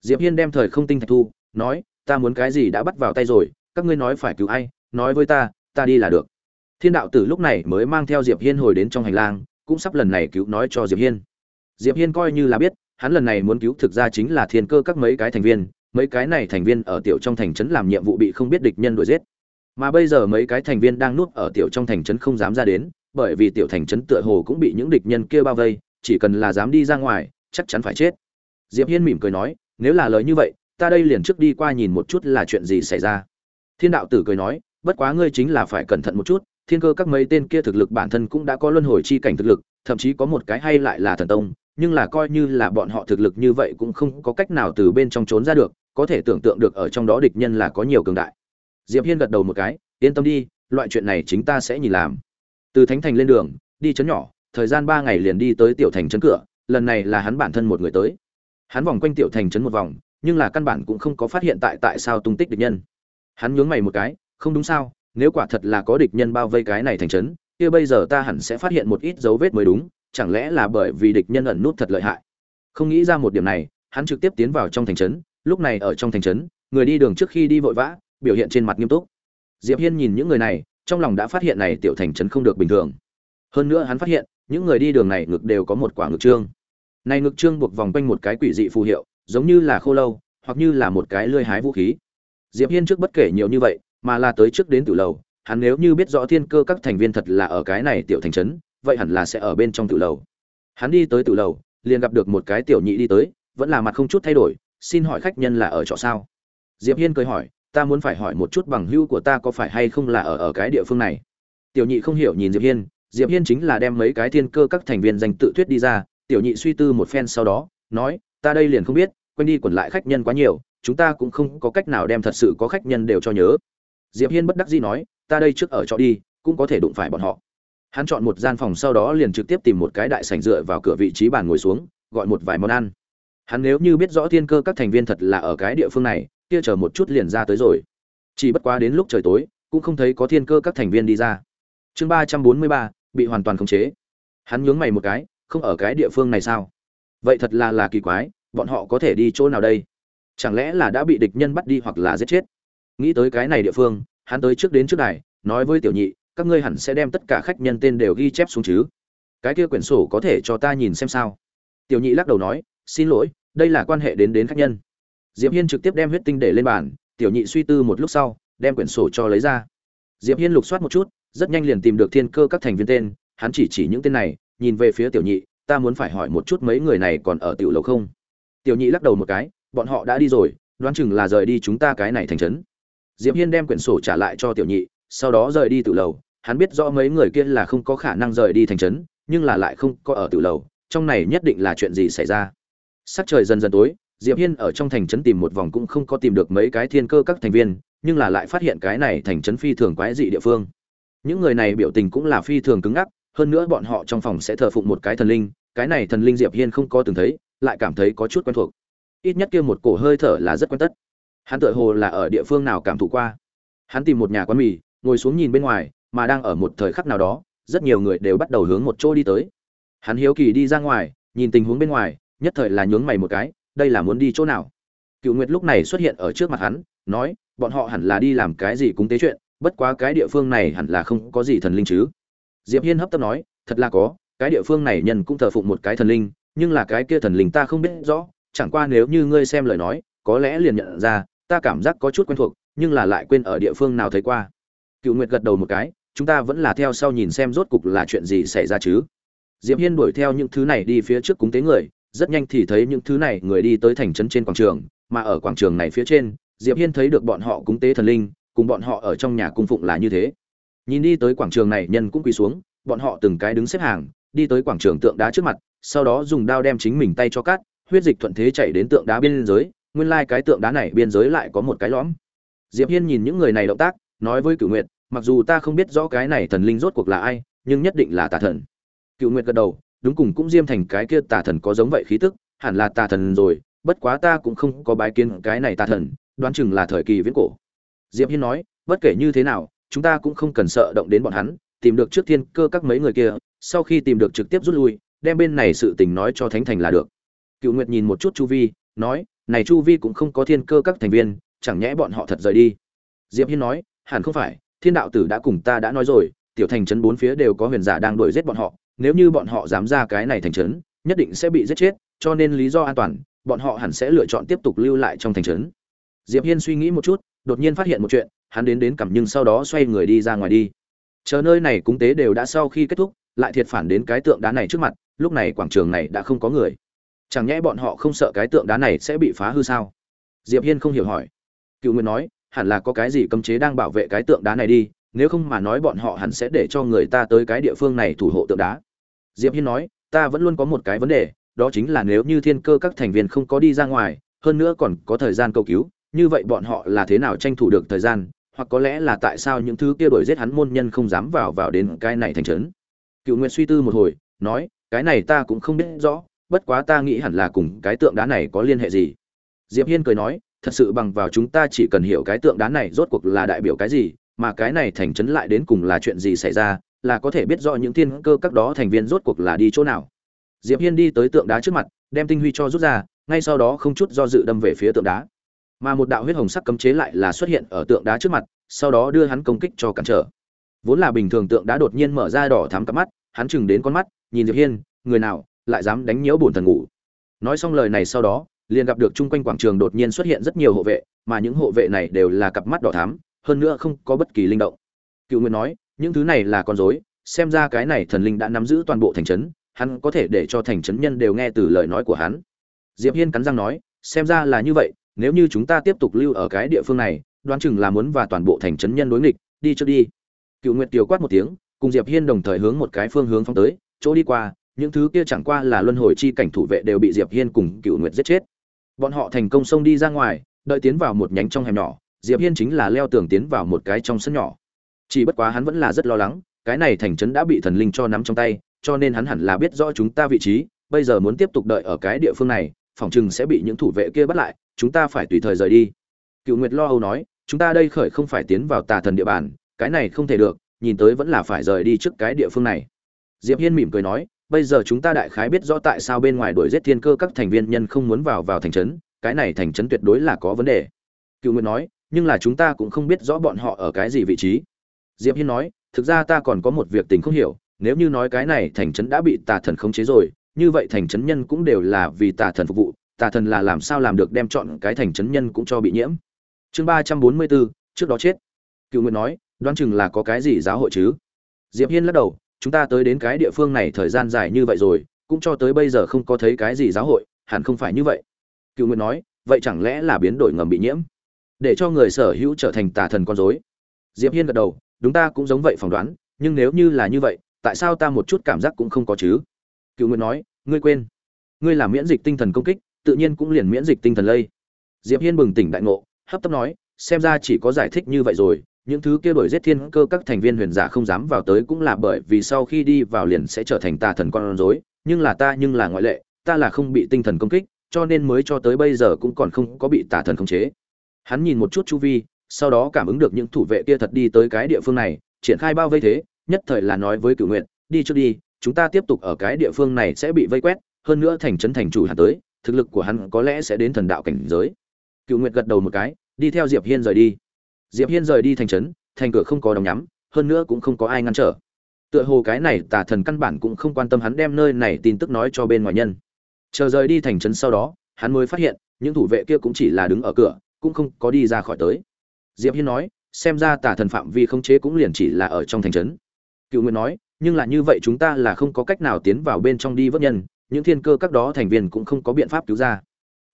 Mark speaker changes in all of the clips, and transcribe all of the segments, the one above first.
Speaker 1: diệp hiên đem thời không tinh thạch thu, nói, ta muốn cái gì đã bắt vào tay rồi, các ngươi nói phải cứu ai, nói với ta ta đi là được. Thiên đạo tử lúc này mới mang theo diệp hiên hồi đến trong hành lang, cũng sắp lần này cứu nói cho diệp hiên. Diệp hiên coi như là biết, hắn lần này muốn cứu thực ra chính là thiên cơ các mấy cái thành viên, mấy cái này thành viên ở tiểu trong thành trấn làm nhiệm vụ bị không biết địch nhân đuổi giết. Mà bây giờ mấy cái thành viên đang nuốt ở tiểu trong thành trấn không dám ra đến, bởi vì tiểu thành trấn tựa hồ cũng bị những địch nhân kia bao vây, chỉ cần là dám đi ra ngoài, chắc chắn phải chết. Diệp hiên mỉm cười nói nếu là lời như vậy, ta đây liền trước đi qua nhìn một chút là chuyện gì xảy ra. Thiên đạo tử cười nói, bất quá ngươi chính là phải cẩn thận một chút, thiên cơ các mấy tên kia thực lực bản thân cũng đã có luân hồi chi cảnh thực lực, thậm chí có một cái hay lại là thần tông, nhưng là coi như là bọn họ thực lực như vậy cũng không có cách nào từ bên trong trốn ra được, có thể tưởng tượng được ở trong đó địch nhân là có nhiều cường đại. Diệp hiên gật đầu một cái, yên tâm đi, loại chuyện này chính ta sẽ nhìn làm. Từ thánh thành lên đường, đi chấn nhỏ, thời gian ba ngày liền đi tới tiểu thành chấn cửa, lần này là hắn bản thân một người tới hắn vòng quanh tiểu thành chấn một vòng, nhưng là căn bản cũng không có phát hiện tại tại sao tung tích địch nhân. Hắn nhướng mày một cái, không đúng sao, nếu quả thật là có địch nhân bao vây cái này thành trấn, kia bây giờ ta hẳn sẽ phát hiện một ít dấu vết mới đúng, chẳng lẽ là bởi vì địch nhân ẩn nút thật lợi hại? Không nghĩ ra một điểm này, hắn trực tiếp tiến vào trong thành trấn, lúc này ở trong thành trấn, người đi đường trước khi đi vội vã, biểu hiện trên mặt nghiêm túc. Diệp hiên nhìn những người này, trong lòng đã phát hiện này tiểu thành trấn không được bình thường. Hơn nữa hắn phát hiện, những người đi đường này ngực đều có một quả ngực trương này ngực trương buộc vòng quanh một cái quỷ dị phù hiệu, giống như là khô lâu, hoặc như là một cái lưỡi hái vũ khí. Diệp hiên trước bất kể nhiều như vậy, mà là tới trước đến tiểu lầu, hắn nếu như biết rõ thiên cơ các thành viên thật là ở cái này tiểu thành trấn, vậy hẳn là sẽ ở bên trong tiểu lầu. Hắn đi tới tiểu lầu, liền gặp được một cái tiểu nhị đi tới, vẫn là mặt không chút thay đổi, xin hỏi khách nhân là ở chỗ sao? Diệp hiên cười hỏi, ta muốn phải hỏi một chút bằng hữu của ta có phải hay không là ở ở cái địa phương này? Tiểu nhị không hiểu nhìn diệp hiên diệp hiên chính là đem mấy cái thiên cơ các thành viên danh tự thuyết đi ra tiểu nhị suy tư một phen sau đó, nói, ta đây liền không biết quanh đi quẩn lại khách nhân quá nhiều, chúng ta cũng không có cách nào đem thật sự có khách nhân đều cho nhớ. Diệp hiên bất đắc dĩ nói, ta đây trước ở trọ đi, cũng có thể đụng phải bọn họ. Hắn chọn một gian phòng sau đó liền trực tiếp tìm một cái đại sảnh dựa vào cửa vị trí bàn ngồi xuống, gọi một vài món ăn. Hắn nếu như biết rõ thiên cơ các thành viên thật là ở cái địa phương này, kia chờ một chút liền ra tới rồi. Chỉ bất quá đến lúc trời tối, cũng không thấy có thiên cơ các thành viên đi ra. Chương ba trăm bốn mươi ba, bị hoàn toàn khống chế. Hắn nhướng mày một cái không ở cái địa phương này sao? Vậy thật là là kỳ quái, bọn họ có thể đi chỗ nào đây? Chẳng lẽ là đã bị địch nhân bắt đi hoặc là giết chết? Nghĩ tới cái này địa phương, hắn tới trước đến trước đài, nói với tiểu nhị, các ngươi hẳn sẽ đem tất cả khách nhân tên đều ghi chép xuống chứ. Cái kia quyển sổ có thể cho ta nhìn xem sao? Tiểu nhị lắc đầu nói, xin lỗi, đây là quan hệ đến đến khách nhân. Diệp hiên trực tiếp đem huyết tinh để lên bàn, tiểu nhị suy tư một lúc sau, đem quyển sổ cho lấy ra. Diệp hiên lục soát một chút, rất nhanh liền tìm được thiên cơ các thành viên tên hắn chỉ chỉ những tên này, nhìn về phía tiểu nhị, ta muốn phải hỏi một chút mấy người này còn ở tiểu lầu không? Tiểu nhị lắc đầu một cái, bọn họ đã đi rồi, đoán chừng là rời đi chúng ta cái này thành trấn. Diệp hiên đem quyển sổ trả lại cho tiểu nhị, sau đó rời đi tiểu lầu. Hắn biết rõ mấy người kia là không có khả năng rời đi thành trấn, nhưng là lại không có ở tiểu lầu. Trong này nhất định là chuyện gì xảy ra? Sắc trời dần dần tối, diệp hiên ở trong thành trấn tìm một vòng cũng không có tìm được mấy cái thiên cơ các thành viên, nhưng là lại phát hiện cái này thành trấn phi thường quái dị địa phương. Những người này biểu tình cũng là phi thường cứng ngắc hơn nữa bọn họ trong phòng sẽ thờ phụng một cái thần linh, cái này thần linh diệp hiên không có từng thấy, lại cảm thấy có chút quen thuộc. Ít nhất kia một cổ hơi thở là rất quen tất. Hắn tựa hồ là ở địa phương nào cảm thụ qua. Hắn tìm một nhà quán mì, ngồi xuống nhìn bên ngoài, mà đang ở một thời khắc nào đó, rất nhiều người đều bắt đầu hướng một chỗ đi tới. Hắn hiếu kỳ đi ra ngoài, nhìn tình huống bên ngoài, nhất thời là nhướng mày một cái, đây là muốn đi chỗ nào? Cựu nguyệt lúc này xuất hiện ở trước mặt hắn, nói, bọn họ hẳn là đi làm cái gì cũng tế chuyện, bất quá cái địa phương này hẳn là không có gì thần linh chứ diệp hiên hấp tấp nói, thật là có, cái địa phương này nhân cũng thờ phụng một cái thần linh, nhưng là cái kia thần linh ta không biết rõ, chẳng qua nếu như ngươi xem lời nói, có lẽ liền nhận ra, ta cảm giác có chút quen thuộc, nhưng là lại quên ở địa phương nào thấy qua. Cựu nguyệt gật đầu một cái, chúng ta vẫn là theo sau nhìn xem rốt cục là chuyện gì xảy ra chứ. Diệp hiên đuổi theo những thứ này đi phía trước cúng tế người, rất nhanh thì thấy những thứ này người đi tới thành trấn trên quảng trường, mà ở quảng trường này phía trên, diệp hiên thấy được bọn họ cúng tế thần linh, cùng bọn họ ở trong nhà cung phụng là như thế nhìn đi tới quảng trường này, nhân cũng quỳ xuống, bọn họ từng cái đứng xếp hàng, đi tới quảng trường tượng đá trước mặt, sau đó dùng đao đem chính mình tay cho cát huyết dịch thuận thế chảy đến tượng đá biên giới, nguyên lai cái tượng đá này biên giới lại có một cái lõm. Diệp hiên nhìn những người này động tác, nói với cửu nguyệt, mặc dù ta không biết rõ cái này thần linh rốt cuộc là ai, nhưng nhất định là tà thần. Cựu nguyệt gật đầu, đúng cùng cũng diêm thành cái kia tà thần có giống vậy khí tức, hẳn là tà thần rồi, bất quá ta cũng không có bái kiến cái này tà thần, đoán chừng là thời kỳ viễn cổ. Diệp hiên nói, bất kể như thế nào chúng ta cũng không cần sợ động đến bọn hắn, tìm được trước thiên cơ các mấy người kia, sau khi tìm được trực tiếp rút lui, đem bên này sự tình nói cho thánh thành là được. Cựu nguyệt nhìn một chút chu vi, nói, này chu vi cũng không có thiên cơ các thành viên, chẳng nhẽ bọn họ thật rời đi? Diệp hiên nói, hẳn không phải, thiên đạo tử đã cùng ta đã nói rồi, tiểu thành trấn bốn phía đều có huyền giả đang đuổi giết bọn họ, nếu như bọn họ dám ra cái này thành trấn, nhất định sẽ bị giết chết, cho nên lý do an toàn, bọn họ hẳn sẽ lựa chọn tiếp tục lưu lại trong thành trấn. Diệp hiên suy nghĩ một chút đột nhiên phát hiện một chuyện, hắn đến đến cằm nhưng sau đó xoay người đi ra ngoài đi. Chờ nơi này cúng tế đều đã sau khi kết thúc, lại thiệt phản đến cái tượng đá này trước mặt, lúc này quảng trường này đã không có người. Chẳng nhẽ bọn họ không sợ cái tượng đá này sẽ bị phá hư sao? Diệp hiên không hiểu hỏi. Cựu nguyên nói, hẳn là có cái gì cấm chế đang bảo vệ cái tượng đá này đi, nếu không mà nói bọn họ hẳn sẽ để cho người ta tới cái địa phương này thủ hộ tượng đá. Diệp hiên nói, ta vẫn luôn có một cái vấn đề, đó chính là nếu như thiên cơ các thành viên không có đi ra ngoài, hơn nữa còn có thời gian cầu cứu như vậy bọn họ là thế nào tranh thủ được thời gian, hoặc có lẽ là tại sao những thứ kia đuổi giết hắn môn nhân không dám vào vào đến cái này thành trấn? Cựu nguyện suy tư một hồi, nói, cái này ta cũng không biết rõ, bất quá ta nghĩ hẳn là cùng cái tượng đá này có liên hệ gì. Diệp hiên cười nói, thật sự bằng vào chúng ta chỉ cần hiểu cái tượng đá này rốt cuộc là đại biểu cái gì, mà cái này thành trấn lại đến cùng là chuyện gì xảy ra, là có thể biết rõ những thiên cơ các đó thành viên rốt cuộc là đi chỗ nào. Diệp hiên đi tới tượng đá trước mặt, đem tinh huy cho rút ra, ngay sau đó không chút do dự đâm về phía tượng đá mà một đạo huyết hồng sắc cấm chế lại là xuất hiện ở tượng đá trước mặt, sau đó đưa hắn công kích cho cản trở. Vốn là bình thường tượng đá đột nhiên mở ra đỏ thắm cặp mắt, hắn chừng đến con mắt, nhìn diệp hiên, người nào, lại dám đánh nhiễu bổn thần ngủ. Nói xong lời này sau đó, liền gặp được chung quanh quảng trường đột nhiên xuất hiện rất nhiều hộ vệ, mà những hộ vệ này đều là cặp mắt đỏ thắm, hơn nữa không có bất kỳ linh động. Cựu nguyên nói, những thứ này là con rối, xem ra cái này thần linh đã nắm giữ toàn bộ thành trấn, hắn có thể để cho thành trấn nhân đều nghe từ lời nói của hắn. Diệp hiên cắn răng nói, xem ra là như vậy nếu như chúng ta tiếp tục lưu ở cái địa phương này, đoán chừng là muốn và toàn bộ thành trấn nhân đối nghịch, đi trước đi. Cựu nguyệt kiều quát một tiếng, cùng diệp hiên đồng thời hướng một cái phương hướng phóng tới, chỗ đi qua, những thứ kia chẳng qua là luân hồi chi cảnh thủ vệ đều bị diệp hiên cùng cựu nguyệt giết chết. Bọn họ thành công xông đi ra ngoài, đợi tiến vào một nhánh trong hẻm nhỏ, diệp hiên chính là leo tường tiến vào một cái trong sân nhỏ. Chỉ bất quá hắn vẫn là rất lo lắng, cái này thành trấn đã bị thần linh cho nắm trong tay, cho nên hắn hẳn là biết rõ chúng ta vị trí, bây giờ muốn tiếp tục đợi ở cái địa phương này, phòng chừng sẽ bị những thủ vệ kia bắt lại chúng ta phải tùy thời rời đi. Cựu nguyệt lo âu nói, chúng ta đây khởi không phải tiến vào tà thần địa bàn, cái này không thể được, nhìn tới vẫn là phải rời đi trước cái địa phương này. Diệp hiên mỉm cười nói, bây giờ chúng ta đại khái biết rõ tại sao bên ngoài đuổi giết thiên cơ các thành viên nhân không muốn vào vào thành trấn, cái này thành trấn tuyệt đối là có vấn đề. Cựu nguyệt nói, nhưng là chúng ta cũng không biết rõ bọn họ ở cái gì vị trí. Diệp hiên nói, thực ra ta còn có một việc tình không hiểu, nếu như nói cái này thành trấn đã bị tà thần khống chế rồi, như vậy thành trấn nhân cũng đều là vì tà thần phục vụ tà thần là làm sao làm được đem chọn cái thành trấn nhân cũng cho bị nhiễm. Chương ba trăm bốn mươi bốn, trước đó chết. Cựu nguyện nói, đoán chừng là có cái gì giáo hội chứ? Diệp hiên lắc đầu, chúng ta tới đến cái địa phương này thời gian dài như vậy rồi, cũng cho tới bây giờ không có thấy cái gì giáo hội, hẳn không phải như vậy. Cựu nguyện nói, vậy chẳng lẽ là biến đổi ngầm bị nhiễm? Để cho người sở hữu trở thành tà thần con dối diệp hiên gật đầu, đúng ta cũng giống vậy phỏng đoán, nhưng nếu như là như vậy, tại sao ta một chút cảm giác cũng không có chứ? Cựu nguyện nói, ngươi quên. Ngươi là miễn dịch tinh thần công kích tự nhiên cũng liền miễn dịch tinh thần lây. Diệp hiên bừng tỉnh đại ngộ, hấp tấp nói, xem ra chỉ có giải thích như vậy rồi, những thứ kia đổi giết thiên cơ các thành viên huyền giả không dám vào tới cũng là bởi vì sau khi đi vào liền sẽ trở thành tà thần con rối, nhưng là ta nhưng là ngoại lệ, ta là không bị tinh thần công kích, cho nên mới cho tới bây giờ cũng còn không có bị tà thần khống chế. Hắn nhìn một chút chu vi, sau đó cảm ứng được những thủ vệ kia thật đi tới cái địa phương này, triển khai bao vây thế, nhất thời là nói với cửu nguyện đi trước đi, chúng ta tiếp tục ở cái địa phương này sẽ bị vây quét, hơn nữa thành trấn thành chủ hẳn tới thực lực của hắn có lẽ sẽ đến thần đạo cảnh giới. Cựu nguyệt gật đầu một cái, đi theo diệp hiên rời đi. Diệp hiên rời đi thành trấn, thành cửa không có đóng nhắm, hơn nữa cũng không có ai ngăn trở. Tựa hồ cái này tà thần căn bản cũng không quan tâm hắn đem nơi này tin tức nói cho bên ngoài nhân. Chờ rời đi thành trấn sau đó, hắn mới phát hiện, những thủ vệ kia cũng chỉ là đứng ở cửa, cũng không có đi ra khỏi tới. Diệp hiên nói, xem ra tà thần phạm vi không chế cũng liền chỉ là ở trong thành trấn. Cựu nguyệt nói, nhưng là như vậy chúng ta là không có cách nào tiến vào bên trong đi vớt nhân những thiên cơ các đó thành viên cũng không có biện pháp cứu ra.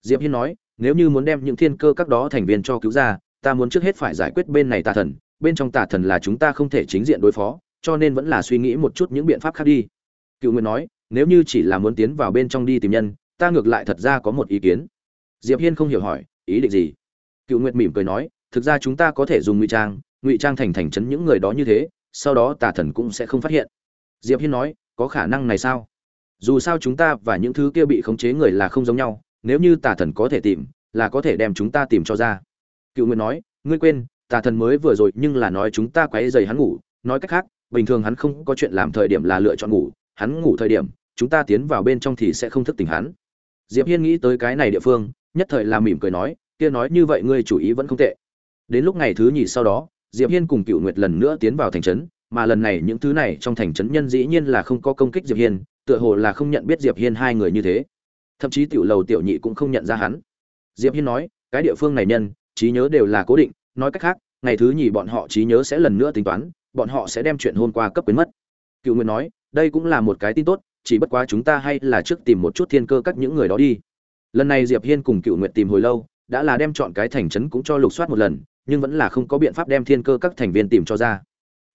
Speaker 1: Diệp hiên nói, nếu như muốn đem những thiên cơ các đó thành viên cho cứu ra, ta muốn trước hết phải giải quyết bên này tà thần. Bên trong tà thần là chúng ta không thể chính diện đối phó, cho nên vẫn là suy nghĩ một chút những biện pháp khác đi. Cựu nguyện nói, nếu như chỉ là muốn tiến vào bên trong đi tìm nhân, ta ngược lại thật ra có một ý kiến. Diệp hiên không hiểu hỏi, ý định gì? Cựu nguyệt mỉm cười nói, thực ra chúng ta có thể dùng ngụy trang ngụy trang thành thành chấn những người đó như thế, sau đó tà thần cũng sẽ không phát hiện. Diệp hiên nói, có khả năng này sao? Dù sao chúng ta và những thứ kia bị khống chế người là không giống nhau, nếu như tà thần có thể tìm, là có thể đem chúng ta tìm cho ra. Cựu nguyên nói, ngươi quên, tà thần mới vừa rồi nhưng là nói chúng ta quấy dày hắn ngủ, nói cách khác, bình thường hắn không có chuyện làm thời điểm là lựa chọn ngủ, hắn ngủ thời điểm, chúng ta tiến vào bên trong thì sẽ không thức tỉnh hắn. Diệp hiên nghĩ tới cái này địa phương, nhất thời là mỉm cười nói, kia nói như vậy ngươi chủ ý vẫn không tệ. Đến lúc ngày thứ nhì sau đó, diệp hiên cùng cựu nguyệt lần nữa tiến vào thành trấn, mà lần này những thứ này trong thành trấn nhân dĩ nhiên là không có công kích diệp hiên tựa hồ là không nhận biết diệp hiên hai người như thế. Thậm chí tiểu lầu tiểu nhị cũng không nhận ra hắn. Diệp hiên nói, cái địa phương này nhân, trí nhớ đều là cố định, nói cách khác, ngày thứ nhì bọn họ trí nhớ sẽ lần nữa tính toán, bọn họ sẽ đem chuyện hôm qua cấp quyến mất. Cựu Nguyên nói, đây cũng là một cái tin tốt, chỉ bất quá chúng ta hay là trước tìm một chút thiên cơ các những người đó đi. Lần này diệp hiên cùng cựu nguyệt tìm hồi lâu, đã là đem chọn cái thành trấn cũng cho lục soát một lần, nhưng vẫn là không có biện pháp đem thiên cơ các thành viên tìm cho ra.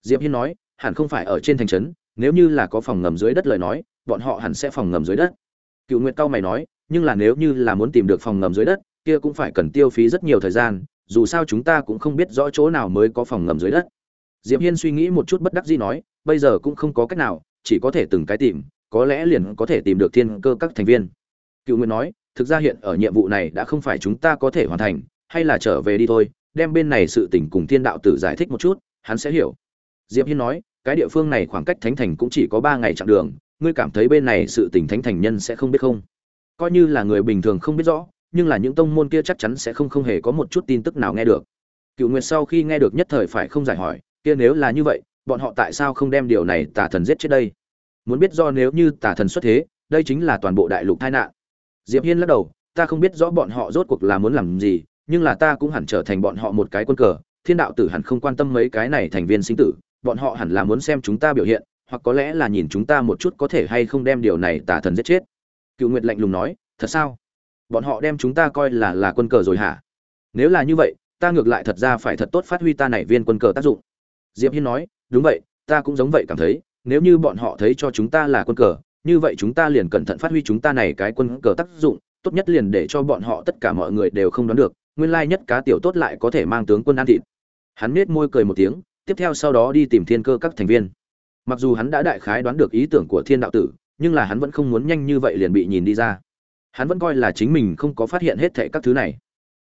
Speaker 1: Diệp hiên nói, hẳn không phải ở trên thành trấn, nếu như là có phòng ngầm dưới đất lời nói bọn họ hẳn sẽ phòng ngầm dưới đất. Cựu nguyệt cao mày nói, nhưng là nếu như là muốn tìm được phòng ngầm dưới đất, kia cũng phải cần tiêu phí rất nhiều thời gian, dù sao chúng ta cũng không biết rõ chỗ nào mới có phòng ngầm dưới đất. Diệp hiên suy nghĩ một chút bất đắc dĩ nói, bây giờ cũng không có cách nào, chỉ có thể từng cái tìm, có lẽ liền có thể tìm được thiên cơ các thành viên. Cựu nguyệt nói, thực ra hiện ở nhiệm vụ này đã không phải chúng ta có thể hoàn thành, hay là trở về đi thôi, đem bên này sự tình cùng thiên đạo tử giải thích một chút, hắn sẽ hiểu. Diệp hiên nói, cái địa phương này khoảng cách thánh thành cũng chỉ có ba ngày chặng đường ngươi cảm thấy bên này sự tình thánh thành nhân sẽ không biết không? Coi như là người bình thường không biết rõ, nhưng là những tông môn kia chắc chắn sẽ không không hề có một chút tin tức nào nghe được. Cựu nguyệt sau khi nghe được nhất thời phải không giải hỏi, kia nếu là như vậy, bọn họ tại sao không đem điều này tà thần giết chết đây? Muốn biết do nếu như tà thần xuất thế, đây chính là toàn bộ đại lục tai nạn. Diệp hiên lắc đầu, ta không biết rõ bọn họ rốt cuộc là muốn làm gì, nhưng là ta cũng hẳn trở thành bọn họ một cái quân cờ, thiên đạo tử hẳn không quan tâm mấy cái này thành viên sinh tử, bọn họ hẳn là muốn xem chúng ta biểu hiện hoặc có lẽ là nhìn chúng ta một chút có thể hay không đem điều này tà thần giết chết. Cựu nguyệt lạnh lùng nói, thật sao? Bọn họ đem chúng ta coi là là quân cờ rồi hả? Nếu là như vậy, ta ngược lại thật ra phải thật tốt phát huy ta này viên quân cờ tác dụng. Diệp hiên nói, đúng vậy, ta cũng giống vậy cảm thấy, nếu như bọn họ thấy cho chúng ta là quân cờ, như vậy chúng ta liền cẩn thận phát huy chúng ta này cái quân cờ tác dụng, tốt nhất liền để cho bọn họ tất cả mọi người đều không đoán được, nguyên lai nhất cá tiểu tốt lại có thể mang tướng quân ăn thịt. Hắn nết môi cười một tiếng, tiếp theo sau đó đi tìm thiên cơ các thành viên mặc dù hắn đã đại khái đoán được ý tưởng của thiên đạo tử, nhưng là hắn vẫn không muốn nhanh như vậy liền bị nhìn đi ra. Hắn vẫn coi là chính mình không có phát hiện hết thệ các thứ này.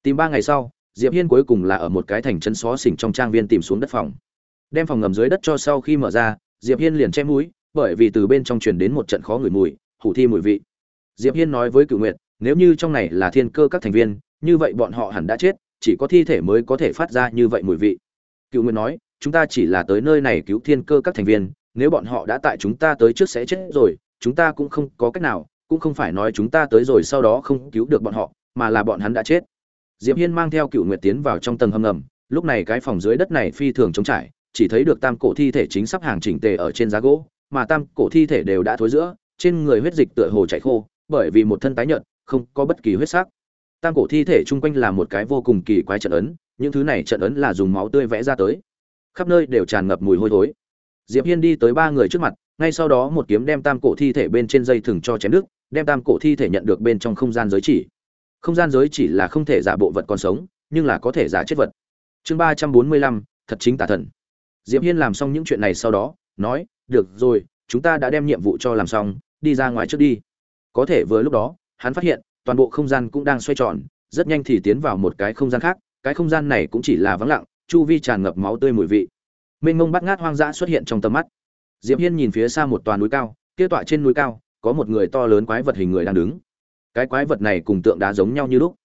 Speaker 1: Tìm ba ngày sau, diệp hiên cuối cùng là ở một cái thành chân xó xỉnh trong trang viên tìm xuống đất phòng. Đem phòng ngầm dưới đất cho sau khi mở ra, diệp hiên liền che mũi, bởi vì từ bên trong truyền đến một trận khó ngửi mùi, hủ thi mùi vị. Diệp hiên nói với cựu nguyệt, nếu như trong này là thiên cơ các thành viên, như vậy bọn họ hẳn đã chết, chỉ có thi thể mới có thể phát ra như vậy mùi vị. Cựu nguyệt nói, chúng ta chỉ là tới nơi này cứu thiên cơ các thành viên nếu bọn họ đã tại chúng ta tới trước sẽ chết rồi, chúng ta cũng không có cách nào, cũng không phải nói chúng ta tới rồi sau đó không cứu được bọn họ, mà là bọn hắn đã chết. Diệp hiên mang theo cựu nguyệt tiến vào trong tầng hầm ngầm, lúc này cái phòng dưới đất này phi thường trống trải, chỉ thấy được tam cổ thi thể chính sắp hàng chỉnh tề ở trên giá gỗ, mà tam cổ thi thể đều đã thối giữa, trên người huyết dịch tựa hồ chảy khô, bởi vì một thân tái nhợt, không có bất kỳ huyết sắc. Tam cổ thi thể chung quanh là một cái vô cùng kỳ quái trận ấn, những thứ này trận ấn là dùng máu tươi vẽ ra tới. Khắp nơi đều tràn ngập mùi hôi thối diệp hiên đi tới ba người trước mặt, ngay sau đó một kiếm đem tam cổ thi thể bên trên dây thừng cho chém đứt, đem tam cổ thi thể nhận được bên trong không gian giới chỉ. Không gian giới chỉ là không thể giả bộ vật còn sống, nhưng là có thể giả chết vật. Chương ba trăm bốn mươi lăm, thật chính tà thần. Diệp hiên làm xong những chuyện này sau đó, nói, được rồi, chúng ta đã đem nhiệm vụ cho làm xong, đi ra ngoài trước đi. Có thể vừa lúc đó, hắn phát hiện, toàn bộ không gian cũng đang xoay tròn, rất nhanh thì tiến vào một cái không gian khác, cái không gian này cũng chỉ là vắng lặng, chu vi tràn ngập máu tươi mùi vị mênh mông bắt ngát hoang dã xuất hiện trong tầm mắt. Diệp hiên nhìn phía xa một toàn núi cao, kia tọa trên núi cao, có một người to lớn quái vật hình người đang đứng. Cái quái vật này cùng tượng đá giống nhau như lúc.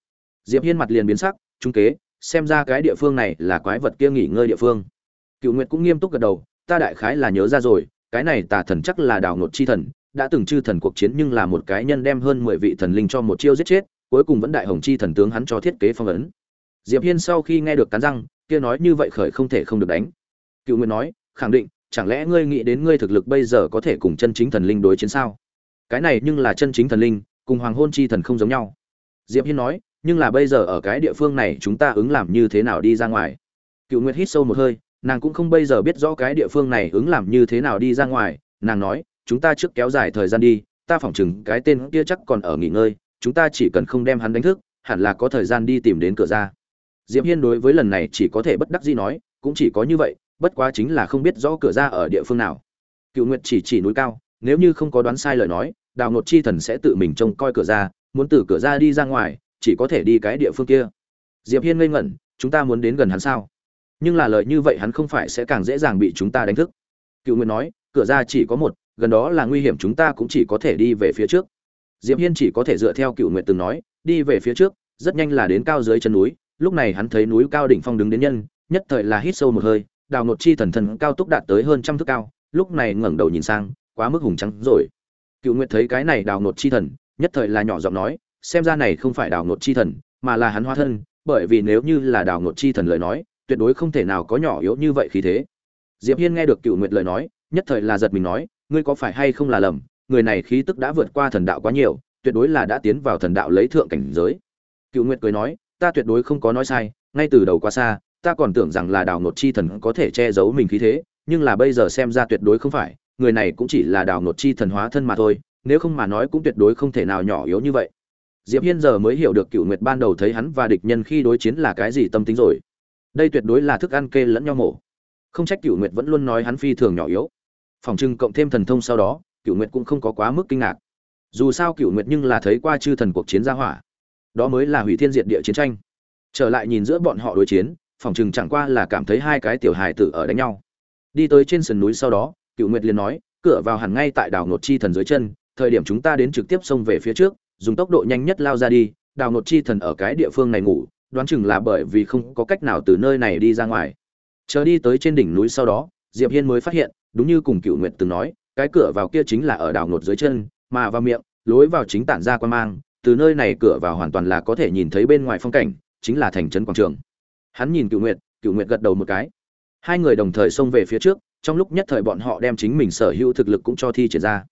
Speaker 1: Diệp hiên mặt liền biến sắc, trung kế, xem ra cái địa phương này là quái vật kia nghỉ ngơi địa phương. Cựu nguyệt cũng nghiêm túc gật đầu, ta đại khái là nhớ ra rồi, cái này tà thần chắc là đào nột chi thần, đã từng chư thần cuộc chiến nhưng là một cái nhân đem hơn mười vị thần linh cho một chiêu giết chết, cuối cùng vẫn đại hồng chi thần tướng hắn cho thiết kế phong ấn. Diệp hiên sau khi nghe được cắn răng, kia nói như vậy khởi không thể không được đánh cựu nguyệt nói, khẳng định, chẳng lẽ ngươi nghĩ đến ngươi thực lực bây giờ có thể cùng chân chính thần linh đối chiến sao? Cái này nhưng là chân chính thần linh, cùng hoàng hôn chi thần không giống nhau. Diệp hiên nói, nhưng là bây giờ ở cái địa phương này chúng ta ứng làm như thế nào đi ra ngoài? Cựu nguyệt hít sâu một hơi, nàng cũng không bây giờ biết rõ cái địa phương này ứng làm như thế nào đi ra ngoài. Nàng nói, chúng ta trước kéo dài thời gian đi, ta phỏng chừng cái tên kia chắc còn ở nghỉ ngơi, chúng ta chỉ cần không đem hắn đánh thức, hẳn là có thời gian đi tìm đến cửa ra. Diệp hiên đối với lần này chỉ có thể bất đắc dĩ nói, cũng chỉ có như vậy bất quá chính là không biết rõ cửa ra ở địa phương nào. Cựu nguyệt chỉ chỉ núi cao, nếu như không có đoán sai lời nói, đào ngột chi thần sẽ tự mình trông coi cửa ra, muốn từ cửa ra đi ra ngoài, chỉ có thể đi cái địa phương kia. Diệp hiên ngây ngẩn, chúng ta muốn đến gần hắn sao? Nhưng là lời như vậy hắn không phải sẽ càng dễ dàng bị chúng ta đánh thức. Cựu nguyệt nói, cửa ra chỉ có một, gần đó là nguy hiểm chúng ta cũng chỉ có thể đi về phía trước. Diệp hiên chỉ có thể dựa theo cựu nguyệt từng nói, đi về phía trước, rất nhanh là đến cao dưới chân núi, lúc này hắn thấy núi cao đỉnh phong đứng đến nhân, nhất thời là hít sâu một hơi đào nột chi thần thần cao tốc đạt tới hơn trăm thước cao, lúc này ngẩng đầu nhìn sang, quá mức hùng trắng rồi. Cựu nguyệt thấy cái này đào nột chi thần, nhất thời là nhỏ giọng nói, xem ra này không phải đào nột chi thần, mà là hắn hóa thân, bởi vì nếu như là đào nột chi thần lời nói, tuyệt đối không thể nào có nhỏ yếu như vậy khí thế. Diệp hiên nghe được cựu nguyệt lời nói, nhất thời là giật mình nói, ngươi có phải hay không là lầm, người này khí tức đã vượt qua thần đạo quá nhiều, tuyệt đối là đã tiến vào thần đạo lấy thượng cảnh giới. Cựu nguyệt cười nói, ta tuyệt đối không có nói sai, ngay từ đầu quá xa ta còn tưởng rằng là đào nột chi thần có thể che giấu mình khí thế, nhưng là bây giờ xem ra tuyệt đối không phải, người này cũng chỉ là đào nột chi thần hóa thân mà thôi, nếu không mà nói cũng tuyệt đối không thể nào nhỏ yếu như vậy. Diệp hiên giờ mới hiểu được cựu nguyệt ban đầu thấy hắn và địch nhân khi đối chiến là cái gì tâm tính rồi. Đây tuyệt đối là thức ăn kê lẫn nhau mổ. Không trách cựu nguyệt vẫn luôn nói hắn phi thường nhỏ yếu. Phòng trưng cộng thêm thần thông sau đó cựu nguyệt cũng không có quá mức kinh ngạc. Dù sao cựu nguyệt nhưng là thấy qua chư thần cuộc chiến gia hỏa. Đó mới là hủy thiên diệt địa chiến tranh. Trở lại nhìn giữa bọn họ đối chiến phòng chừng chẳng qua là cảm thấy hai cái tiểu hài tử ở đánh nhau. Đi tới trên sườn núi sau đó, cựu nguyệt liền nói, cửa vào hẳn ngay tại đảo nột chi thần dưới chân, thời điểm chúng ta đến trực tiếp xông về phía trước, dùng tốc độ nhanh nhất lao ra đi, đào nột chi thần ở cái địa phương này ngủ, đoán chừng là bởi vì không có cách nào từ nơi này đi ra ngoài. Chờ đi tới trên đỉnh núi sau đó, diệp hiên mới phát hiện, đúng như cùng cựu nguyệt từng nói, cái cửa vào kia chính là ở đảo nột dưới chân, mà vào miệng, lối vào chính tản ra quan mang, từ nơi này cửa vào hoàn toàn là có thể nhìn thấy bên ngoài phong cảnh, chính là thành trấn quảng trường hắn nhìn cựu nguyệt cựu nguyệt gật đầu một cái. Hai người đồng thời xông về phía trước, trong lúc nhất thời bọn họ đem chính mình sở hữu thực lực cũng cho thi triển ra.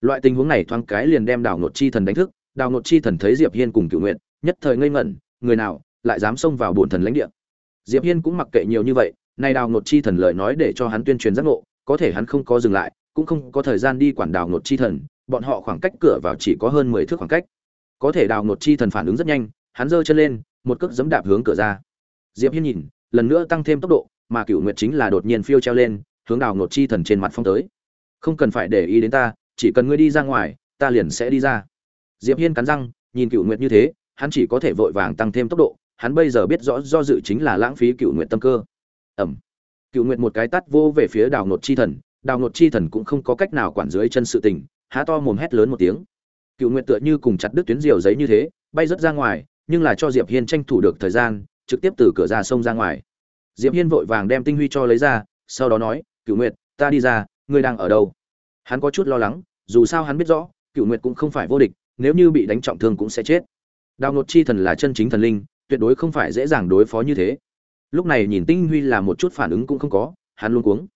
Speaker 1: Loại tình huống này thoáng cái liền đem đào nột chi thần đánh thức. Đào nột chi thần thấy diệp hiên cùng cựu nguyệt, nhất thời ngây ngẩn, người nào lại dám xông vào bổn thần lãnh địa? Diệp hiên cũng mặc kệ nhiều như vậy, nay đào nột chi thần lời nói để cho hắn tuyên truyền giác ngộ, có thể hắn không có dừng lại, cũng không có thời gian đi quản đào nột chi thần, bọn họ khoảng cách cửa vào chỉ có hơn mười thước khoảng cách. Có thể đào nột chi thần phản ứng rất nhanh, hắn giơ chân lên, một cước giẫm đạp hướng cửa ra diệp hiên nhìn, lần nữa tăng thêm tốc độ, mà cựu nguyệt chính là đột nhiên phiêu treo lên, hướng đào ngột chi thần trên mặt phong tới. Không cần phải để ý đến ta, chỉ cần ngươi đi ra ngoài, ta liền sẽ đi ra. Diệp hiên cắn răng, nhìn cựu nguyệt như thế, hắn chỉ có thể vội vàng tăng thêm tốc độ, hắn bây giờ biết rõ do dự chính là lãng phí cựu nguyệt tâm cơ. Ẩm cựu nguyệt một cái tắt vô về phía đào ngột chi thần, đào ngột chi thần cũng không có cách nào quản dưới chân sự tình, há to mồm hét lớn một tiếng. Cựu nguyệt tựa như cùng chặt đứt tuyến diều giấy như thế, bay rất ra ngoài, nhưng là cho diệp hiên tranh thủ được thời gian trực tiếp từ cửa ra sông ra ngoài. Diệp hiên vội vàng đem tinh huy cho lấy ra, sau đó nói cựu nguyệt, ta đi ra, ngươi đang ở đâu? Hắn có chút lo lắng, dù sao hắn biết rõ cựu nguyệt cũng không phải vô địch, nếu như bị đánh trọng thương cũng sẽ chết. Đào ngột chi thần là chân chính thần linh, tuyệt đối không phải dễ dàng đối phó như thế. Lúc này nhìn tinh huy là một chút phản ứng cũng không có, hắn luôn cuống.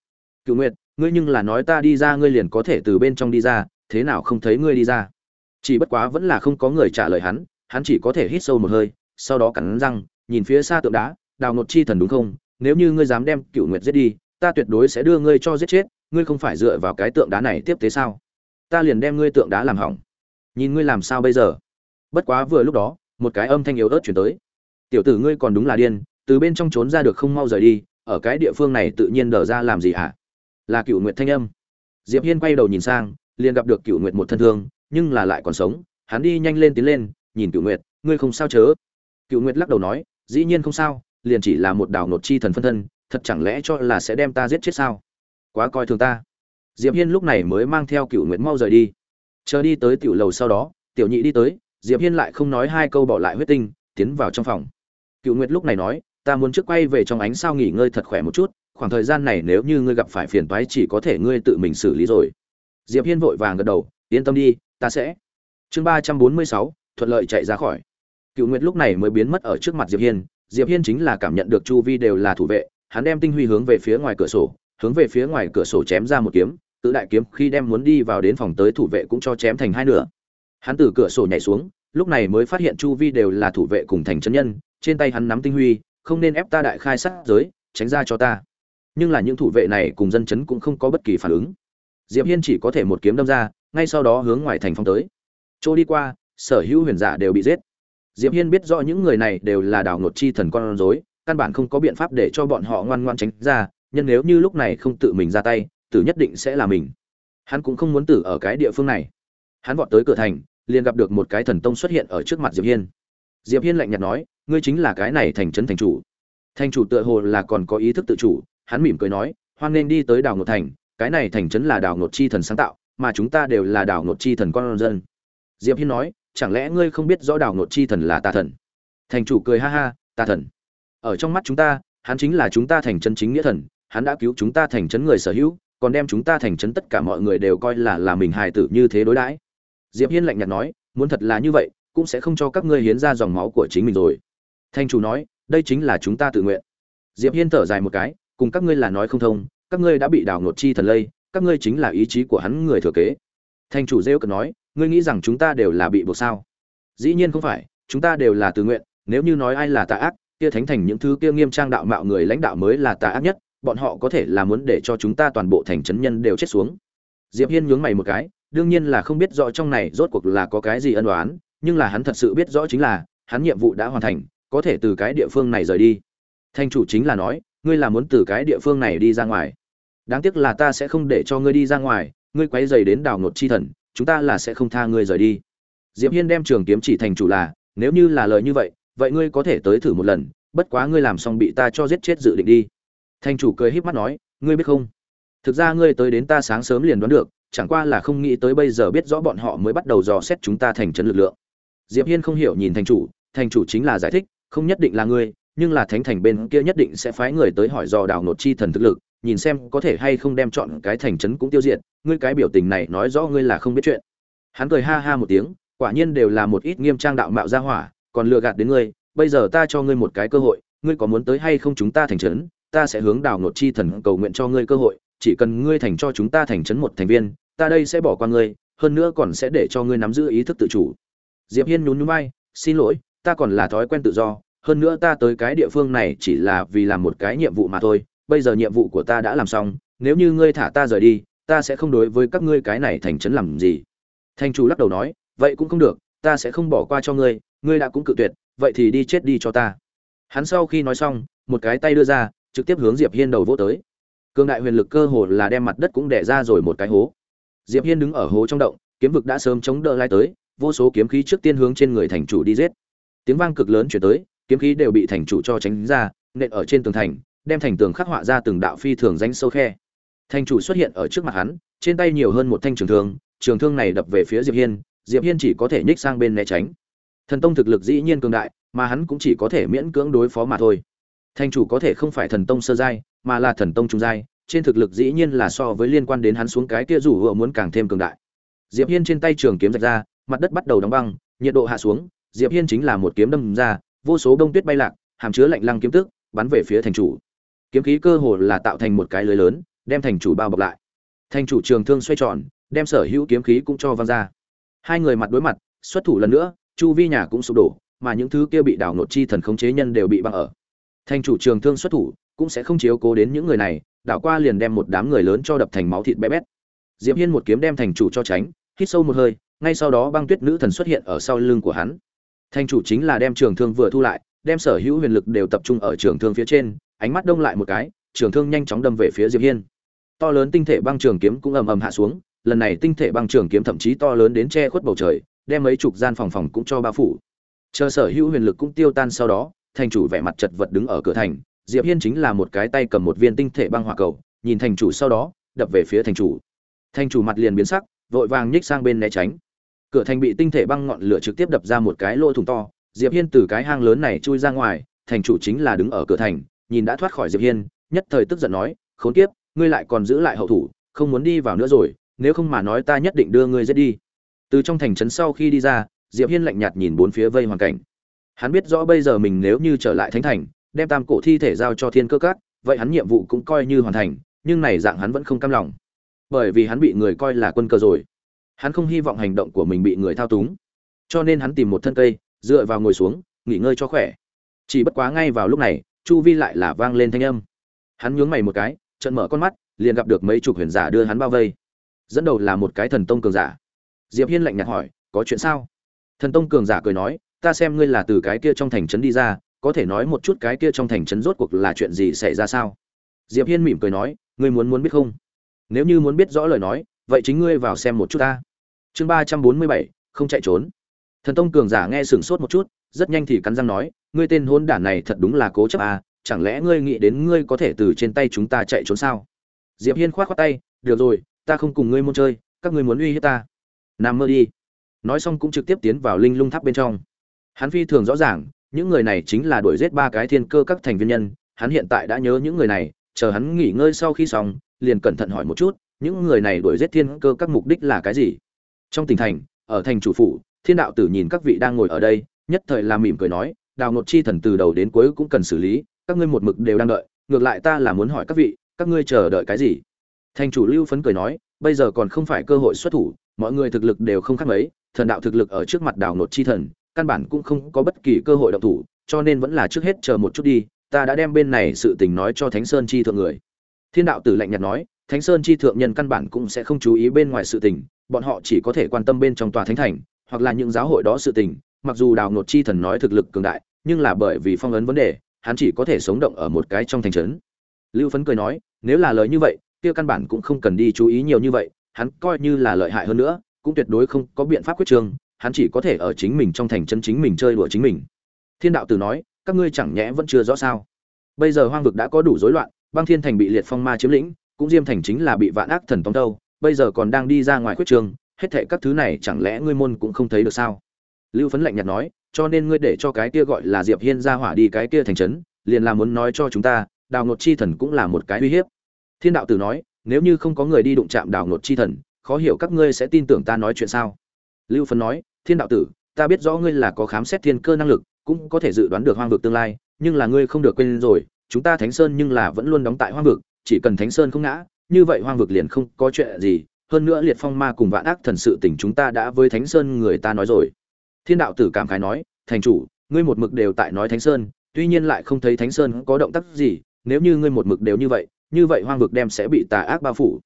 Speaker 1: Cựu nguyệt, ngươi nhưng là nói ta đi ra, ngươi liền có thể từ bên trong đi ra, thế nào không thấy ngươi đi ra? Chỉ bất quá vẫn là không có người trả lời hắn hắn chỉ có thể hít sâu một hơi, sau đó cắn răng nhìn phía xa tượng đá, đào nột chi thần đúng không? Nếu như ngươi dám đem cựu nguyệt giết đi, ta tuyệt đối sẽ đưa ngươi cho giết chết, ngươi không phải dựa vào cái tượng đá này tiếp tế sao? Ta liền đem ngươi tượng đá làm hỏng. Nhìn ngươi làm sao bây giờ? Bất quá vừa lúc đó, một cái âm thanh yếu ớt chuyển tới. Tiểu tử ngươi còn đúng là điên, từ bên trong trốn ra được không mau rời đi, ở cái địa phương này tự nhiên đờ ra làm gì hả? Là cựu nguyệt thanh âm. Diệp hiên quay đầu nhìn sang, liền gặp được cựu nguyệt một thân thương, nhưng là lại còn sống. Hắn đi nhanh lên tiến lên, nhìn cựu nguyệt, ngươi không sao chớ? Cựu nguyệt lắc đầu nói dĩ nhiên không sao, liền chỉ là một đào nột chi thần phân thân, thật chẳng lẽ cho là sẽ đem ta giết chết sao? Quá coi thường ta. Diệp hiên lúc này mới mang theo cựu nguyệt mau rời đi. Chờ đi tới tiểu lầu sau đó, tiểu nhị đi tới, diệp hiên lại không nói hai câu bỏ lại huyết tinh, tiến vào trong phòng. Cựu nguyệt lúc này nói, ta muốn trước quay về trong ánh sao nghỉ ngơi thật khỏe một chút, khoảng thời gian này nếu như ngươi gặp phải phiền toái chỉ có thể ngươi tự mình xử lý rồi. Diệp hiên vội vàng gật đầu, yên tâm đi, ta sẽ. Chương ba trăm bốn mươi sáu, thuận lợi chạy ra khỏi cựu nguyệt lúc này mới biến mất ở trước mặt diệp hiên. Diệp hiên chính là cảm nhận được chu vi đều là thủ vệ, hắn đem tinh huy hướng về phía ngoài cửa sổ, hướng về phía ngoài cửa sổ chém ra một kiếm, tự đại kiếm khi đem muốn đi vào đến phòng tới thủ vệ cũng cho chém thành hai nửa. Hắn từ cửa sổ nhảy xuống, lúc này mới phát hiện chu vi đều là thủ vệ cùng thành chân nhân, trên tay hắn nắm tinh huy, không nên ép ta đại khai sát giới, tránh ra cho ta. Nhưng là những thủ vệ này cùng dân chấn cũng không có bất kỳ phản ứng. Diệp hiên chỉ có thể một kiếm đâm ra, ngay sau đó hướng ngoài thành phong tới. Chỗ đi qua, sở hữu huyền giả đều bị giết diệp hiên biết rõ những người này đều là đào ngột chi thần con rối, căn bản không có biện pháp để cho bọn họ ngoan ngoan tránh ra, nhân nếu như lúc này không tự mình ra tay, tử nhất định sẽ là mình. Hắn cũng không muốn tử ở cái địa phương này. Hắn vọt tới cửa thành, liền gặp được một cái thần tông xuất hiện ở trước mặt diệp hiên. Diệp hiên lạnh nhạt nói, ngươi chính là cái này thành trấn thành chủ. Thành chủ tựa hồ là còn có ý thức tự chủ, hắn mỉm cười nói, hoan nên đi tới đảo ngột thành, cái này thành trấn là đảo ngột chi thần sáng tạo, mà chúng ta đều là đảo ngột chi thần con dân. Diệp hiên nói chẳng lẽ ngươi không biết rõ đảo ngột chi thần là tà thần? Thành chủ cười ha ha, tà thần. Ở trong mắt chúng ta, hắn chính là chúng ta thành chân chính nghĩa thần, hắn đã cứu chúng ta thành chấn người sở hữu, còn đem chúng ta thành chấn tất cả mọi người đều coi là là mình hài tử như thế đối đãi. Diệp hiên lạnh nhạt nói, muốn thật là như vậy, cũng sẽ không cho các ngươi hiến ra dòng máu của chính mình rồi. Thành chủ nói, đây chính là chúng ta tự nguyện. Diệp hiên thở dài một cái, cùng các ngươi là nói không thông, các ngươi đã bị đào ngột chi thần lây, các ngươi chính là ý chí của hắn người thừa kế. Thành chủ rêu cần nói ngươi nghĩ rằng chúng ta đều là bị buộc sao? Dĩ nhiên không phải, chúng ta đều là tự nguyện, nếu như nói ai là tà ác, kia thánh thành những thứ kia nghiêm trang đạo mạo người lãnh đạo mới là tà ác nhất, bọn họ có thể là muốn để cho chúng ta toàn bộ thành trấn nhân đều chết xuống. Diệp hiên nhướng mày một cái, đương nhiên là không biết rõ trong này rốt cuộc là có cái gì ân oán, nhưng là hắn thật sự biết rõ chính là, hắn nhiệm vụ đã hoàn thành, có thể từ cái địa phương này rời đi. Thanh chủ chính là nói, ngươi là muốn từ cái địa phương này đi ra ngoài. Đáng tiếc là ta sẽ không để cho ngươi đi ra ngoài, ngươi quấy dày đến đào ngột chi thần chúng ta là sẽ không tha ngươi rời đi. Diệp hiên đem trường kiếm chỉ thành chủ là, nếu như là lời như vậy vậy ngươi có thể tới thử một lần, bất quá ngươi làm xong bị ta cho giết chết dự định đi. Thành chủ cười híp mắt nói, ngươi biết không? Thực ra ngươi tới đến ta sáng sớm liền đoán được, chẳng qua là không nghĩ tới bây giờ biết rõ bọn họ mới bắt đầu dò xét chúng ta thành trấn lực lượng. Diệp hiên không hiểu nhìn thành chủ thành chủ chính là giải thích, không nhất định là ngươi, nhưng là thánh thành bên kia nhất định sẽ phái người tới hỏi dò đào nột chi thần thực lực nhìn xem có thể hay không đem chọn cái thành trấn cũng tiêu diệt, ngươi cái biểu tình này nói rõ ngươi là không biết chuyện. Hắn cười ha ha một tiếng, quả nhiên đều là một ít nghiêm trang đạo mạo ra hỏa, còn lừa gạt đến ngươi, bây giờ ta cho ngươi một cái cơ hội, ngươi có muốn tới hay không chúng ta thành trấn, ta sẽ hướng đào nột chi thần cầu nguyện cho ngươi cơ hội, chỉ cần ngươi thành cho chúng ta thành trấn một thành viên, ta đây sẽ bỏ qua ngươi, hơn nữa còn sẽ để cho ngươi nắm giữ ý thức tự chủ. Diệp hiên nhún nhún vai, xin lỗi, ta còn là thói quen tự do, hơn nữa ta tới cái địa phương này chỉ là vì làm một cái nhiệm vụ mà thôi bây giờ nhiệm vụ của ta đã làm xong, nếu như ngươi thả ta rời đi, ta sẽ không đối với các ngươi cái này thành trấn làm gì. Thành chủ lắc đầu nói, vậy cũng không được, ta sẽ không bỏ qua cho ngươi ngươi đã cũng cự tuyệt, vậy thì đi chết đi cho ta. Hắn sau khi nói xong, một cái tay đưa ra, trực tiếp hướng diệp hiên đầu vỗ tới. Cương đại huyền lực cơ hồ là đem mặt đất cũng đẻ ra rồi một cái hố. Diệp hiên đứng ở hố trong động, kiếm vực đã sớm chống đỡ lai tới, vô số kiếm khí trước tiên hướng trên người thành chủ đi giết. Tiếng vang cực lớn chuyển tới, kiếm khí đều bị thành chủ cho tránh ra, nện ở trên tường thành đem thành tường khắc họa ra từng đạo phi thường danh sâu khe. Thành chủ xuất hiện ở trước mặt hắn, trên tay nhiều hơn một thanh trường thương trường thương này đập về phía diệp hiên diệp hiên chỉ có thể nhích sang bên né tránh. Thần tông thực lực dĩ nhiên cường đại, mà hắn cũng chỉ có thể miễn cưỡng đối phó mà thôi. Thành chủ có thể không phải thần tông sơ giai, mà là thần tông trung giai, trên thực lực dĩ nhiên là so với liên quan đến hắn xuống cái kia rủ hựa muốn càng thêm cường đại. Diệp hiên trên tay trường kiếm rạch ra, mặt đất bắt đầu đóng băng, nhiệt độ hạ xuống, diệp hiên chính là một kiếm đâm ra, vô số đông tuyết bay lạc, hàm chứa lạnh lăng kiếm tức, bắn về phía thành chủ kiếm khí cơ hồ là tạo thành một cái lưới lớn, đem thành chủ bao bọc lại. Thành chủ trường thương xoay tròn, đem sở hữu kiếm khí cũng cho văng ra. Hai người mặt đối mặt, xuất thủ lần nữa, chu vi nhà cũng sụp đổ, mà những thứ kia bị đảo nột chi thần khống chế nhân đều bị băng ở. Thành chủ trường thương xuất thủ, cũng sẽ không chiếu cố đến những người này, đảo qua liền đem một đám người lớn cho đập thành máu thịt bé bét. Diệp hiên một kiếm đem thành chủ cho tránh, hít sâu một hơi, ngay sau đó băng tuyết nữ thần xuất hiện ở sau lưng của hắn. Thành chủ chính là đem trường thương vừa thu lại, đem sở hữu huyền lực đều tập trung ở trường thương phía trên ánh mắt đông lại một cái, trường thương nhanh chóng đâm về phía diệp hiên. To lớn tinh thể băng trường kiếm cũng ầm ầm hạ xuống, lần này tinh thể băng trường kiếm thậm chí to lớn đến che khuất bầu trời, đem mấy chục gian phòng phòng cũng cho bao phủ. Chờ sở hữu huyền lực cũng tiêu tan sau đó, thành chủ vẻ mặt chật vật đứng ở cửa thành, diệp hiên chính là một cái tay cầm một viên tinh thể băng hỏa cầu, nhìn thành chủ sau đó, đập về phía thành chủ. Thành chủ mặt liền biến sắc, vội vàng nhích sang bên né tránh. Cửa thành bị tinh thể băng ngọn lửa trực tiếp đập ra một cái lỗ thủng to, diệp hiên từ cái hang lớn này chui ra ngoài, thành chủ chính là đứng ở cửa thành nhìn đã thoát khỏi diệp hiên nhất thời tức giận nói khốn kiếp ngươi lại còn giữ lại hậu thủ không muốn đi vào nữa rồi nếu không mà nói ta nhất định đưa ngươi giết đi. Từ trong thành trấn sau khi đi ra diệp hiên lạnh nhạt nhìn bốn phía vây hoàn cảnh. Hắn biết rõ bây giờ mình nếu như trở lại thánh thành đem tam cổ thi thể giao cho thiên cơ Các, vậy hắn nhiệm vụ cũng coi như hoàn thành nhưng này dạng hắn vẫn không cam lòng. Bởi vì hắn bị người coi là quân cờ rồi. Hắn không hy vọng hành động của mình bị người thao túng. Cho nên hắn tìm một thân cây dựa vào ngồi xuống nghỉ ngơi cho khỏe. Chỉ bất quá ngay vào lúc này chu vi lại là vang lên thanh âm. Hắn nhướng mày một cái trận mở con mắt, liền gặp được mấy chục huyền giả đưa hắn bao vây. Dẫn đầu là một cái thần tông cường giả. Diệp hiên lạnh nhạt hỏi, có chuyện sao? Thần tông cường giả cười nói, ta xem ngươi là từ cái kia trong thành trấn đi ra, có thể nói một chút cái kia trong thành trấn rốt cuộc là chuyện gì xảy ra sao? Diệp hiên mỉm cười nói, ngươi muốn muốn biết không? Nếu như muốn biết rõ lời nói, vậy chính ngươi vào xem một chút ta. Chương ba trăm bốn mươi bảy, không chạy trốn. Thần tông cường giả nghe sửng sốt một chút, rất nhanh thì cắn răng nói ngươi tên hôn đản này thật đúng là cố chấp à chẳng lẽ ngươi nghĩ đến ngươi có thể từ trên tay chúng ta chạy trốn sao? Diệp hiên khoát khoát tay, được rồi, ta không cùng ngươi môn chơi, các ngươi muốn uy hiếp ta. Nằm mơ đi. Nói xong cũng trực tiếp tiến vào linh lung tháp bên trong. Hắn phi thường rõ ràng, những người này chính là đuổi giết ba cái thiên cơ các thành viên nhân, hắn hiện tại đã nhớ những người này, chờ hắn nghỉ ngơi sau khi xong, liền cẩn thận hỏi một chút, những người này đuổi giết thiên cơ các mục đích là cái gì? Trong tỉnh thành, ở thành chủ phủ, thiên đạo tử nhìn các vị đang ngồi ở đây, nhất thời là mỉm cười nói đào nột chi thần từ đầu đến cuối cũng cần xử lý, các ngươi một mực đều đang đợi, ngược lại ta là muốn hỏi các vị, các ngươi chờ đợi cái gì? Thành chủ lưu phấn cười nói, bây giờ còn không phải cơ hội xuất thủ, mọi người thực lực đều không khác mấy, thần đạo thực lực ở trước mặt đào nột chi thần, căn bản cũng không có bất kỳ cơ hội động thủ, cho nên vẫn là trước hết chờ một chút đi, ta đã đem bên này sự tình nói cho thánh sơn chi thượng người. Thiên đạo tử lạnh nhạt nói, thánh sơn chi thượng nhân căn bản cũng sẽ không chú ý bên ngoài sự tình, bọn họ chỉ có thể quan tâm bên trong tòa thánh thành, hoặc là những giáo hội đó sự tình, mặc dù đào nột chi thần nói thực lực cường đại nhưng là bởi vì phong ấn vấn đề, hắn chỉ có thể sống động ở một cái trong thành trấn. Lưu phấn cười nói, nếu là lời như vậy, kia căn bản cũng không cần đi chú ý nhiều như vậy, hắn coi như là lợi hại hơn nữa, cũng tuyệt đối không có biện pháp quyết trương hắn chỉ có thể ở chính mình trong thành chân chính mình chơi đùa chính mình. Thiên đạo tử nói, các ngươi chẳng nhẽ vẫn chưa rõ sao? Bây giờ hoang vực đã có đủ rối loạn, băng thiên thành bị liệt phong ma chiếm lĩnh, cũng diêm thành chính là bị vạn ác thần tông đâu bây giờ còn đang đi ra ngoài quyết trường, hết thệ các thứ này chẳng lẽ ngươi môn cũng không thấy được sao? Lưu phấn lạnh nhạt nói cho nên ngươi để cho cái kia gọi là diệp hiên ra hỏa đi cái kia thành trấn, liền là muốn nói cho chúng ta, đào ngột chi thần cũng là một cái uy hiếp. Thiên đạo tử nói, nếu như không có người đi đụng chạm đào ngột chi thần, khó hiểu các ngươi sẽ tin tưởng ta nói chuyện sao? Lưu phấn nói, thiên đạo tử, ta biết rõ ngươi là có khám xét thiên cơ năng lực, cũng có thể dự đoán được hoang vực tương lai, nhưng là ngươi không được quên rồi, chúng ta thánh sơn nhưng là vẫn luôn đóng tại hoang vực, chỉ cần thánh sơn không ngã, như vậy hoang vực liền không có chuyện gì. Hơn nữa liệt phong ma cùng vạn ác thần sự tình chúng ta đã với thánh sơn người ta nói rồi thiên đạo tử cảm khái nói, thành chủ, ngươi một mực đều tại nói thánh sơn, tuy nhiên lại không thấy thánh sơn có động tác gì, nếu như ngươi một mực đều như vậy như vậy hoang vực đem sẽ bị tà ác bao phủ.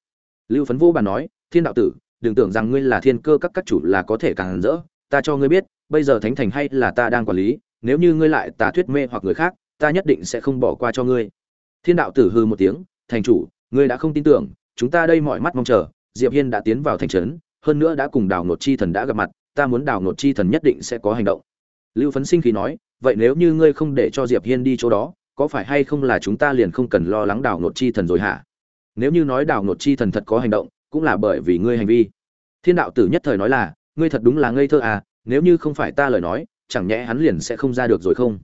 Speaker 1: Lưu phấn vô bàn nói, thiên đạo tử, đừng tưởng rằng ngươi là thiên cơ các các chủ là có thể càng rỡ, ta cho ngươi biết, bây giờ thánh thành hay là ta đang quản lý, nếu như ngươi lại tà thuyết mê hoặc người khác, ta nhất định sẽ không bỏ qua cho ngươi. Thiên đạo tử hư một tiếng, thành chủ, ngươi đã không tin tưởng, chúng ta đây mọi mắt mong chờ, diệp hiên đã tiến vào thành trấn, hơn nữa đã cùng đào nột chi thần đã gặp mặt ta muốn đào ngột chi thần nhất định sẽ có hành động. Lưu phấn sinh khí nói, vậy nếu như ngươi không để cho diệp hiên đi chỗ đó, có phải hay không là chúng ta liền không cần lo lắng đào ngột chi thần rồi hả? Nếu như nói đào ngột chi thần thật có hành động, cũng là bởi vì ngươi hành vi. Thiên đạo tử nhất thời nói là, ngươi thật đúng là ngây thơ à nếu như không phải ta lời nói, chẳng nhẽ hắn liền sẽ không ra được rồi không?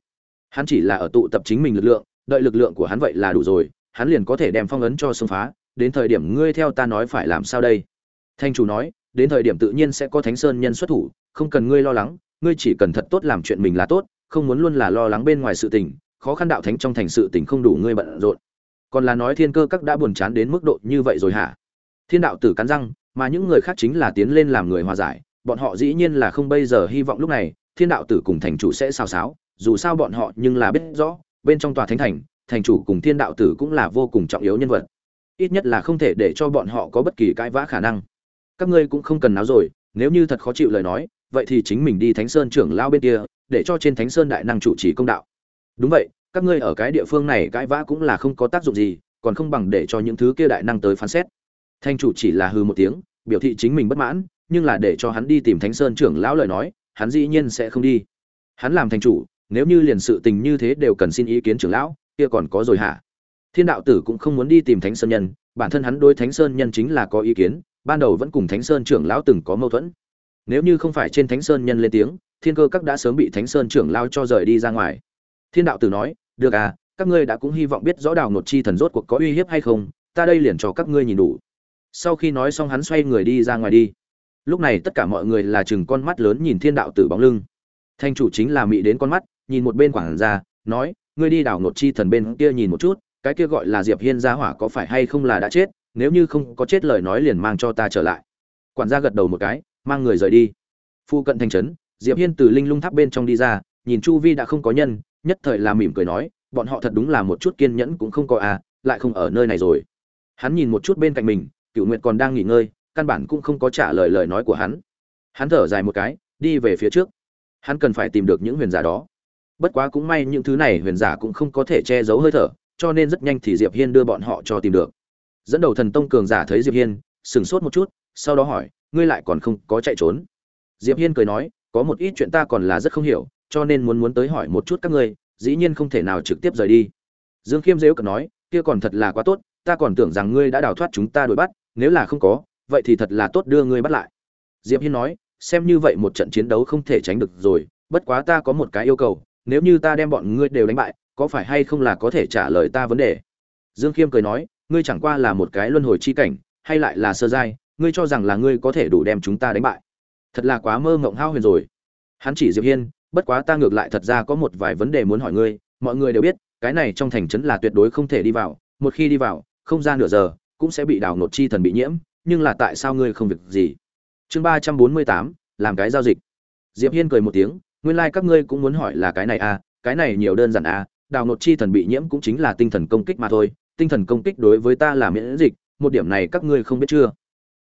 Speaker 1: Hắn chỉ là ở tụ tập chính mình lực lượng, đợi lực lượng của hắn vậy là đủ rồi, hắn liền có thể đem phong ấn cho xông phá, đến thời điểm ngươi theo ta nói phải làm sao đây? Thanh chủ nói đến thời điểm tự nhiên sẽ có thánh sơn nhân xuất thủ, không cần ngươi lo lắng, ngươi chỉ cần thật tốt làm chuyện mình là tốt, không muốn luôn là lo lắng bên ngoài sự tình, khó khăn đạo thánh trong thành sự tình không đủ ngươi bận rộn. Còn là nói thiên cơ các đã buồn chán đến mức độ như vậy rồi hả? Thiên đạo tử cắn răng, mà những người khác chính là tiến lên làm người hòa giải, bọn họ dĩ nhiên là không bây giờ hy vọng lúc này, thiên đạo tử cùng thành chủ sẽ xào xáo, dù sao bọn họ nhưng là biết rõ, bên trong tòa thánh thành thành chủ cùng thiên đạo tử cũng là vô cùng trọng yếu nhân vật. Ít nhất là không thể để cho bọn họ có bất kỳ cãi vã khả năng các ngươi cũng không cần náo rồi, nếu như thật khó chịu lời nói, vậy thì chính mình đi thánh sơn trưởng lao bên kia, để cho trên thánh sơn đại năng chủ trì công đạo. Đúng vậy, các ngươi ở cái địa phương này cãi vã cũng là không có tác dụng gì, còn không bằng để cho những thứ kia đại năng tới phán xét. Thanh chủ chỉ là hư một tiếng, biểu thị chính mình bất mãn, nhưng là để cho hắn đi tìm thánh sơn trưởng lão lời nói, hắn dĩ nhiên sẽ không đi. Hắn làm thanh chủ, nếu như liền sự tình như thế đều cần xin ý kiến trưởng lão, kia còn có rồi hả? Thiên đạo tử cũng không muốn đi tìm thánh sơn nhân, bản thân hắn đối thánh sơn nhân chính là có ý kiến ban đầu vẫn cùng thánh sơn trưởng lão từng có mâu thuẫn. Nếu như không phải trên thánh sơn nhân lên tiếng, thiên cơ các đã sớm bị thánh sơn trưởng lao cho rời đi ra ngoài. Thiên đạo tử nói, được à các ngươi đã cũng hy vọng biết rõ đào nột chi thần rốt cuộc có uy hiếp hay không, ta đây liền cho các ngươi nhìn đủ. Sau khi nói xong hắn xoay người đi ra ngoài đi. Lúc này tất cả mọi người là chừng con mắt lớn nhìn thiên đạo tử bóng lưng. Thanh chủ chính là mị đến con mắt, nhìn một bên quảng ra nói, ngươi đi đào nột chi thần bên kia nhìn một chút, cái kia gọi là diệp hiên gia hỏa có phải hay không là đã chết? Nếu như không có chết lời nói liền mang cho ta trở lại. Quản gia gật đầu một cái, mang người rời đi. Phu cận thành trấn, diệp hiên từ linh lung tháp bên trong đi ra, nhìn chu vi đã không có nhân, nhất thời là mỉm cười nói, bọn họ thật đúng là một chút kiên nhẫn cũng không có à lại không ở nơi này rồi. Hắn nhìn một chút bên cạnh mình cựu nguyệt còn đang nghỉ ngơi, căn bản cũng không có trả lời lời nói của hắn. Hắn thở dài một cái, đi về phía trước. Hắn cần phải tìm được những huyền giả đó. Bất quá cũng may những thứ này huyền giả cũng không có thể che giấu hơi thở, cho nên rất nhanh thì diệp hiên đưa bọn họ cho tìm được dẫn đầu thần tông cường giả thấy diệp hiên sừng sốt một chút, sau đó hỏi, ngươi lại còn không có chạy trốn? Diệp hiên cười nói, có một ít chuyện ta còn là rất không hiểu, cho nên muốn muốn tới hỏi một chút các ngươi, dĩ nhiên không thể nào trực tiếp rời đi. Dương khiêm dễu cợt nói, kia còn thật là quá tốt, ta còn tưởng rằng ngươi đã đào thoát chúng ta đuổi bắt, nếu là không có, vậy thì thật là tốt đưa ngươi bắt lại. Diệp hiên nói, xem như vậy một trận chiến đấu không thể tránh được rồi, bất quá ta có một cái yêu cầu, nếu như ta đem bọn ngươi đều đánh bại, có phải hay không là có thể trả lời ta vấn đề? Dương khiêm cười nói ngươi chẳng qua là một cái luân hồi chi cảnh, hay lại là sơ giai, ngươi cho rằng là ngươi có thể đủ đem chúng ta đánh bại. Thật là quá mơ mộng hao huyền rồi. Hắn chỉ diệp hiên, bất quá ta ngược lại thật ra có một vài vấn đề muốn hỏi ngươi, mọi người đều biết, cái này trong thành trấn là tuyệt đối không thể đi vào, một khi đi vào, không ra nửa giờ, cũng sẽ bị đào nột chi thần bị nhiễm, nhưng là tại sao ngươi không việc gì? Chương ba trăm bốn mươi tám, làm cái giao dịch. Diệp hiên cười một tiếng, nguyên lai like các ngươi cũng muốn hỏi là cái này à cái này nhiều đơn giản à đào nột chi thần bị nhiễm cũng chính là tinh thần công kích mà thôi tinh thần công kích đối với ta là miễn dịch, một điểm này các ngươi không biết chưa?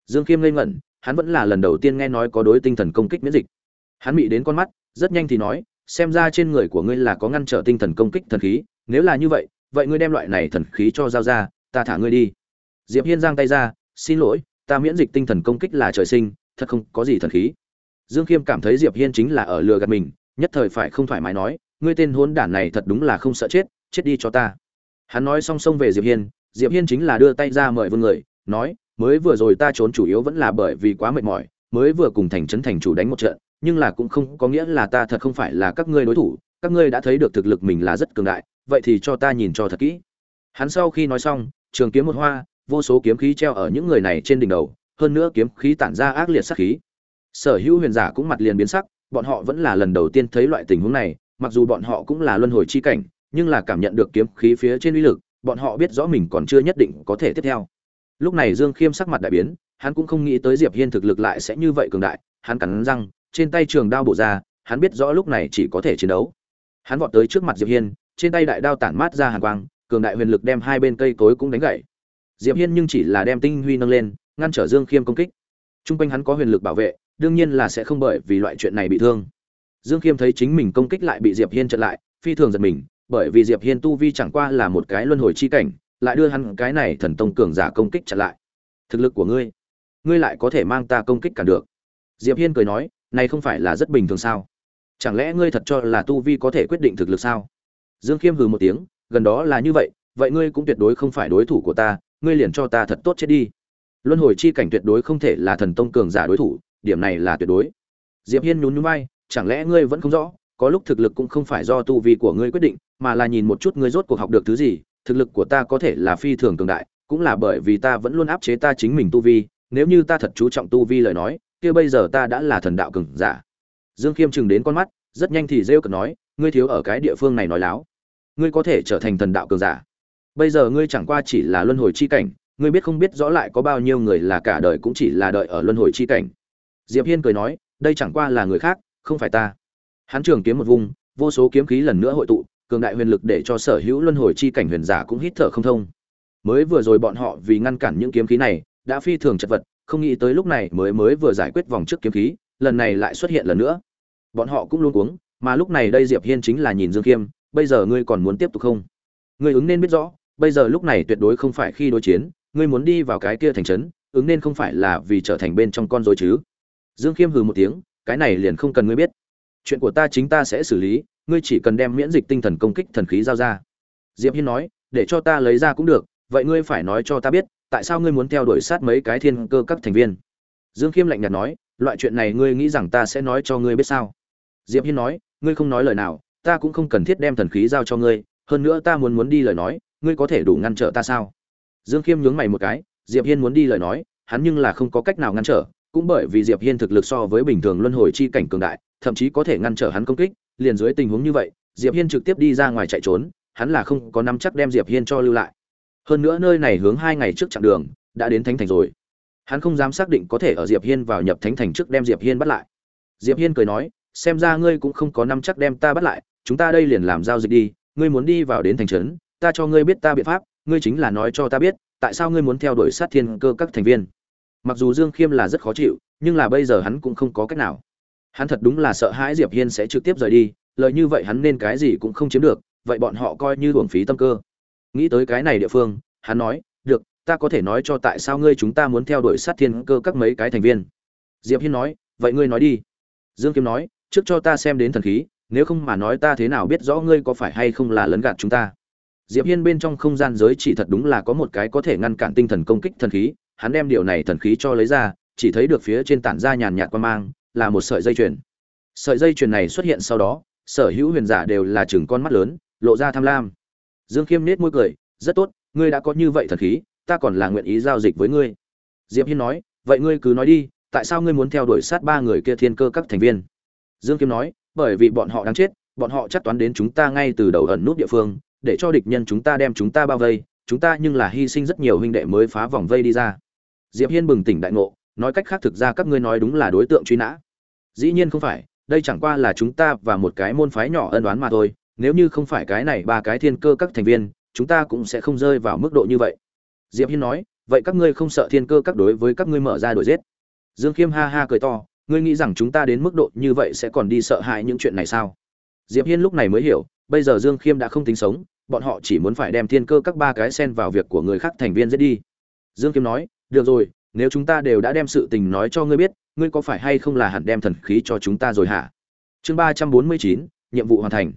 Speaker 1: Dương khiêm ngây ngẩn, hắn vẫn là lần đầu tiên nghe nói có đối tinh thần công kích miễn dịch. Hắn bị đến con mắt, rất nhanh thì nói, xem ra trên người của ngươi là có ngăn trở tinh thần công kích thần khí, nếu là như vậy vậy ngươi đem loại này thần khí cho giao ra, ta thả ngươi đi. Diệp hiên giang tay ra, xin lỗi, ta miễn dịch tinh thần công kích là trời sinh, thật không có gì thần khí. Dương khiêm cảm thấy diệp hiên chính là ở lừa gạt mình, nhất thời phải không thoải mái nói, ngươi tên hôn đản này thật đúng là không sợ chết chết đi cho ta hắn nói song song về diệp hiên diệp hiên chính là đưa tay ra mời vương người, nói, mới vừa rồi ta trốn chủ yếu vẫn là bởi vì quá mệt mỏi, mới vừa cùng thành trấn thành chủ đánh một trận, nhưng là cũng không có nghĩa là ta thật không phải là các ngươi đối thủ, các ngươi đã thấy được thực lực mình là rất cường đại, vậy thì cho ta nhìn cho thật kỹ. Hắn sau khi nói xong, trường kiếm một hoa, vô số kiếm khí treo ở những người này trên đỉnh đầu, hơn nữa kiếm khí tản ra ác liệt sát khí. Sở hữu huyền giả cũng mặt liền biến sắc, bọn họ vẫn là lần đầu tiên thấy loại tình huống này, mặc dù bọn họ cũng là luân hồi chi cảnh nhưng là cảm nhận được kiếm khí phía trên uy lực, bọn họ biết rõ mình còn chưa nhất định có thể tiếp theo. Lúc này dương khiêm sắc mặt đại biến, hắn cũng không nghĩ tới diệp hiên thực lực lại sẽ như vậy cường đại, hắn cắn răng, trên tay trường đao bổ ra, hắn biết rõ lúc này chỉ có thể chiến đấu. Hắn vọt tới trước mặt diệp hiên, trên tay đại đao tản mát ra hàn quang, cường đại huyền lực đem hai bên cây cối cũng đánh gãy. Diệp hiên nhưng chỉ là đem tinh huy nâng lên, ngăn trở dương khiêm công kích. Trung quanh hắn có huyền lực bảo vệ, đương nhiên là sẽ không bởi vì loại chuyện này bị thương. Dương khiêm thấy chính mình công kích lại bị diệp hiên chặn lại, phi thường giật mình bởi vì diệp hiên tu vi chẳng qua là một cái luân hồi chi cảnh, lại đưa hắn cái này thần tông cường giả công kích chặn lại. Thực lực của ngươi ngươi lại có thể mang ta công kích cả được. Diệp hiên cười nói, này không phải là rất bình thường sao? Chẳng lẽ ngươi thật cho là tu vi có thể quyết định thực lực sao? Dương khiêm hừ một tiếng, gần đó là như vậy vậy ngươi cũng tuyệt đối không phải đối thủ của ta, ngươi liền cho ta thật tốt chết đi. Luân hồi chi cảnh tuyệt đối không thể là thần tông cường giả đối thủ, điểm này là tuyệt đối. Diệp hiên nhún nhún vai, chẳng lẽ ngươi vẫn không rõ, có lúc thực lực cũng không phải do tu vi của ngươi quyết định mà là nhìn một chút ngươi rốt cuộc học được thứ gì, thực lực của ta có thể là phi thường cường đại, cũng là bởi vì ta vẫn luôn áp chế ta chính mình tu vi, nếu như ta thật chú trọng tu vi lời nói, kia bây giờ ta đã là thần đạo cường giả. Dương khiêm chừng đến con mắt, rất nhanh thì rêu cợt nói, ngươi thiếu ở cái địa phương này nói láo. Ngươi có thể trở thành thần đạo cường giả. Bây giờ ngươi chẳng qua chỉ là luân hồi chi cảnh, ngươi biết không biết rõ lại có bao nhiêu người là cả đời cũng chỉ là đợi ở luân hồi chi cảnh. Diệp hiên cười nói, đây chẳng qua là người khác, không phải ta. Hắn trường kiếm một vùng, vô số kiếm khí lần nữa hội tụ cường đại huyền lực để cho sở hữu luân hồi chi cảnh huyền giả cũng hít thở không thông. Mới vừa rồi bọn họ vì ngăn cản những kiếm khí này, đã phi thường chật vật, không nghĩ tới lúc này mới mới vừa giải quyết vòng trước kiếm khí, lần này lại xuất hiện lần nữa. Bọn họ cũng luôn cuống, mà lúc này đây diệp hiên chính là nhìn dương khiêm, bây giờ ngươi còn muốn tiếp tục không? Ngươi ứng nên biết rõ, bây giờ lúc này tuyệt đối không phải khi đối chiến, ngươi muốn đi vào cái kia thành trấn, ứng nên không phải là vì trở thành bên trong con rối chứ? Dương khiêm hừ một tiếng, cái này liền không cần ngươi biết chuyện của ta chính ta sẽ xử lý, ngươi chỉ cần đem miễn dịch tinh thần công kích thần khí giao ra. Diệp hiên nói, để cho ta lấy ra cũng được, vậy ngươi phải nói cho ta biết, tại sao ngươi muốn theo đuổi sát mấy cái thiên cơ các thành viên? Dương khiêm lạnh nhạt nói, loại chuyện này ngươi nghĩ rằng ta sẽ nói cho ngươi biết sao? Diệp hiên nói, ngươi không nói lời nào, ta cũng không cần thiết đem thần khí giao cho ngươi, hơn nữa ta muốn muốn đi lời nói, ngươi có thể đủ ngăn trở ta sao? Dương khiêm nhướng mày một cái, diệp hiên muốn đi lời nói, hắn nhưng là không có cách nào ngăn trở cũng bởi vì diệp hiên thực lực so với bình thường luân hồi chi cảnh cường đại, thậm chí có thể ngăn trở hắn công kích, liền dưới tình huống như vậy, diệp hiên trực tiếp đi ra ngoài chạy trốn, hắn là không có nắm chắc đem diệp hiên cho lưu lại. Hơn nữa nơi này hướng hai ngày trước chặng đường, đã đến thánh thành rồi. Hắn không dám xác định có thể ở diệp hiên vào nhập thánh thành trước đem diệp hiên bắt lại. Diệp hiên cười nói, xem ra ngươi cũng không có nắm chắc đem ta bắt lại, chúng ta đây liền làm giao dịch đi, ngươi muốn đi vào đến thành trấn, ta cho ngươi biết ta biện pháp, ngươi chính là nói cho ta biết, tại sao ngươi muốn theo đuổi sát thiên cơ các thành viên mặc dù dương khiêm là rất khó chịu, nhưng là bây giờ hắn cũng không có cách nào. Hắn thật đúng là sợ hãi diệp hiên sẽ trực tiếp rời đi, lời như vậy hắn nên cái gì cũng không chiếm được, vậy bọn họ coi như hưởng phí tâm cơ. Nghĩ tới cái này địa phương, hắn nói, được, ta có thể nói cho tại sao ngươi chúng ta muốn theo đuổi sát thiên cơ các mấy cái thành viên. Diệp hiên nói, vậy ngươi nói đi. Dương khiêm nói, trước cho ta xem đến thần khí, nếu không mà nói ta thế nào biết rõ ngươi có phải hay không là lấn gạt chúng ta. Diệp hiên bên trong không gian giới chỉ thật đúng là có một cái có thể ngăn cản tinh thần công kích thần khí hắn đem điều này thần khí cho lấy ra, chỉ thấy được phía trên tản ra nhàn nhạt quan mang, là một sợi dây chuyền. Sợi dây chuyền này xuất hiện sau đó, sở hữu huyền giả đều là chừng con mắt lớn, lộ ra tham lam. Dương khiêm nết môi cười, rất tốt, ngươi đã có như vậy thần khí, ta còn là nguyện ý giao dịch với ngươi. Diệp hiên nói, vậy ngươi cứ nói đi, tại sao ngươi muốn theo đuổi sát ba người kia thiên cơ các thành viên? Dương khiêm nói, bởi vì bọn họ đang chết, bọn họ chắc toán đến chúng ta ngay từ đầu ẩn nút địa phương, để cho địch nhân chúng ta đem chúng ta bao vây, chúng ta nhưng là hy sinh rất nhiều huynh đệ mới phá vòng vây đi ra diệp hiên bừng tỉnh đại ngộ, nói cách khác thực ra các ngươi nói đúng là đối tượng truy nã. Dĩ nhiên không phải, đây chẳng qua là chúng ta và một cái môn phái nhỏ ân đoán mà thôi, nếu như không phải cái này ba cái thiên cơ các thành viên, chúng ta cũng sẽ không rơi vào mức độ như vậy. Diệp hiên nói, vậy các ngươi không sợ thiên cơ các đối với các ngươi mở ra đổi giết? Dương khiêm ha ha cười to, ngươi nghĩ rằng chúng ta đến mức độ như vậy sẽ còn đi sợ hãi những chuyện này sao? Diệp hiên lúc này mới hiểu, bây giờ dương khiêm đã không tính sống, bọn họ chỉ muốn phải đem thiên cơ các ba cái sen vào việc của người khác thành viên giết đi. Dương khiêm nói được rồi, nếu chúng ta đều đã đem sự tình nói cho ngươi biết, ngươi có phải hay không là hẳn đem thần khí cho chúng ta rồi hả? Chương ba trăm bốn mươi chín, nhiệm vụ hoàn thành.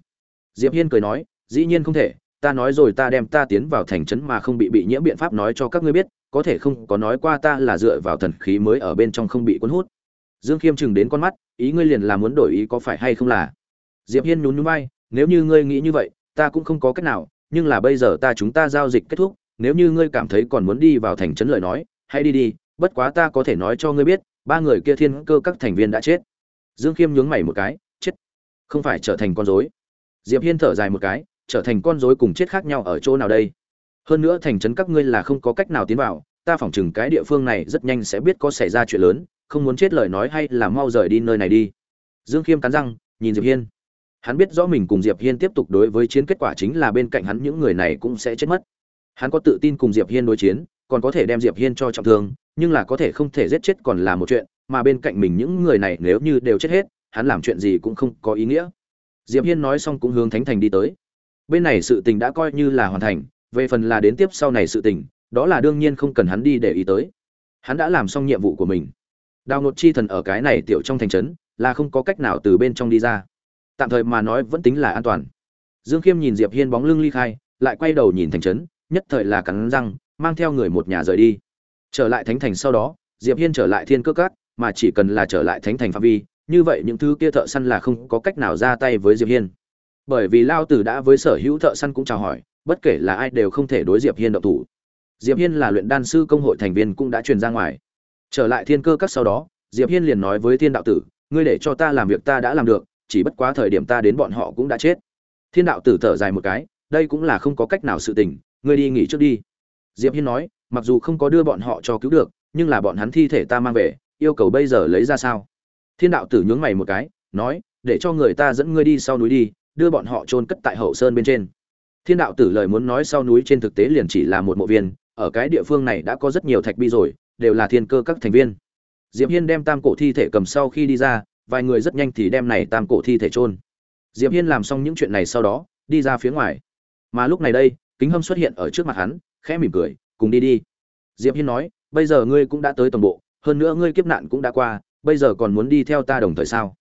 Speaker 1: Diệp hiên cười nói, dĩ nhiên không thể, ta nói rồi ta đem ta tiến vào thành trấn mà không bị bị nhiễm biện pháp nói cho các ngươi biết, có thể không, có nói qua ta là dựa vào thần khí mới ở bên trong không bị cuốn hút. Dương khiêm chừng đến con mắt, ý ngươi liền là muốn đổi ý có phải hay không là? Diệp hiên nhún nhún vai, nếu như ngươi nghĩ như vậy, ta cũng không có cách nào, nhưng là bây giờ ta chúng ta giao dịch kết thúc, nếu như ngươi cảm thấy còn muốn đi vào thành trấn lời nói hãy đi đi, bất quá ta có thể nói cho ngươi biết, ba người kia thiên cơ các thành viên đã chết. Dương khiêm nhướng mày một cái, chết. Không phải trở thành con rối. Diệp hiên thở dài một cái, trở thành con rối cùng chết khác nhau ở chỗ nào đây? Hơn nữa thành trấn các ngươi là không có cách nào tiến vào, ta phỏng chừng cái địa phương này rất nhanh sẽ biết có xảy ra chuyện lớn, không muốn chết lời nói hay là mau rời đi nơi này đi. Dương khiêm cắn răng, nhìn diệp hiên. Hắn biết rõ mình cùng diệp hiên tiếp tục đối với chiến kết quả chính là bên cạnh hắn, những người này cũng sẽ chết mất. Hắn có tự tin cùng diệp hiên đối chiến còn có thể đem diệp hiên cho trọng thương, nhưng là có thể không thể giết chết còn là một chuyện, mà bên cạnh mình những người này nếu như đều chết hết, hắn làm chuyện gì cũng không có ý nghĩa. Diệp hiên nói xong cũng hướng thánh thành đi tới. Bên này sự tình đã coi như là hoàn thành, về phần là đến tiếp sau này sự tình, đó là đương nhiên không cần hắn đi để ý tới. Hắn đã làm xong nhiệm vụ của mình. Đào ngột chi thần ở cái này tiểu trong thành trấn, là không có cách nào từ bên trong đi ra. Tạm thời mà nói vẫn tính là an toàn. Dương khiêm nhìn diệp hiên bóng lưng ly khai, lại quay đầu nhìn thành trấn, nhất thời là cắn răng mang theo người một nhà rời đi. Trở lại thánh thành sau đó, diệp hiên trở lại thiên cơ cát, mà chỉ cần là trở lại thánh thành phạm vi, như vậy những thứ kia thợ săn là không có cách nào ra tay với diệp hiên. Bởi vì lao tử đã với sở hữu thợ săn cũng chào hỏi, bất kể là ai đều không thể đối diệp hiên động thủ. Diệp hiên là luyện đan sư công hội thành viên cũng đã truyền ra ngoài. Trở lại thiên cơ các sau đó, diệp hiên liền nói với thiên đạo tử, ngươi để cho ta làm việc ta đã làm được, chỉ bất quá thời điểm ta đến bọn họ cũng đã chết. Thiên đạo tử thở dài một cái, đây cũng là không có cách nào sự tình, ngươi đi nghỉ trước đi diệp hiên nói, mặc dù không có đưa bọn họ cho cứu được, nhưng là bọn hắn thi thể ta mang về, yêu cầu bây giờ lấy ra sao? Thiên đạo tử nhướng mày một cái, nói, để cho người ta dẫn ngươi đi sau núi đi, đưa bọn họ chôn cất tại hậu sơn bên trên. Thiên đạo tử lời muốn nói sau núi trên thực tế liền chỉ là một mộ viên, ở cái địa phương này đã có rất nhiều thạch bi rồi, đều là thiên cơ các thành viên. Diệp hiên đem tam cổ thi thể cầm sau khi đi ra, vài người rất nhanh thì đem này tam cổ thi thể chôn. Diệp hiên làm xong những chuyện này sau đó, đi ra phía ngoài. Mà lúc này đây kính hâm xuất hiện ở trước mặt hắn, khẽ mỉm cười, cùng đi đi. Diệp hiên nói, bây giờ ngươi cũng đã tới toàn bộ, hơn nữa ngươi kiếp nạn cũng đã qua, bây giờ còn muốn đi theo ta đồng thời sao?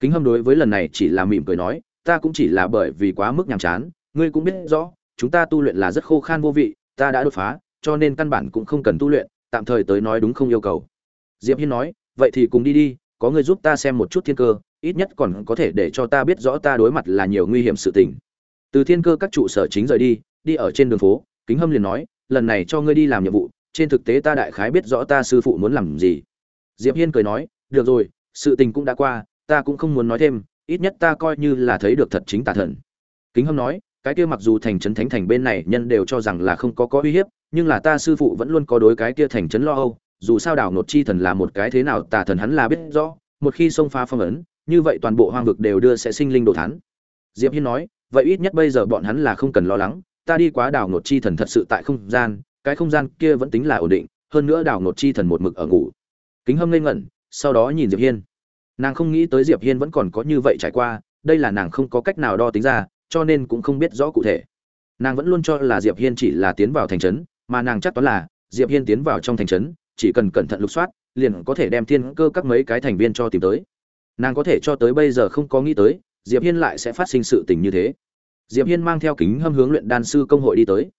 Speaker 1: Kính hâm đối với lần này chỉ là mỉm cười nói, ta cũng chỉ là bởi vì quá mức nhàm chán, ngươi cũng biết rõ, chúng ta tu luyện là rất khô khan vô vị, ta đã đột phá, cho nên căn bản cũng không cần tu luyện, tạm thời tới nói đúng không yêu cầu. Diệp hiên nói, vậy thì cùng đi đi, có người giúp ta xem một chút thiên cơ, ít nhất còn có thể để cho ta biết rõ ta đối mặt là nhiều nguy hiểm sự tình. Từ thiên cơ các trụ sở chính rời đi đi ở trên đường phố, kính hâm liền nói, lần này cho ngươi đi làm nhiệm vụ, trên thực tế ta đại khái biết rõ ta sư phụ muốn làm gì. Diệp hiên cười nói, được rồi, sự tình cũng đã qua, ta cũng không muốn nói thêm, ít nhất ta coi như là thấy được thật chính tà thần. Kính hâm nói, cái kia mặc dù thành trấn thánh thành bên này nhân đều cho rằng là không có có uy hiếp, nhưng là ta sư phụ vẫn luôn có đối cái kia thành trấn lo âu, dù sao đảo nột chi thần là một cái thế nào tà thần hắn là biết rõ, một khi xông phá phong ấn, như vậy toàn bộ hoang vực đều đưa sẽ sinh linh đồ thắn diệp hiên nói, vậy ít nhất bây giờ bọn hắn là không cần lo lắng ta đi quá đảo nột chi thần thật sự tại không gian, cái không gian kia vẫn tính là ổn định, hơn nữa đảo nột chi thần một mực ở ngủ. Kính hâm ngây ngẩn, sau đó nhìn diệp hiên. Nàng không nghĩ tới diệp hiên vẫn còn có như vậy trải qua, đây là nàng không có cách nào đo tính ra, cho nên cũng không biết rõ cụ thể. Nàng vẫn luôn cho là diệp hiên chỉ là tiến vào thành trấn, mà nàng chắc toán là, diệp hiên tiến vào trong thành trấn, chỉ cần cẩn thận lục soát, liền có thể đem thiên cơ các mấy cái thành viên cho tìm tới. Nàng có thể cho tới bây giờ không có nghĩ tới, diệp hiên lại sẽ phát sinh sự tình như thế diệp hiên mang theo kính hâm hướng luyện đan sư công hội đi tới.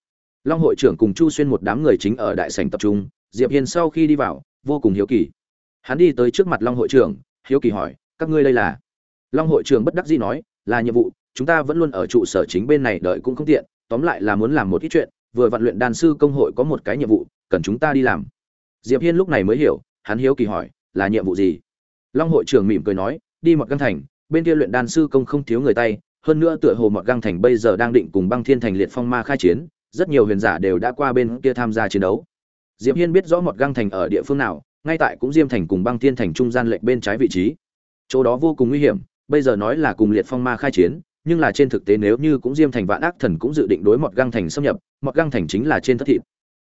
Speaker 1: Long hội trưởng cùng chu xuyên một đám người chính ở đại sảnh tập trung, diệp hiên sau khi đi vào, vô cùng hiếu kỳ. Hắn đi tới trước mặt long hội trưởng, hiếu kỳ hỏi, các ngươi đây là? Long hội trưởng bất đắc dĩ nói, là nhiệm vụ, chúng ta vẫn luôn ở trụ sở chính bên này, đợi cũng không tiện, tóm lại là muốn làm một ít chuyện, vừa vận luyện đan sư công hội có một cái nhiệm vụ, cần chúng ta đi làm. Diệp hiên lúc này mới hiểu, hắn hiếu kỳ hỏi, là nhiệm vụ gì? Long hội trưởng mỉm cười nói, đi một căn thành, bên kia luyện đan sư công không thiếu người tay hơn nữa tựa hồ mọt găng thành bây giờ đang định cùng băng thiên thành liệt phong ma khai chiến, rất nhiều huyền giả đều đã qua bên kia tham gia chiến đấu. Diệp hiên biết rõ mọt găng thành ở địa phương nào, ngay tại cũng diêm thành cùng băng thiên thành trung gian lệch bên trái vị trí. Chỗ đó vô cùng nguy hiểm, bây giờ nói là cùng liệt phong ma khai chiến, nhưng là trên thực tế nếu như cũng diêm thành vạn ác thần cũng dự định đối mọt găng thành xâm nhập, mọt găng thành chính là trên thất thịt.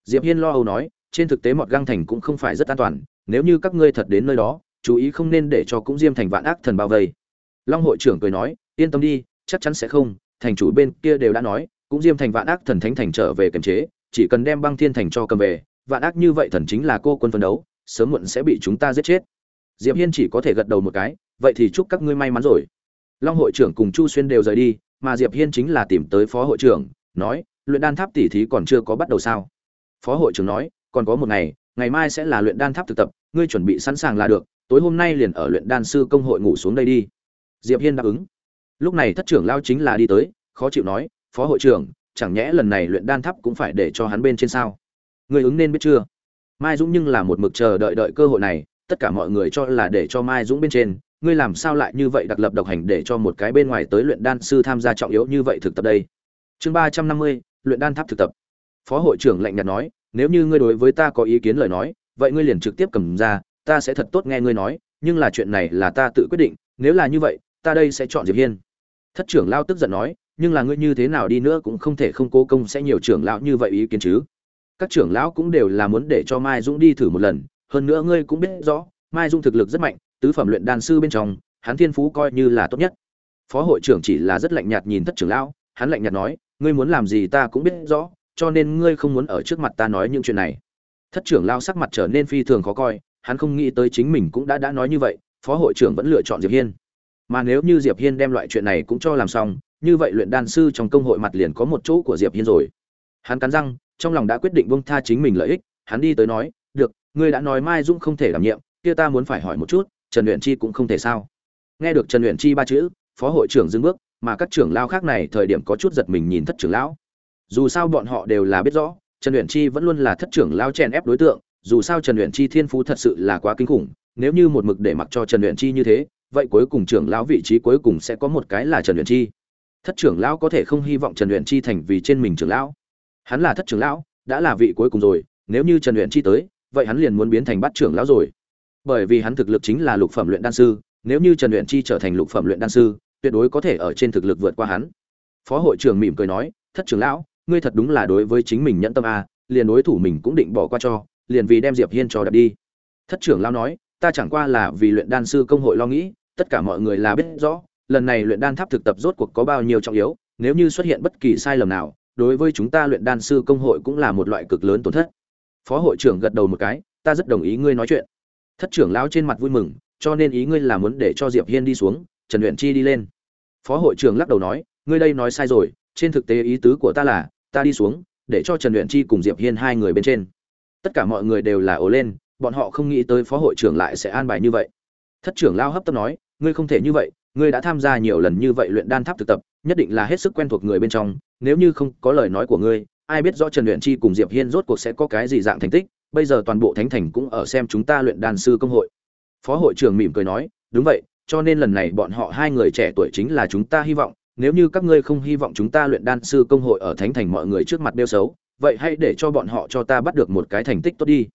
Speaker 1: Diệp hiên lo âu nói, trên thực tế mọt găng thành cũng không phải rất an toàn, nếu như các ngươi thật đến nơi đó, chú ý không nên để cho cũng diêm thành vạn ác thần bao vây. Long hội trưởng cười nói, yên tâm đi chắc chắn sẽ không, thành chủ bên kia đều đã nói, cũng diêm thành vạn ác thần thánh thành trở về kiềm chế, chỉ cần đem băng thiên thành cho cầm về, vạn ác như vậy thần chính là cô quân phấn đấu, sớm muộn sẽ bị chúng ta giết chết. Diệp hiên chỉ có thể gật đầu một cái, vậy thì chúc các ngươi may mắn rồi. Long hội trưởng cùng chu xuyên đều rời đi, mà diệp hiên chính là tìm tới phó hội trưởng, nói, luyện đan tháp tỷ thí còn chưa có bắt đầu sao? Phó hội trưởng nói, còn có một ngày ngày mai sẽ là luyện đan tháp thực tập, ngươi chuẩn bị sẵn sàng là được, tối hôm nay liền ở luyện đan sư công hội ngủ xuống đây đi. Diệp hiên đáp ứng lúc này thất trưởng lao chính là đi tới, khó chịu nói, phó hội trưởng, chẳng nhẽ lần này luyện đan tháp cũng phải để cho hắn bên trên sao? Người ứng nên biết chưa? Mai dũng nhưng là một mực chờ đợi đợi cơ hội này, tất cả mọi người cho là để cho mai dũng bên trên, ngươi làm sao lại như vậy đặc lập độc hành để cho một cái bên ngoài tới luyện đan sư tham gia trọng yếu như vậy thực tập đây? Chương ba trăm năm mươi, luyện đan tháp thực tập. Phó hội trưởng lạnh nhạt nói, nếu như ngươi đối với ta có ý kiến lời nói, vậy ngươi liền trực tiếp cầm ra, ta sẽ thật tốt nghe ngươi nói, nhưng là chuyện này là ta tự quyết định, nếu là như vậy, ta đây sẽ chọn diệp hiên thất trưởng lao tức giận nói, nhưng là ngươi như thế nào đi nữa cũng không thể không cố công sẽ nhiều trưởng lão như vậy ý kiến chứ. Các trưởng lão cũng đều là muốn để cho mai dũng đi thử một lần, hơn nữa ngươi cũng biết rõ, mai dũng thực lực rất mạnh, tứ phẩm luyện đan sư bên trong, hắn thiên phú coi như là tốt nhất. Phó hội trưởng chỉ là rất lạnh nhạt nhìn thất trưởng lão, hắn lạnh nhạt nói, ngươi muốn làm gì ta cũng biết rõ, cho nên ngươi không muốn ở trước mặt ta nói những chuyện này. Thất trưởng lão sắc mặt trở nên phi thường khó coi, hắn không nghĩ tới chính mình cũng đã đã nói như vậy, phó hội trưởng vẫn lựa chọn diệp hiên mà nếu như diệp hiên đem loại chuyện này cũng cho làm xong, như vậy luyện đan sư trong công hội mặt liền có một chỗ của diệp hiên rồi. Hắn cắn răng, trong lòng đã quyết định buông tha chính mình lợi ích, hắn đi tới nói, được, ngươi đã nói mai dung không thể đảm nhiệm, kia ta muốn phải hỏi một chút, trần luyện chi cũng không thể sao? Nghe được trần luyện chi ba chữ, phó hội trưởng dừng bước, mà các trưởng lao khác này thời điểm có chút giật mình nhìn thất trưởng lão. Dù sao bọn họ đều là biết rõ, trần luyện chi vẫn luôn là thất trưởng lao chèn ép đối tượng, dù sao trần luyện chi thiên phú thật sự là quá kinh khủng, nếu như một mực để mặc cho trần luyện chi như thế vậy cuối cùng trưởng lão vị trí cuối cùng sẽ có một cái là trần luyện chi. Thất trưởng lão có thể không hy vọng trần luyện chi thành vì trên mình trưởng lão. Hắn là thất trưởng lão, đã là vị cuối cùng rồi, nếu như trần luyện chi tới, vậy hắn liền muốn biến thành bát trưởng lão rồi. Bởi vì hắn thực lực chính là lục phẩm luyện đan sư, nếu như trần luyện chi trở thành lục phẩm luyện đan sư, tuyệt đối có thể ở trên thực lực vượt qua hắn. Phó hội trưởng mỉm cười nói, thất trưởng lão, ngươi thật đúng là đối với chính mình nhẫn tâm a liền đối thủ mình cũng định bỏ qua cho, liền vì đem diệp hiên cho đặt đi. Thất trưởng lão nói, ta chẳng qua là vì luyện đan sư công hội lo nghĩ tất cả mọi người là biết rõ, lần này luyện đan tháp thực tập rốt cuộc có bao nhiêu trọng yếu, nếu như xuất hiện bất kỳ sai lầm nào, đối với chúng ta luyện đan sư công hội cũng là một loại cực lớn tổn thất. Phó hội trưởng gật đầu một cái, ta rất đồng ý ngươi nói chuyện. Thất trưởng lão trên mặt vui mừng, cho nên ý ngươi là muốn để cho diệp hiên đi xuống, trần luyện chi đi lên. Phó hội trưởng lắc đầu nói, ngươi đây nói sai rồi, trên thực tế ý tứ của ta là, ta đi xuống, để cho trần luyện chi cùng diệp hiên hai người bên trên. Tất cả mọi người đều là ồ lên, bọn họ không nghĩ tới phó hội trưởng lại sẽ an bài như vậy. Thất trưởng lao hấp tấp nói ngươi không thể như vậy, ngươi đã tham gia nhiều lần như vậy luyện đan tháp thực tập, nhất định là hết sức quen thuộc người bên trong, nếu như không có lời nói của ngươi, ai biết rõ trần luyện chi cùng diệp hiên rốt cuộc sẽ có cái gì dạng thành tích, bây giờ toàn bộ thánh thành cũng ở xem chúng ta luyện đan sư công hội. Phó hội trưởng mỉm cười nói, đúng vậy, cho nên lần này bọn họ hai người trẻ tuổi chính là chúng ta hy vọng, nếu như các ngươi không hy vọng chúng ta luyện đan sư công hội ở thánh thành mọi người trước mặt đeo xấu, vậy hãy để cho bọn họ cho ta bắt được một cái thành tích tốt đi.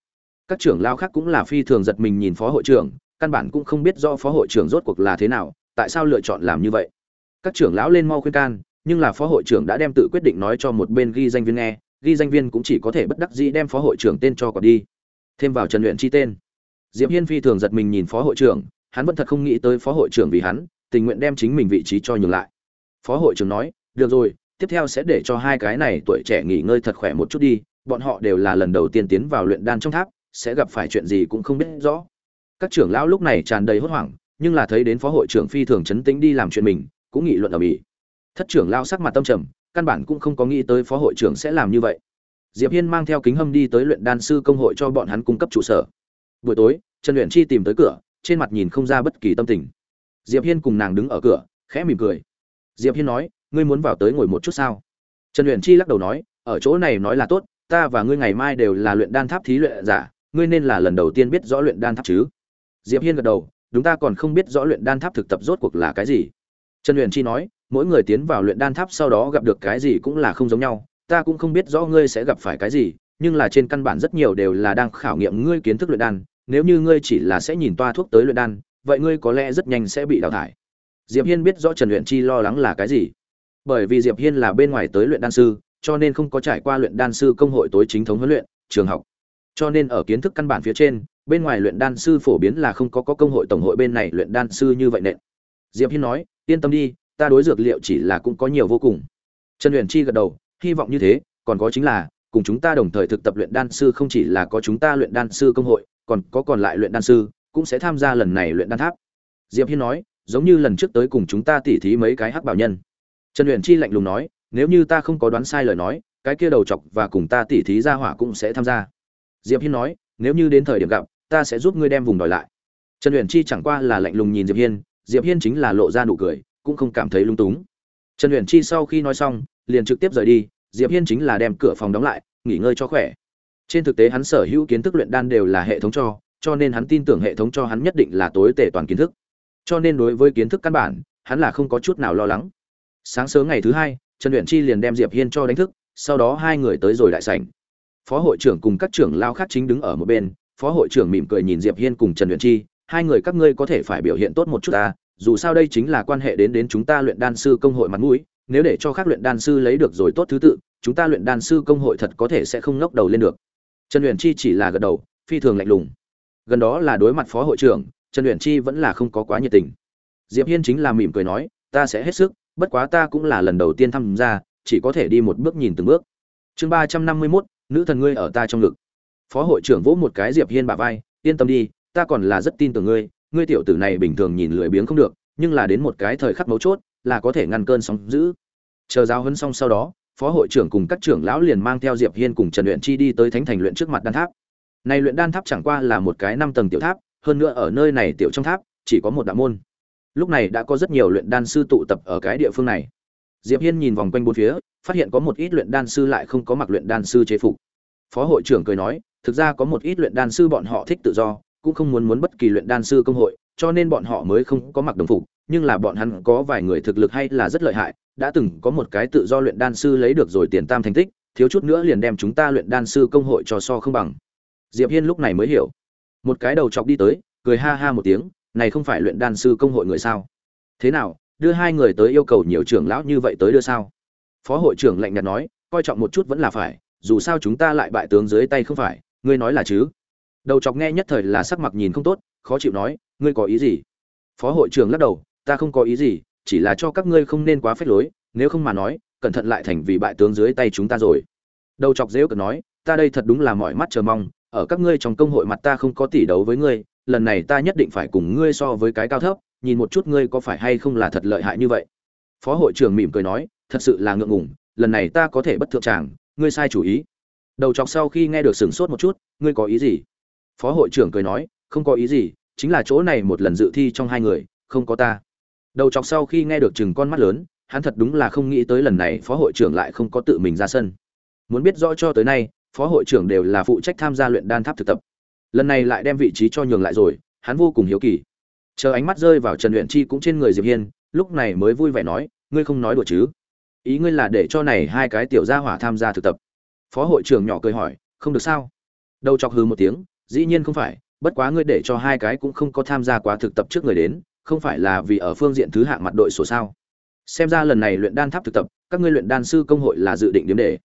Speaker 1: Các trưởng lao khác cũng là phi thường giật mình nhìn phó hội trưởng căn bản cũng không biết do phó hội trưởng rốt cuộc là thế nào, tại sao lựa chọn làm như vậy. Các trưởng lão lên mau khuyên can, nhưng là phó hội trưởng đã đem tự quyết định nói cho một bên ghi danh viên nghe, ghi danh viên cũng chỉ có thể bất đắc dĩ đem phó hội trưởng tên cho còn đi. Thêm vào trần luyện chi tên. Diệp hiên phi thường giật mình nhìn phó hội trưởng, hắn vẫn thật không nghĩ tới phó hội trưởng vì hắn, tình nguyện đem chính mình vị trí cho nhường lại. Phó hội trưởng nói, được rồi, tiếp theo sẽ để cho hai cái này tuổi trẻ nghỉ ngơi thật khỏe một chút đi, bọn họ đều là lần đầu tiên tiến vào luyện đan trong tháp, sẽ gặp phải chuyện gì cũng không biết rõ các trưởng lão lúc này tràn đầy hốt hoảng, nhưng là thấy đến phó hội trưởng phi thường chấn tĩnh đi làm chuyện mình, cũng nghị luận ở mỹ thất trưởng lão sắc mặt tâm trầm, căn bản cũng không có nghĩ tới phó hội trưởng sẽ làm như vậy. Diệp hiên mang theo kính hâm đi tới luyện đan sư công hội cho bọn hắn cung cấp trụ sở. Buổi tối, trần luyện chi tìm tới cửa, trên mặt nhìn không ra bất kỳ tâm tình. Diệp hiên cùng nàng đứng ở cửa, khẽ mỉm cười. Diệp hiên nói, ngươi muốn vào tới ngồi một chút sao? Trần luyện chi lắc đầu nói, ở chỗ này nói là tốt, ta và ngươi ngày mai đều là luyện đan tháp thí luyện giả, ngươi nên là lần đầu tiên biết rõ luyện đan tháp chứ diệp hiên gật đầu chúng ta còn không biết rõ luyện đan tháp thực tập rốt cuộc là cái gì. Trần luyện chi nói, mỗi người tiến vào luyện đan tháp sau đó gặp được cái gì cũng là không giống nhau. Ta cũng không biết rõ ngươi sẽ gặp phải cái gì, nhưng là trên căn bản rất nhiều đều là đang khảo nghiệm ngươi kiến thức luyện đan. Nếu như ngươi chỉ là sẽ nhìn toa thuốc tới luyện đan, vậy ngươi có lẽ rất nhanh sẽ bị đào thải. Diệp hiên biết rõ trần luyện chi lo lắng là cái gì. Bởi vì diệp hiên là bên ngoài tới luyện đan sư, cho nên không có trải qua luyện đan sư công hội tối chính thống huấn luyện, trường học. Cho nên ở kiến thức căn bản phía trên bên ngoài luyện đan sư phổ biến là không có có công hội tổng hội bên này luyện đan sư như vậy nện. Diệp hiên nói, yên tâm đi, ta đối dược liệu chỉ là cũng có nhiều vô cùng. Trần luyện chi gật đầu, hy vọng như thế, còn có chính là, cùng chúng ta đồng thời thực tập luyện đan sư không chỉ là có chúng ta luyện đan sư công hội, còn có còn lại luyện đan sư cũng sẽ tham gia lần này luyện đan tháp. Diệp hiên nói, giống như lần trước tới cùng chúng ta tỉ thí mấy cái hắc bảo nhân. Trần luyện chi lạnh lùng nói, nếu như ta không có đoán sai lời nói, cái kia đầu chọc và cùng ta tỉ thí ra hỏa cũng sẽ tham gia. Diệp hiên nói, nếu như đến thời điểm gặp ta sẽ giúp ngươi đem vùng đòi lại. Trần luyện chi chẳng qua là lạnh lùng nhìn diệp hiên diệp hiên chính là lộ ra nụ cười, cũng không cảm thấy lung túng. Trần luyện chi sau khi nói xong, liền trực tiếp rời đi, diệp hiên chính là đem cửa phòng đóng lại, nghỉ ngơi cho khỏe. Trên thực tế hắn sở hữu kiến thức luyện đan đều là hệ thống cho cho nên hắn tin tưởng hệ thống cho hắn nhất định là tối tể toàn kiến thức. Cho nên đối với kiến thức căn bản, hắn là không có chút nào lo lắng. Sáng sớm ngày thứ hai, trần luyện chi liền đem diệp hiên cho đánh thức, sau đó hai người tới rồi đại sảnh. Phó hội trưởng cùng các trưởng lao khác chính đứng ở một bên phó hội trưởng mỉm cười nhìn diệp hiên cùng trần luyện chi, hai người các ngươi có thể phải biểu hiện tốt một chút ta, dù sao đây chính là quan hệ đến đến chúng ta luyện đan sư công hội mặt mũi, nếu để cho các luyện đan sư lấy được rồi tốt thứ tự, chúng ta luyện đan sư công hội thật có thể sẽ không ngóc đầu lên được. Trần luyện chi chỉ là gật đầu, phi thường lạnh lùng. Gần đó là đối mặt phó hội trưởng, trần luyện chi vẫn là không có quá nhiệt tình. Diệp hiên chính là mỉm cười nói, ta sẽ hết sức, bất quá ta cũng là lần đầu tiên tham gia, chỉ có thể đi một bước nhìn từng bước. Chương ba trăm năm mươi mốt, nữ thần ngươi ở ta trong ngực phó hội trưởng vỗ một cái diệp hiên bả vai, yên tâm đi, ta còn là rất tin tưởng ngươi ngươi tiểu tử này bình thường nhìn lười biếng không được, nhưng là đến một cái thời khắc mấu chốt, là có thể ngăn cơn sóng dữ. Chờ giáo huấn xong sau đó, phó hội trưởng cùng các trưởng lão liền mang theo diệp hiên cùng trần luyện chi đi tới thánh thành luyện trước mặt đan tháp. Này luyện đan tháp chẳng qua là một cái năm tầng tiểu tháp, hơn nữa ở nơi này tiểu trong tháp, chỉ có một đạo môn. Lúc này đã có rất nhiều luyện đan sư tụ tập ở cái địa phương này. Diệp hiên nhìn vòng quanh bốn phía, phát hiện có một ít luyện đan sư lại không có mặc luyện đan sư chế phục phó hội trưởng cười nói, thực ra có một ít luyện đan sư bọn họ thích tự do, cũng không muốn muốn bất kỳ luyện đan sư công hội, cho nên bọn họ mới không có mặc đồng phục, nhưng là bọn hắn có vài người thực lực hay là rất lợi hại, đã từng có một cái tự do luyện đan sư lấy được rồi tiền tam thành tích, thiếu chút nữa liền đem chúng ta luyện đan sư công hội cho so không bằng. Diệp hiên lúc này mới hiểu. Một cái đầu chọc đi tới, cười ha ha một tiếng, này không phải luyện đan sư công hội người sao? Thế nào, đưa hai người tới yêu cầu nhiều trưởng lão như vậy tới đưa sao? Phó hội trưởng lạnh nhạt nói, coi trọng một chút vẫn là phải dù sao chúng ta lại bại tướng dưới tay không phải, ngươi nói là chứ? Đầu chọc nghe nhất thời là sắc mặt nhìn không tốt, khó chịu nói, ngươi có ý gì? Phó hội trưởng lắc đầu, ta không có ý gì, chỉ là cho các ngươi không nên quá phép lối, nếu không mà nói, cẩn thận lại thành vì bại tướng dưới tay chúng ta rồi. Đầu chọc dễ cợt nói, ta đây thật đúng là mọi mắt chờ mong, ở các ngươi trong công hội mặt ta không có tỷ đấu với ngươi, lần này ta nhất định phải cùng ngươi so với cái cao thấp, nhìn một chút ngươi có phải hay không là thật lợi hại như vậy. Phó hội trưởng mỉm cười nói, thật sự là ngượng ngùng, lần này ta có thể bất thượng tràng ngươi sai chủ ý. Đầu chọc sau khi nghe được sửng sốt một chút, ngươi có ý gì? Phó hội trưởng cười nói, không có ý gì, chính là chỗ này một lần dự thi trong hai người, không có ta. Đầu chọc sau khi nghe được chừng con mắt lớn, hắn thật đúng là không nghĩ tới lần này phó hội trưởng lại không có tự mình ra sân. Muốn biết rõ cho tới nay, phó hội trưởng đều là phụ trách tham gia luyện đan tháp thực tập. Lần này lại đem vị trí cho nhường lại rồi, hắn vô cùng hiếu kỳ. Chờ ánh mắt rơi vào trần luyện chi cũng trên người diệp hiên, lúc này mới vui vẻ nói, ngươi không nói đùa chứ? Ý ngươi là để cho này hai cái tiểu gia hỏa tham gia thực tập. Phó hội trưởng nhỏ cười hỏi, không được sao? Đầu chọc hừ một tiếng, dĩ nhiên không phải, bất quá ngươi để cho hai cái cũng không có tham gia quá thực tập trước người đến, không phải là vì ở phương diện thứ hạng mặt đội sổ sao? Xem ra lần này luyện đan tháp thực tập, các ngươi luyện đan sư công hội là dự định điểm đề.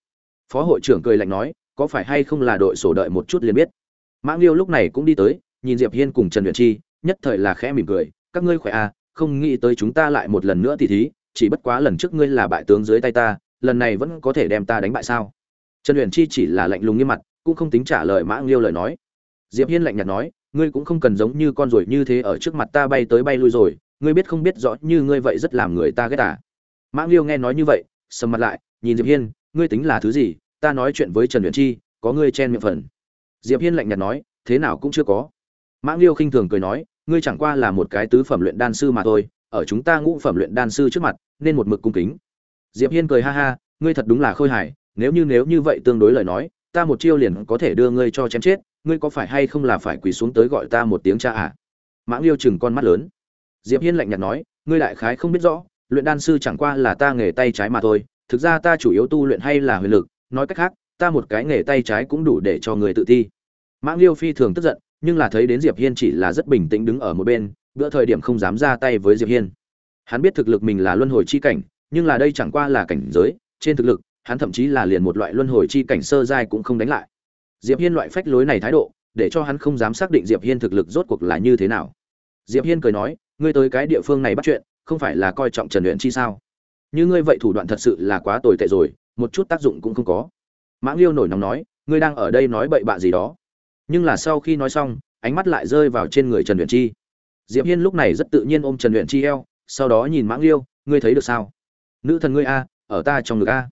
Speaker 1: Phó hội trưởng cười lạnh nói, có phải hay không là đội sổ đợi một chút liền biết. Mãng liêu lúc này cũng đi tới, nhìn diệp hiên cùng trần luyện chi, nhất thời là khẽ mỉm cười, các ngươi khỏe à không nghĩ tới chúng ta lại một lần nữa tỉ thí chỉ bất quá lần trước ngươi là bại tướng dưới tay ta, lần này vẫn có thể đem ta đánh bại sao? Trần luyện chi chỉ là lạnh lùng nghiêm mặt, cũng không tính trả lời mã liêu lời nói. Diệp hiên lạnh nhạt nói, ngươi cũng không cần giống như con ruồi như thế ở trước mặt ta bay tới bay lui rồi, ngươi biết không biết rõ như ngươi vậy rất làm người ta ghét à? Mã liêu nghe nói như vậy, sầm mặt lại, nhìn diệp hiên, ngươi tính là thứ gì? Ta nói chuyện với trần luyện chi, có ngươi chen miệng phần. Diệp hiên lạnh nhạt nói, thế nào cũng chưa có. Mã liêu khinh thường cười nói, ngươi chẳng qua là một cái tứ phẩm luyện đan sư mà thôi ở chúng ta ngũ phẩm luyện đan sư trước mặt, nên một mực cung kính. Diệp hiên cười ha ha, ngươi thật đúng là khôi hài, nếu như nếu như vậy tương đối lời nói, ta một chiêu liền có thể đưa ngươi cho chém chết, ngươi có phải hay không là phải quỳ xuống tới gọi ta một tiếng cha à? Mãng liêu chừng con mắt lớn. Diệp hiên lạnh nhạt nói, ngươi đại khái không biết rõ, luyện đan sư chẳng qua là ta nghề tay trái mà thôi, thực ra ta chủ yếu tu luyện hay là huyền lực, nói cách khác, ta một cái nghề tay trái cũng đủ để cho người tự thi mãng liêu phi thường tức giận, nhưng là thấy đến diệp hiên chỉ là rất bình tĩnh đứng ở một bên bữa thời điểm không dám ra tay với diệp hiên. Hắn biết thực lực mình là luân hồi chi cảnh, nhưng là đây chẳng qua là cảnh giới, trên thực lực, hắn thậm chí là liền một loại luân hồi chi cảnh sơ giai cũng không đánh lại. Diệp hiên loại phách lối này thái độ, để cho hắn không dám xác định diệp hiên thực lực rốt cuộc là như thế nào. Diệp hiên cười nói, ngươi tới cái địa phương này bắt chuyện, không phải là coi trọng trần luyện chi sao? Như ngươi vậy thủ đoạn thật sự là quá tồi tệ rồi, một chút tác dụng cũng không có. Mãng liêu nổi nóng nói, ngươi đang ở đây nói bậy bạ gì đó? Nhưng là sau khi nói xong, ánh mắt lại rơi vào trên người trần luyện chi diệp hiên lúc này rất tự nhiên ôm trần luyện chi eo, sau đó nhìn mãng liêu, ngươi thấy được sao? Nữ thần ngươi a, ở ta trong ngực a.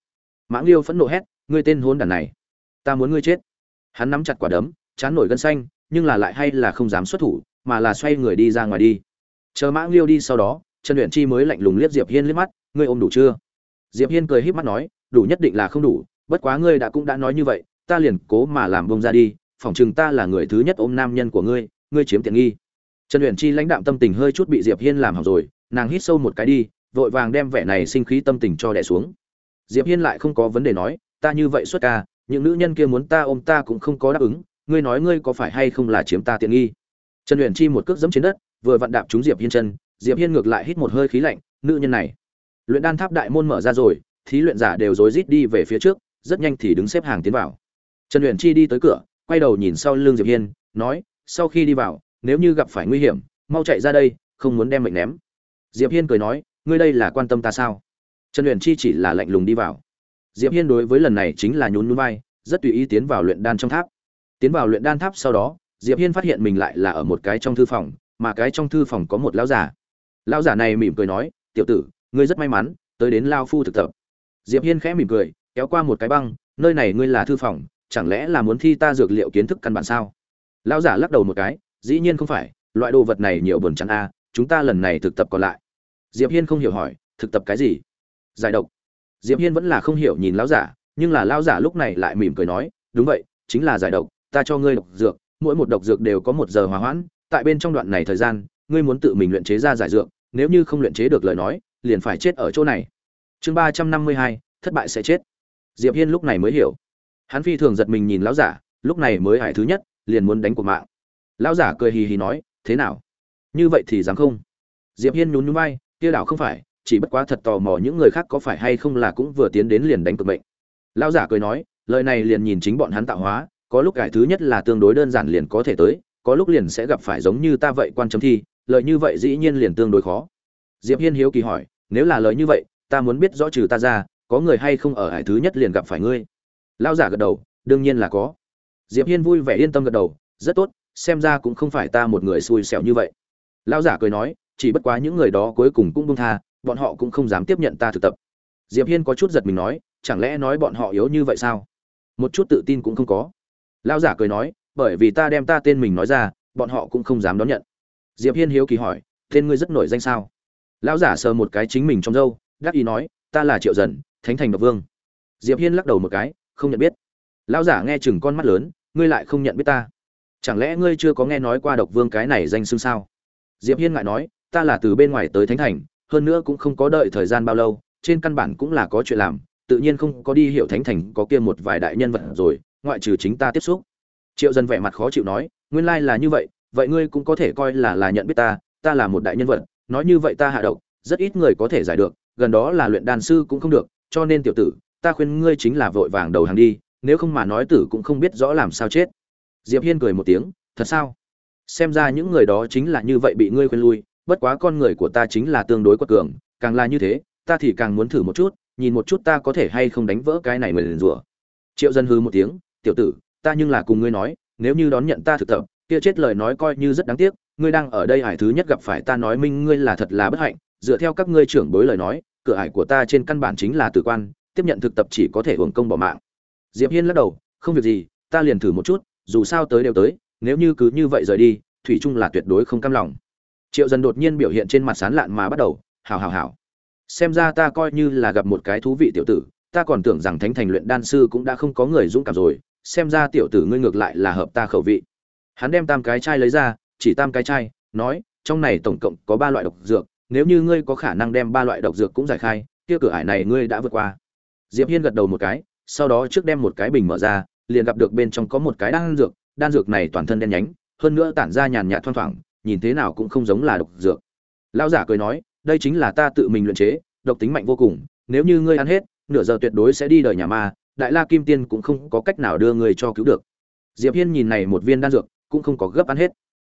Speaker 1: Mãng liêu phẫn nộ hét, ngươi tên hôn đàn này, ta muốn ngươi chết. Hắn nắm chặt quả đấm, chán nổi gân xanh, nhưng là lại hay là không dám xuất thủ, mà là xoay người đi ra ngoài đi. Chờ mãng liêu đi sau đó, trần luyện chi mới lạnh lùng liếc diệp hiên liếc mắt, ngươi ôm đủ chưa? Diệp hiên cười híp mắt nói, đủ nhất định là không đủ, bất quá ngươi đã cũng đã nói như vậy, ta liền cố mà làm bông ra đi, phỏng chừng ta là người thứ nhất ôm nam nhân của ngươi ngươi chiếm tiện nghi trần luyện chi lãnh đạm tâm tình hơi chút bị diệp hiên làm hỏng rồi, nàng hít sâu một cái đi, vội vàng đem vẻ này sinh khí tâm tình cho đè xuống. Diệp hiên lại không có vấn đề nói, ta như vậy xuất ca, những nữ nhân kia muốn ta ôm ta cũng không có đáp ứng, ngươi nói ngươi có phải hay không là chiếm ta tiện nghi? Trần luyện chi một cước dẫm trên đất, vừa vặn đạp trúng diệp hiên chân, diệp hiên ngược lại hít một hơi khí lạnh, nữ nhân này, luyện đan tháp đại môn mở ra rồi, thí luyện giả đều rối rít đi về phía trước, rất nhanh thì đứng xếp hàng tiến vào. Trần luyện chi đi tới cửa, quay đầu nhìn sau lưng diệp hiên, nói, sau khi đi vào nếu như gặp phải nguy hiểm, mau chạy ra đây, không muốn đem mệnh ném. Diệp hiên cười nói, ngươi đây là quan tâm ta sao? Trần luyện chi chỉ là lạnh lùng đi vào. Diệp hiên đối với lần này chính là nhún nhún vai, rất tùy ý tiến vào luyện đan trong tháp. Tiến vào luyện đan tháp sau đó, diệp hiên phát hiện mình lại là ở một cái trong thư phòng, mà cái trong thư phòng có một lão giả lão giả này mỉm cười nói, tiểu tử, ngươi rất may mắn, tới đến lao phu thực tập. Diệp hiên khẽ mỉm cười, kéo qua một cái băng, nơi này ngươi là thư phòng, chẳng lẽ là muốn thi ta dược liệu kiến thức căn bản sao? Lão giả lắc đầu một cái dĩ nhiên không phải, loại đồ vật này nhiều buồn chán a, chúng ta lần này thực tập còn lại. Diệp hiên không hiểu hỏi, thực tập cái gì? Giải độc. Diệp hiên vẫn là không hiểu nhìn lão giả, nhưng là lão giả lúc này lại mỉm cười nói, đúng vậy, chính là giải độc, ta cho ngươi độc dược, mỗi một độc dược đều có một giờ hòa hoãn, tại bên trong đoạn này thời gian, ngươi muốn tự mình luyện chế ra giải dược, nếu như không luyện chế được lời nói, liền phải chết ở chỗ này. Chương ba trăm năm mươi hai, thất bại sẽ chết. Diệp hiên lúc này mới hiểu. Hắn phi thường giật mình nhìn lão giả, lúc này mới hải thứ nhất, liền muốn đánh cuộc mạng lão giả cười hì hì nói, thế nào? Như vậy thì dám không? Diệp hiên nhún nhún vai, kia đảo không phải, chỉ bất quá thật tò mò những người khác có phải hay không là cũng vừa tiến đến liền đánh cực mệnh. Lão giả cười nói, lời này liền nhìn chính bọn hắn tạo hóa, có lúc cải thứ nhất là tương đối đơn giản liền có thể tới, có lúc liền sẽ gặp phải giống như ta vậy quan chấm thi lợi như vậy dĩ nhiên liền tương đối khó. Diệp hiên hiếu kỳ hỏi, nếu là lời như vậy, ta muốn biết rõ trừ ta ra, có người hay không ở hải thứ nhất liền gặp phải ngươi? Lão giả gật đầu, đương nhiên là có. Diệp hiên vui vẻ yên tâm gật đầu, rất tốt xem ra cũng không phải ta một người xui xẻo như vậy. Lão giả cười nói, chỉ bất quá những người đó cuối cùng cũng buông tha, bọn họ cũng không dám tiếp nhận ta thực tập. Diệp hiên có chút giật mình nói, chẳng lẽ nói bọn họ yếu như vậy sao? Một chút tự tin cũng không có. Lão giả cười nói, bởi vì ta đem ta tên mình nói ra, bọn họ cũng không dám đón nhận. Diệp hiên hiếu kỳ hỏi, tên ngươi rất nổi danh sao? Lão giả sờ một cái chính mình trong râu, đắc ý nói, ta là triệu dần, thánh thành độc vương. Diệp hiên lắc đầu một cái, không nhận biết. Lão giả nghe chừng con mắt lớn, ngươi lại không nhận biết ta chẳng lẽ ngươi chưa có nghe nói qua độc vương cái này danh xưng sao? Diệp hiên ngại nói, ta là từ bên ngoài tới thánh thành, hơn nữa cũng không có đợi thời gian bao lâu, trên căn bản cũng là có chuyện làm, tự nhiên không có đi hiểu thánh thành có kia một vài đại nhân vật rồi, ngoại trừ chính ta tiếp xúc. Triệu dân vẻ mặt khó chịu nói, nguyên lai là như vậy vậy ngươi cũng có thể coi là là nhận biết ta ta là một đại nhân vật, nói như vậy ta hạ độc, rất ít người có thể giải được, gần đó là luyện đan sư cũng không được, cho nên tiểu tử, ta khuyên ngươi chính là vội vàng đầu hàng đi, nếu không mà nói tử cũng không biết rõ làm sao chết diệp hiên cười một tiếng, thật sao? Xem ra những người đó chính là như vậy bị ngươi khuyên lui, bất quá con người của ta chính là tương đối quật cường, càng là như thế, ta thì càng muốn thử một chút, nhìn một chút ta có thể hay không đánh vỡ cái này mười lần rủa triệu dân hư một tiếng, tiểu tử, ta nhưng là cùng ngươi nói, nếu như đón nhận ta thực tập, kia chết lời nói coi như rất đáng tiếc, ngươi đang ở đây hải thứ nhất gặp phải ta nói minh ngươi là thật là bất hạnh, dựa theo các ngươi trưởng bối lời nói, cửa ải của ta trên căn bản chính là tử quan, tiếp nhận thực tập chỉ có thể hưởng công bỏ mạng. Diệp hiên lắc đầu, không việc gì, ta liền thử một chút dù sao tới đều tới, nếu như cứ như vậy rời đi, thủy Trung là tuyệt đối không cam lòng. Triệu dần đột nhiên biểu hiện trên mặt sán lạn mà bắt đầu hào hào hào xem ra ta coi như là gặp một cái thú vị tiểu tử, ta còn tưởng rằng thánh thành luyện đan sư cũng đã không có người dũng cảm rồi, xem ra tiểu tử ngươi ngược lại là hợp ta khẩu vị. Hắn đem tam cái chai lấy ra, chỉ tam cái chai, nói, trong này tổng cộng có ba loại độc dược, nếu như ngươi có khả năng đem ba loại độc dược cũng giải khai, kia cửa ải này ngươi đã vượt qua. Diệp hiên gật đầu một cái, sau đó trước đem một cái bình mở ra liền gặp được bên trong có một cái đan dược đan dược này toàn thân đen nhánh, hơn nữa tản ra nhàn nhạt thoang thoảng, nhìn thế nào cũng không giống là độc dược. Lão giả cười nói, đây chính là ta tự mình luyện chế, độc tính mạnh vô cùng, nếu như ngươi ăn hết, nửa giờ tuyệt đối sẽ đi đời nhà ma, đại la kim tiên cũng không có cách nào đưa ngươi cho cứu được. Diệp hiên nhìn này một viên đan dược, cũng không có gấp ăn hết.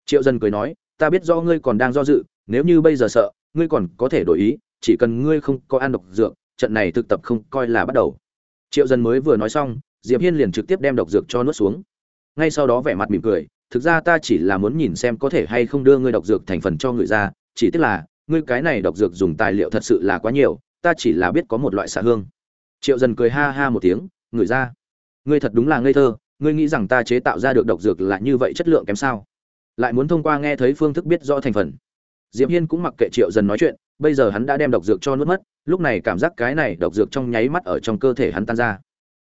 Speaker 1: Triệu dân cười nói, ta biết do ngươi còn đang do dự, nếu như bây giờ sợ, ngươi còn có thể đổi ý, chỉ cần ngươi không có ăn độc dược, trận này thực tập không coi là bắt đầu. Triệu dân mới vừa nói xong diệp hiên liền trực tiếp đem độc dược cho nuốt xuống. Ngay sau đó vẻ mặt mỉm cười, thực ra ta chỉ là muốn nhìn xem có thể hay không đưa ngươi độc dược thành phần cho người ra, chỉ tiếc là, ngươi cái này độc dược dùng tài liệu thật sự là quá nhiều, ta chỉ là biết có một loại xạ hương. Triệu dần cười ha ha một tiếng, người ra, ngươi thật đúng là ngây thơ, ngươi nghĩ rằng ta chế tạo ra được độc dược là như vậy chất lượng kém sao? Lại muốn thông qua nghe thấy phương thức biết rõ thành phần. Diệp hiên cũng mặc kệ triệu dần nói chuyện, bây giờ hắn đã đem độc dược cho nuốt mất, lúc này cảm giác cái này độc dược trong nháy mắt ở trong cơ thể hắn tan ra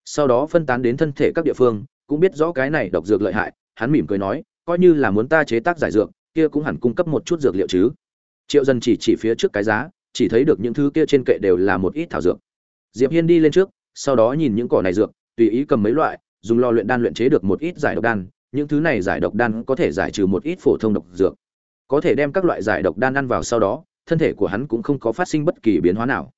Speaker 1: sau đó phân tán đến thân thể các địa phương, cũng biết rõ cái này độc dược lợi hại, hắn mỉm cười nói, coi như là muốn ta chế tác giải dược, kia cũng hẳn cung cấp một chút dược liệu chứ. Triệu dân chỉ chỉ phía trước cái giá, chỉ thấy được những thứ kia trên kệ đều là một ít thảo dược. Diệp hiên đi lên trước, sau đó nhìn những cỏ này dược, tùy ý cầm mấy loại, dùng lò luyện đan luyện chế được một ít giải độc đan, những thứ này giải độc đan có thể giải trừ một ít phổ thông độc dược. Có thể đem các loại giải độc đan ăn vào sau đó, thân thể của hắn cũng không có phát sinh bất kỳ biến hóa nào.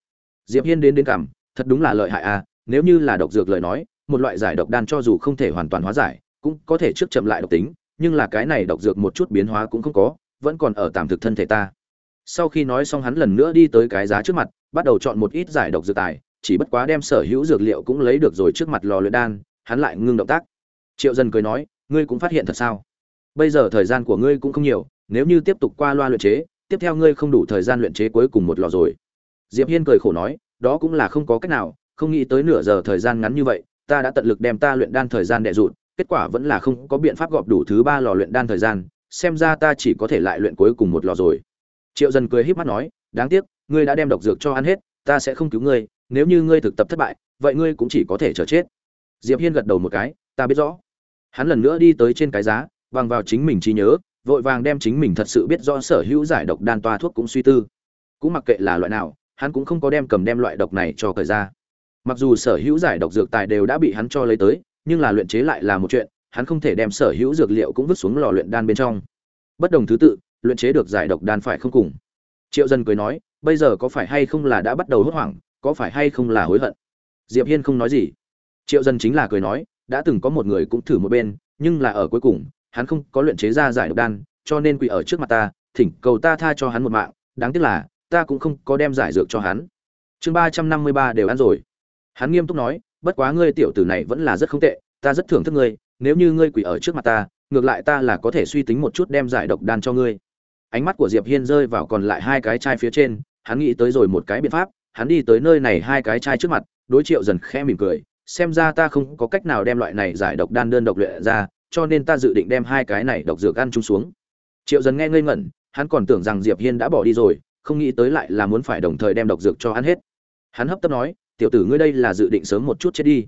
Speaker 1: Diệp hiên đến đến cảm, thật đúng là lợi hại à nếu như là độc dược lời nói, một loại giải độc đan cho dù không thể hoàn toàn hóa giải, cũng có thể trước chậm lại độc tính, nhưng là cái này độc dược một chút biến hóa cũng không có, vẫn còn ở tạm thực thân thể ta. Sau khi nói xong hắn lần nữa đi tới cái giá trước mặt, bắt đầu chọn một ít giải độc dược tài, chỉ bất quá đem sở hữu dược liệu cũng lấy được rồi trước mặt lò luyện đan, hắn lại ngưng động tác. Triệu dân cười nói, ngươi cũng phát hiện thật sao? Bây giờ thời gian của ngươi cũng không nhiều, nếu như tiếp tục qua loa luyện chế, tiếp theo ngươi không đủ thời gian luyện chế cuối cùng một lò rồi. Diệp hiên cười khổ nói, đó cũng là không có cách nào không nghĩ tới nửa giờ thời gian ngắn như vậy, ta đã tận lực đem ta luyện đan thời gian đệ rụt, kết quả vẫn là không có biện pháp gọp đủ thứ ba lò luyện đan thời gian, xem ra ta chỉ có thể lại luyện cuối cùng một lò rồi. Triệu dần cười híp mắt nói, đáng tiếc, ngươi đã đem độc dược cho ăn hết, ta sẽ không cứu ngươi, nếu như ngươi thực tập thất bại, vậy ngươi cũng chỉ có thể chờ chết. Diệp hiên gật đầu một cái, ta biết rõ. Hắn lần nữa đi tới trên cái giá, vàng vào chính mình trí nhớ, vội vàng đem chính mình thật sự biết rõ sở hữu giải độc đan toa thuốc cũng suy tư. Cũng mặc kệ là loại nào, hắn cũng không có đem cầm đem loại độc này cho cởi ra mặc dù sở hữu giải độc dược tài đều đã bị hắn cho lấy tới, nhưng là luyện chế lại là một chuyện, hắn không thể đem sở hữu dược liệu cũng vứt xuống lò luyện đan bên trong. Bất đồng thứ tự, luyện chế được giải độc đan phải không cùng. Triệu dân cười nói, bây giờ có phải hay không là đã bắt đầu hốt hoảng, có phải hay không là hối hận? Diệp hiên không nói gì. Triệu dân chính là cười nói, đã từng có một người cũng thử một bên, nhưng là ở cuối cùng, hắn không có luyện chế ra giải độc đan, cho nên quỳ ở trước mặt ta, thỉnh cầu ta tha cho hắn một mạng, đáng tiếc là, ta cũng không có đem giải dược cho hắn. Chương ba trăm năm mươi ba đều ăn rồi hắn nghiêm túc nói, bất quá ngươi tiểu tử này vẫn là rất không tệ, ta rất thưởng thức ngươi, nếu như ngươi quỳ ở trước mặt ta, ngược lại ta là có thể suy tính một chút đem giải độc đan cho ngươi. Ánh mắt của diệp hiên rơi vào còn lại hai cái chai phía trên, hắn nghĩ tới rồi một cái biện pháp, hắn đi tới nơi này hai cái chai trước mặt, đối triệu dần khẽ mỉm cười, xem ra ta không có cách nào đem loại này giải độc đan đơn độc luyện ra, cho nên ta dự định đem hai cái này độc dược ăn chung xuống. Triệu dần nghe ngây ngẩn, hắn còn tưởng rằng diệp hiên đã bỏ đi rồi, không nghĩ tới lại là muốn phải đồng thời đem độc dược cho hắn hết. Hắn hấp tấp nói tiểu tử ngươi đây là dự định sớm một chút chết đi.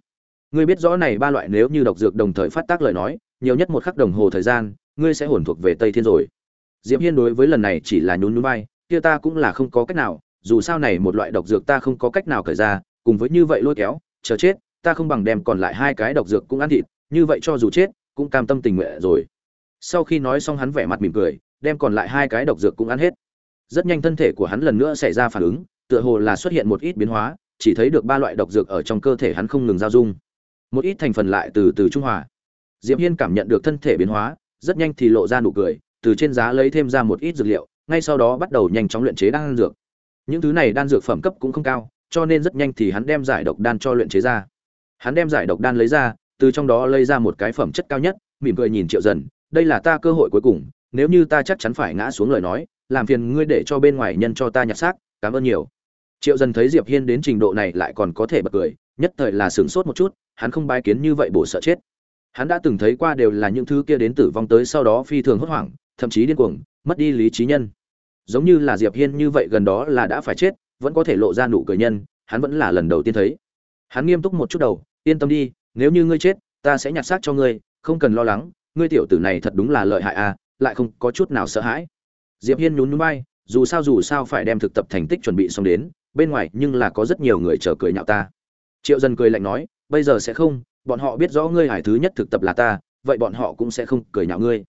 Speaker 1: Ngươi biết rõ này ba loại nếu như độc dược đồng thời phát tác lời nói, nhiều nhất một khắc đồng hồ thời gian, ngươi sẽ hồn thuộc về tây thiên rồi. Diệp hiên đối với lần này chỉ là nhún nhún vai, kia ta cũng là không có cách nào, dù sao này một loại độc dược ta không có cách nào cởi ra, cùng với như vậy lôi kéo, chờ chết, ta không bằng đem còn lại hai cái độc dược cũng ăn thịt, như vậy cho dù chết, cũng cam tâm tình nguyện rồi. Sau khi nói xong hắn vẻ mặt mỉm cười, đem còn lại hai cái độc dược cũng ăn hết. Rất nhanh thân thể của hắn lần nữa xảy ra phản ứng, tựa hồ là xuất hiện một ít biến hóa chỉ thấy được ba loại độc dược ở trong cơ thể hắn không ngừng giao dung. Một ít thành phần lại từ từ trung hòa. Diệp hiên cảm nhận được thân thể biến hóa, rất nhanh thì lộ ra nụ cười, từ trên giá lấy thêm ra một ít dược liệu, ngay sau đó bắt đầu nhanh chóng luyện chế đan dược. Những thứ này đan dược phẩm cấp cũng không cao, cho nên rất nhanh thì hắn đem giải độc đan cho luyện chế ra. Hắn đem giải độc đan lấy ra, từ trong đó lấy ra một cái phẩm chất cao nhất, mỉm cười nhìn triệu dần, đây là ta cơ hội cuối cùng, nếu như ta chắc chắn phải ngã xuống lời nói, làm phiền ngươi để cho bên ngoài nhân cho ta nhặt xác, cảm ơn nhiều triệu dần thấy diệp hiên đến trình độ này lại còn có thể bật cười, nhất thời là sửng sốt một chút, hắn không bái kiến như vậy bổ sợ chết. Hắn đã từng thấy qua đều là những thứ kia đến tử vong tới sau đó phi thường hốt hoảng, thậm chí điên cuồng, mất đi lý trí nhân. Giống như là diệp hiên như vậy gần đó là đã phải chết, vẫn có thể lộ ra nụ cười nhân, hắn vẫn là lần đầu tiên thấy. Hắn nghiêm túc một chút đầu, yên tâm đi, nếu như ngươi chết, ta sẽ nhặt xác cho ngươi, không cần lo lắng, ngươi tiểu tử này thật đúng là lợi hại à lại không có chút nào sợ hãi. Diệp hiên nhún nhún bay dù sao dù sao phải đem thực tập thành tích chuẩn bị xong đến bên ngoài nhưng là có rất nhiều người chờ cười nhạo ta. Triệu dân cười lạnh nói, bây giờ sẽ không, bọn họ biết rõ ngươi hải thứ nhất thực tập là ta, vậy bọn họ cũng sẽ không cười nhạo ngươi.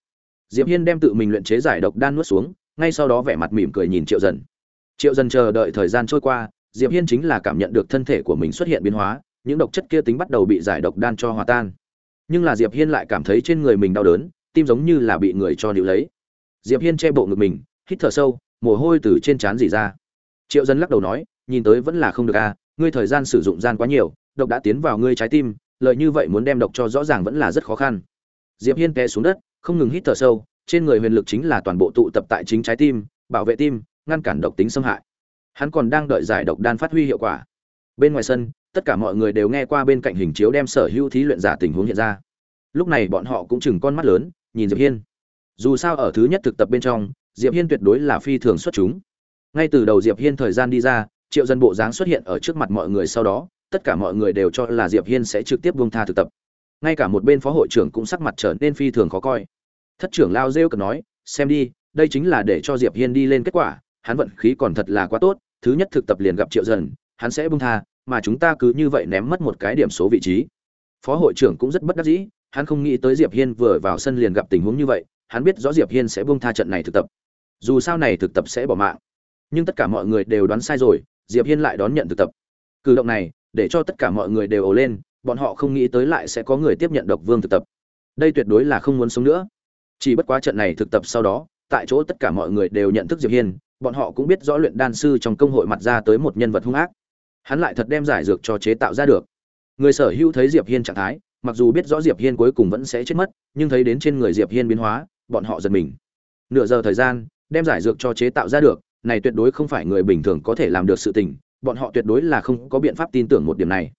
Speaker 1: Diệp hiên đem tự mình luyện chế giải độc đan nuốt xuống, ngay sau đó vẻ mặt mỉm cười nhìn triệu dần triệu dần chờ đợi thời gian trôi qua, diệp hiên chính là cảm nhận được thân thể của mình xuất hiện biến hóa, những độc chất kia tính bắt đầu bị giải độc đan cho hòa tan. Nhưng là diệp hiên lại cảm thấy trên người mình đau đớn, tim giống như là bị người cho níu lấy. Diệp hiên che bộ ngực mình, hít thở sâu, mồ hôi từ trên trán dỉ ra. Triệu dân lắc đầu nói nhìn tới vẫn là không được a à, ngươi thời gian sử dụng gian quá nhiều độc đã tiến vào ngươi trái tim lợi như vậy muốn đem độc cho rõ ràng vẫn là rất khó khăn. Diệp hiên té xuống đất không ngừng hít thở sâu trên người huyền lực chính là toàn bộ tụ tập tại chính trái tim bảo vệ tim ngăn cản độc tính xâm hại. Hắn còn đang đợi giải độc đan phát huy hiệu quả. Bên ngoài sân tất cả mọi người đều nghe qua bên cạnh hình chiếu đem sở hữu thí luyện giả tình huống hiện ra. Lúc này bọn họ cũng chừng con mắt lớn nhìn diệp hiên. Dù sao ở thứ nhất thực tập bên trong diệp hiên tuyệt đối là phi thường xuất chúng. Ngay từ đầu diệp hiên thời gian đi ra triệu dân bộ dáng xuất hiện ở trước mặt mọi người sau đó, tất cả mọi người đều cho là diệp hiên sẽ trực tiếp buông tha thực tập. Ngay cả một bên phó hội trưởng cũng sắc mặt trở nên phi thường khó coi. Thất trưởng lao rêu cần nói, xem đi, đây chính là để cho diệp hiên đi lên kết quả, hắn vận khí còn thật là quá tốt, thứ nhất thực tập liền gặp triệu dần hắn sẽ buông tha, mà chúng ta cứ như vậy ném mất một cái điểm số vị trí. Phó hội trưởng cũng rất bất đắc dĩ, hắn không nghĩ tới diệp hiên vừa vào sân liền gặp tình huống như vậy, hắn biết rõ diệp hiên sẽ buông tha trận này thực tập. Dù sao này thực tập sẽ bỏ mạng. Nhưng tất cả mọi người đều đoán sai rồi diệp hiên lại đón nhận thực tập. Cử động này, để cho tất cả mọi người đều ồ lên, bọn họ không nghĩ tới lại sẽ có người tiếp nhận độc vương thực tập. Đây tuyệt đối là không muốn sống nữa. Chỉ bất quá trận này thực tập sau đó, tại chỗ tất cả mọi người đều nhận thức diệp hiên, bọn họ cũng biết rõ luyện đan sư trong công hội mặt ra tới một nhân vật hung ác. Hắn lại thật đem giải dược cho chế tạo ra được. Người sở hữu thấy diệp hiên trạng thái, mặc dù biết rõ diệp hiên cuối cùng vẫn sẽ chết mất, nhưng thấy đến trên người diệp hiên biến hóa, bọn họ giật mình. Nửa giờ thời gian, đem giải dược cho chế tạo ra được này tuyệt đối không phải người bình thường có thể làm được sự tình, bọn họ tuyệt đối là không có biện pháp tin tưởng một điểm này.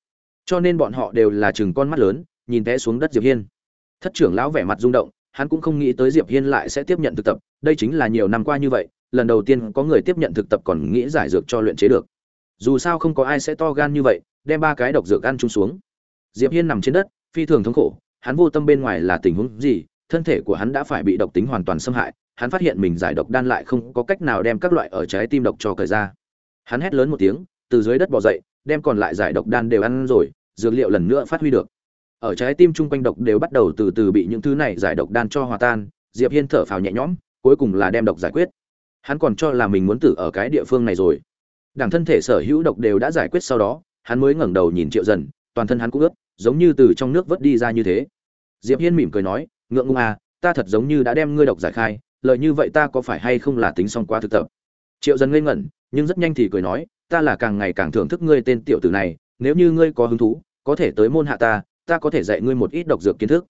Speaker 1: Cho nên bọn họ đều là chừng con mắt lớn, nhìn té xuống đất diệp hiên. Thất trưởng lão vẻ mặt rung động, hắn cũng không nghĩ tới diệp hiên lại sẽ tiếp nhận thực tập, đây chính là nhiều năm qua như vậy, lần đầu tiên có người tiếp nhận thực tập còn nghĩ giải dược cho luyện chế được. Dù sao không có ai sẽ to gan như vậy, đem ba cái độc dược ăn chung xuống. Diệp hiên nằm trên đất, phi thường thống khổ, hắn vô tâm bên ngoài là tình huống gì, thân thể của hắn đã phải bị độc tính hoàn toàn xâm hại hắn phát hiện mình giải độc đan lại không có cách nào đem các loại ở trái tim độc cho cởi ra. Hắn hét lớn một tiếng, từ dưới đất bò dậy, đem còn lại giải độc đan đều ăn rồi, dược liệu lần nữa phát huy được. Ở trái tim chung quanh độc đều bắt đầu từ từ bị những thứ này giải độc đan cho hòa tan, diệp hiên thở phào nhẹ nhõm, cuối cùng là đem độc giải quyết. Hắn còn cho là mình muốn tử ở cái địa phương này rồi. Đảng thân thể sở hữu độc đều đã giải quyết sau đó, hắn mới ngẩng đầu nhìn triệu dần, toàn thân hắn cũng ướt, giống như từ trong nước vớt đi ra như thế. Diệp hiên mỉm cười nói, ngượng ngùng à ta thật giống như đã đem ngươi độc giải khai lợi như vậy ta có phải hay không là tính xong qua thực tập? Triệu dần ngây ngẩn, nhưng rất nhanh thì cười nói, ta là càng ngày càng thưởng thức ngươi tên tiểu tử này, nếu như ngươi có hứng thú, có thể tới môn hạ ta ta có thể dạy ngươi một ít độc dược kiến thức.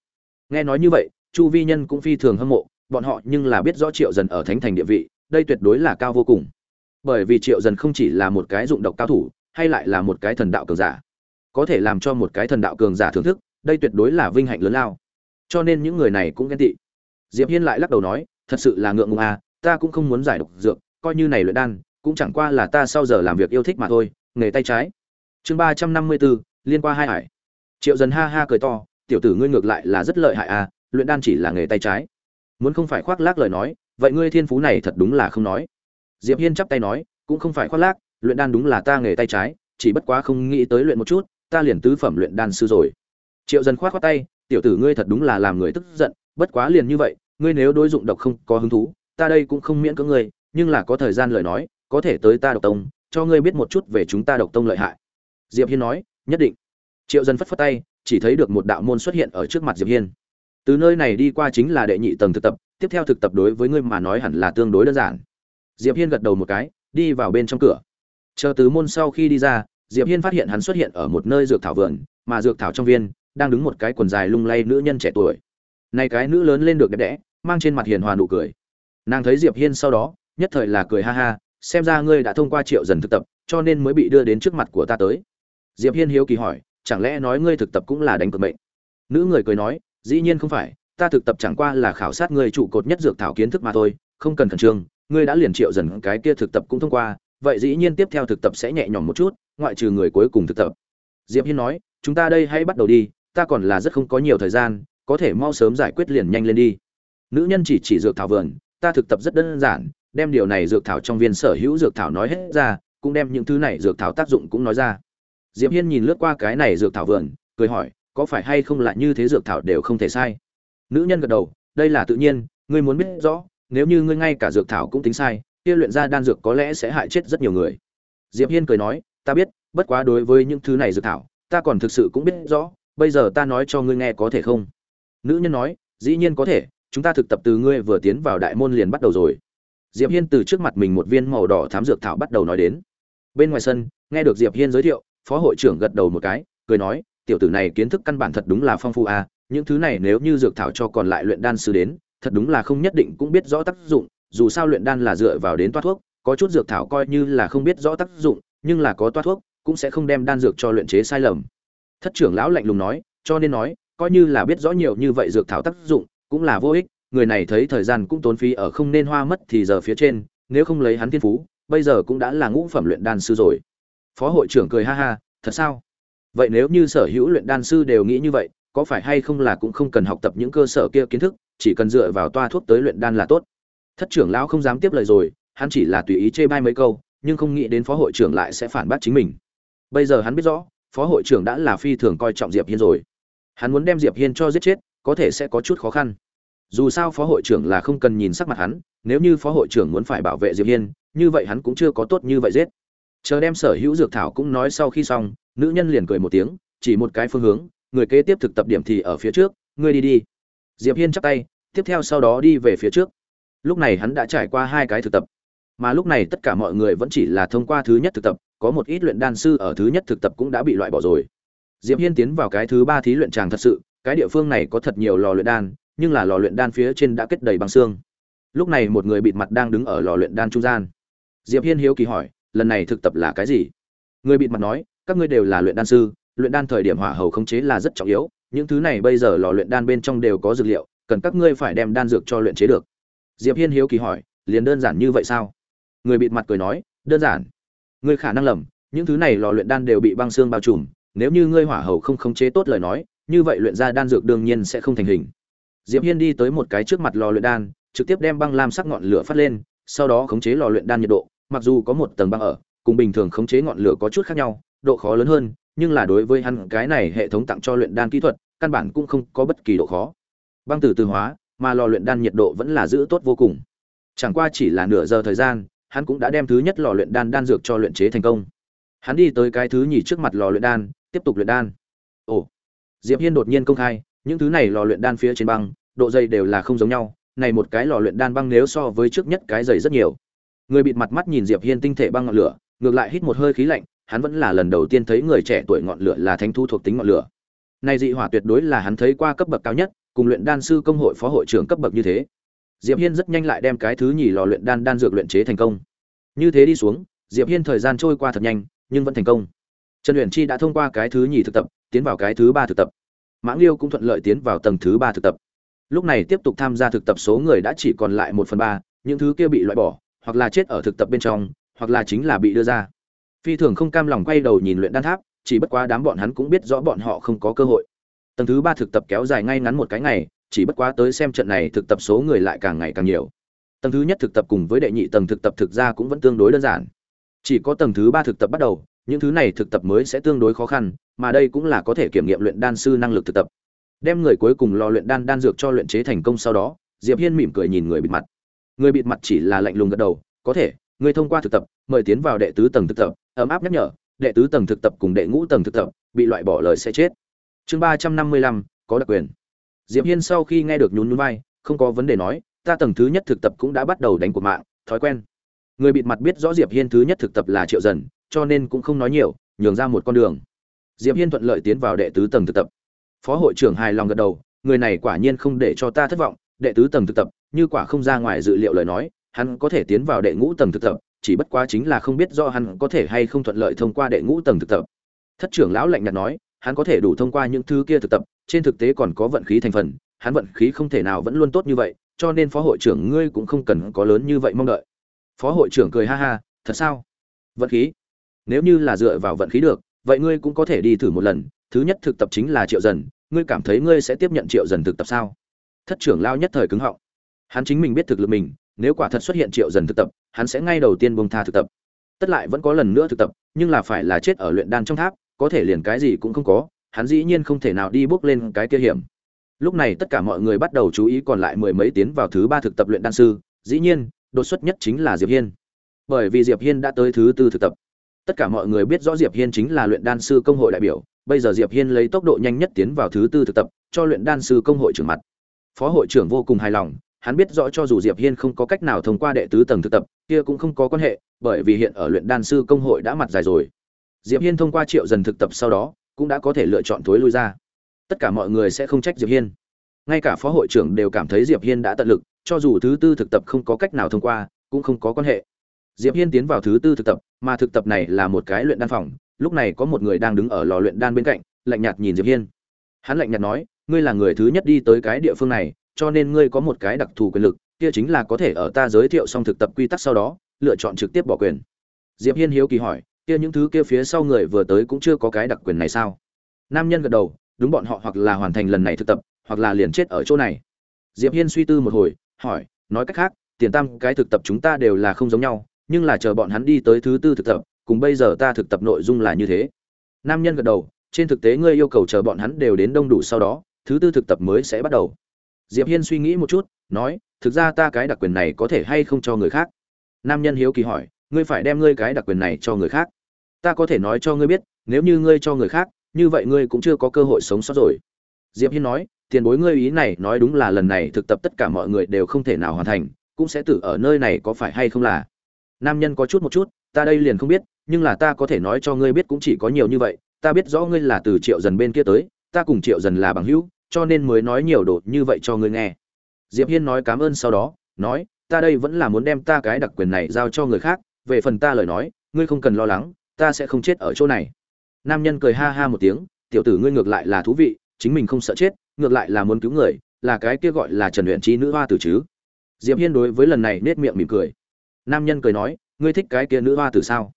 Speaker 1: Nghe nói như vậy, chu vi nhân cũng phi thường hâm mộ, bọn họ nhưng là biết rõ triệu dần ở thánh thành địa vị, đây tuyệt đối là cao vô cùng. Bởi vì triệu dần không chỉ là một cái dụng độc cao thủ, hay lại là một cái thần đạo cường giả. Có thể làm cho một cái thần đạo cường giả thưởng thức, đây tuyệt đối là vinh hạnh lớn lao. Cho nên những người này cũng ghen tị. Diệp hiên lại lắc đầu nói thật sự là ngượng ngùng à ta cũng không muốn giải độc dược, coi như này luyện đan, cũng chẳng qua là ta sau giờ làm việc yêu thích mà thôi, nghề tay trái. Chương ba trăm năm mươi bốn, liên qua hai hải. Triệu dần ha ha cười to, tiểu tử ngươi ngược lại là rất lợi hại à luyện đan chỉ là nghề tay trái. Muốn không phải khoác lác lời nói, vậy ngươi thiên phú này thật đúng là không nói. Diệp hiên chắp tay nói, cũng không phải khoác lác, luyện đan đúng là ta nghề tay trái, chỉ bất quá không nghĩ tới luyện một chút, ta liền tứ phẩm luyện đan sư rồi. Triệu dần khoát khoát tay, tiểu tử ngươi thật đúng là làm người tức giận, bất quá liền như vậy ngươi nếu đối dụng độc không có hứng thú, ta đây cũng không miễn cưỡng ngươi, nhưng là có thời gian lời nói, có thể tới ta độc tông, cho ngươi biết một chút về chúng ta độc tông lợi hại. Diệp hiên nói, nhất định. Triệu dân phất phất tay, chỉ thấy được một đạo môn xuất hiện ở trước mặt diệp hiên. Từ nơi này đi qua chính là đệ nhị tầng thực tập, tiếp theo thực tập đối với ngươi mà nói hẳn là tương đối đơn giản. Diệp hiên gật đầu một cái, đi vào bên trong cửa. Chờ tứ môn sau khi đi ra, diệp hiên phát hiện hắn xuất hiện ở một nơi dược thảo vườn, mà dược thảo trong viên đang đứng một cái quần dài lung lay nữ nhân trẻ tuổi. Này cái nữ lớn lên được đẹp đẽ mang trên mặt hiền hòa nụ cười. Nàng thấy diệp hiên sau đó, nhất thời là cười ha ha, xem ra ngươi đã thông qua triệu dần thực tập, cho nên mới bị đưa đến trước mặt của ta tới. Diệp hiên hiếu kỳ hỏi, chẳng lẽ nói ngươi thực tập cũng là đánh cược mệnh? Nữ người cười nói, dĩ nhiên không phải, ta thực tập chẳng qua là khảo sát ngươi trụ cột nhất dược thảo kiến thức mà thôi, không cần khẩn trương, ngươi đã liền triệu dần cái kia thực tập cũng thông qua, vậy dĩ nhiên tiếp theo thực tập sẽ nhẹ nhõm một chút, ngoại trừ người cuối cùng thực tập. Diệp hiên nói, chúng ta đây hãy bắt đầu đi, ta còn là rất không có nhiều thời gian, có thể mau sớm giải quyết liền nhanh lên đi nữ nhân chỉ chỉ dược thảo vườn, ta thực tập rất đơn giản, đem điều này dược thảo trong viên sở hữu dược thảo nói hết ra, cũng đem những thứ này dược thảo tác dụng cũng nói ra. Diệp hiên nhìn lướt qua cái này dược thảo vườn, cười hỏi, có phải hay không lại như thế dược thảo đều không thể sai? Nữ nhân gật đầu, đây là tự nhiên, ngươi muốn biết rõ, nếu như ngươi ngay cả dược thảo cũng tính sai, kia luyện ra đan dược có lẽ sẽ hại chết rất nhiều người. Diệp hiên cười nói, ta biết, bất quá đối với những thứ này dược thảo, ta còn thực sự cũng biết rõ, bây giờ ta nói cho ngươi nghe có thể không? Nữ nhân nói, dĩ nhiên có thể chúng ta thực tập từ ngươi vừa tiến vào đại môn liền bắt đầu rồi. Diệp hiên từ trước mặt mình một viên màu đỏ thám dược thảo bắt đầu nói đến. Bên ngoài sân, nghe được diệp hiên giới thiệu, phó hội trưởng gật đầu một cái, cười nói, tiểu tử này kiến thức căn bản thật đúng là phong phú à những thứ này nếu như dược thảo cho còn lại luyện đan sư đến, thật đúng là không nhất định cũng biết rõ tác dụng, dù sao luyện đan là dựa vào đến toát thuốc, có chút dược thảo coi như là không biết rõ tác dụng, nhưng là có toát thuốc, cũng sẽ không đem đan dược cho luyện chế sai lầm. Thất trưởng lão lạnh lùng nói, cho nên nói, coi như là biết rõ nhiều như vậy dược thảo tác dụng cũng là vô ích, người này thấy thời gian cũng tốn phí ở không nên hoa mất thì giờ phía trên, nếu không lấy hắn thiên phú, bây giờ cũng đã là ngũ phẩm luyện đan sư rồi. Phó hội trưởng cười ha ha, thật sao? Vậy nếu như sở hữu luyện đan sư đều nghĩ như vậy, có phải hay không là cũng không cần học tập những cơ sở kia kiến thức, chỉ cần dựa vào toa thuốc tới luyện đan là tốt. Thất trưởng lão không dám tiếp lời rồi, hắn chỉ là tùy ý chê bai mấy câu, nhưng không nghĩ đến phó hội trưởng lại sẽ phản bác chính mình. Bây giờ hắn biết rõ, phó hội trưởng đã là phi thường coi trọng diệp hiên rồi. Hắn muốn đem diệp hiên cho giết chết có thể sẽ có chút khó khăn. Dù sao phó hội trưởng là không cần nhìn sắc mặt hắn, nếu như phó hội trưởng muốn phải bảo vệ diệp hiên, như vậy hắn cũng chưa có tốt như vậy giết. Chờ đem sở hữu dược thảo cũng nói sau khi xong, nữ nhân liền cười một tiếng, chỉ một cái phương hướng, người kế tiếp thực tập điểm thì ở phía trước, ngươi đi đi. Diệp hiên chắp tay, tiếp theo sau đó đi về phía trước. Lúc này hắn đã trải qua hai cái thực tập. Mà lúc này tất cả mọi người vẫn chỉ là thông qua thứ nhất thực tập, có một ít luyện đan sư ở thứ nhất thực tập cũng đã bị loại bỏ rồi. Diệp hiên tiến vào cái thứ ba thí luyện tràng thật sự cái địa phương này có thật nhiều lò luyện đan, nhưng là lò luyện đan phía trên đã kết đầy băng xương. Lúc này một người bịt mặt đang đứng ở lò luyện đan trung gian. Diệp hiên hiếu kỳ hỏi, lần này thực tập là cái gì? Người bịt mặt nói, các ngươi đều là luyện đan sư, luyện đan thời điểm hỏa hầu khống chế là rất trọng yếu, những thứ này bây giờ lò luyện đan bên trong đều có dược liệu, cần các ngươi phải đem đan dược cho luyện chế được. Diệp hiên hiếu kỳ hỏi, liền đơn giản như vậy sao? Người bịt mặt cười nói, đơn giản. Ngươi khả năng lầm, những thứ này lò luyện đan đều bị băng xương bao trùm, nếu như ngươi hỏa hầu không khống chế tốt lời nói như vậy luyện ra đan dược đương nhiên sẽ không thành hình. Diệp hiên đi tới một cái trước mặt lò luyện đan, trực tiếp đem băng lam sắc ngọn lửa phát lên, sau đó khống chế lò luyện đan nhiệt độ, mặc dù có một tầng băng ở, cùng bình thường khống chế ngọn lửa có chút khác nhau, độ khó lớn hơn, nhưng là đối với hắn cái này hệ thống tặng cho luyện đan kỹ thuật, căn bản cũng không có bất kỳ độ khó. Băng từ từ hóa, mà lò luyện đan nhiệt độ vẫn là giữ tốt vô cùng. Chẳng qua chỉ là nửa giờ thời gian, hắn cũng đã đem thứ nhất lò luyện đan đan dược cho luyện chế thành công. Hắn đi tới cái thứ nhì trước mặt lò luyện đan, tiếp tục luyện đan. Ồ diệp hiên đột nhiên công khai, những thứ này lò luyện đan phía trên băng, độ dày đều là không giống nhau, này một cái lò luyện đan băng nếu so với trước nhất cái dày rất nhiều. Người bịt mặt mắt nhìn diệp hiên tinh thể băng ngọn lửa, ngược lại hít một hơi khí lạnh, hắn vẫn là lần đầu tiên thấy người trẻ tuổi ngọn lửa là thánh thu thuộc tính ngọn lửa. Này dị hỏa tuyệt đối là hắn thấy qua cấp bậc cao nhất, cùng luyện đan sư công hội phó hội trưởng cấp bậc như thế. Diệp hiên rất nhanh lại đem cái thứ nhì lò luyện đan đan dược luyện chế thành công. Như thế đi xuống, diệp hiên thời gian trôi qua thật nhanh, nhưng vẫn thành công trần luyện chi đã thông qua cái thứ nhì thực tập, tiến vào cái thứ ba thực tập. Mãng liêu cũng thuận lợi tiến vào tầng thứ ba thực tập. Lúc này tiếp tục tham gia thực tập số người đã chỉ còn lại một phần ba, những thứ kia bị loại bỏ, hoặc là chết ở thực tập bên trong, hoặc là chính là bị đưa ra. Phi thường không cam lòng quay đầu nhìn luyện đan tháp, chỉ bất quá đám bọn hắn cũng biết rõ bọn họ không có cơ hội. Tầng thứ ba thực tập kéo dài ngay ngắn một cái ngày, chỉ bất quá tới xem trận này thực tập số người lại càng ngày càng nhiều. Tầng thứ nhất thực tập cùng với đệ nhị tầng thực tập thực ra cũng vẫn tương đối đơn giản. Chỉ có tầng thứ ba thực tập bắt đầu những thứ này thực tập mới sẽ tương đối khó khăn, mà đây cũng là có thể kiểm nghiệm luyện đan sư năng lực thực tập. Đem người cuối cùng lò luyện đan đan dược cho luyện chế thành công sau đó, diệp hiên mỉm cười nhìn người bịt mặt. Người bịt mặt chỉ là lạnh lùng gật đầu, có thể, người thông qua thực tập, mời tiến vào đệ tứ tầng thực tập. Ấm áp nhắc nhở, đệ tứ tầng thực tập cùng đệ ngũ tầng thực tập, bị loại bỏ lời sẽ chết. Chương ba trăm năm mươi lăm, có đặc quyền. Diệp hiên sau khi nghe được nhún nhún vai, không có vấn đề nói, ta tầng thứ nhất thực tập cũng đã bắt đầu đánh cuộc mạng, thói quen. Người bịt mặt biết rõ diệp hiên thứ nhất thực tập là triệu dần cho nên cũng không nói nhiều, nhường ra một con đường. Diệp hiên thuận lợi tiến vào đệ tứ tầng thực tập. Phó hội trưởng hài lòng gật đầu, người này quả nhiên không để cho ta thất vọng, đệ tứ tầng thực tập, như quả không ra ngoài dự liệu lời nói, hắn có thể tiến vào đệ ngũ tầng thực tập, chỉ bất quá chính là không biết do hắn có thể hay không thuận lợi thông qua đệ ngũ tầng thực tập. Thất trưởng lão lạnh nhạt nói, hắn có thể đủ thông qua những thứ kia thực tập, trên thực tế còn có vận khí thành phần, hắn vận khí không thể nào vẫn luôn tốt như vậy, cho nên phó hội trưởng ngươi cũng không cần có lớn như vậy mong đợi. Phó hội trưởng cười ha ha, thật sao? Vận khí? Nếu như là dựa vào vận khí được, vậy ngươi cũng có thể đi thử một lần, thứ nhất thực tập chính là triệu dần, ngươi cảm thấy ngươi sẽ tiếp nhận triệu dần thực tập sao? Thất trưởng lao nhất thời cứng họng. Hắn chính mình biết thực lực mình, nếu quả thật xuất hiện triệu dần thực tập, hắn sẽ ngay đầu tiên bông tha thực tập. Tất lại vẫn có lần nữa thực tập, nhưng là phải là chết ở luyện đan trong tháp, có thể liền cái gì cũng không có, hắn dĩ nhiên không thể nào đi bước lên cái kia hiểm. Lúc này tất cả mọi người bắt đầu chú ý còn lại mười mấy tiến vào thứ ba thực tập luyện đan sư, dĩ nhiên, đột xuất nhất chính là diệp hiên. Bởi vì diệp hiên đã tới thứ tư thực tập tất cả mọi người biết rõ diệp hiên chính là luyện đan sư công hội đại biểu, bây giờ diệp hiên lấy tốc độ nhanh nhất tiến vào thứ tư thực tập, cho luyện đan sư công hội trưởng mặt. Phó hội trưởng vô cùng hài lòng, hắn biết rõ cho dù diệp hiên không có cách nào thông qua đệ tứ tầng thực tập, kia cũng không có quan hệ, bởi vì hiện ở luyện đan sư công hội đã mặt dài rồi. Diệp hiên thông qua triệu dần thực tập sau đó, cũng đã có thể lựa chọn thối lui ra. Tất cả mọi người sẽ không trách diệp hiên. Ngay cả phó hội trưởng đều cảm thấy diệp hiên đã tận lực, cho dù thứ tư thực tập không có cách nào thông qua, cũng không có quan hệ diệp hiên tiến vào thứ tư thực tập, mà thực tập này là một cái luyện đan phòng, lúc này có một người đang đứng ở lò luyện đan bên cạnh, lạnh nhạt nhìn diệp hiên. Hắn lạnh nhạt nói, ngươi là người thứ nhất đi tới cái địa phương này, cho nên ngươi có một cái đặc thù quyền lực, kia chính là có thể ở ta giới thiệu xong thực tập quy tắc sau đó, lựa chọn trực tiếp bỏ quyền. Diệp hiên hiếu kỳ hỏi, kia những thứ kia phía sau người vừa tới cũng chưa có cái đặc quyền này sao? Nam nhân gật đầu, đúng bọn họ hoặc là hoàn thành lần này thực tập, hoặc là liền chết ở chỗ này. Diệp hiên suy tư một hồi, hỏi, nói cách khác, tiền tam cái thực tập chúng ta đều là không giống nhau nhưng là chờ bọn hắn đi tới thứ tư thực tập, cùng bây giờ ta thực tập nội dung là như thế. Nam nhân gật đầu, trên thực tế ngươi yêu cầu chờ bọn hắn đều đến đông đủ sau đó, thứ tư thực tập mới sẽ bắt đầu. Diệp hiên suy nghĩ một chút, nói, thực ra ta cái đặc quyền này có thể hay không cho người khác? Nam nhân hiếu kỳ hỏi, ngươi phải đem ngươi cái đặc quyền này cho người khác? Ta có thể nói cho ngươi biết, nếu như ngươi cho người khác, như vậy ngươi cũng chưa có cơ hội sống sót rồi. Diệp hiên nói, tiền bối ngươi ý này nói đúng là lần này thực tập tất cả mọi người đều không thể nào hoàn thành, cũng sẽ tự ở nơi này có phải hay không là? Nam nhân có chút một chút, ta đây liền không biết, nhưng là ta có thể nói cho ngươi biết cũng chỉ có nhiều như vậy, ta biết rõ ngươi là từ triệu dần bên kia tới, ta cùng triệu dần là bằng hữu, cho nên mới nói nhiều đột như vậy cho ngươi nghe. Diệp hiên nói cảm ơn sau đó, nói, ta đây vẫn là muốn đem ta cái đặc quyền này giao cho người khác, về phần ta lời nói, ngươi không cần lo lắng, ta sẽ không chết ở chỗ này. Nam nhân cười ha ha một tiếng, tiểu tử ngươi ngược lại là thú vị, chính mình không sợ chết, ngược lại là muốn cứu người, là cái kia gọi là trần luyện trí nữ hoa tử chứ. Diệp hiên đối với lần này nết miệng mỉm cười nam nhân cười nói, ngươi thích cái kia nữ hoa từ sao?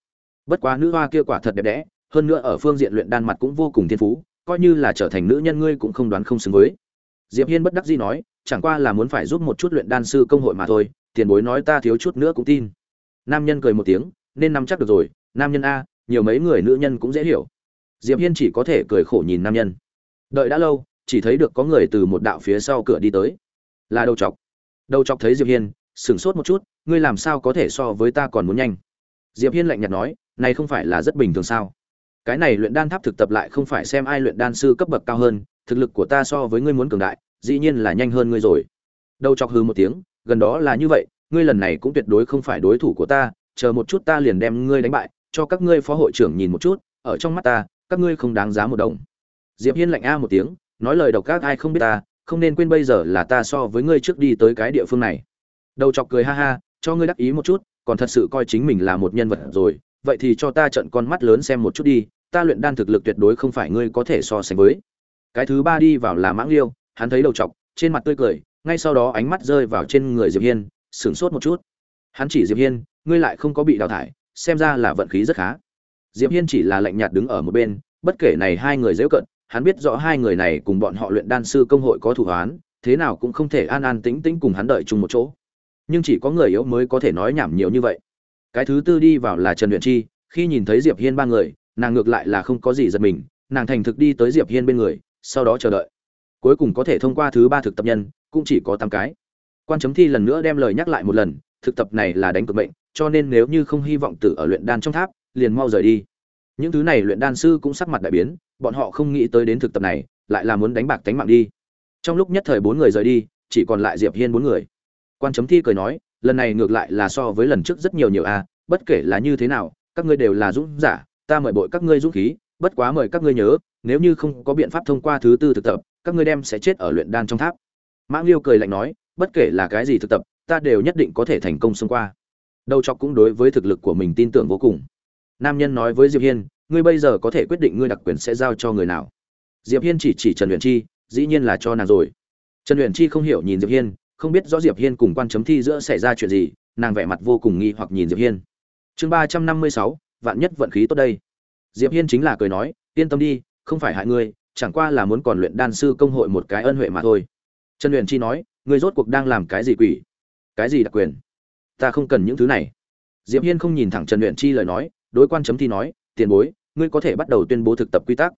Speaker 1: Bất quá nữ hoa kia quả thật đẹp đẽ, hơn nữa ở phương diện luyện đan mặt cũng vô cùng thiên phú, coi như là trở thành nữ nhân ngươi cũng không đoán không xứng với. Diệp hiên bất đắc dĩ nói, chẳng qua là muốn phải giúp một chút luyện đan sư công hội mà thôi, tiền bối nói ta thiếu chút nữa cũng tin. Nam nhân cười một tiếng, nên nắm chắc được rồi, nam nhân a, nhiều mấy người nữ nhân cũng dễ hiểu. Diệp hiên chỉ có thể cười khổ nhìn nam nhân. Đợi đã lâu, chỉ thấy được có người từ một đạo phía sau cửa đi tới. Là đầu chọc. Đầu chọc thấy diệp hiên, sửng sốt một chút ngươi làm sao có thể so với ta còn muốn nhanh? Diệp hiên lạnh nhạt nói, này không phải là rất bình thường sao? Cái này luyện đan tháp thực tập lại không phải xem ai luyện đan sư cấp bậc cao hơn, thực lực của ta so với ngươi muốn cường đại, dĩ nhiên là nhanh hơn ngươi rồi. Đầu chọc hừ một tiếng, gần đó là như vậy, ngươi lần này cũng tuyệt đối không phải đối thủ của ta, chờ một chút ta liền đem ngươi đánh bại, cho các ngươi phó hội trưởng nhìn một chút, ở trong mắt ta, các ngươi không đáng giá một đồng. Diệp hiên lạnh a một tiếng, nói lời độc các ai không biết ta, không nên quên bây giờ là ta so với ngươi trước đi tới cái địa phương này. Đầu chọc cười ha ha cho ngươi đắc ý một chút còn thật sự coi chính mình là một nhân vật rồi vậy thì cho ta trận con mắt lớn xem một chút đi ta luyện đan thực lực tuyệt đối không phải ngươi có thể so sánh với. Cái thứ ba đi vào là mãng liêu hắn thấy đầu trọc, trên mặt tươi cười ngay sau đó ánh mắt rơi vào trên người diệp hiên sửng sốt một chút. Hắn chỉ diệp hiên ngươi lại không có bị đào thải xem ra là vận khí rất khá. Diệp hiên chỉ là lạnh nhạt đứng ở một bên bất kể này hai người dễ cận hắn biết rõ hai người này cùng bọn họ luyện đan sư công hội có thủ án thế nào cũng không thể an an tĩnh tĩnh cùng hắn đợi chung một chỗ nhưng chỉ có người yếu mới có thể nói nhảm nhiều như vậy. Cái thứ tư đi vào là trần luyện chi, khi nhìn thấy diệp hiên ba người, nàng ngược lại là không có gì giật mình, nàng thành thực đi tới diệp hiên bên người, sau đó chờ đợi. Cuối cùng có thể thông qua thứ ba thực tập nhân, cũng chỉ có tám cái. Quan chấm thi lần nữa đem lời nhắc lại một lần, thực tập này là đánh cực bệnh cho nên nếu như không hy vọng tử ở luyện đan trong tháp, liền mau rời đi. Những thứ này luyện đan sư cũng sắc mặt đại biến, bọn họ không nghĩ tới đến thực tập này, lại là muốn đánh bạc tánh mạng đi. Trong lúc nhất thời bốn người rời đi, chỉ còn lại diệp hiên bốn người quan chấm thi cười nói, lần này ngược lại là so với lần trước rất nhiều nhiều a bất kể là như thế nào, các ngươi đều là dũng giả, ta mời bội các ngươi dũng khí, bất quá mời các ngươi nhớ, nếu như không có biện pháp thông qua thứ tư thực tập, các ngươi đem sẽ chết ở luyện đan trong tháp. Mã liêu cười lạnh nói, bất kể là cái gì thực tập, ta đều nhất định có thể thành công xông qua. Đầu chọc cũng đối với thực lực của mình tin tưởng vô cùng. Nam nhân nói với diệp hiên, ngươi bây giờ có thể quyết định ngươi đặc quyền sẽ giao cho người nào. Diệp hiên chỉ chỉ trần luyện chi, dĩ nhiên là cho nàng rồi. Trần luyện chi không hiểu nhìn diệp hiên không biết rõ diệp hiên cùng quan chấm thi giữa xảy ra chuyện gì, nàng vẻ mặt vô cùng nghi hoặc nhìn diệp hiên. Chương ba trăm năm mươi sáu, vạn nhất vận khí tốt đây. Diệp hiên chính là cười nói, yên tâm đi, không phải hại ngươi, chẳng qua là muốn còn luyện đan sư công hội một cái ân huệ mà thôi. Trần luyện chi nói, ngươi rốt cuộc đang làm cái gì quỷ? Cái gì đặc quyền? Ta không cần những thứ này. Diệp hiên không nhìn thẳng trần luyện chi lời nói, đối quan chấm thi nói, tiền bối, ngươi có thể bắt đầu tuyên bố thực tập quy tắc.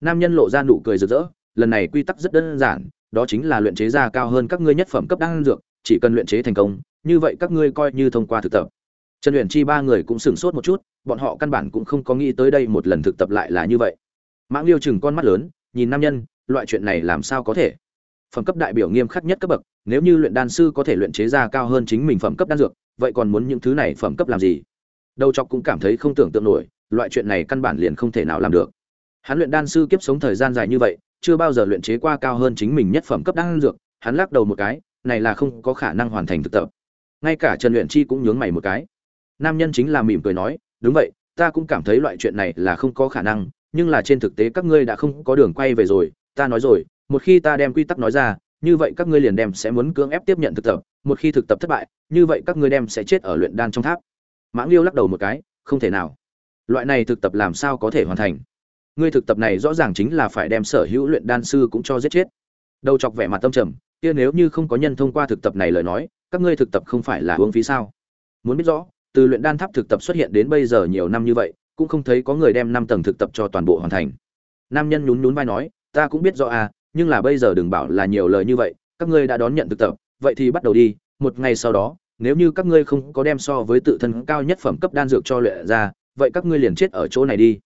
Speaker 1: Nam nhân lộ ra nụ cười rực rỡ, lần này quy tắc rất đơn giản đó chính là luyện chế ra cao hơn các ngươi nhất phẩm cấp đan dược, chỉ cần luyện chế thành công, như vậy các ngươi coi như thông qua thực tập. Trần luyện chi ba người cũng sửng sốt một chút, bọn họ căn bản cũng không có nghĩ tới đây một lần thực tập lại là như vậy. Mãng liêu chừng con mắt lớn, nhìn nam nhân, loại chuyện này làm sao có thể? Phẩm cấp đại biểu nghiêm khắc nhất cấp bậc, nếu như luyện đan sư có thể luyện chế ra cao hơn chính mình phẩm cấp đan dược, vậy còn muốn những thứ này phẩm cấp làm gì? Đầu chọc cũng cảm thấy không tưởng tượng nổi, loại chuyện này căn bản liền không thể nào làm được. Hắn luyện đan sư kiếp sống thời gian dài như vậy chưa bao giờ luyện chế qua cao hơn chính mình nhất phẩm cấp đan dược, hắn lắc đầu một cái, này là không có khả năng hoàn thành thực tập. Ngay cả trần luyện chi cũng nhướng mày một cái. Nam nhân chính là mỉm cười nói, đúng vậy, ta cũng cảm thấy loại chuyện này là không có khả năng, nhưng là trên thực tế các ngươi đã không có đường quay về rồi, ta nói rồi, một khi ta đem quy tắc nói ra, như vậy các ngươi liền đem sẽ muốn cưỡng ép tiếp nhận thực tập, một khi thực tập thất bại, như vậy các ngươi đem sẽ chết ở luyện đan trong tháp. Mãng liêu lắc đầu một cái, không thể nào. Loại này thực tập làm sao có thể hoàn thành? Ngươi thực tập này rõ ràng chính là phải đem sở hữu luyện đan sư cũng cho giết chết. Đầu chọc vẻ mặt tâm trầm, kia nếu như không có nhân thông qua thực tập này lời nói, các ngươi thực tập không phải là uống phí sao? Muốn biết rõ, từ luyện đan tháp thực tập xuất hiện đến bây giờ nhiều năm như vậy, cũng không thấy có người đem năm tầng thực tập cho toàn bộ hoàn thành. Nam nhân nhún nhún vai nói, ta cũng biết rõ à nhưng là bây giờ đừng bảo là nhiều lời như vậy, các ngươi đã đón nhận thực tập, vậy thì bắt đầu đi, một ngày sau đó, nếu như các ngươi không có đem so với tự thân cao nhất phẩm cấp đan dược cho luyện ra, vậy các ngươi liền chết ở chỗ này đi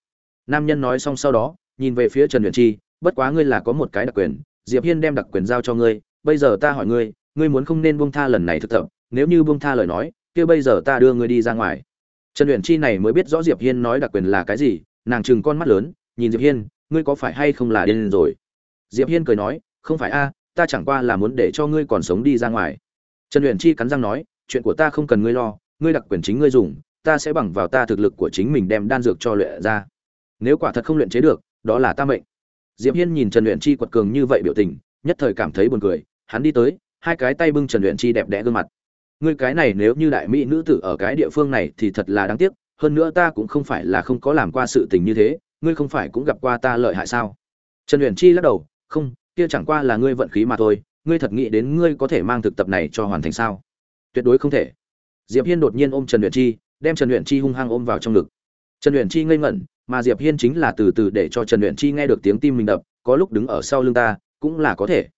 Speaker 1: nam nhân nói xong sau đó, nhìn về phía trần huyền chi, bất quá ngươi là có một cái đặc quyền, diệp hiên đem đặc quyền giao cho ngươi, bây giờ ta hỏi ngươi ngươi muốn không nên buông tha lần này thực tập, nếu như buông tha lời nói, kia bây giờ ta đưa ngươi đi ra ngoài. Trần huyền chi này mới biết rõ diệp hiên nói đặc quyền là cái gì, nàng chừng con mắt lớn, nhìn diệp hiên, ngươi có phải hay không là điên rồi? Diệp hiên cười nói, không phải a, ta chẳng qua là muốn để cho ngươi còn sống đi ra ngoài. Trần huyền chi cắn răng nói, chuyện của ta không cần ngươi lo, ngươi đặc quyền chính ngươi dùng, ta sẽ bằng vào ta thực lực của chính mình đem đan dược cho luyện ra nếu quả thật không luyện chế được, đó là ta mệnh. Diệp hiên nhìn trần luyện chi quật cường như vậy biểu tình, nhất thời cảm thấy buồn cười, hắn đi tới, hai cái tay bưng trần luyện chi đẹp đẽ gương mặt. Ngươi cái này nếu như đại mỹ nữ tử ở cái địa phương này thì thật là đáng tiếc, hơn nữa ta cũng không phải là không có làm qua sự tình như thế, ngươi không phải cũng gặp qua ta lợi hại sao? Trần luyện chi lắc đầu, không, kia chẳng qua là ngươi vận khí mà thôi, ngươi thật nghĩ đến ngươi có thể mang thực tập này cho hoàn thành sao? Tuyệt đối không thể. Diệp hiên đột nhiên ôm trần luyện chi, đem trần luyện chi hung hăng ôm vào trong ngực. Trần luyện chi ngây ngẩn mà diệp hiên chính là từ từ để cho trần luyện chi nghe được tiếng tim mình đập, có lúc đứng ở sau lưng ta, cũng là có thể.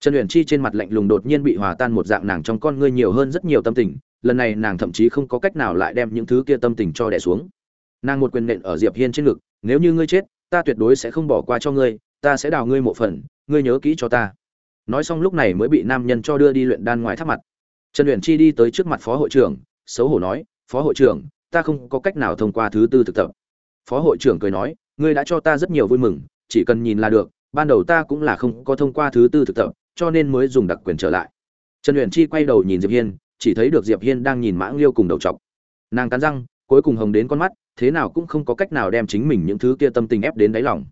Speaker 1: Trần luyện chi trên mặt lạnh lùng đột nhiên bị hòa tan một dạng nàng trong con ngươi nhiều hơn rất nhiều tâm tình, lần này nàng thậm chí không có cách nào lại đem những thứ kia tâm tình cho đẻ xuống. Nàng một quyền nện ở diệp hiên trên ngực, nếu như ngươi chết, ta tuyệt đối sẽ không bỏ qua cho ngươi, ta sẽ đào ngươi một phần, ngươi nhớ kỹ cho ta. Nói xong lúc này mới bị nam nhân cho đưa đi luyện đan ngoài tháp mặt. Trần luyện chi đi tới trước mặt phó hội trưởng, xấu hổ nói, phó hội trưởng, ta không có cách nào thông qua thứ tư thực tập phó hội trưởng cười nói, ngươi đã cho ta rất nhiều vui mừng, chỉ cần nhìn là được, ban đầu ta cũng là không có thông qua thứ tư thực tập, cho nên mới dùng đặc quyền trở lại. Trần luyện chi quay đầu nhìn diệp hiên, chỉ thấy được diệp hiên đang nhìn mãng liêu cùng đầu chọc. Nàng cắn răng, cuối cùng hồng đến con mắt, thế nào cũng không có cách nào đem chính mình những thứ kia tâm tình ép đến đáy lòng.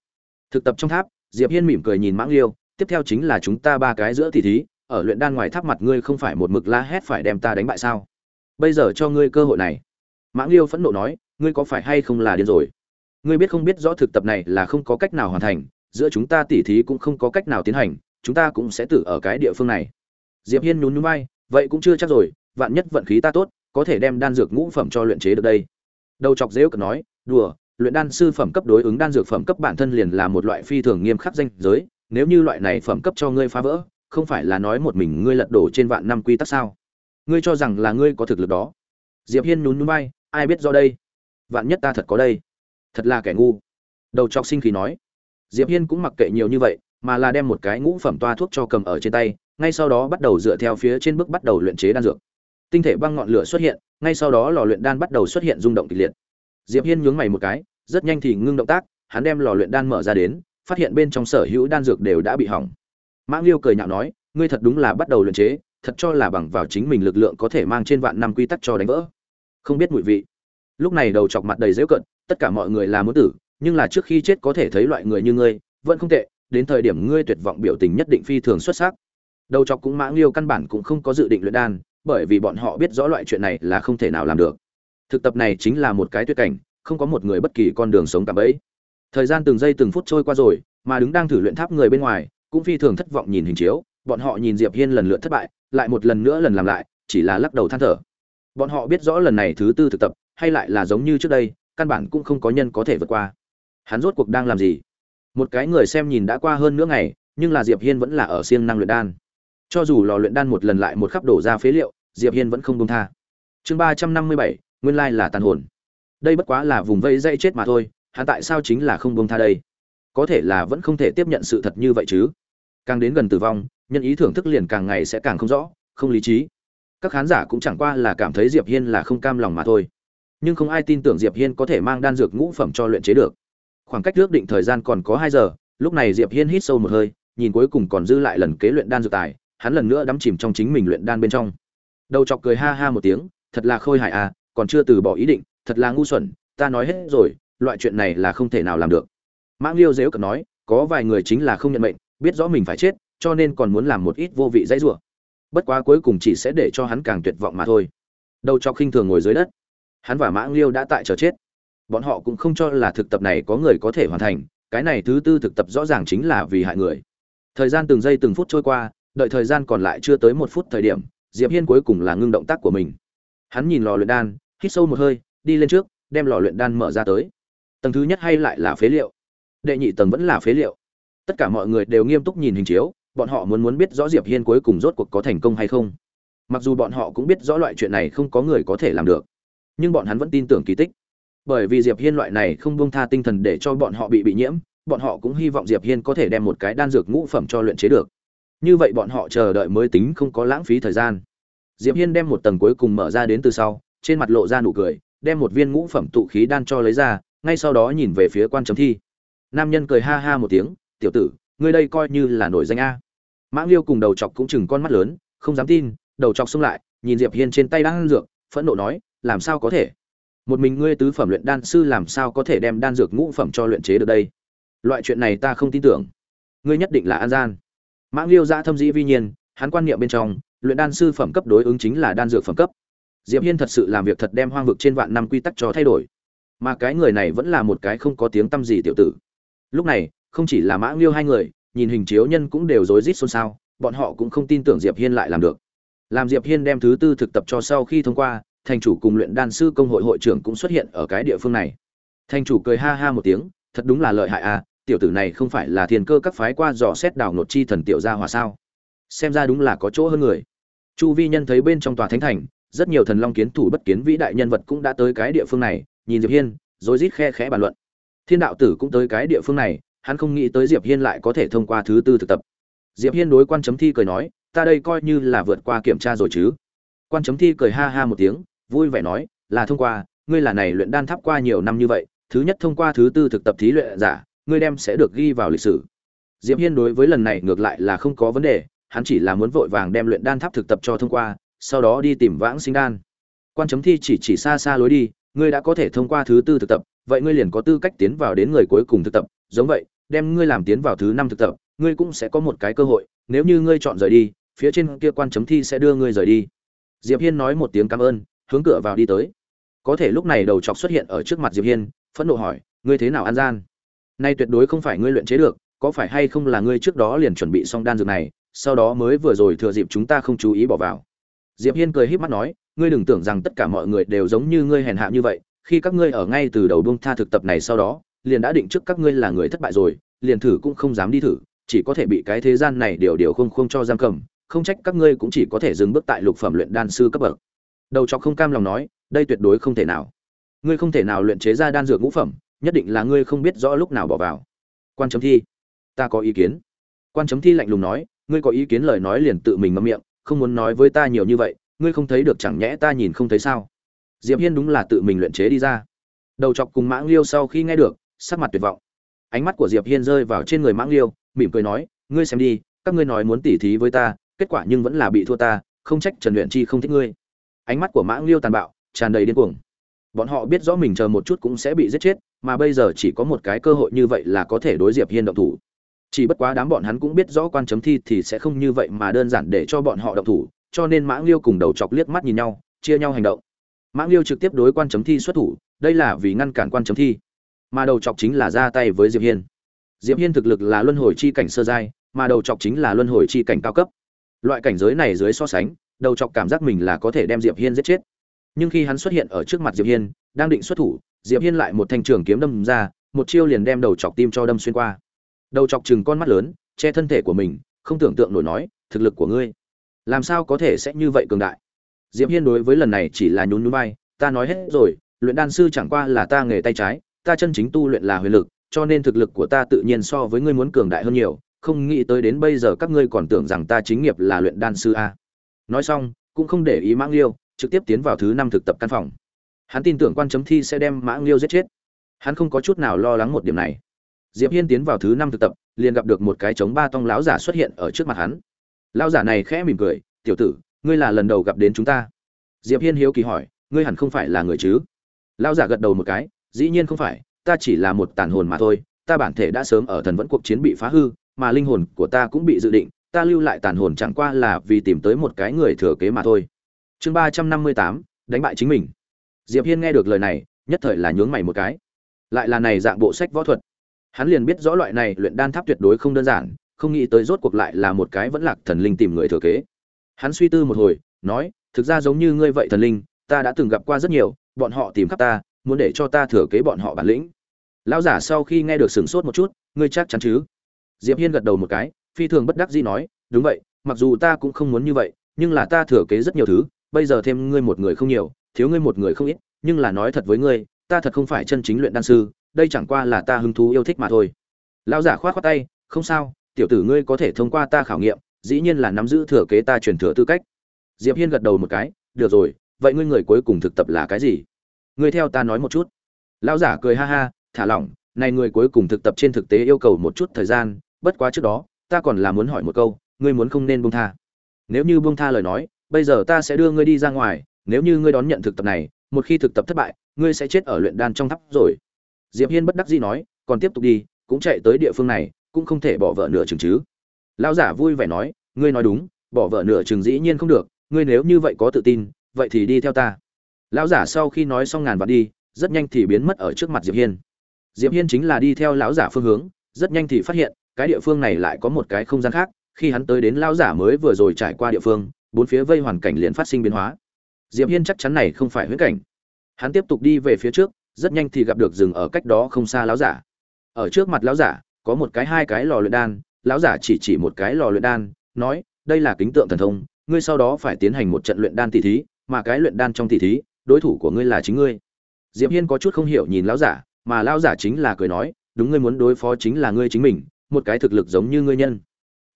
Speaker 1: Thực tập trong tháp, diệp hiên mỉm cười nhìn mãng liêu tiếp theo chính là chúng ta ba cái giữa tỷ thí, ở luyện đan ngoài tháp mặt ngươi không phải một mực la hét phải đem ta đánh bại sao? Bây giờ cho ngươi cơ hội này. Mãng liêu phẫn nộ nói, ngươi có phải hay không là điên rồi? Ngươi biết không biết rõ thực tập này là không có cách nào hoàn thành, giữa chúng ta tỉ thí cũng không có cách nào tiến hành, chúng ta cũng sẽ tử ở cái địa phương này. Diệp hiên nhún nhún vai, vậy cũng chưa chắc rồi, vạn nhất vận khí ta tốt, có thể đem đan dược ngũ phẩm cho luyện chế được đây. Đầu chọc dễ cợt nói, đùa, luyện đan sư phẩm cấp đối ứng đan dược phẩm cấp bản thân liền là một loại phi thường nghiêm khắc danh giới, nếu như loại này phẩm cấp cho ngươi phá vỡ, không phải là nói một mình ngươi lật đổ trên vạn năm quy tắc sao? Ngươi cho rằng là ngươi có thực lực đó. Diệp hiên nhún nhún vai, ai biết do đây? Vạn nhất ta thật có đây thật là kẻ ngu. Đầu chọc sinh khí nói, diệp hiên cũng mặc kệ nhiều như vậy, mà là đem một cái ngũ phẩm toa thuốc cho cầm ở trên tay, ngay sau đó bắt đầu dựa theo phía trên bước bắt đầu luyện chế đan dược. Tinh thể băng ngọn lửa xuất hiện, ngay sau đó lò luyện đan bắt đầu xuất hiện rung động kịch liệt. Diệp hiên nhướng mày một cái, rất nhanh thì ngưng động tác, hắn đem lò luyện đan mở ra đến, phát hiện bên trong sở hữu đan dược đều đã bị hỏng. Mãng liêu cười nhạo nói, ngươi thật đúng là bắt đầu luyện chế, thật cho là bằng vào chính mình lực lượng có thể mang trên vạn năm quy tắc cho đánh vỡ. Không biết mùi vị. Lúc này đầu chọc mặt đầy dễu cận tất cả mọi người là muốn tử, nhưng là trước khi chết có thể thấy loại người như ngươi, vẫn không tệ, đến thời điểm ngươi tuyệt vọng biểu tình nhất định phi thường xuất sắc. Đầu chọc cũng mãng liêu căn bản cũng không có dự định luyện đan, bởi vì bọn họ biết rõ loại chuyện này là không thể nào làm được. Thực tập này chính là một cái tuyệt cảnh, không có một người bất kỳ con đường sống cả bấy. Thời gian từng giây từng phút trôi qua rồi, mà đứng đang thử luyện tháp người bên ngoài, cũng phi thường thất vọng nhìn hình chiếu, bọn họ nhìn diệp hiên lần lượt thất bại, lại một lần nữa lần làm lại, chỉ là lắc đầu than thở. Bọn họ biết rõ lần này thứ tư thực tập, hay lại là giống như trước đây căn bản cũng không có nhân có thể vượt qua. Hắn rốt cuộc đang làm gì? Một cái người xem nhìn đã qua hơn nửa ngày, nhưng là diệp hiên vẫn là ở siêng năng luyện đan. Cho dù lò luyện đan một lần lại một khắp đổ ra phế liệu, diệp hiên vẫn không buông tha. Chương ba trăm năm mươi bảy, nguyên lai là tàn hồn. Đây bất quá là vùng vây dây chết mà thôi, hắn tại sao chính là không buông tha đây? Có thể là vẫn không thể tiếp nhận sự thật như vậy chứ? Càng đến gần tử vong, nhân ý thưởng thức liền càng ngày sẽ càng không rõ, không lý trí. Các khán giả cũng chẳng qua là cảm thấy diệp hiên là không cam lòng mà thôi nhưng không ai tin tưởng diệp hiên có thể mang đan dược ngũ phẩm cho luyện chế được. Khoảng cách ước định thời gian còn có hai giờ, lúc này diệp hiên hít sâu một hơi, nhìn cuối cùng còn dư lại lần kế luyện đan dược tài, hắn lần nữa đắm chìm trong chính mình luyện đan bên trong. Đầu chọc cười ha ha một tiếng, thật là khôi hài à còn chưa từ bỏ ý định, thật là ngu xuẩn, ta nói hết rồi, loại chuyện này là không thể nào làm được. Mãng liêu dếu cợt nói, có vài người chính là không nhận mệnh, biết rõ mình phải chết, cho nên còn muốn làm một ít vô vị dãy rủa. Bất quá cuối cùng chỉ sẽ để cho hắn càng tuyệt vọng mà thôi. Đầu chọc khinh thường ngồi dưới đất hắn và mãng liêu đã tại chờ chết. Bọn họ cũng không cho là thực tập này có người có thể hoàn thành, cái này thứ tư thực tập rõ ràng chính là vì hại người. Thời gian từng giây từng phút trôi qua, đợi thời gian còn lại chưa tới một phút thời điểm, diệp hiên cuối cùng là ngưng động tác của mình. Hắn nhìn lò luyện đan, hít sâu một hơi, đi lên trước, đem lò luyện đan mở ra tới. Tầng thứ nhất hay lại là phế liệu? Đệ nhị tầng vẫn là phế liệu. Tất cả mọi người đều nghiêm túc nhìn hình chiếu, bọn họ muốn muốn biết rõ diệp hiên cuối cùng rốt cuộc có thành công hay không. Mặc dù bọn họ cũng biết rõ loại chuyện này không có người có thể làm được nhưng bọn hắn vẫn tin tưởng kỳ tích. Bởi vì diệp hiên loại này không buông tha tinh thần để cho bọn họ bị bị nhiễm, bọn họ cũng hy vọng diệp hiên có thể đem một cái đan dược ngũ phẩm cho luyện chế được. Như vậy bọn họ chờ đợi mới tính không có lãng phí thời gian. Diệp hiên đem một tầng cuối cùng mở ra đến từ sau, trên mặt lộ ra nụ cười, đem một viên ngũ phẩm tụ khí đan cho lấy ra, ngay sau đó nhìn về phía quan chấm thi. Nam nhân cười ha ha một tiếng, tiểu tử, ngươi đây coi như là nổi danh a. Mãng liêu cùng đầu chọc cũng chừng con mắt lớn, không dám tin, đầu chọc xông lại, nhìn diệp hiên trên tay đang ăn dược, phẫn nộ nói làm sao có thể? Một mình ngươi tứ phẩm luyện đan sư làm sao có thể đem đan dược ngũ phẩm cho luyện chế được đây? Loại chuyện này ta không tin tưởng. Ngươi nhất định là an gian. Mãng liêu ra dạ thâm dĩ vi nhiên, hắn quan niệm bên trong, luyện đan sư phẩm cấp đối ứng chính là đan dược phẩm cấp. Diệp hiên thật sự làm việc thật đem hoang vực trên vạn năm quy tắc cho thay đổi. Mà cái người này vẫn là một cái không có tiếng tâm gì tiểu tử. Lúc này, không chỉ là mãng liêu hai người, nhìn hình chiếu nhân cũng đều rối rít xôn xao, bọn họ cũng không tin tưởng diệp hiên lại làm được. Làm diệp hiên đem thứ tư thực tập cho sau khi thông qua thành chủ cùng luyện đan sư công hội hội trưởng cũng xuất hiện ở cái địa phương này. Thành chủ cười ha ha một tiếng, thật đúng là lợi hại à tiểu tử này không phải là thiên cơ các phái qua dò xét đảo nột chi thần tiểu gia hòa sao? Xem ra đúng là có chỗ hơn người. Chu vi nhân thấy bên trong tòa thánh thành, rất nhiều thần long kiến thủ bất kiến vĩ đại nhân vật cũng đã tới cái địa phương này, nhìn diệp hiên rồi rít khe khẽ bàn luận. Thiên đạo tử cũng tới cái địa phương này, hắn không nghĩ tới diệp hiên lại có thể thông qua thứ tư thực tập. Diệp hiên đối quan chấm thi cười nói, ta đây coi như là vượt qua kiểm tra rồi chứ. Quan chấm thi cười ha ha một tiếng vui vẻ nói, là thông qua, ngươi là này luyện đan tháp qua nhiều năm như vậy, thứ nhất thông qua thứ tư thực tập thí luyện giả, ngươi đem sẽ được ghi vào lịch sử. Diệp hiên đối với lần này ngược lại là không có vấn đề, hắn chỉ là muốn vội vàng đem luyện đan tháp thực tập cho thông qua, sau đó đi tìm vãng sinh đan. Quan chấm thi chỉ chỉ xa xa lối đi, ngươi đã có thể thông qua thứ tư thực tập, vậy ngươi liền có tư cách tiến vào đến người cuối cùng thực tập, giống vậy, đem ngươi làm tiến vào thứ năm thực tập, ngươi cũng sẽ có một cái cơ hội, nếu như ngươi chọn rời đi, phía trên kia quan chấm thi sẽ đưa ngươi rời đi. Diệp hiên nói một tiếng cảm ơn hướng cửa vào đi tới. Có thể lúc này đầu chọc xuất hiện ở trước mặt diệp hiên, phẫn nộ hỏi, ngươi thế nào an gian? Nay tuyệt đối không phải ngươi luyện chế được, có phải hay không là ngươi trước đó liền chuẩn bị xong đan dược này, sau đó mới vừa rồi thừa dịp chúng ta không chú ý bỏ vào? Diệp hiên cười híp mắt nói, ngươi đừng tưởng rằng tất cả mọi người đều giống như ngươi hèn hạ như vậy, khi các ngươi ở ngay từ đầu buông tha thực tập này sau đó, liền đã định trước các ngươi là người thất bại rồi, liền thử cũng không dám đi thử, chỉ có thể bị cái thế gian này điều điều không không cho giam cầm, không trách các ngươi cũng chỉ có thể dừng bước tại lục phẩm luyện đan sư cấp bậc đầu chọc không cam lòng nói, đây tuyệt đối không thể nào. Ngươi không thể nào luyện chế ra đan dược ngũ phẩm, nhất định là ngươi không biết rõ lúc nào bỏ vào. Quan chấm thi, ta có ý kiến. Quan chấm thi lạnh lùng nói, ngươi có ý kiến lời nói liền tự mình ngậm miệng, không muốn nói với ta nhiều như vậy, ngươi không thấy được chẳng nhẽ ta nhìn không thấy sao? Diệp hiên đúng là tự mình luyện chế đi ra. Đầu chọc cùng mãng liêu sau khi nghe được, sắc mặt tuyệt vọng. Ánh mắt của diệp hiên rơi vào trên người mãng liêu mỉm cười nói, ngươi xem đi, các ngươi nói muốn tỉ thí với ta, kết quả nhưng vẫn là bị thua ta, không trách trần luyện chi không thích ngươi ánh mắt của Mã liêu tàn bạo, tràn đầy điên cuồng. Bọn họ biết rõ mình chờ một chút cũng sẽ bị giết chết, mà bây giờ chỉ có một cái cơ hội như vậy là có thể đối diệp hiên động thủ. Chỉ bất quá đám bọn hắn cũng biết rõ quan chấm thi thì sẽ không như vậy mà đơn giản để cho bọn họ động thủ, cho nên Mã liêu cùng đầu chọc liếc mắt nhìn nhau, chia nhau hành động. Mã liêu trực tiếp đối quan chấm thi xuất thủ, đây là vì ngăn cản quan chấm thi, mà đầu chọc chính là ra tay với diệp hiên. Diệp hiên thực lực là luân hồi chi cảnh sơ giai, mà đầu chọc chính là luân hồi chi cảnh cao cấp. Loại cảnh giới này dưới so sánh đầu chọc cảm giác mình là có thể đem diệp hiên giết chết. Nhưng khi hắn xuất hiện ở trước mặt diệp hiên, đang định xuất thủ, diệp hiên lại một thanh trường kiếm đâm ra, một chiêu liền đem đầu chọc tim cho đâm xuyên qua. Đầu chọc trừng con mắt lớn, che thân thể của mình, không tưởng tượng nổi nói, thực lực của ngươi, làm sao có thể sẽ như vậy cường đại? Diệp hiên đối với lần này chỉ là nhún nhún vai, ta nói hết rồi, luyện đan sư chẳng qua là ta nghề tay trái, ta chân chính tu luyện là huyền lực, cho nên thực lực của ta tự nhiên so với ngươi muốn cường đại hơn nhiều, không nghĩ tới đến bây giờ các ngươi còn tưởng rằng ta chính nghiệp là luyện đan sư a nói xong, cũng không để ý mãng liêu trực tiếp tiến vào thứ năm thực tập căn phòng. Hắn tin tưởng quan chấm thi sẽ đem mãng liêu giết chết. Hắn không có chút nào lo lắng một điểm này. Diệp hiên tiến vào thứ năm thực tập, liền gặp được một cái chống ba tông lão giả xuất hiện ở trước mặt hắn. Lão giả này khẽ mỉm cười, tiểu tử, ngươi là lần đầu gặp đến chúng ta. Diệp hiên hiếu kỳ hỏi, ngươi hẳn không phải là người chứ? Lão giả gật đầu một cái, dĩ nhiên không phải, ta chỉ là một tàn hồn mà thôi, ta bản thể đã sớm ở thần vẫn cuộc chiến bị phá hư, mà linh hồn của ta cũng bị dự định ta lưu lại tàn hồn chẳng qua là vì tìm tới một cái người thừa kế mà thôi. Chương ba trăm năm mươi tám, đánh bại chính mình. Diệp hiên nghe được lời này, nhất thời là nhướng mày một cái. Lại là này dạng bộ sách võ thuật. Hắn liền biết rõ loại này luyện đan tháp tuyệt đối không đơn giản, không nghĩ tới rốt cuộc lại là một cái vẫn lạc thần linh tìm người thừa kế. Hắn suy tư một hồi, nói, thực ra giống như ngươi vậy thần linh, ta đã từng gặp qua rất nhiều, bọn họ tìm khắp ta, muốn để cho ta thừa kế bọn họ bản lĩnh. Lão giả sau khi nghe được sửng sốt một chút, ngươi chắc chắn chứ? Diệp hiên gật đầu một cái phi thường bất đắc dĩ nói, đúng vậy, mặc dù ta cũng không muốn như vậy, nhưng là ta thừa kế rất nhiều thứ, bây giờ thêm ngươi một người không nhiều, thiếu ngươi một người không ít, nhưng là nói thật với ngươi, ta thật không phải chân chính luyện đan sư, đây chẳng qua là ta hứng thú yêu thích mà thôi. Lão giả khoát khoát tay, không sao, tiểu tử ngươi có thể thông qua ta khảo nghiệm, dĩ nhiên là nắm giữ thừa kế ta truyền thừa tư cách. Diệp hiên gật đầu một cái, được rồi, vậy ngươi người cuối cùng thực tập là cái gì? Ngươi theo ta nói một chút. Lão giả cười ha ha, thả lỏng, này người cuối cùng thực tập trên thực tế yêu cầu một chút thời gian, bất quá trước đó ta còn là muốn hỏi một câu, ngươi muốn không nên buông tha. Nếu như buông tha lời nói, bây giờ ta sẽ đưa ngươi đi ra ngoài, nếu như ngươi đón nhận thực tập này, một khi thực tập thất bại, ngươi sẽ chết ở luyện đan trong tháp rồi. Diệp hiên bất đắc dĩ nói, còn tiếp tục đi, cũng chạy tới địa phương này, cũng không thể bỏ vợ nửa chừng chứ. Lão giả vui vẻ nói, ngươi nói đúng, bỏ vợ nửa chừng dĩ nhiên không được, ngươi nếu như vậy có tự tin, vậy thì đi theo ta. Lão giả sau khi nói xong ngàn vạn đi, rất nhanh thì biến mất ở trước mặt diệp hiên. Diệp hiên chính là đi theo lão giả phương hướng, rất nhanh thì phát hiện cái địa phương này lại có một cái không gian khác, khi hắn tới đến lão giả mới vừa rồi trải qua địa phương, bốn phía vây hoàn cảnh liền phát sinh biến hóa. Diệp hiên chắc chắn này không phải huyễn cảnh. Hắn tiếp tục đi về phía trước, rất nhanh thì gặp được rừng ở cách đó không xa lão giả. Ở trước mặt lão giả, có một cái hai cái lò luyện đan, lão giả chỉ chỉ một cái lò luyện đan, nói, đây là kính tượng thần thông, ngươi sau đó phải tiến hành một trận luyện đan tỷ thí, mà cái luyện đan trong tỷ thí, đối thủ của ngươi là chính ngươi. Diệp hiên có chút không hiểu nhìn lão giả, mà lão giả chính là cười nói, đúng ngươi muốn đối phó chính là ngươi chính mình một cái thực lực giống như ngươi nhân.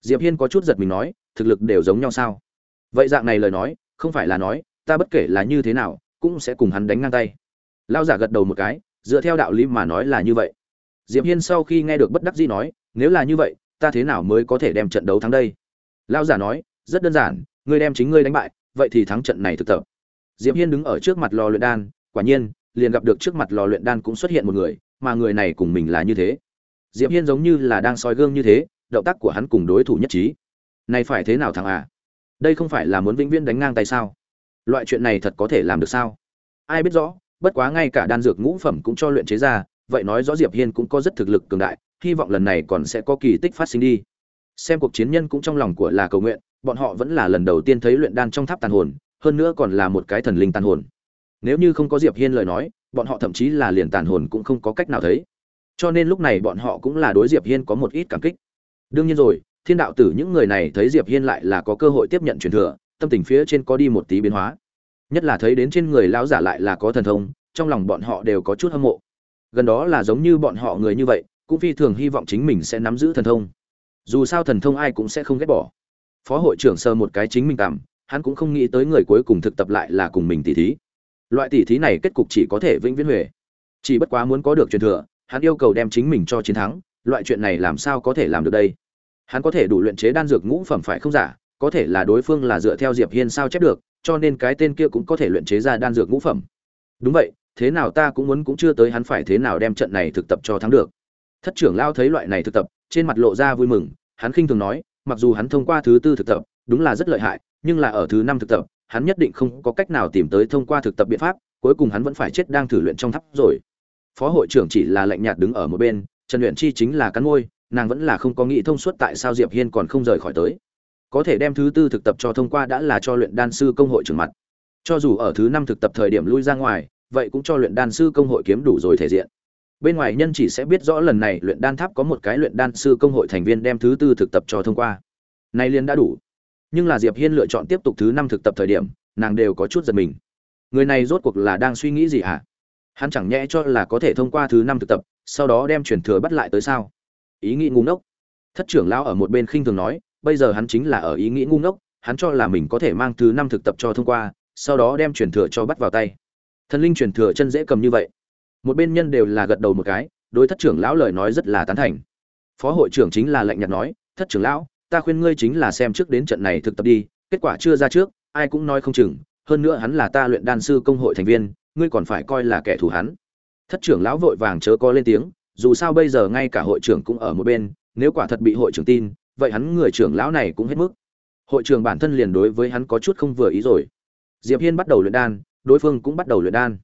Speaker 1: Diệp hiên có chút giật mình nói, thực lực đều giống nhau sao? Vậy dạng này lời nói, không phải là nói, ta bất kể là như thế nào, cũng sẽ cùng hắn đánh ngang tay. Lão giả gật đầu một cái, dựa theo đạo lý mà nói là như vậy. Diệp hiên sau khi nghe được bất đắc dĩ nói, nếu là như vậy, ta thế nào mới có thể đem trận đấu thắng đây? Lão giả nói, rất đơn giản, ngươi đem chính ngươi đánh bại, vậy thì thắng trận này thực tập. Diệp hiên đứng ở trước mặt lò luyện đan, quả nhiên, liền gặp được trước mặt lò luyện đan cũng xuất hiện một người, mà người này cùng mình là như thế diệp hiên giống như là đang soi gương như thế, động tác của hắn cùng đối thủ nhất trí. Này phải thế nào thằng à? Đây không phải là muốn vĩnh viễn đánh ngang tay sao? Loại chuyện này thật có thể làm được sao? Ai biết rõ, bất quá ngay cả đan dược ngũ phẩm cũng cho luyện chế ra, vậy nói rõ diệp hiên cũng có rất thực lực cường đại, hy vọng lần này còn sẽ có kỳ tích phát sinh đi. Xem cuộc chiến nhân cũng trong lòng của là cầu nguyện, bọn họ vẫn là lần đầu tiên thấy luyện đan trong tháp tàn hồn, hơn nữa còn là một cái thần linh tàn hồn. Nếu như không có diệp hiên lời nói, bọn họ thậm chí là liền tàn hồn cũng không có cách nào thấy cho nên lúc này bọn họ cũng là đối diệp hiên có một ít cảm kích. Đương nhiên rồi, thiên đạo tử những người này thấy diệp hiên lại là có cơ hội tiếp nhận truyền thừa, tâm tình phía trên có đi một tí biến hóa. Nhất là thấy đến trên người lão giả lại là có thần thông, trong lòng bọn họ đều có chút hâm mộ. Gần đó là giống như bọn họ người như vậy, cũng phi thường hy vọng chính mình sẽ nắm giữ thần thông. Dù sao thần thông ai cũng sẽ không ghét bỏ. Phó hội trưởng sơ một cái chính mình cảm, hắn cũng không nghĩ tới người cuối cùng thực tập lại là cùng mình tỷ thí. Loại tỷ thí này kết cục chỉ có thể vĩnh viễn huệ chỉ bất quá muốn có được truyền thừa hắn yêu cầu đem chính mình cho chiến thắng, loại chuyện này làm sao có thể làm được đây? Hắn có thể đủ luyện chế đan dược ngũ phẩm phải không giả, có thể là đối phương là dựa theo diệp hiên sao chép được, cho nên cái tên kia cũng có thể luyện chế ra đan dược ngũ phẩm. Đúng vậy, thế nào ta cũng muốn cũng chưa tới hắn phải thế nào đem trận này thực tập cho thắng được. Thất trưởng lao thấy loại này thực tập, trên mặt lộ ra vui mừng, hắn khinh thường nói, mặc dù hắn thông qua thứ tư thực tập, đúng là rất lợi hại, nhưng là ở thứ năm thực tập, hắn nhất định không có cách nào tìm tới thông qua thực tập biện pháp, cuối cùng hắn vẫn phải chết đang thử luyện trong tháp rồi phó hội trưởng chỉ là lạnh nhạt đứng ở một bên, trần luyện chi chính là cắn môi, nàng vẫn là không có nghĩ thông suốt tại sao diệp hiên còn không rời khỏi tới. Có thể đem thứ tư thực tập cho thông qua đã là cho luyện đan sư công hội trưởng mặt. Cho dù ở thứ năm thực tập thời điểm lui ra ngoài, vậy cũng cho luyện đan sư công hội kiếm đủ rồi thể diện. Bên ngoài nhân chỉ sẽ biết rõ lần này luyện đan tháp có một cái luyện đan sư công hội thành viên đem thứ tư thực tập cho thông qua. Nay liên đã đủ. Nhưng là diệp hiên lựa chọn tiếp tục thứ năm thực tập thời điểm, nàng đều có chút giật mình. Người này rốt cuộc là đang suy nghĩ gì hả? Hắn chẳng nhẽ cho là có thể thông qua thứ năm thực tập, sau đó đem truyền thừa bắt lại tới sao? Ý nghĩ ngu ngốc. Thất trưởng lão ở một bên khinh thường nói, bây giờ hắn chính là ở ý nghĩ ngu ngốc, hắn cho là mình có thể mang thứ năm thực tập cho thông qua, sau đó đem truyền thừa cho bắt vào tay. Thần linh truyền thừa chân dễ cầm như vậy. Một bên nhân đều là gật đầu một cái, đối thất trưởng lão lời nói rất là tán thành. Phó hội trưởng chính là lạnh nhạt nói, thất trưởng lão, ta khuyên ngươi chính là xem trước đến trận này thực tập đi, kết quả chưa ra trước, ai cũng nói không chừng, hơn nữa hắn là ta luyện đan sư công hội thành viên ngươi còn phải coi là kẻ thù hắn. Thất trưởng lão vội vàng chớ có lên tiếng, dù sao bây giờ ngay cả hội trưởng cũng ở một bên, nếu quả thật bị hội trưởng tin, vậy hắn người trưởng lão này cũng hết mức. Hội trưởng bản thân liền đối với hắn có chút không vừa ý rồi. Diệp hiên bắt đầu luyện đan, đối phương cũng bắt đầu luyện đan.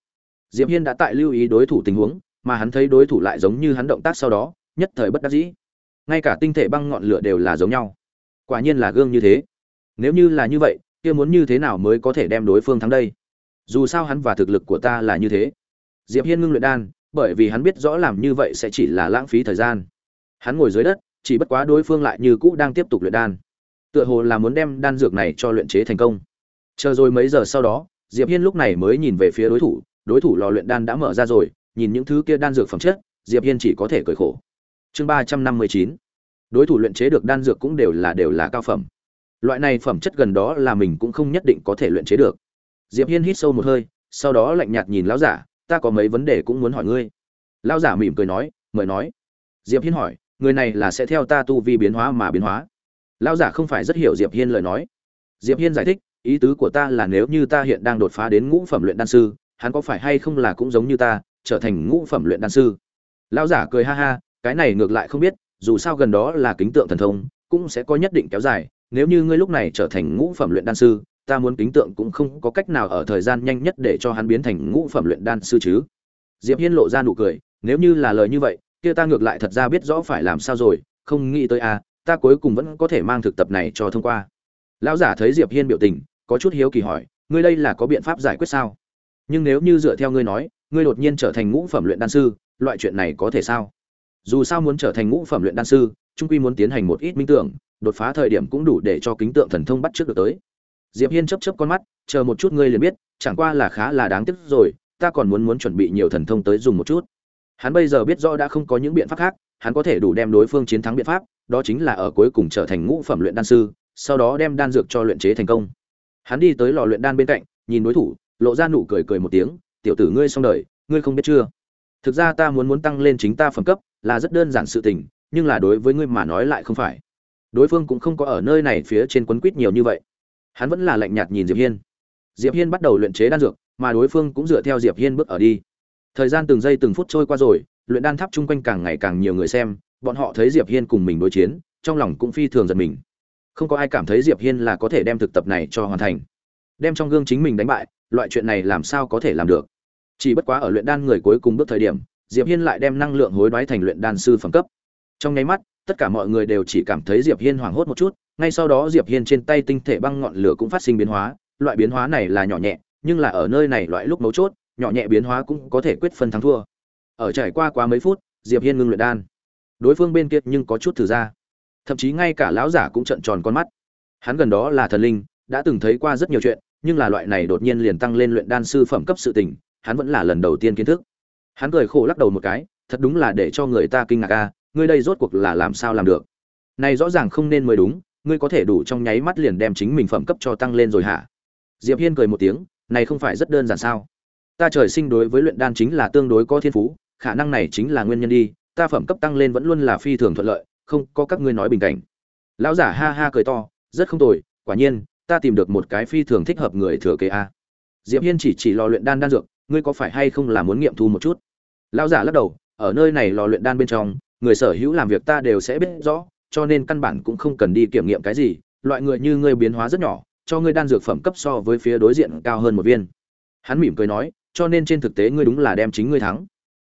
Speaker 1: Diệp hiên đã tại lưu ý đối thủ tình huống, mà hắn thấy đối thủ lại giống như hắn động tác sau đó, nhất thời bất đắc dĩ. Ngay cả tinh thể băng ngọn lửa đều là giống nhau. Quả nhiên là gương như thế. Nếu như là như vậy, kia muốn như thế nào mới có thể đem đối phương thắng đây? Dù sao hắn và thực lực của ta là như thế. Diệp hiên ngưng luyện đan, bởi vì hắn biết rõ làm như vậy sẽ chỉ là lãng phí thời gian. Hắn ngồi dưới đất, chỉ bất quá đối phương lại như cũ đang tiếp tục luyện đan. Tựa hồ là muốn đem đan dược này cho luyện chế thành công. Chờ rồi mấy giờ sau đó, diệp hiên lúc này mới nhìn về phía đối thủ. Đối thủ lò luyện đan đã mở ra rồi, nhìn những thứ kia đan dược phẩm chất, diệp hiên chỉ có thể cười khổ. Chương ba trăm năm mươi chín. Đối thủ luyện chế được đan dược cũng đều là đều là cao phẩm. Loại này phẩm chất gần đó là mình cũng không nhất định có thể luyện chế được diệp hiên hít sâu một hơi, sau đó lạnh nhạt nhìn lão giả, ta có mấy vấn đề cũng muốn hỏi ngươi. Lão giả mỉm cười nói, mời nói. Diệp hiên hỏi, người này là sẽ theo ta tu vi biến hóa mà biến hóa? Lão giả không phải rất hiểu diệp hiên lời nói. Diệp hiên giải thích, ý tứ của ta là nếu như ta hiện đang đột phá đến ngũ phẩm luyện đan sư, hắn có phải hay không là cũng giống như ta, trở thành ngũ phẩm luyện đan sư? Lão giả cười ha ha, cái này ngược lại không biết, dù sao gần đó là kính tượng thần thông, cũng sẽ có nhất định kéo dài. Nếu như ngươi lúc này trở thành ngũ phẩm luyện đan sư ta muốn kính tượng cũng không có cách nào ở thời gian nhanh nhất để cho hắn biến thành ngũ phẩm luyện đan sư chứ. Diệp hiên lộ ra nụ cười, nếu như là lời như vậy, kia ta ngược lại thật ra biết rõ phải làm sao rồi, không nghĩ tới à ta cuối cùng vẫn có thể mang thực tập này cho thông qua. Lão giả thấy diệp hiên biểu tình, có chút hiếu kỳ hỏi, ngươi đây là có biện pháp giải quyết sao? Nhưng nếu như dựa theo ngươi nói, ngươi đột nhiên trở thành ngũ phẩm luyện đan sư, loại chuyện này có thể sao? Dù sao muốn trở thành ngũ phẩm luyện đan sư, trung quy muốn tiến hành một ít minh tưởng, đột phá thời điểm cũng đủ để cho kính tượng thần thông bắt trước được tới diệp hiên chớp chớp con mắt, chờ một chút ngươi liền biết, chẳng qua là khá là đáng tiếc rồi, ta còn muốn muốn chuẩn bị nhiều thần thông tới dùng một chút. Hắn bây giờ biết rõ đã không có những biện pháp khác, hắn có thể đủ đem đối phương chiến thắng biện pháp, đó chính là ở cuối cùng trở thành ngũ phẩm luyện đan sư, sau đó đem đan dược cho luyện chế thành công. Hắn đi tới lò luyện đan bên cạnh, nhìn đối thủ, lộ ra nụ cười cười một tiếng, tiểu tử ngươi xong đời, ngươi không biết chưa? Thực ra ta muốn muốn tăng lên chính ta phẩm cấp, là rất đơn giản sự tình, nhưng là đối với ngươi mà nói lại không phải. Đối phương cũng không có ở nơi này phía trên quấn quýt nhiều như vậy hắn vẫn là lạnh nhạt nhìn diệp hiên. Diệp hiên bắt đầu luyện chế đan dược, mà đối phương cũng dựa theo diệp hiên bước ở đi. Thời gian từng giây từng phút trôi qua rồi, luyện đan tháp chung quanh càng ngày càng nhiều người xem, bọn họ thấy diệp hiên cùng mình đối chiến, trong lòng cũng phi thường giật mình. Không có ai cảm thấy diệp hiên là có thể đem thực tập này cho hoàn thành. Đem trong gương chính mình đánh bại, loại chuyện này làm sao có thể làm được? Chỉ bất quá ở luyện đan người cuối cùng bước thời điểm, diệp hiên lại đem năng lượng hối đoái thành luyện đan sư phẩm cấp. Trong nháy mắt tất cả mọi người đều chỉ cảm thấy diệp hiên hoảng hốt một chút, ngay sau đó diệp hiên trên tay tinh thể băng ngọn lửa cũng phát sinh biến hóa. Loại biến hóa này là nhỏ nhẹ, nhưng là ở nơi này loại lúc mấu chốt, nhỏ nhẹ biến hóa cũng có thể quyết phân thắng thua. Ở trải qua quá mấy phút, diệp hiên ngưng luyện đan. Đối phương bên kia nhưng có chút thử ra. Thậm chí ngay cả lão giả cũng trợn tròn con mắt. Hắn gần đó là thần linh, đã từng thấy qua rất nhiều chuyện, nhưng là loại này đột nhiên liền tăng lên luyện đan sư phẩm cấp sự tình, hắn vẫn là lần đầu tiên kiến thức. Hắn cười khổ lắc đầu một cái, thật đúng là để cho người ta kinh ngạc a ngươi đây rốt cuộc là làm sao làm được? Này rõ ràng không nên mới đúng, ngươi có thể đủ trong nháy mắt liền đem chính mình phẩm cấp cho tăng lên rồi hả? Diệp hiên cười một tiếng, này không phải rất đơn giản sao? Ta trời sinh đối với luyện đan chính là tương đối có thiên phú, khả năng này chính là nguyên nhân đi, ta phẩm cấp tăng lên vẫn luôn là phi thường thuận lợi, không, có các ngươi nói bình cảnh. Lão giả ha ha cười to, rất không tồi, quả nhiên, ta tìm được một cái phi thường thích hợp người thừa kế a. Diệp hiên chỉ chỉ lò luyện đan đan dược, ngươi có phải hay không là muốn nghiệm thu một chút? Lão giả lắc đầu, ở nơi này lò luyện đan bên trong người sở hữu làm việc ta đều sẽ biết rõ, cho nên căn bản cũng không cần đi kiểm nghiệm cái gì, loại người như ngươi biến hóa rất nhỏ, cho ngươi đan dược phẩm cấp so với phía đối diện cao hơn một viên. Hắn mỉm cười nói, cho nên trên thực tế ngươi đúng là đem chính ngươi thắng.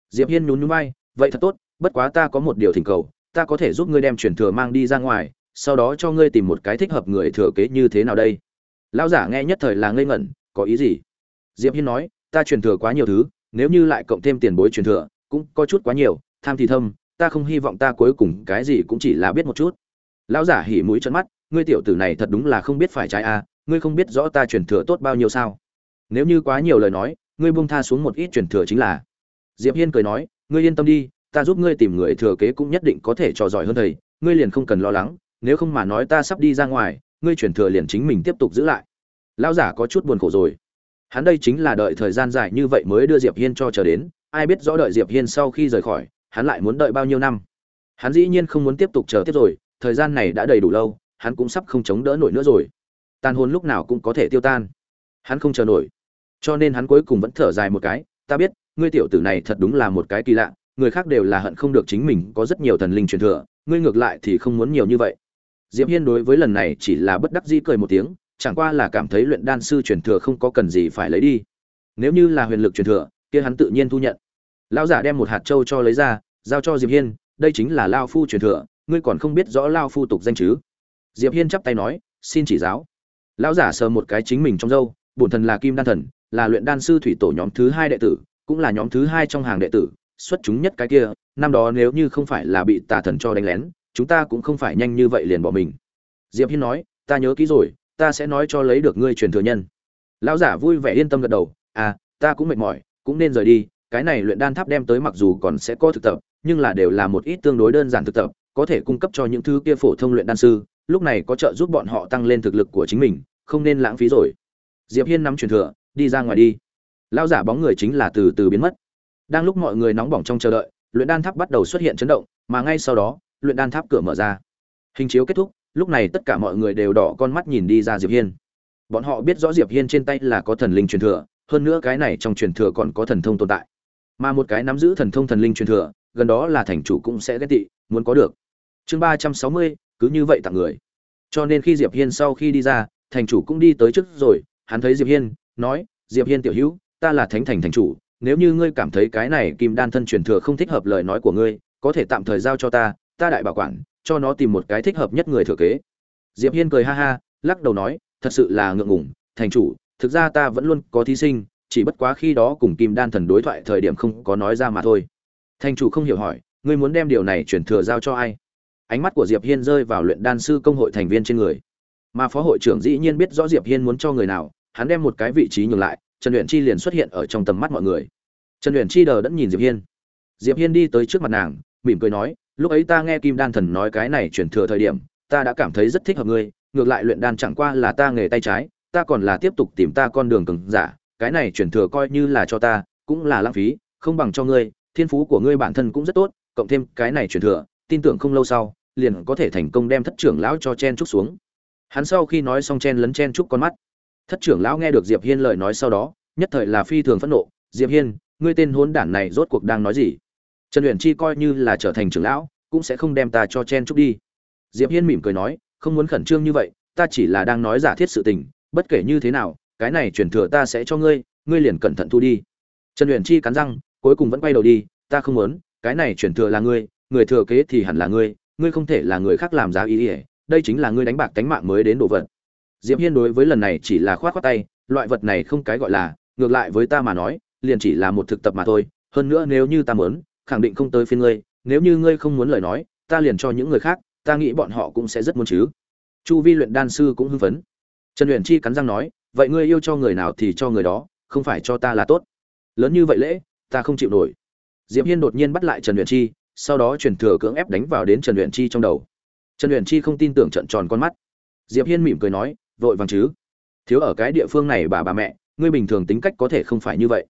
Speaker 1: Diệp hiên nhún nhún vai, vậy thật tốt, bất quá ta có một điều thỉnh cầu, ta có thể giúp ngươi đem truyền thừa mang đi ra ngoài, sau đó cho ngươi tìm một cái thích hợp người thừa kế như thế nào đây? Lão giả nghe nhất thời là ngây ngẩn, có ý gì? Diệp hiên nói, ta truyền thừa quá nhiều thứ, nếu như lại cộng thêm tiền bối truyền thừa, cũng có chút quá nhiều, tham thì thâm ta không hy vọng ta cuối cùng cái gì cũng chỉ là biết một chút. Lão giả hỉ mũi chân mắt, ngươi tiểu tử này thật đúng là không biết phải trái a ngươi không biết rõ ta truyền thừa tốt bao nhiêu sao. Nếu như quá nhiều lời nói, ngươi buông tha xuống một ít truyền thừa chính là. Diệp hiên cười nói, ngươi yên tâm đi, ta giúp ngươi tìm người thừa kế cũng nhất định có thể trò giỏi hơn thầy, ngươi liền không cần lo lắng, nếu không mà nói ta sắp đi ra ngoài, ngươi truyền thừa liền chính mình tiếp tục giữ lại. Lão giả có chút buồn khổ rồi. Hắn đây chính là đợi thời gian dài như vậy mới đưa diệp hiên cho chờ đến, ai biết rõ đợi diệp hiên sau khi rời khỏi hắn lại muốn đợi bao nhiêu năm? Hắn dĩ nhiên không muốn tiếp tục chờ tiếp rồi, thời gian này đã đầy đủ lâu, hắn cũng sắp không chống đỡ nổi nữa rồi. Tàn hồn lúc nào cũng có thể tiêu tan. Hắn không chờ nổi. Cho nên hắn cuối cùng vẫn thở dài một cái, ta biết, ngươi tiểu tử này thật đúng là một cái kỳ lạ, người khác đều là hận không được chính mình có rất nhiều thần linh truyền thừa, ngươi ngược lại thì không muốn nhiều như vậy. Diệp hiên đối với lần này chỉ là bất đắc dĩ cười một tiếng, chẳng qua là cảm thấy luyện đan sư truyền thừa không có cần gì phải lấy đi. Nếu như là huyền lực truyền thừa, kia hắn tự nhiên thu nhận lão giả đem một hạt châu cho lấy ra, giao cho diệp hiên, đây chính là lao phu truyền thừa, ngươi còn không biết rõ lao phu tục danh chứ? Diệp hiên chắp tay nói, xin chỉ giáo. Lão giả sờ một cái chính mình trong dâu bổn thần là kim đan thần, là luyện đan sư thủy tổ nhóm thứ hai đệ tử, cũng là nhóm thứ hai trong hàng đệ tử, xuất chúng nhất cái kia, năm đó nếu như không phải là bị tà thần cho đánh lén, chúng ta cũng không phải nhanh như vậy liền bỏ mình. Diệp hiên nói, ta nhớ kỹ rồi, ta sẽ nói cho lấy được ngươi truyền thừa nhân. Lão giả vui vẻ yên tâm gật đầu à ta cũng mệt mỏi, cũng nên rời đi cái này luyện đan tháp đem tới mặc dù còn sẽ có thực tập, nhưng là đều là một ít tương đối đơn giản thực tập, có thể cung cấp cho những thứ kia phổ thông luyện đan sư, lúc này có trợ giúp bọn họ tăng lên thực lực của chính mình, không nên lãng phí rồi. Diệp hiên nắm truyền thừa, đi ra ngoài đi. Lão giả bóng người chính là từ từ biến mất. Đang lúc mọi người nóng bỏng trong chờ đợi, luyện đan tháp bắt đầu xuất hiện chấn động, mà ngay sau đó, luyện đan tháp cửa mở ra. Hình chiếu kết thúc, lúc này tất cả mọi người đều đỏ con mắt nhìn đi ra diệp hiên. Bọn họ biết rõ diệp hiên trên tay là có thần linh truyền thừa, hơn nữa cái này trong truyền thừa còn có thần thông tồn tại mà một cái nắm giữ thần thông thần linh truyền thừa, gần đó là thành chủ cũng sẽ ghét tị, muốn có được. Chương ba trăm sáu mươi, cứ như vậy tặng người. Cho nên khi diệp hiên sau khi đi ra, thành chủ cũng đi tới trước rồi, hắn thấy diệp hiên, nói, diệp hiên tiểu hữu, ta là thánh thành thành chủ, nếu như ngươi cảm thấy cái này kim đan thân truyền thừa không thích hợp lời nói của ngươi, có thể tạm thời giao cho ta ta đại bảo quản, cho nó tìm một cái thích hợp nhất người thừa kế. Diệp hiên cười ha ha, lắc đầu nói, thật sự là ngượng ngùng, thành chủ, thực ra ta vẫn luôn có thí sinh chỉ bất quá khi đó cùng kim đan thần đối thoại thời điểm không có nói ra mà thôi. Thành chủ không hiểu hỏi, ngươi muốn đem điều này chuyển thừa giao cho ai? Ánh mắt của diệp hiên rơi vào luyện đan sư công hội thành viên trên người. Mà phó hội trưởng dĩ nhiên biết rõ diệp hiên muốn cho người nào, hắn đem một cái vị trí nhường lại, trần luyện chi liền xuất hiện ở trong tầm mắt mọi người. Trần luyện chi đờ đẫn nhìn diệp hiên. Diệp hiên đi tới trước mặt nàng, mỉm cười nói, lúc ấy ta nghe kim đan thần nói cái này chuyển thừa thời điểm, ta đã cảm thấy rất thích hợp ngươi, ngược lại luyện đan chẳng qua là ta nghề tay trái, ta còn là tiếp tục tìm ta con đường cường giả cái này chuyển thừa coi như là cho ta, cũng là lãng phí, không bằng cho ngươi, thiên phú của ngươi bản thân cũng rất tốt, cộng thêm cái này chuyển thừa, tin tưởng không lâu sau, liền có thể thành công đem thất trưởng lão cho chen trúc xuống. Hắn sau khi nói xong chen lấn chen trúc con mắt. Thất trưởng lão nghe được diệp hiên lời nói sau đó, nhất thời là phi thường phẫn nộ. Diệp hiên, ngươi tên hôn đản này rốt cuộc đang nói gì? Trần uyển chi coi như là trở thành trưởng lão, cũng sẽ không đem ta cho chen trúc đi. Diệp hiên mỉm cười nói, không muốn khẩn trương như vậy, ta chỉ là đang nói giả thiết sự tình, bất kể như thế nào cái này truyền thừa ta sẽ cho ngươi ngươi liền cẩn thận thu đi. Trần uyển chi cắn răng, cuối cùng vẫn quay đầu đi, ta không muốn, cái này truyền thừa là ngươi, người thừa kế thì hẳn là ngươi ngươi không thể là người khác làm giá ý ỉa đây chính là ngươi đánh bạc tánh mạng mới đến đồ vật. Diệp hiên đối với lần này chỉ là khoát khoát tay, loại vật này không cái gọi là, ngược lại với ta mà nói, liền chỉ là một thực tập mà thôi, hơn nữa nếu như ta muốn, khẳng định không tới phiên ngươi, nếu như ngươi không muốn lời nói, ta liền cho những người khác, ta nghĩ bọn họ cũng sẽ rất muốn chứ. Chu vi luyện đan sư cũng hưng phấn. Trần luyện chi cắn răng nói vậy ngươi yêu cho người nào thì cho người đó, không phải cho ta là tốt. Lớn như vậy lễ, ta không chịu nổi. Diệp hiên đột nhiên bắt lại trần luyện chi, sau đó truyền thừa cưỡng ép đánh vào đến trần luyện chi trong đầu. Trần luyện chi không tin tưởng trận tròn con mắt. Diệp hiên mỉm cười nói, vội vàng chứ? Thiếu ở cái địa phương này bà bà mẹ, ngươi bình thường tính cách có thể không phải như vậy.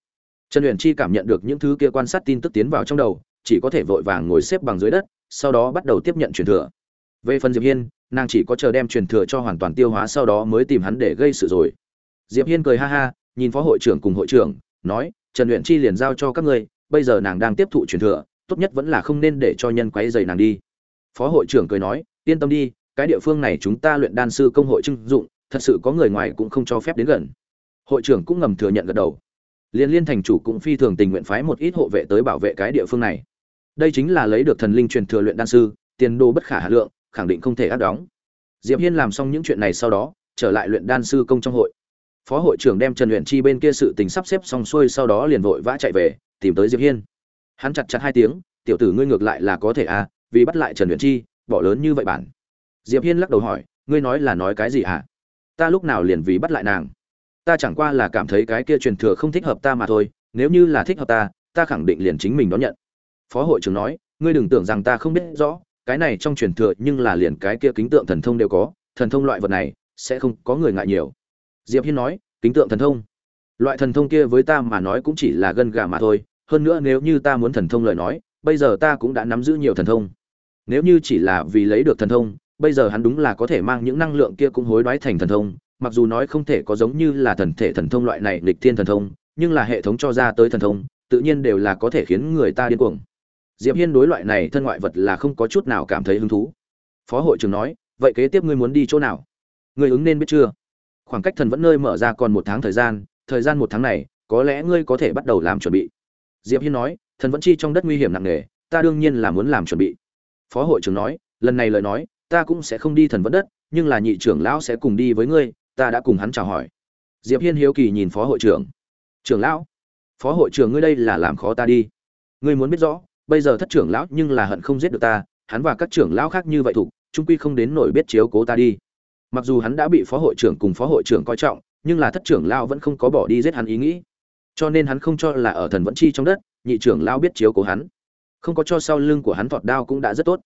Speaker 1: Trần luyện chi cảm nhận được những thứ kia quan sát tin tức tiến vào trong đầu, chỉ có thể vội vàng ngồi xếp bằng dưới đất, sau đó bắt đầu tiếp nhận truyền thừa. Về phần diệp hiên, nàng chỉ có chờ đem truyền thừa cho hoàn toàn tiêu hóa sau đó mới tìm hắn để gây sự rồi diệp hiên cười ha ha, nhìn phó hội trưởng cùng hội trưởng, nói, trần luyện chi liền giao cho các ngươi, bây giờ nàng đang tiếp thụ truyền thừa, tốt nhất vẫn là không nên để cho nhân quấy rầy nàng đi. Phó hội trưởng cười nói, yên tâm đi, cái địa phương này chúng ta luyện đan sư công hội trưng dụng, thật sự có người ngoài cũng không cho phép đến gần. Hội trưởng cũng ngầm thừa nhận gật đầu. Liên liên thành chủ cũng phi thường tình nguyện phái một ít hộ vệ tới bảo vệ cái địa phương này. Đây chính là lấy được thần linh truyền thừa luyện đan sư, tiền đồ bất khả hà lượng, khẳng định không thể áp đóng. Diệp hiên làm xong những chuyện này sau đó, trở lại luyện đan sư công trong hội phó hội trưởng đem trần luyện chi bên kia sự tình sắp xếp xong xuôi sau đó liền vội vã chạy về, tìm tới diệp hiên. Hắn chặt chặt hai tiếng, tiểu tử ngươi ngược lại là có thể à vì bắt lại trần luyện chi, bỏ lớn như vậy bản. Diệp hiên lắc đầu hỏi, ngươi nói là nói cái gì à? Ta lúc nào liền vì bắt lại nàng? Ta chẳng qua là cảm thấy cái kia truyền thừa không thích hợp ta mà thôi, nếu như là thích hợp ta ta khẳng định liền chính mình đón nhận. Phó hội trưởng nói, ngươi đừng tưởng rằng ta không biết rõ, cái này trong truyền thừa nhưng là liền cái kia kính tượng thần thông đều có, thần thông loại vật này sẽ không có người ngại nhiều diệp hiên nói, kính tượng thần thông. Loại thần thông kia với ta mà nói cũng chỉ là gân gà mà thôi, hơn nữa nếu như ta muốn thần thông lời nói, bây giờ ta cũng đã nắm giữ nhiều thần thông. Nếu như chỉ là vì lấy được thần thông, bây giờ hắn đúng là có thể mang những năng lượng kia cũng hối đoái thành thần thông, mặc dù nói không thể có giống như là thần thể thần thông loại này lịch thiên thần thông, nhưng là hệ thống cho ra tới thần thông, tự nhiên đều là có thể khiến người ta điên cuồng. Diệp hiên đối loại này thân ngoại vật là không có chút nào cảm thấy hứng thú. Phó hội trưởng nói, vậy kế tiếp ngươi muốn đi chỗ nào? Ngươi ứng nên biết chưa? Khoảng cách thần vẫn nơi mở ra còn một tháng thời gian thời gian một tháng này, có lẽ ngươi có thể bắt đầu làm chuẩn bị. Diệp hiên nói, thần vẫn chi trong đất nguy hiểm nặng nề, ta đương nhiên là muốn làm chuẩn bị. Phó hội trưởng nói, lần này lời nói, ta cũng sẽ không đi thần vẫn đất, nhưng là nhị trưởng lão sẽ cùng đi với ngươi, ta đã cùng hắn chào hỏi. Diệp hiên hiếu kỳ nhìn phó hội trưởng. Trưởng lão? Phó hội trưởng ngươi đây là làm khó ta đi. Ngươi muốn biết rõ, bây giờ thất trưởng lão nhưng là hận không giết được ta, hắn và các trưởng lão khác như vậy thủ trung quy không đến nổi biết chiếu cố ta đi mặc dù hắn đã bị phó hội trưởng cùng phó hội trưởng coi trọng, nhưng là thất trưởng lão vẫn không có bỏ đi giết hắn ý nghĩ. Cho nên hắn không cho là ở thần vẫn chi trong đất, nhị trưởng lão biết chiếu cố hắn. Không có cho sau lưng của hắn thọt đao cũng đã rất tốt.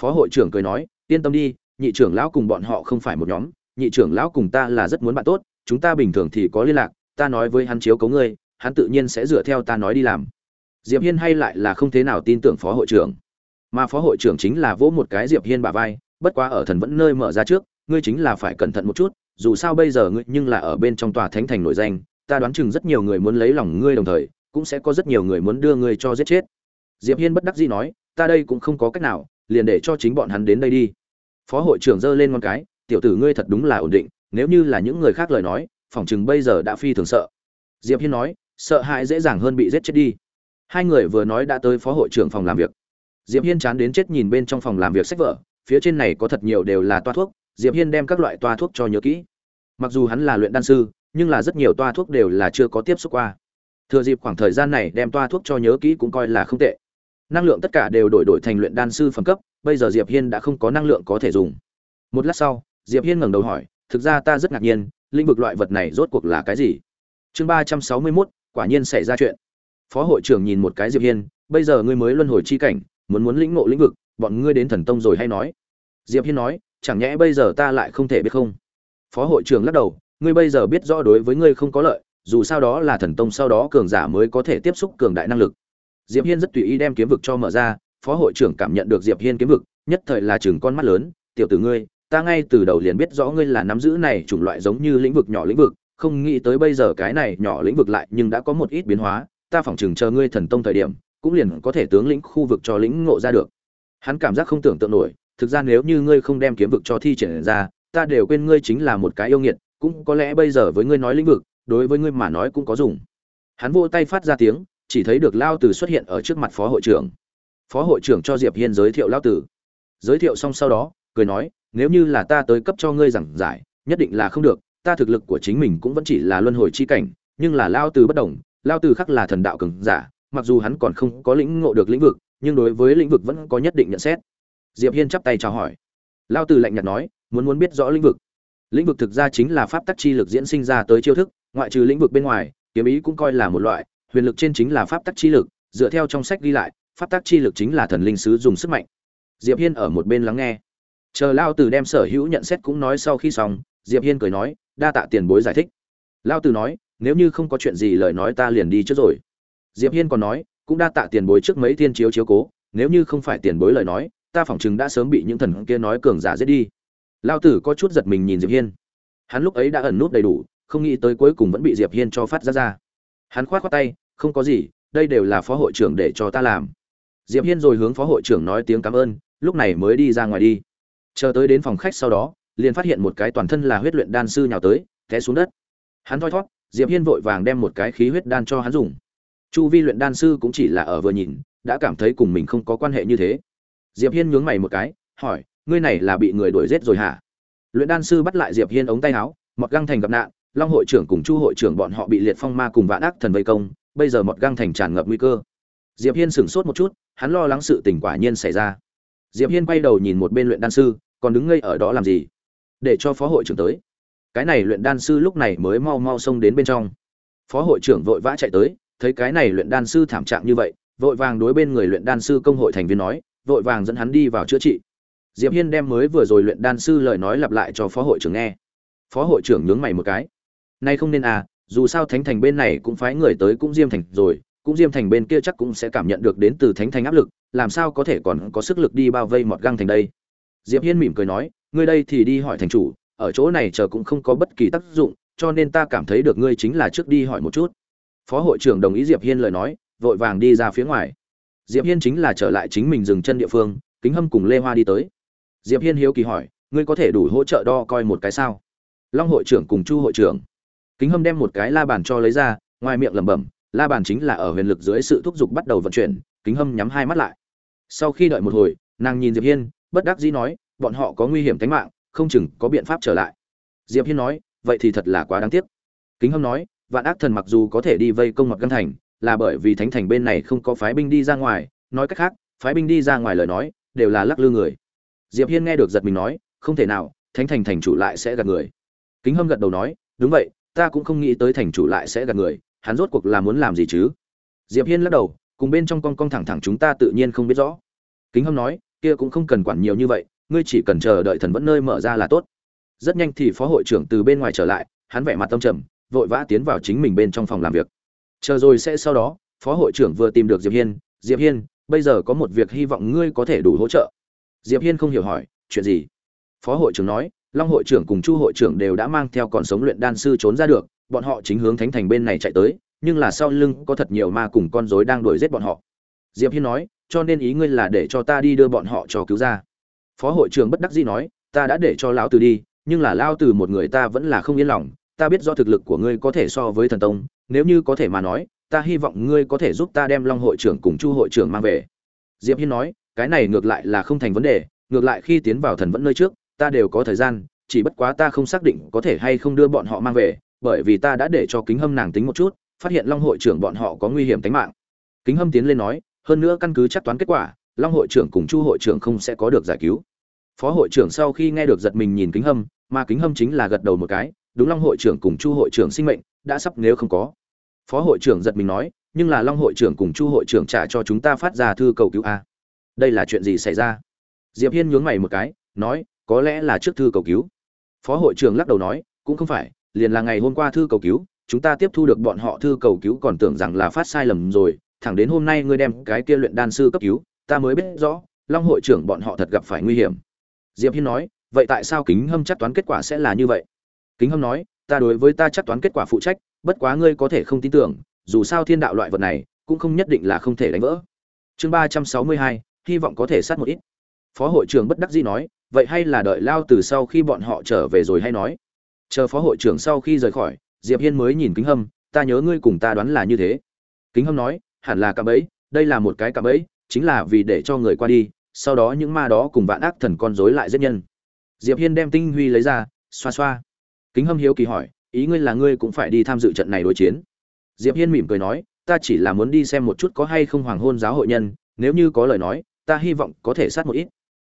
Speaker 1: Phó hội trưởng cười nói, yên tâm đi, nhị trưởng lão cùng bọn họ không phải một nhóm. Nhị trưởng lão cùng ta là rất muốn bạn tốt, chúng ta bình thường thì có liên lạc, ta nói với hắn chiếu cấu ngươi, hắn tự nhiên sẽ dựa theo ta nói đi làm. Diệp hiên hay lại là không thế nào tin tưởng phó hội trưởng. Mà phó hội trưởng chính là vỗ một cái diệp hiên bả vai, bất quá ở thần vẫn nơi mở ra trước ngươi chính là phải cẩn thận một chút, dù sao bây giờ ngươi nhưng là ở bên trong tòa thánh thành nổi danh, ta đoán chừng rất nhiều người muốn lấy lòng ngươi đồng thời, cũng sẽ có rất nhiều người muốn đưa ngươi cho giết chết. Diệp hiên bất đắc dĩ nói, ta đây cũng không có cách nào, liền để cho chính bọn hắn đến đây đi. Phó hội trưởng giơ lên ngón cái, tiểu tử ngươi thật đúng là ổn định, nếu như là những người khác lời nói, phỏng chừng bây giờ đã phi thường sợ. Diệp hiên nói, sợ hãi dễ dàng hơn bị giết chết đi. Hai người vừa nói đã tới phó hội trưởng phòng làm việc. Diệp hiên chán đến chết nhìn bên trong phòng làm việc sách vở, phía trên này có thật nhiều đều là toa thuốc diệp hiên đem các loại toa thuốc cho nhớ kỹ. Mặc dù hắn là luyện đan sư nhưng là rất nhiều toa thuốc đều là chưa có tiếp xúc qua. Thừa dịp khoảng thời gian này đem toa thuốc cho nhớ kỹ cũng coi là không tệ. Năng lượng tất cả đều đổi đổi thành luyện đan sư phẩm cấp bây giờ diệp hiên đã không có năng lượng có thể dùng. Một lát sau diệp hiên ngẩng đầu hỏi thực ra ta rất ngạc nhiên lĩnh vực loại vật này rốt cuộc là cái gì? Chương ba trăm sáu mươi 361, quả nhiên xảy ra chuyện. Phó hội trưởng nhìn một cái diệp hiên bây giờ ngươi mới luân hồi chi cảnh muốn muốn lĩnh ngộ lĩnh vực bọn ngươi đến thần tông rồi hay nói? Diệp hiên nói chẳng nhẽ bây giờ ta lại không thể biết không? Phó hội trưởng lắc đầu, ngươi bây giờ biết rõ đối với ngươi không có lợi, dù sao đó là thần tông sau đó cường giả mới có thể tiếp xúc cường đại năng lực. Diệp hiên rất tùy ý đem kiếm vực cho mở ra, phó hội trưởng cảm nhận được diệp hiên kiếm vực, nhất thời là chừng con mắt lớn, tiểu tử ngươi, ta ngay từ đầu liền biết rõ ngươi là nắm giữ này chủng loại giống như lĩnh vực nhỏ lĩnh vực, không nghĩ tới bây giờ cái này nhỏ lĩnh vực lại nhưng đã có một ít biến hóa, ta phỏng chừng chờ ngươi thần tông thời điểm, cũng liền có thể tướng lĩnh khu vực cho lĩnh ngộ ra được. Hắn cảm giác không tưởng tượng nổi thực ra nếu như ngươi không đem kiếm vực cho thi triển ra, ta đều quên ngươi chính là một cái yêu nghiệt, cũng có lẽ bây giờ với ngươi nói lĩnh vực, đối với ngươi mà nói cũng có dùng. Hắn vỗ tay phát ra tiếng, chỉ thấy được lao tử xuất hiện ở trước mặt phó hội trưởng. Phó hội trưởng cho diệp hiên giới thiệu lao tử. Giới thiệu xong sau đó, cười nói, nếu như là ta tới cấp cho ngươi giảng giải, nhất định là không được, ta thực lực của chính mình cũng vẫn chỉ là luân hồi chi cảnh, nhưng là lao tử bất đồng, lao tử khắc là thần đạo cường giả, mặc dù hắn còn không có lĩnh ngộ được lĩnh vực, nhưng đối với lĩnh vực vẫn có nhất định nhận xét diệp hiên chắp tay chào hỏi. Lao tử lạnh nhạt nói, muốn muốn biết rõ lĩnh vực. Lĩnh vực thực ra chính là pháp tắc chi lực diễn sinh ra tới chiêu thức, ngoại trừ lĩnh vực bên ngoài, kiếm ý cũng coi là một loại, huyền lực trên chính là pháp tắc chi lực, dựa theo trong sách ghi lại, pháp tắc chi lực chính là thần linh sứ dùng sức mạnh. Diệp hiên ở một bên lắng nghe. Chờ lao tử đem sở hữu nhận xét cũng nói sau khi xong, diệp hiên cười nói, đa tạ tiền bối giải thích. Lao tử nói, nếu như không có chuyện gì lời nói ta liền đi trước rồi. Diệp hiên còn nói, cũng đa tạ tiền bối trước mấy thiên chiếu chiếu cố, nếu như không phải tiền bối lời nói ta phỏng chừng đã sớm bị những thần kia nói cường giả giết đi. Lao tử có chút giật mình nhìn diệp hiên. Hắn lúc ấy đã ẩn nút đầy đủ, không nghĩ tới cuối cùng vẫn bị diệp hiên cho phát ra ra. Hắn khoát khoát tay, không có gì, đây đều là phó hội trưởng để cho ta làm. Diệp hiên rồi hướng phó hội trưởng nói tiếng cảm ơn, lúc này mới đi ra ngoài đi. Chờ tới đến phòng khách sau đó, liền phát hiện một cái toàn thân là huyết luyện đan sư nhào tới, té xuống đất. Hắn thoi thót diệp hiên vội vàng đem một cái khí huyết đan cho hắn dùng. Chu vi luyện đan sư cũng chỉ là ở vừa nhìn, đã cảm thấy cùng mình không có quan hệ như thế diệp hiên nhướng mày một cái, hỏi, ngươi này là bị người đuổi giết rồi hả? Luyện đan sư bắt lại diệp hiên ống tay áo, mọt găng thành gặp nạn, long hội trưởng cùng chu hội trưởng bọn họ bị liệt phong ma cùng vạn ác thần vây công, bây giờ mọt găng thành tràn ngập nguy cơ. Diệp hiên sửng sốt một chút, hắn lo lắng sự tình quả nhiên xảy ra. Diệp hiên quay đầu nhìn một bên luyện đan sư, còn đứng ngây ở đó làm gì? Để cho phó hội trưởng tới. Cái này luyện đan sư lúc này mới mau mau xông đến bên trong. Phó hội trưởng vội vã chạy tới, thấy cái này luyện đan sư thảm trạng như vậy, vội vàng đối bên người luyện đan sư công hội thành viên nói vội vàng dẫn hắn đi vào chữa trị. Diệp hiên đem mới vừa rồi luyện đan sư lời nói lặp lại cho phó hội trưởng nghe. Phó hội trưởng nhướng mày một cái. Nay không nên à dù sao thánh thành bên này cũng phái người tới cũng diêm thành rồi, cũng diêm thành bên kia chắc cũng sẽ cảm nhận được đến từ thánh thành áp lực, làm sao có thể còn có sức lực đi bao vây mọt găng thành đây? Diệp hiên mỉm cười nói, ngươi đây thì đi hỏi thành chủ, ở chỗ này chờ cũng không có bất kỳ tác dụng, cho nên ta cảm thấy được ngươi chính là trước đi hỏi một chút. Phó hội trưởng đồng ý diệp hiên lời nói, vội vàng đi ra phía ngoài diệp hiên chính là trở lại chính mình dừng chân địa phương, kính hâm cùng lê hoa đi tới. Diệp hiên hiếu kỳ hỏi, ngươi có thể đủ hỗ trợ đo coi một cái sao? Long hội trưởng cùng chu hội trưởng. Kính hâm đem một cái la bàn cho lấy ra, ngoài miệng lẩm bẩm, la bàn chính là ở huyền lực dưới sự thúc giục bắt đầu vận chuyển. Kính hâm nhắm hai mắt lại. Sau khi đợi một hồi, nàng nhìn diệp hiên, bất đắc dĩ nói, bọn họ có nguy hiểm tính mạng, không chừng có biện pháp trở lại. Diệp hiên nói, vậy thì thật là quá đáng tiếc. Kính hâm nói, vạn ác thần mặc dù có thể đi vây công mặt căn thành là bởi vì thánh thành bên này không có phái binh đi ra ngoài, nói cách khác, phái binh đi ra ngoài lời nói, đều là lắc lư người. Diệp hiên nghe được giật mình nói, không thể nào, thánh thành thành chủ lại sẽ gạt người. Kính hâm gật đầu nói, đúng vậy, ta cũng không nghĩ tới thành chủ lại sẽ gạt người, hắn rốt cuộc là muốn làm gì chứ? Diệp hiên lắc đầu, cùng bên trong con con thẳng thẳng chúng ta tự nhiên không biết rõ. Kính hâm nói, kia cũng không cần quản nhiều như vậy, ngươi chỉ cần chờ đợi thần vẫn nơi mở ra là tốt. Rất nhanh thì phó hội trưởng từ bên ngoài trở lại, hắn vẻ mặt tâm trầm, vội vã tiến vào chính mình bên trong phòng làm việc chờ rồi sẽ sau đó, phó hội trưởng vừa tìm được diệp hiên. Diệp hiên, bây giờ có một việc hy vọng ngươi có thể đủ hỗ trợ. Diệp hiên không hiểu hỏi, chuyện gì? Phó hội trưởng nói, long hội trưởng cùng chu hội trưởng đều đã mang theo còn sống luyện đan sư trốn ra được, bọn họ chính hướng thánh thành bên này chạy tới, nhưng là sau lưng có thật nhiều ma cùng con rối đang đuổi giết bọn họ. Diệp hiên nói, cho nên ý ngươi là để cho ta đi đưa bọn họ cho cứu ra. Phó hội trưởng bất đắc dĩ nói, ta đã để cho lão từ đi, nhưng là lao từ một người ta vẫn là không yên lòng ta biết do thực lực của ngươi có thể so với thần tông, nếu như có thể mà nói, ta hy vọng ngươi có thể giúp ta đem long hội trưởng cùng chu hội trưởng mang về. Diệp hiên nói, cái này ngược lại là không thành vấn đề, ngược lại khi tiến vào thần vẫn nơi trước, ta đều có thời gian, chỉ bất quá ta không xác định có thể hay không đưa bọn họ mang về, bởi vì ta đã để cho kính hâm nàng tính một chút, phát hiện long hội trưởng bọn họ có nguy hiểm tính mạng. Kính hâm tiến lên nói, hơn nữa căn cứ chắc toán kết quả, long hội trưởng cùng chu hội trưởng không sẽ có được giải cứu. Phó hội trưởng sau khi nghe được giật mình nhìn kính hâm, mà kính hâm chính là gật đầu một cái đúng long hội trưởng cùng chu hội trưởng sinh mệnh, đã sắp nếu không có. Phó hội trưởng giật mình nói, nhưng là long hội trưởng cùng chu hội trưởng trả cho chúng ta phát ra thư cầu cứu a. Đây là chuyện gì xảy ra? Diệp hiên nhướng mày một cái, nói, có lẽ là trước thư cầu cứu. Phó hội trưởng lắc đầu nói, cũng không phải, liền là ngày hôm qua thư cầu cứu, chúng ta tiếp thu được bọn họ thư cầu cứu còn tưởng rằng là phát sai lầm rồi, thẳng đến hôm nay ngươi đem cái kia luyện đan sư cấp cứu, ta mới biết rõ, long hội trưởng bọn họ thật gặp phải nguy hiểm. Diệp hiên nói, vậy tại sao kính hâm chắc toán kết quả sẽ là như vậy? Kính hâm nói, ta đối với ta chắc toán kết quả phụ trách, bất quá ngươi có thể không tin tưởng, dù sao thiên đạo loại vật này, cũng không nhất định là không thể đánh vỡ. Chương ba trăm sáu mươi hai, hy vọng có thể sát một ít. Phó hội trưởng bất đắc dĩ nói, vậy hay là đợi lao từ sau khi bọn họ trở về rồi hay nói. Chờ phó hội trưởng sau khi rời khỏi, diệp hiên mới nhìn kính hâm, ta nhớ ngươi cùng ta đoán là như thế. Kính hâm nói, hẳn là cạm bẫy, đây là một cái cạm bẫy, chính là vì để cho người qua đi, sau đó những ma đó cùng vạn ác thần con rối lại giết nhân. Diệp hiên đem tinh huy lấy ra, xoa xoa kính hâm hiếu kỳ hỏi, ý ngươi là ngươi cũng phải đi tham dự trận này đối chiến? Diệp hiên mỉm cười nói, ta chỉ là muốn đi xem một chút có hay không hoàng hôn giáo hội nhân, nếu như có lời nói, ta hy vọng có thể sát một ít.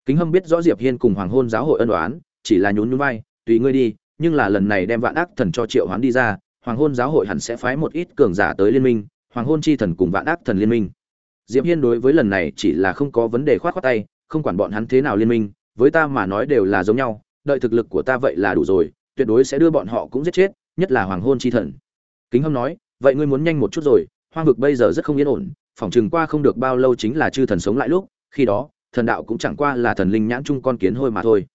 Speaker 1: Kính hâm biết rõ diệp hiên cùng hoàng hôn giáo hội ân đoán chỉ là nhún nhún vai, tùy ngươi đi, nhưng là lần này đem vạn ác thần cho triệu hoán đi ra, hoàng hôn giáo hội hẳn sẽ phái một ít cường giả tới liên minh, hoàng hôn chi thần cùng vạn ác thần liên minh. Diệp hiên đối với lần này chỉ là không có vấn đề khoát khoát tay, không quản bọn hắn thế nào liên minh, với ta mà nói đều là giống nhau, đợi thực lực của ta vậy là đủ rồi tuyệt đối sẽ đưa bọn họ cũng giết chết, nhất là hoàng hôn chi thần. Kính hâm nói, vậy ngươi muốn nhanh một chút rồi, hoang vực bây giờ rất không yên ổn, phỏng chừng qua không được bao lâu chính là chư thần sống lại lúc, khi đó, thần đạo cũng chẳng qua là thần linh nhãn chung con kiến hôi mà thôi.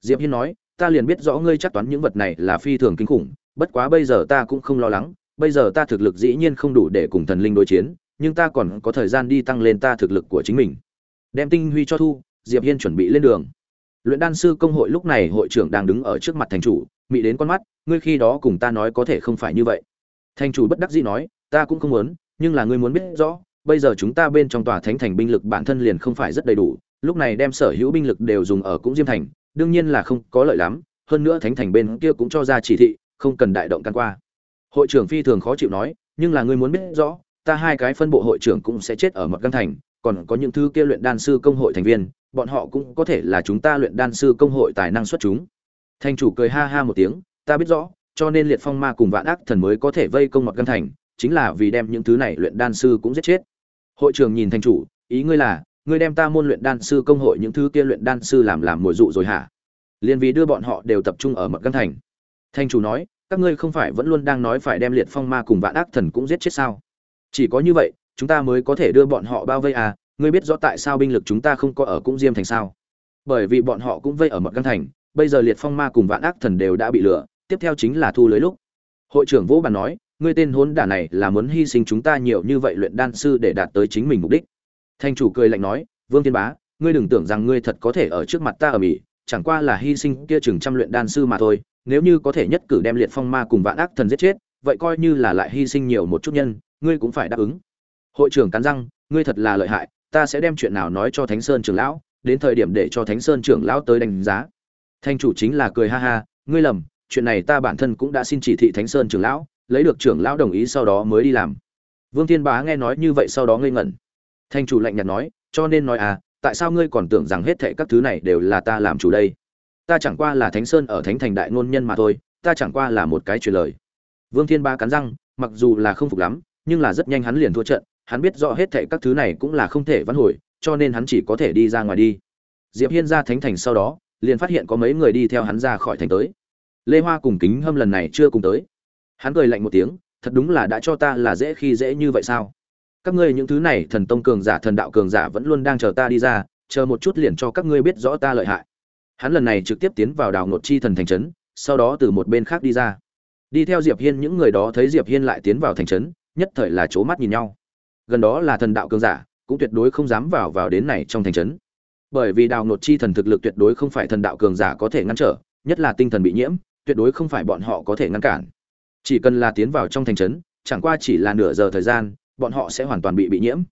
Speaker 1: Diệp hiên nói, ta liền biết rõ ngươi chắc toán những vật này là phi thường kinh khủng, bất quá bây giờ ta cũng không lo lắng, bây giờ ta thực lực dĩ nhiên không đủ để cùng thần linh đối chiến, nhưng ta còn có thời gian đi tăng lên ta thực lực của chính mình. Đem tinh huy cho thu, diệp hiên chuẩn bị lên đường. Luyện đan sư công hội lúc này hội trưởng đang đứng ở trước mặt thành chủ mị đến con mắt, ngươi khi đó cùng ta nói có thể không phải như vậy. Thành chủ bất đắc dĩ nói, ta cũng không muốn, nhưng là ngươi muốn biết rõ, bây giờ chúng ta bên trong tòa thánh thành binh lực bản thân liền không phải rất đầy đủ, lúc này đem sở hữu binh lực đều dùng ở cũng diêm thành, đương nhiên là không có lợi lắm, hơn nữa thánh thành bên kia cũng cho ra chỉ thị, không cần đại động can qua. Hội trưởng phi thường khó chịu nói, nhưng là ngươi muốn biết rõ, ta hai cái phân bộ hội trưởng cũng sẽ chết ở một căn thành, còn có những thứ kia luyện đan sư công hội thành viên, bọn họ cũng có thể là chúng ta luyện đan sư công hội tài năng xuất chúng thành chủ cười ha ha một tiếng, ta biết rõ, cho nên liệt phong ma cùng vạn ác thần mới có thể vây công một căn thành, chính là vì đem những thứ này luyện đan sư cũng giết chết. Hội trưởng nhìn thành chủ, ý ngươi là, ngươi đem ta môn luyện đan sư công hội những thứ kia luyện đan sư làm làm mồi dụ rồi hả? Liền vì đưa bọn họ đều tập trung ở mật căn thành. Thành chủ nói, các ngươi không phải vẫn luôn đang nói phải đem liệt phong ma cùng vạn ác thần cũng giết chết sao? Chỉ có như vậy, chúng ta mới có thể đưa bọn họ bao vây à ngươi biết rõ tại sao binh lực chúng ta không có ở cũng diêm thành sao? Bởi vì bọn họ cũng vây ở mật căn thành bây giờ liệt phong ma cùng vạn ác thần đều đã bị lừa, tiếp theo chính là thu lưới lúc. Hội trưởng vỗ bàn nói, ngươi tên hôn đả này là muốn hy sinh chúng ta nhiều như vậy luyện đan sư để đạt tới chính mình mục đích. Thanh chủ cười lạnh nói, vương thiên bá, ngươi đừng tưởng rằng ngươi thật có thể ở trước mặt ta ở mỹ chẳng qua là hy sinh kia chừng trăm luyện đan sư mà thôi, nếu như có thể nhất cử đem liệt phong ma cùng vạn ác thần giết chết, vậy coi như là lại hy sinh nhiều một chút nhân, ngươi cũng phải đáp ứng. Hội trưởng cắn răng, ngươi thật là lợi hại, ta sẽ đem chuyện nào nói cho thánh sơn trưởng lão, đến thời điểm để cho thánh sơn trưởng lão tới đánh giá thanh chủ chính là cười ha ha, ngươi lầm, chuyện này ta bản thân cũng đã xin chỉ thị thánh sơn trưởng lão, lấy được trưởng lão đồng ý sau đó mới đi làm. Vương thiên bá nghe nói như vậy sau đó ngây ngẩn. Thanh chủ lạnh nhạt nói, cho nên nói à tại sao ngươi còn tưởng rằng hết thệ các thứ này đều là ta làm chủ đây? Ta chẳng qua là thánh sơn ở thánh thành đại ngôn nhân mà thôi, ta chẳng qua là một cái truyền lời. Vương thiên ba cắn răng, mặc dù là không phục lắm, nhưng là rất nhanh hắn liền thua trận, hắn biết rõ hết thệ các thứ này cũng là không thể vãn hồi, cho nên hắn chỉ có thể đi ra ngoài đi. Diệp hiên ra thánh thành sau đó liền phát hiện có mấy người đi theo hắn ra khỏi thành tới. Lê hoa cùng kính hâm lần này chưa cùng tới. Hắn cười lạnh một tiếng, thật đúng là đã cho ta là dễ khi dễ như vậy sao? Các ngươi những thứ này, thần tông cường giả, thần đạo cường giả vẫn luôn đang chờ ta đi ra, chờ một chút liền cho các ngươi biết rõ ta lợi hại. Hắn lần này trực tiếp tiến vào đào ngột chi thần thành trấn, sau đó từ một bên khác đi ra. Đi theo diệp hiên, những người đó thấy diệp hiên lại tiến vào thành trấn, nhất thời là c mắt nhìn nhau. Gần đó là thần đạo cường giả, cũng tuyệt đối không dám vào vào đến này trong thành trấn bởi vì đào ngột chi thần thực lực tuyệt đối không phải thần đạo cường giả có thể ngăn trở, nhất là tinh thần bị nhiễm, tuyệt đối không phải bọn họ có thể ngăn cản. Chỉ cần là tiến vào trong thành trấn, chẳng qua chỉ là nửa giờ thời gian, bọn họ sẽ hoàn toàn bị bị nhiễm,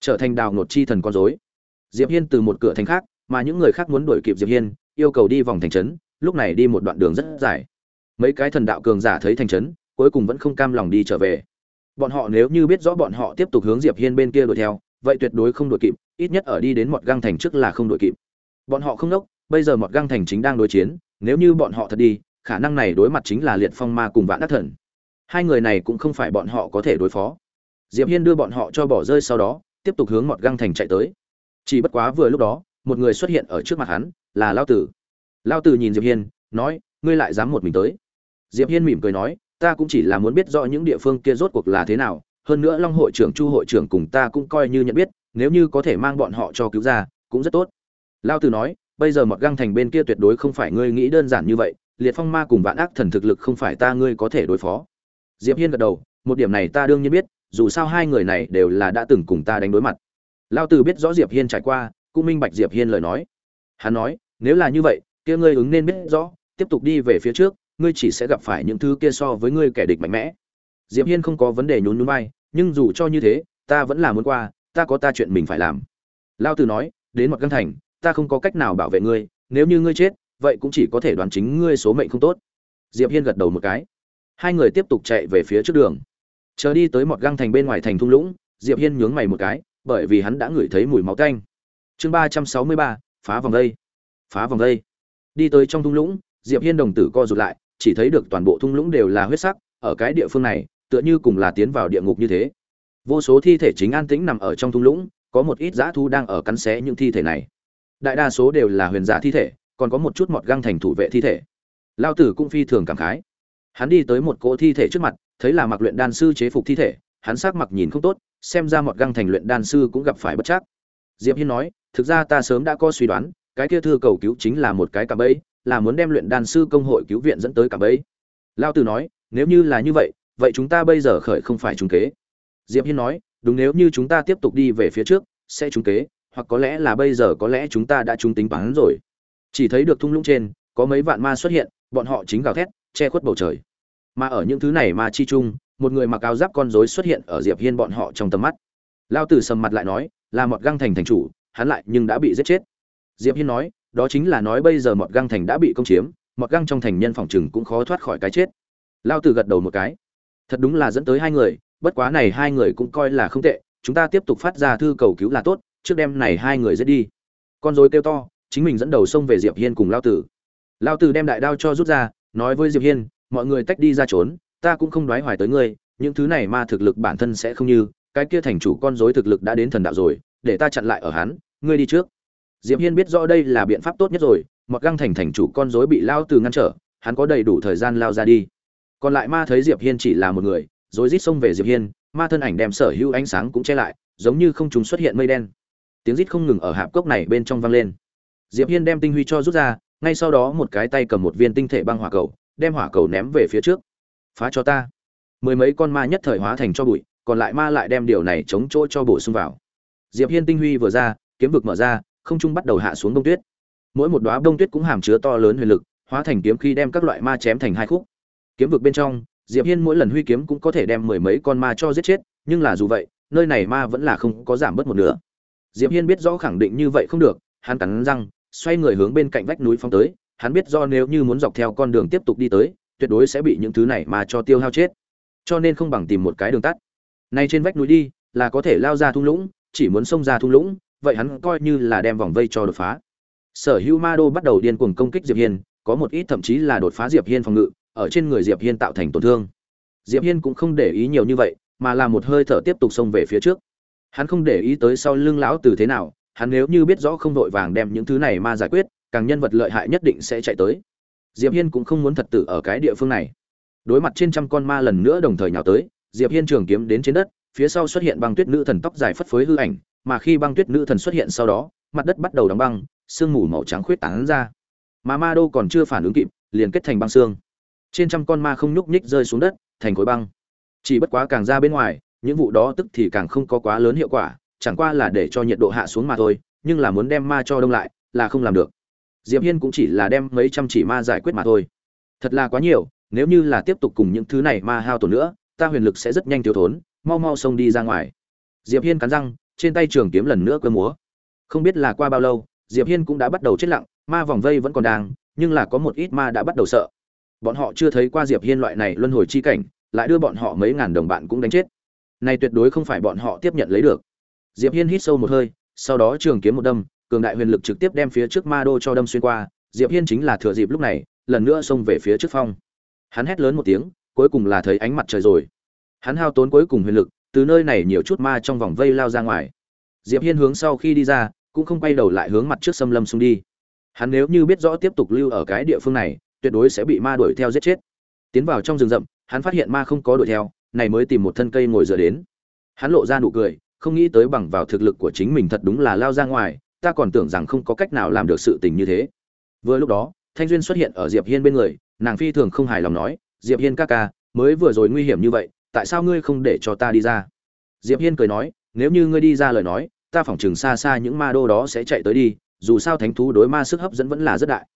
Speaker 1: trở thành đào ngột chi thần con rối. Diệp hiên từ một cửa thành khác, mà những người khác muốn đuổi kịp diệp hiên, yêu cầu đi vòng thành trấn, lúc này đi một đoạn đường rất dài. Mấy cái thần đạo cường giả thấy thành trấn, cuối cùng vẫn không cam lòng đi trở về. Bọn họ nếu như biết rõ bọn họ tiếp tục hướng diệp hiên bên kia đuổi theo vậy tuyệt đối không đuổi kịp, ít nhất ở đi đến một găng thành trước là không đuổi kịp. Bọn họ không đốc, bây giờ một găng thành chính đang đối chiến, nếu như bọn họ thật đi, khả năng này đối mặt chính là liệt phong ma cùng vạn đắc thần. Hai người này cũng không phải bọn họ có thể đối phó. Diệp hiên đưa bọn họ cho bỏ rơi sau đó, tiếp tục hướng mọt găng thành chạy tới. Chỉ bất quá vừa lúc đó, một người xuất hiện ở trước mặt hắn, là lao tử. Lao tử nhìn diệp hiên, nói, ngươi lại dám một mình tới. Diệp hiên mỉm cười nói, ta cũng chỉ là muốn biết rõ những địa phương kia rốt cuộc là thế nào hơn nữa long hội trưởng chu hội trưởng cùng ta cũng coi như nhận biết, nếu như có thể mang bọn họ cho cứu ra, cũng rất tốt. Lao tử nói, bây giờ mọt găng thành bên kia tuyệt đối không phải ngươi nghĩ đơn giản như vậy, liệt phong ma cùng vạn ác thần thực lực không phải ta ngươi có thể đối phó. Diệp hiên gật đầu, một điểm này ta đương nhiên biết, dù sao hai người này đều là đã từng cùng ta đánh đối mặt. Lao tử biết rõ diệp hiên trải qua, cũng minh bạch diệp hiên lời nói. Hắn nói, nếu là như vậy, kia ngươi ứng nên biết rõ, tiếp tục đi về phía trước, ngươi chỉ sẽ gặp phải những thứ kia so với ngươi kẻ địch mạnh mẽ diệp hiên không có vấn đề nhún nhún vai nhưng dù cho như thế ta vẫn là muốn qua ta có ta chuyện mình phải làm. Lao tử nói đến một căn thành ta không có cách nào bảo vệ ngươi nếu như ngươi chết vậy cũng chỉ có thể đoán chính ngươi số mệnh không tốt. Diệp hiên gật đầu một cái. Hai người tiếp tục chạy về phía trước đường. Chờ đi tới một găng thành bên ngoài thành thung lũng diệp hiên nhướng mày một cái bởi vì hắn đã ngửi thấy mùi máu tanh. Chương ba trăm sáu mươi ba phá vòng đây, phá vòng đây. đi tới trong thung lũng diệp hiên đồng tử co rụt lại chỉ thấy được toàn bộ thung lũng đều là huyết sắc ở cái địa phương này tựa như cùng là tiến vào địa ngục như thế. Vô số thi thể chính an tĩnh nằm ở trong thung lũng, có một ít dã thu đang ở cắn xé những thi thể này. Đại đa số đều là huyền giả thi thể, còn có một chút mọt găng thành thủ vệ thi thể. Lao tử cũng phi thường cảm khái. Hắn đi tới một cỗ thi thể trước mặt, thấy là mặc luyện đan sư chế phục thi thể, hắn sắc mặt nhìn không tốt, xem ra mọt găng thành luyện đan sư cũng gặp phải bất chắc. Diệp hiên nói, thực ra ta sớm đã có suy đoán, cái kia thư cầu cứu chính là một cái cạm bẫy, là muốn đem luyện đan sư công hội cứu viện dẫn tới cạm bẫy. Lao tử nói, nếu như là như vậy vậy chúng ta bây giờ khởi không phải trúng kế. Diệp hiên nói, đúng nếu như chúng ta tiếp tục đi về phía trước, sẽ trúng kế, hoặc có lẽ là bây giờ có lẽ chúng ta đã trúng tính bắn rồi. Chỉ thấy được thung lũng trên, có mấy vạn ma xuất hiện, bọn họ chính gào thét, che khuất bầu trời. Mà ở những thứ này mà chi chung, một người mặc áo giáp con rối xuất hiện ở diệp hiên bọn họ trong tầm mắt. Lao tử sầm mặt lại nói, là một găng thành thành chủ, hắn lại nhưng đã bị giết chết. Diệp hiên nói, đó chính là nói bây giờ một găng thành đã bị công chiếm một găng trong thành nhân phòng trừng cũng khó thoát khỏi cái chết. Lao tử gật đầu một cái thật đúng là dẫn tới hai người, bất quá này hai người cũng coi là không tệ, chúng ta tiếp tục phát ra thư cầu cứu là tốt, trước đêm này hai người giết đi. Con rối kêu to, chính mình dẫn đầu xông về diệp hiên cùng lao tử. Lao tử đem đại đao cho rút ra, nói với diệp hiên, mọi người tách đi ra trốn, ta cũng không đoái hoài tới ngươi, những thứ này ma thực lực bản thân sẽ không như, cái kia thành chủ con rối thực lực đã đến thần đạo rồi, để ta chặn lại ở hắn, ngươi đi trước. Diệp hiên biết rõ đây là biện pháp tốt nhất rồi, mặc găng thành thành chủ con rối bị lao Tử ngăn trở, hắn có đầy đủ thời gian lao ra đi còn lại ma thấy diệp hiên chỉ là một người, rồi rít xông về diệp hiên, ma thân ảnh đem sở hữu ánh sáng cũng che lại, giống như không chúng xuất hiện mây đen. Tiếng rít không ngừng ở hạp cốc này bên trong vang lên. Diệp hiên đem tinh huy cho rút ra, ngay sau đó một cái tay cầm một viên tinh thể băng hỏa cầu, đem hỏa cầu ném về phía trước. Phá cho ta. Mười mấy con ma nhất thời hóa thành cho bụi, còn lại ma lại đem điều này chống chỗ cho bổ sung vào. Diệp hiên tinh huy vừa ra, kiếm vực mở ra, không trung bắt đầu hạ xuống đông tuyết. Mỗi một đóa đông tuyết cũng hàm chứa to lớn huyền lực, hóa thành kiếm khi đem các loại ma chém thành hai khúc kiếm vực bên trong, diệp hiên mỗi lần huy kiếm cũng có thể đem mười mấy con ma cho giết chết, nhưng là dù vậy, nơi này ma vẫn là không có giảm bớt một nửa. Diệp hiên biết rõ khẳng định như vậy không được, hắn cắn răng, xoay người hướng bên cạnh vách núi phong tới, hắn biết do nếu như muốn dọc theo con đường tiếp tục đi tới, tuyệt đối sẽ bị những thứ này mà cho tiêu hao chết. Cho nên không bằng tìm một cái đường tắt. Nay trên vách núi đi, là có thể lao ra thung lũng, chỉ muốn xông ra thung lũng, vậy hắn coi như là đem vòng vây cho đột phá. Sở hữu ma đô bắt đầu điên cuồng công kích diệp hiên, có một ít thậm chí là đột phá diệp hiên phòng ngự ở trên người diệp hiên tạo thành tổn thương. Diệp hiên cũng không để ý nhiều như vậy, mà là một hơi thở tiếp tục xông về phía trước. Hắn không để ý tới sau lưng lão từ thế nào, hắn nếu như biết rõ không vội vàng đem những thứ này ma giải quyết, càng nhân vật lợi hại nhất định sẽ chạy tới. Diệp hiên cũng không muốn thật tử ở cái địa phương này. Đối mặt trên trăm con ma lần nữa đồng thời nhào tới, diệp hiên trường kiếm đến trên đất, phía sau xuất hiện băng tuyết nữ thần tóc dài phất phới hư ảnh, mà khi băng tuyết nữ thần xuất hiện sau đó, mặt đất bắt đầu đóng băng, sương mù màu trắng khuyết tán ra. Mà ma đô còn chưa phản ứng kịp, liền kết thành băng xương trên trăm con ma không nhúc nhích rơi xuống đất, thành khối băng. Chỉ bất quá càng ra bên ngoài, những vụ đó tức thì càng không có quá lớn hiệu quả, chẳng qua là để cho nhiệt độ hạ xuống mà thôi, nhưng là muốn đem ma cho đông lại, là không làm được. Diệp hiên cũng chỉ là đem mấy trăm chỉ ma giải quyết mà thôi. Thật là quá nhiều, nếu như là tiếp tục cùng những thứ này ma hao tổn nữa, ta huyền lực sẽ rất nhanh thiếu thốn, mau mau xông đi ra ngoài. Diệp hiên cắn răng, trên tay trường kiếm lần nữa cơ múa. Không biết là qua bao lâu, diệp hiên cũng đã bắt đầu chết lặng, ma vòng vây vẫn còn đang, nhưng là có một ít ma đã bắt đầu sợ bọn họ chưa thấy qua diệp hiên loại này luân hồi chi cảnh, lại đưa bọn họ mấy ngàn đồng bạn cũng đánh chết. Này tuyệt đối không phải bọn họ tiếp nhận lấy được. Diệp hiên hít sâu một hơi, sau đó trường kiếm một đâm, cường đại huyền lực trực tiếp đem phía trước ma đô cho đâm xuyên qua. Diệp hiên chính là thừa dịp lúc này, lần nữa xông về phía trước phong. Hắn hét lớn một tiếng, cuối cùng là thấy ánh mặt trời rồi. Hắn hao tốn cuối cùng huyền lực, từ nơi này nhiều chút ma trong vòng vây lao ra ngoài. Diệp hiên hướng sau khi đi ra, cũng không quay đầu lại hướng mặt trước xâm lâm xung đi. Hắn nếu như biết rõ tiếp tục lưu ở cái địa phương này tuyệt đối sẽ bị ma đuổi theo giết chết. Tiến vào trong rừng rậm, hắn phát hiện ma không có đuổi theo, này mới tìm một thân cây ngồi dựa đến. Hắn lộ ra nụ cười, không nghĩ tới bằng vào thực lực của chính mình thật đúng là lao ra ngoài, ta còn tưởng rằng không có cách nào làm được sự tình như thế. Vừa lúc đó, thanh duyên xuất hiện ở diệp hiên bên người, nàng phi thường không hài lòng nói, diệp hiên ca ca, mới vừa rồi nguy hiểm như vậy, tại sao ngươi không để cho ta đi ra? Diệp hiên cười nói, nếu như ngươi đi ra lời nói, ta phỏng chừng xa xa những ma đô đó sẽ chạy tới đi, dù sao thánh thú đối ma sức hấp dẫn vẫn là rất đại.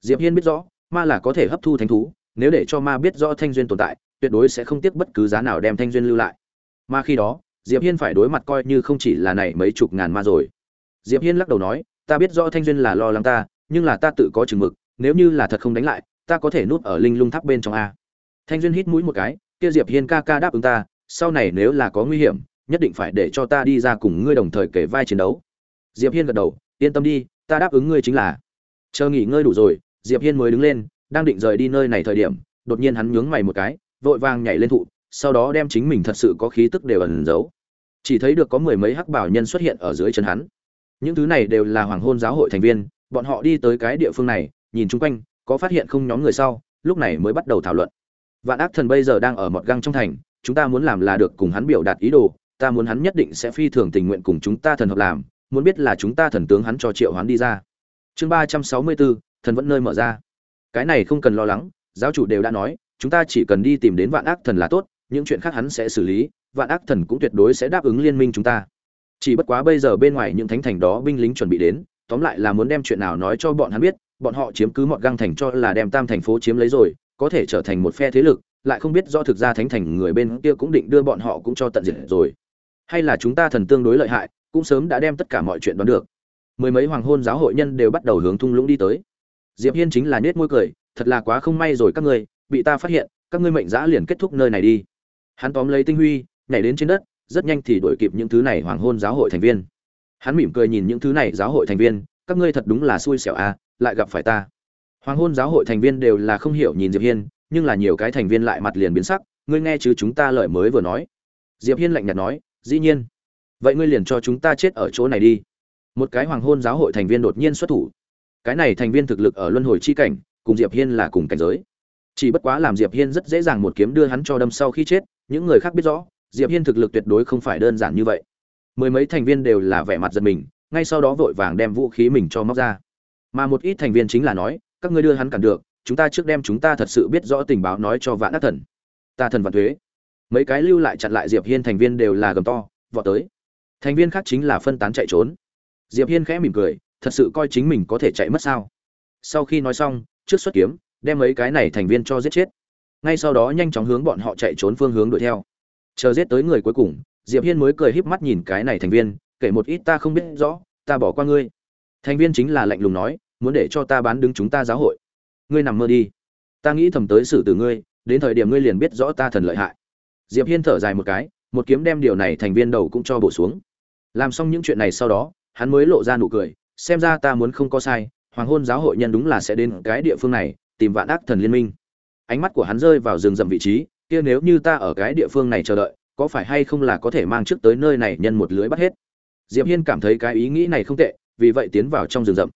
Speaker 1: Diệp hiên biết rõ ma là có thể hấp thu thánh thú, nếu để cho ma biết rõ thanh duyên tồn tại, tuyệt đối sẽ không tiếc bất cứ giá nào đem thanh duyên lưu lại. Mà khi đó, diệp hiên phải đối mặt coi như không chỉ là này mấy chục ngàn ma rồi. Diệp hiên lắc đầu nói, ta biết rõ thanh duyên là lo lắng ta, nhưng là ta tự có chừng mực, nếu như là thật không đánh lại, ta có thể núp ở linh lung tháp bên trong a. Thanh duyên hít mũi một cái, kia diệp hiên ca ca đáp ứng ta, sau này nếu là có nguy hiểm, nhất định phải để cho ta đi ra cùng ngươi đồng thời kể vai chiến đấu. Diệp hiên gật đầu, yên tâm đi, ta đáp ứng ngươi chính là. Chờ nghỉ ngơi đủ rồi diệp hiên mới đứng lên, đang định rời đi nơi này thời điểm, đột nhiên hắn nhướng mày một cái, vội vàng nhảy lên thụ, sau đó đem chính mình thật sự có khí tức đều ẩn giấu. Chỉ thấy được có mười mấy hắc bảo nhân xuất hiện ở dưới chân hắn. Những thứ này đều là hoàng hôn giáo hội thành viên, bọn họ đi tới cái địa phương này, nhìn chung quanh, có phát hiện không nhóm người sau, lúc này mới bắt đầu thảo luận. Vạn ác thần bây giờ đang ở một găng trong thành, chúng ta muốn làm là được cùng hắn biểu đạt ý đồ, ta muốn hắn nhất định sẽ phi thường tình nguyện cùng chúng ta thần hợp làm, muốn biết là chúng ta thần tướng hắn cho triệu hắn đi ra. Chương ba trăm sáu mươi bốn thần vẫn nơi mở ra. Cái này không cần lo lắng, giáo chủ đều đã nói, chúng ta chỉ cần đi tìm đến vạn ác thần là tốt, những chuyện khác hắn sẽ xử lý, vạn ác thần cũng tuyệt đối sẽ đáp ứng liên minh chúng ta. Chỉ bất quá bây giờ bên ngoài những thánh thành đó binh lính chuẩn bị đến, tóm lại là muốn đem chuyện nào nói cho bọn hắn biết, bọn họ chiếm cứ mọt găng thành cho là đem tam thành phố chiếm lấy rồi, có thể trở thành một phe thế lực, lại không biết do thực ra thánh thành người bên kia cũng định đưa bọn họ cũng cho tận diệt rồi. Hay là chúng ta thần tương đối lợi hại, cũng sớm đã đem tất cả mọi chuyện đoán được. Mười mấy hoàng hôn giáo hội nhân đều bắt đầu hướng thung lũng đi tới diệp hiên chính là nết môi cười, thật là quá không may rồi các ngươi, bị ta phát hiện, các ngươi mệnh giã liền kết thúc nơi này đi. Hắn tóm lấy tinh huy, nhảy đến trên đất, rất nhanh thì đuổi kịp những thứ này hoàng hôn giáo hội thành viên. Hắn mỉm cười nhìn những thứ này giáo hội thành viên, các ngươi thật đúng là xui xẻo à lại gặp phải ta. Hoàng hôn giáo hội thành viên đều là không hiểu nhìn diệp hiên, nhưng là nhiều cái thành viên lại mặt liền biến sắc, ngươi nghe chứ chúng ta lời mới vừa nói. Diệp hiên lạnh nhạt nói, dĩ nhiên. Vậy ngươi liền cho chúng ta chết ở chỗ này đi. Một cái hoàng hôn giáo hội thành viên đột nhiên xuất thủ cái này thành viên thực lực ở luân hồi chi cảnh, cùng diệp hiên là cùng cảnh giới. Chỉ bất quá làm diệp hiên rất dễ dàng một kiếm đưa hắn cho đâm sau khi chết, những người khác biết rõ, diệp hiên thực lực tuyệt đối không phải đơn giản như vậy. Mười mấy thành viên đều là vẻ mặt giật mình, ngay sau đó vội vàng đem vũ khí mình cho móc ra. Mà một ít thành viên chính là nói, các ngươi đưa hắn cản được, chúng ta trước đem chúng ta thật sự biết rõ tình báo nói cho vạn ác thần. Ta thần vạn thuế. Mấy cái lưu lại chặn lại diệp hiên thành viên đều là gầm to, vọt tới. Thành viên khác chính là phân tán chạy trốn. Diệp hiên khẽ mỉm cười thật sự coi chính mình có thể chạy mất sao? Sau khi nói xong, trước xuất kiếm, đem mấy cái này thành viên cho giết chết. Ngay sau đó nhanh chóng hướng bọn họ chạy trốn phương hướng đuổi theo. Chờ giết tới người cuối cùng, diệp hiên mới cười híp mắt nhìn cái này thành viên, kể một ít ta không biết rõ, ta bỏ qua ngươi. Thành viên chính là lạnh lùng nói, muốn để cho ta bán đứng chúng ta giáo hội. Ngươi nằm mơ đi. Ta nghĩ thầm tới xử tử ngươi, đến thời điểm ngươi liền biết rõ ta thần lợi hại. Diệp hiên thở dài một cái, một kiếm đem điều này thành viên đầu cũng cho bổ xuống. Làm xong những chuyện này sau đó, hắn mới lộ ra nụ cười xem ra ta muốn không có sai, hoàng hôn giáo hội nhân đúng là sẽ đến cái địa phương này, tìm vạn ác thần liên minh. Ánh mắt của hắn rơi vào rừng rậm vị trí, kia nếu như ta ở cái địa phương này chờ đợi, có phải hay không là có thể mang trước tới nơi này nhân một lưới bắt hết? Diệp hiên cảm thấy cái ý nghĩ này không tệ, vì vậy tiến vào trong rừng rậm.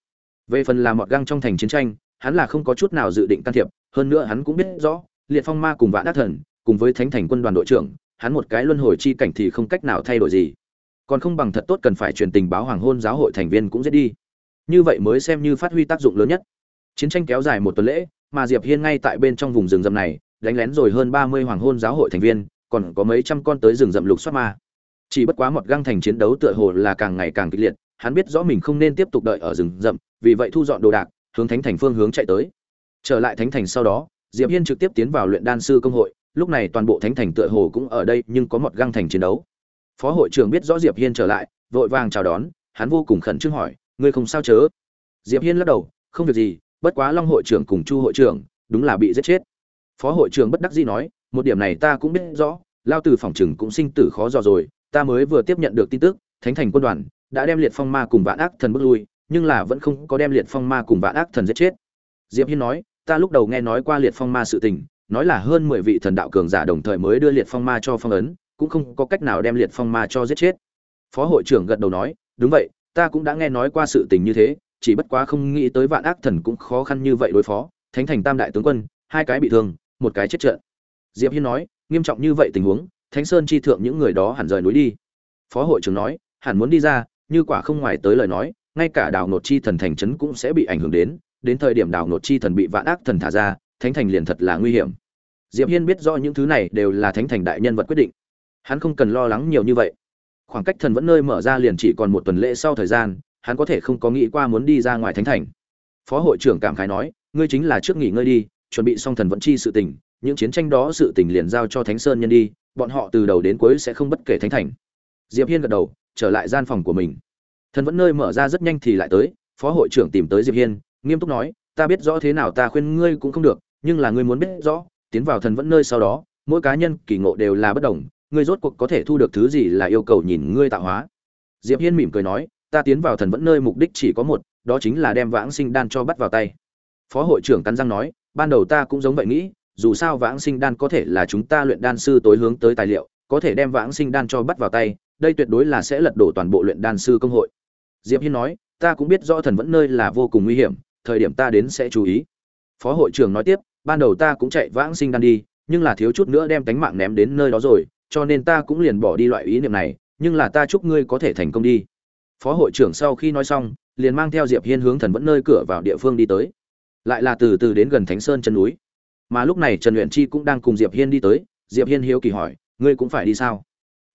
Speaker 1: Về phần là mọt găng trong thành chiến tranh, hắn là không có chút nào dự định can thiệp, hơn nữa hắn cũng biết rõ, liệt phong ma cùng vạn ác thần, cùng với thánh thành quân đoàn đội trưởng, hắn một cái luân hồi chi cảnh thì không cách nào thay đổi gì còn không bằng thật tốt cần phải truyền tình báo hoàng hôn giáo hội thành viên cũng giết đi. Như vậy mới xem như phát huy tác dụng lớn nhất. Chiến tranh kéo dài một tuần lễ, mà diệp hiên ngay tại bên trong vùng rừng rậm này, đánh lén rồi hơn ba mươi hoàng hôn giáo hội thành viên, còn có mấy trăm con tới rừng rậm lục soát ma. Chỉ bất quá một găng thành chiến đấu tựa hồ là càng ngày càng kịch liệt, hắn biết rõ mình không nên tiếp tục đợi ở rừng rậm, vì vậy thu dọn đồ đạc, hướng thánh thành phương hướng chạy tới. Trở lại thánh thành sau đó, diệp hiên trực tiếp tiến vào luyện đan sư công hội, lúc này toàn bộ thánh thành tựa hồ cũng ở đây, nhưng có một găng thành chiến đấu phó hội trưởng biết rõ diệp hiên trở lại, vội vàng chào đón, hắn vô cùng khẩn trương hỏi, ngươi không sao chớ? Diệp hiên lắc đầu, không việc gì, bất quá long hội trưởng cùng chu hội trưởng, đúng là bị giết chết. Phó hội trưởng bất đắc dĩ nói, một điểm này ta cũng biết rõ, lao từ phòng trừng cũng sinh tử khó dò rồi, ta mới vừa tiếp nhận được tin tức, thánh thành quân đoàn đã đem liệt phong ma cùng vạn ác thần bước lui, nhưng là vẫn không có đem liệt phong ma cùng vạn ác thần giết chết. Diệp hiên nói, ta lúc đầu nghe nói qua liệt phong ma sự tình, nói là hơn mười vị thần đạo cường giả đồng thời mới đưa liệt phong ma cho phong ấn cũng không có cách nào đem liệt phong ma cho giết chết. Phó hội trưởng gật đầu nói, đúng vậy, ta cũng đã nghe nói qua sự tình như thế, chỉ bất quá không nghĩ tới vạn ác thần cũng khó khăn như vậy đối phó. Thánh thành tam đại tướng quân, hai cái bị thương, một cái chết trận. Diệp hiên nói, nghiêm trọng như vậy tình huống, thánh sơn chi thượng những người đó hẳn rời núi đi. Phó hội trưởng nói, hẳn muốn đi ra, như quả không ngoài tới lời nói, ngay cả đào nột chi thần thành trấn cũng sẽ bị ảnh hưởng đến đến thời điểm đào nột chi thần bị vạn ác thần thả ra, thánh thành liền thật là nguy hiểm. Diệp hiên biết rõ những thứ này đều là thánh thành đại nhân vật quyết định hắn không cần lo lắng nhiều như vậy. Khoảng cách thần vẫn nơi mở ra liền chỉ còn một tuần lễ sau thời gian, hắn có thể không có nghĩ qua muốn đi ra ngoài thánh thành. Phó hội trưởng cảm khái nói, ngươi chính là trước nghỉ ngơi đi, chuẩn bị xong thần vẫn chi sự tình, những chiến tranh đó sự tình liền giao cho thánh sơn nhân đi, bọn họ từ đầu đến cuối sẽ không bất kể thánh thành. Diệp hiên gật đầu, trở lại gian phòng của mình. Thần vẫn nơi mở ra rất nhanh thì lại tới, phó hội trưởng tìm tới diệp hiên, nghiêm túc nói, ta biết rõ thế nào ta khuyên ngươi cũng không được, nhưng là ngươi muốn biết rõ, tiến vào thần vẫn nơi sau đó, mỗi cá nhân kỳ ngộ đều là bất đồng ngươi rốt cuộc có thể thu được thứ gì là yêu cầu nhìn ngươi tạo hóa? Diệp hiên mỉm cười nói, ta tiến vào thần vẫn nơi mục đích chỉ có một, đó chính là đem vãng sinh đan cho bắt vào tay. Phó hội trưởng cắn răng nói, ban đầu ta cũng giống vậy nghĩ, dù sao vãng sinh đan có thể là chúng ta luyện đan sư tối hướng tới tài liệu, có thể đem vãng sinh đan cho bắt vào tay, đây tuyệt đối là sẽ lật đổ toàn bộ luyện đan sư công hội. Diệp hiên nói, ta cũng biết rõ thần vẫn nơi là vô cùng nguy hiểm, thời điểm ta đến sẽ chú ý. Phó hội trưởng nói tiếp, ban đầu ta cũng chạy vãng sinh đan đi, nhưng là thiếu chút nữa đem tánh mạng ném đến nơi đó rồi cho nên ta cũng liền bỏ đi loại ý niệm này, nhưng là ta chúc ngươi có thể thành công đi. Phó hội trưởng sau khi nói xong, liền mang theo diệp hiên hướng thần vẫn nơi cửa vào địa phương đi tới. Lại là từ từ đến gần thánh sơn chân núi. Mà lúc này trần luyện chi cũng đang cùng diệp hiên đi tới. Diệp hiên hiếu kỳ hỏi, ngươi cũng phải đi sao?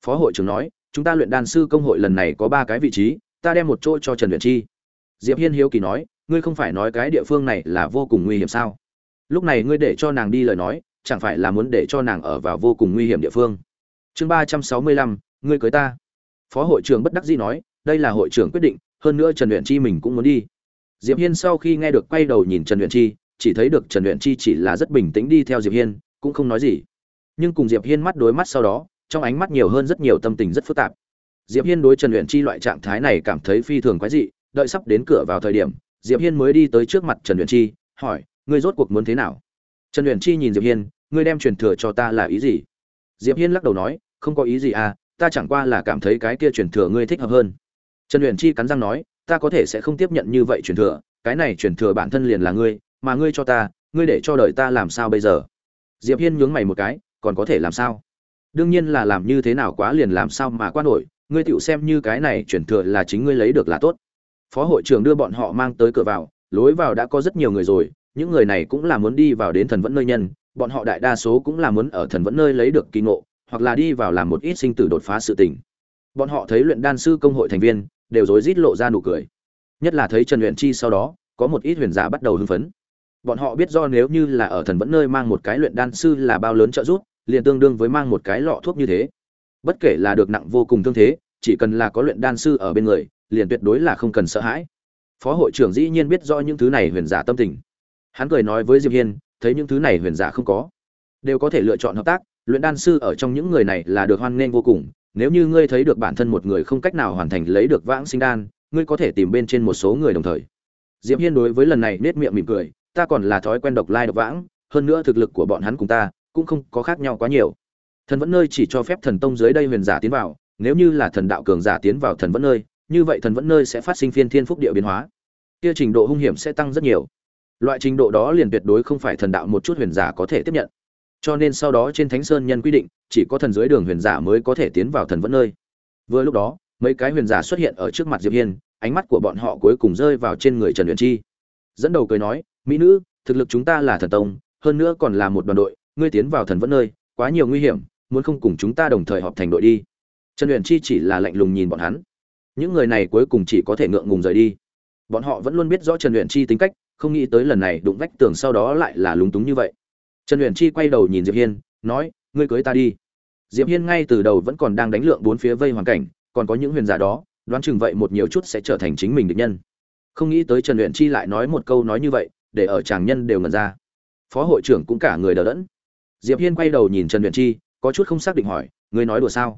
Speaker 1: Phó hội trưởng nói, chúng ta luyện đan sư công hội lần này có ba cái vị trí, ta đem một chỗ cho trần luyện chi. Diệp hiên hiếu kỳ nói, ngươi không phải nói cái địa phương này là vô cùng nguy hiểm sao? Lúc này ngươi để cho nàng đi lời nói, chẳng phải là muốn để cho nàng ở vào vô cùng nguy hiểm địa phương chương ba trăm sáu mươi lăm, ngươi cưới ta. Phó hội trưởng bất đắc dĩ nói, đây là hội trưởng quyết định, hơn nữa trần luyện chi mình cũng muốn đi. Diệp hiên sau khi nghe được quay đầu nhìn trần luyện chi, chỉ thấy được trần luyện chi chỉ là rất bình tĩnh đi theo diệp hiên, cũng không nói gì. Nhưng cùng diệp hiên mắt đối mắt sau đó, trong ánh mắt nhiều hơn rất nhiều tâm tình rất phức tạp. Diệp hiên đối trần luyện chi loại trạng thái này cảm thấy phi thường quái dị, đợi sắp đến cửa vào thời điểm, diệp hiên mới đi tới trước mặt trần luyện chi, hỏi, ngươi rốt cuộc muốn thế nào? Trần luyện chi nhìn diệp hiên, ngươi đem truyền thừa cho ta là ý gì? Diệp hiên lắc đầu nói không có ý gì à ta chẳng qua là cảm thấy cái kia truyền thừa ngươi thích hợp hơn. Trần luyện chi cắn răng nói, ta có thể sẽ không tiếp nhận như vậy truyền thừa, cái này truyền thừa bản thân liền là ngươi, mà ngươi cho ta, ngươi để cho đời ta làm sao bây giờ? Diệp hiên nhướng mày một cái, còn có thể làm sao? Đương nhiên là làm như thế nào quá liền làm sao mà qua nổi, ngươi tựu xem như cái này truyền thừa là chính ngươi lấy được là tốt. Phó hội trưởng đưa bọn họ mang tới cửa vào, lối vào đã có rất nhiều người rồi, những người này cũng là muốn đi vào đến thần vẫn nơi nhân, bọn họ đại đa số cũng là muốn ở thần vẫn nơi lấy được kỳ ngộ hoặc là đi vào làm một ít sinh tử đột phá sự tình. Bọn họ thấy luyện đan sư công hội thành viên, đều rối rít lộ ra nụ cười. Nhất là thấy trần luyện chi sau đó, có một ít huyền giả bắt đầu hưng phấn. Bọn họ biết do nếu như là ở thần vẫn nơi mang một cái luyện đan sư là bao lớn trợ giúp, liền tương đương với mang một cái lọ thuốc như thế. Bất kể là được nặng vô cùng thương thế, chỉ cần là có luyện đan sư ở bên người, liền tuyệt đối là không cần sợ hãi. Phó hội trưởng dĩ nhiên biết rõ những thứ này huyền giả tâm tình. Hắn cười nói với diệp hiên, thấy những thứ này huyền giả không có, đều có thể lựa chọn hợp tác luyện đan sư ở trong những người này là được hoan nghênh vô cùng, nếu như ngươi thấy được bản thân một người không cách nào hoàn thành lấy được vãng sinh đan, ngươi có thể tìm bên trên một số người đồng thời. Diệp hiên đối với lần này nết miệng mỉm cười, ta còn là thói quen độc lai độc vãng, hơn nữa thực lực của bọn hắn cùng ta cũng không có khác nhau quá nhiều. Thần vẫn nơi chỉ cho phép thần tông dưới đây huyền giả tiến vào, nếu như là thần đạo cường giả tiến vào thần vẫn nơi, như vậy thần vẫn nơi sẽ phát sinh phiên thiên phúc địa biến hóa. Kia trình độ hung hiểm sẽ tăng rất nhiều. Loại trình độ đó liền tuyệt đối không phải thần đạo một chút huyền giả có thể tiếp nhận cho nên sau đó trên thánh sơn nhân quy định, chỉ có thần dưới đường huyền giả mới có thể tiến vào thần vẫn nơi. Vừa lúc đó, mấy cái huyền giả xuất hiện ở trước mặt diệp hiên, ánh mắt của bọn họ cuối cùng rơi vào trên người trần huyền chi. Dẫn đầu cười nói, mỹ nữ, thực lực chúng ta là thần tông, hơn nữa còn là một đoàn đội, ngươi tiến vào thần vẫn nơi, quá nhiều nguy hiểm, muốn không cùng chúng ta đồng thời họp thành đội đi. Trần huyền chi chỉ là lạnh lùng nhìn bọn hắn. Những người này cuối cùng chỉ có thể ngượng ngùng rời đi. Bọn họ vẫn luôn biết rõ trần huyền chi tính cách, không nghĩ tới lần này đụng vách tường sau đó lại là lúng túng như vậy trần huyền chi quay đầu nhìn diệp hiên, nói, ngươi cưới ta đi. Diệp hiên ngay từ đầu vẫn còn đang đánh lượng bốn phía vây hoàn cảnh, còn có những huyền giả đó, đoán chừng vậy một nhiều chút sẽ trở thành chính mình địch nhân. Không nghĩ tới trần huyền chi lại nói một câu nói như vậy, để ở chàng nhân đều ngẩn ra. Phó hội trưởng cũng cả người đờ đẫn. Diệp hiên quay đầu nhìn trần huyền chi, có chút không xác định hỏi, ngươi nói đùa sao?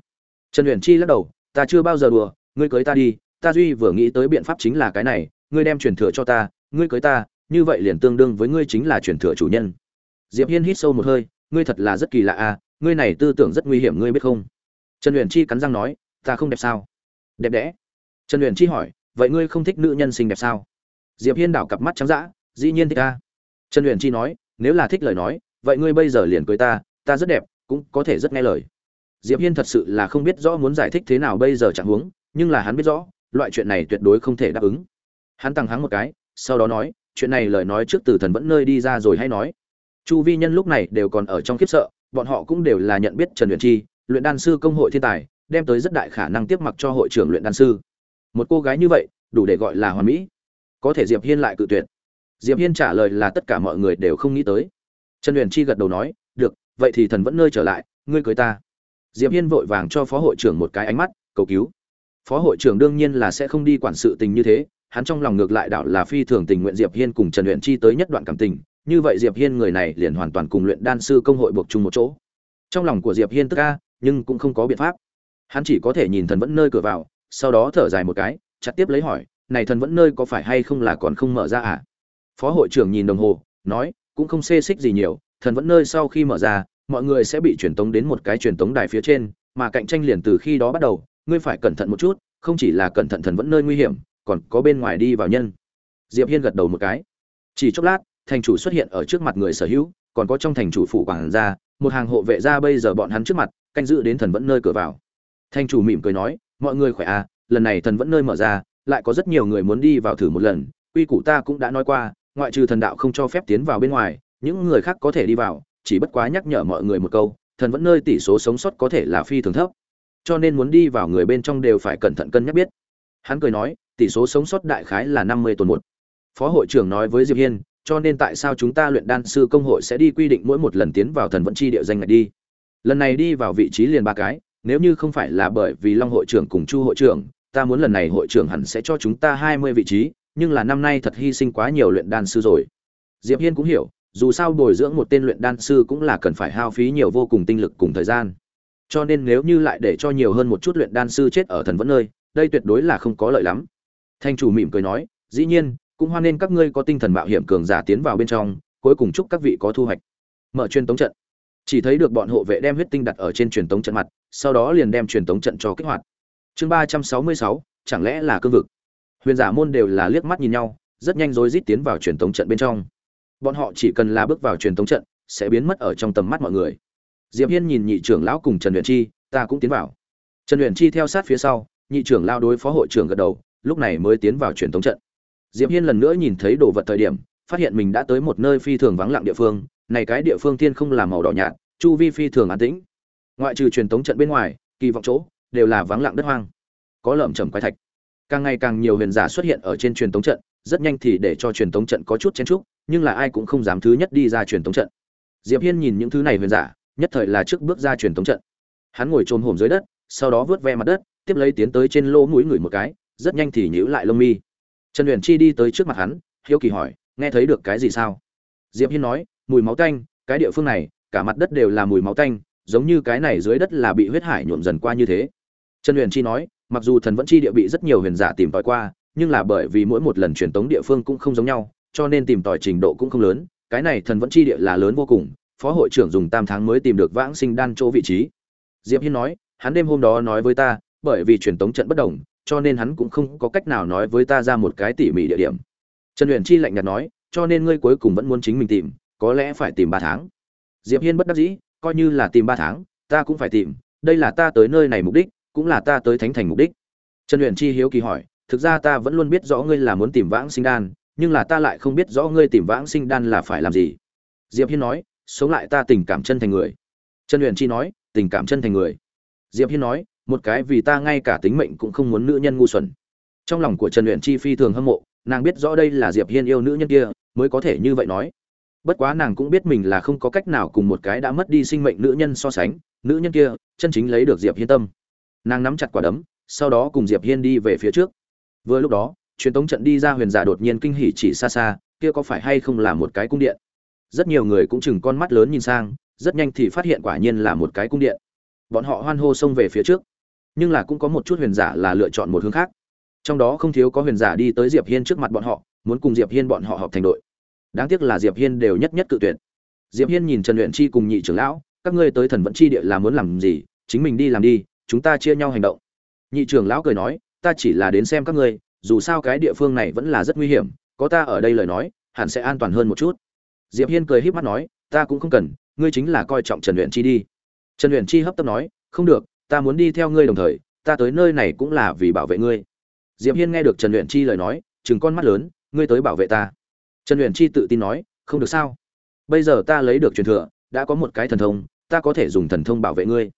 Speaker 1: Trần huyền chi lắc đầu, ta chưa bao giờ đùa, ngươi cưới ta đi, ta duy vừa nghĩ tới biện pháp chính là cái này, ngươi đem truyền thừa cho ta, ngươi cưới ta, như vậy liền tương đương với ngươi chính là truyền thừa chủ nhân diệp hiên hít sâu một hơi, ngươi thật là rất kỳ lạ à? ngươi này tư tưởng rất nguy hiểm, ngươi biết không? Trần huyền chi cắn răng nói, ta không đẹp sao? Đẹp đẽ. Trần huyền chi hỏi, vậy ngươi không thích nữ nhân xinh đẹp sao? Diệp hiên đảo cặp mắt trắng dã, dĩ nhiên thích ta. Trần huyền chi nói, nếu là thích lời nói, vậy ngươi bây giờ liền cưới ta ta rất đẹp, cũng có thể rất nghe lời. Diệp hiên thật sự là không biết rõ muốn giải thích thế nào bây giờ chẳng huống, nhưng là hắn biết rõ, loại chuyện này tuyệt đối không thể đáp ứng. Hắn tăng hắng một cái, sau đó nói, chuyện này lời nói trước từ thần vẫn nơi đi ra rồi hay nói chu vi nhân lúc này đều còn ở trong khiếp sợ, bọn họ cũng đều là nhận biết trần luyện chi, luyện đan sư công hội thiên tài, đem tới rất đại khả năng tiếp mặc cho hội trưởng luyện đan sư. Một cô gái như vậy, đủ để gọi là hoàn mỹ. Có thể diệp hiên lại cự tuyệt. Diệp hiên trả lời là tất cả mọi người đều không nghĩ tới. Trần luyện chi gật đầu nói, được, vậy thì thần vẫn nơi trở lại, ngươi cưới ta. Diệp hiên vội vàng cho phó hội trưởng một cái ánh mắt, cầu cứu. Phó hội trưởng đương nhiên là sẽ không đi quản sự tình như thế, hắn trong lòng ngược lại đạo là phi thường tình nguyện diệp hiên cùng trần luyện chi tới nhất đoạn cảm tình như vậy diệp hiên người này liền hoàn toàn cùng luyện đan sư công hội buộc chung một chỗ. Trong lòng của diệp hiên tức ca nhưng cũng không có biện pháp. Hắn chỉ có thể nhìn thần vẫn nơi cửa vào, sau đó thở dài một cái, chặt tiếp lấy hỏi, này thần vẫn nơi có phải hay không là còn không mở ra à? Phó hội trưởng nhìn đồng hồ, nói, cũng không xê xích gì nhiều, thần vẫn nơi sau khi mở ra, mọi người sẽ bị truyền tống đến một cái truyền tống đài phía trên, mà cạnh tranh liền từ khi đó bắt đầu, ngươi phải cẩn thận một chút, không chỉ là cẩn thận thần vẫn nơi nguy hiểm, còn có bên ngoài đi vào nhân. Diệp hiên gật đầu một cái. Chỉ chốc lát thành chủ xuất hiện ở trước mặt người sở hữu, còn có trong thành chủ phủ quảng gia, một hàng hộ vệ ra bây giờ bọn hắn trước mặt, canh giữ đến thần vẫn nơi cửa vào. Thành chủ mỉm cười nói, mọi người khỏe à lần này thần vẫn nơi mở ra, lại có rất nhiều người muốn đi vào thử một lần, quy củ ta cũng đã nói qua, ngoại trừ thần đạo không cho phép tiến vào bên ngoài, những người khác có thể đi vào, chỉ bất quá nhắc nhở mọi người một câu, thần vẫn nơi tỷ số sống sót có thể là phi thường thấp. Cho nên muốn đi vào người bên trong đều phải cẩn thận cân nhắc biết. Hắn cười nói, tỷ số sống sót đại khái là năm mươi tuần một. Phó hội trưởng nói với diệp hiên cho nên tại sao chúng ta luyện đan sư công hội sẽ đi quy định mỗi một lần tiến vào thần vận chi địa danh ngạch đi? Lần này đi vào vị trí liền ba cái, nếu như không phải là bởi vì long hội trưởng cùng chu hội trưởng, ta muốn lần này hội trưởng hẳn sẽ cho chúng ta hai mươi vị trí, nhưng là năm nay thật hy sinh quá nhiều luyện đan sư rồi. Diệp hiên cũng hiểu, dù sao bồi dưỡng một tên luyện đan sư cũng là cần phải hao phí nhiều vô cùng tinh lực cùng thời gian. Cho nên nếu như lại để cho nhiều hơn một chút luyện đan sư chết ở thần vẫn nơi, đây tuyệt đối là không có lợi lắm. Thanh chủ mỉm cười nói, dĩ nhiên cũng hoan nên các ngươi có tinh thần mạo hiểm cường giả tiến vào bên trong, cuối cùng chúc các vị có thu hoạch. Mở truyền tống trận. Chỉ thấy được bọn hộ vệ đem huyết tinh đặt ở trên truyền tống trận mặt, sau đó liền đem truyền tống trận cho kích hoạt. Chương ba trăm sáu mươi sáu, chẳng lẽ là cương vực? Huyền giả môn đều là liếc mắt nhìn nhau, rất nhanh rối rít tiến vào truyền tống trận bên trong. Bọn họ chỉ cần là bước vào truyền tống trận, sẽ biến mất ở trong tầm mắt mọi người. Diệp hiên nhìn nhị trưởng lão cùng trần luyện chi, ta cũng tiến vào. Trần luyện chi theo sát phía sau, nhị trưởng lao đối phó hội trưởng gật đầu, lúc này mới tiến vào truyền tống trận diệp hiên lần nữa nhìn thấy đồ vật thời điểm phát hiện mình đã tới một nơi phi thường vắng lặng địa phương này cái địa phương thiên không là màu đỏ nhạt chu vi phi thường an tĩnh. Ngoại trừ truyền tống trận bên ngoài kỳ vọng chỗ đều là vắng lặng đất hoang có lợm chởm quái thạch. Càng ngày càng nhiều huyền giả xuất hiện ở trên truyền tống trận rất nhanh thì để cho truyền tống trận có chút chen chúc, nhưng là ai cũng không dám thứ nhất đi ra truyền tống trận. Diệp hiên nhìn những thứ này huyền giả nhất thời là trước bước ra truyền tống trận. Hắn ngồi chồm hổm dưới đất sau đó vớt ve mặt đất tiếp lấy tiến tới trên lỗ mũi người một cái rất nhanh thì nhíu lại lông mi trần huyền chi đi tới trước mặt hắn, hiếu kỳ hỏi, nghe thấy được cái gì sao? Diệp hiên nói, mùi máu tanh, cái địa phương này, cả mặt đất đều là mùi máu tanh, giống như cái này dưới đất là bị huyết hải nhuộm dần qua như thế. Trần huyền chi nói, mặc dù thần vẫn chi địa bị rất nhiều huyền giả tìm tòi qua, nhưng là bởi vì mỗi một lần truyền tống địa phương cũng không giống nhau, cho nên tìm tòi trình độ cũng không lớn, cái này thần vẫn chi địa là lớn vô cùng, phó hội trưởng dùng tam tháng mới tìm được vãng sinh đan chỗ vị trí. Diệp hiên nói, hắn đêm hôm đó nói với ta, bởi vì truyền tống trận bất đồng cho nên hắn cũng không có cách nào nói với ta ra một cái tỉ mỉ địa điểm. Trần huyền chi lạnh nhạt nói, cho nên ngươi cuối cùng vẫn muốn chính mình tìm, có lẽ phải tìm ba tháng. Diệp hiên bất đắc dĩ, coi như là tìm ba tháng, ta cũng phải tìm, đây là ta tới nơi này mục đích, cũng là ta tới thánh thành mục đích. Trần huyền chi hiếu kỳ hỏi, thực ra ta vẫn luôn biết rõ ngươi là muốn tìm vãng sinh đan, nhưng là ta lại không biết rõ ngươi tìm vãng sinh đan là phải làm gì. Diệp hiên nói, sống lại ta tình cảm chân thành người. Trần huyền chi nói, tình cảm chân thành người. Diệp hiên nói một cái vì ta ngay cả tính mệnh cũng không muốn nữ nhân ngu xuẩn. Trong lòng của trần Uyển chi phi thường hâm mộ, nàng biết rõ đây là diệp hiên yêu nữ nhân kia, mới có thể như vậy nói. Bất quá nàng cũng biết mình là không có cách nào cùng một cái đã mất đi sinh mệnh nữ nhân so sánh, nữ nhân kia chân chính lấy được diệp hiên tâm. Nàng nắm chặt quả đấm, sau đó cùng diệp hiên đi về phía trước. Vừa lúc đó, truyền tống trận đi ra huyền giả đột nhiên kinh hỉ chỉ xa xa, kia có phải hay không là một cái cung điện? Rất nhiều người cũng chừng con mắt lớn nhìn sang, rất nhanh thì phát hiện quả nhiên là một cái cung điện. Bọn họ hoan hô xông về phía trước nhưng là cũng có một chút huyền giả là lựa chọn một hướng khác. Trong đó không thiếu có huyền giả đi tới diệp hiên trước mặt bọn họ, muốn cùng diệp hiên bọn họ họp thành đội. Đáng tiếc là diệp hiên đều nhất nhất cự tuyệt. Diệp hiên nhìn trần luyện chi cùng nhị trưởng lão, các ngươi tới thần vận chi địa là muốn làm gì? Chính mình đi làm đi, chúng ta chia nhau hành động. Nhị trưởng lão cười nói, ta chỉ là đến xem các ngươi, dù sao cái địa phương này vẫn là rất nguy hiểm, có ta ở đây lời nói, hẳn sẽ an toàn hơn một chút. Diệp hiên cười híp mắt nói, ta cũng không cần, ngươi chính là coi trọng trần luyện chi đi. Trần luyện chi hấp tấp nói, không được ta muốn đi theo ngươi đồng thời, ta tới nơi này cũng là vì bảo vệ ngươi. Diệp hiên nghe được trần luyện chi lời nói chừng con mắt lớn, ngươi tới bảo vệ ta. Trần luyện chi tự tin nói, không được sao? Bây giờ ta lấy được truyền thừa, đã có một cái thần thông, ta có thể dùng thần thông bảo vệ ngươi.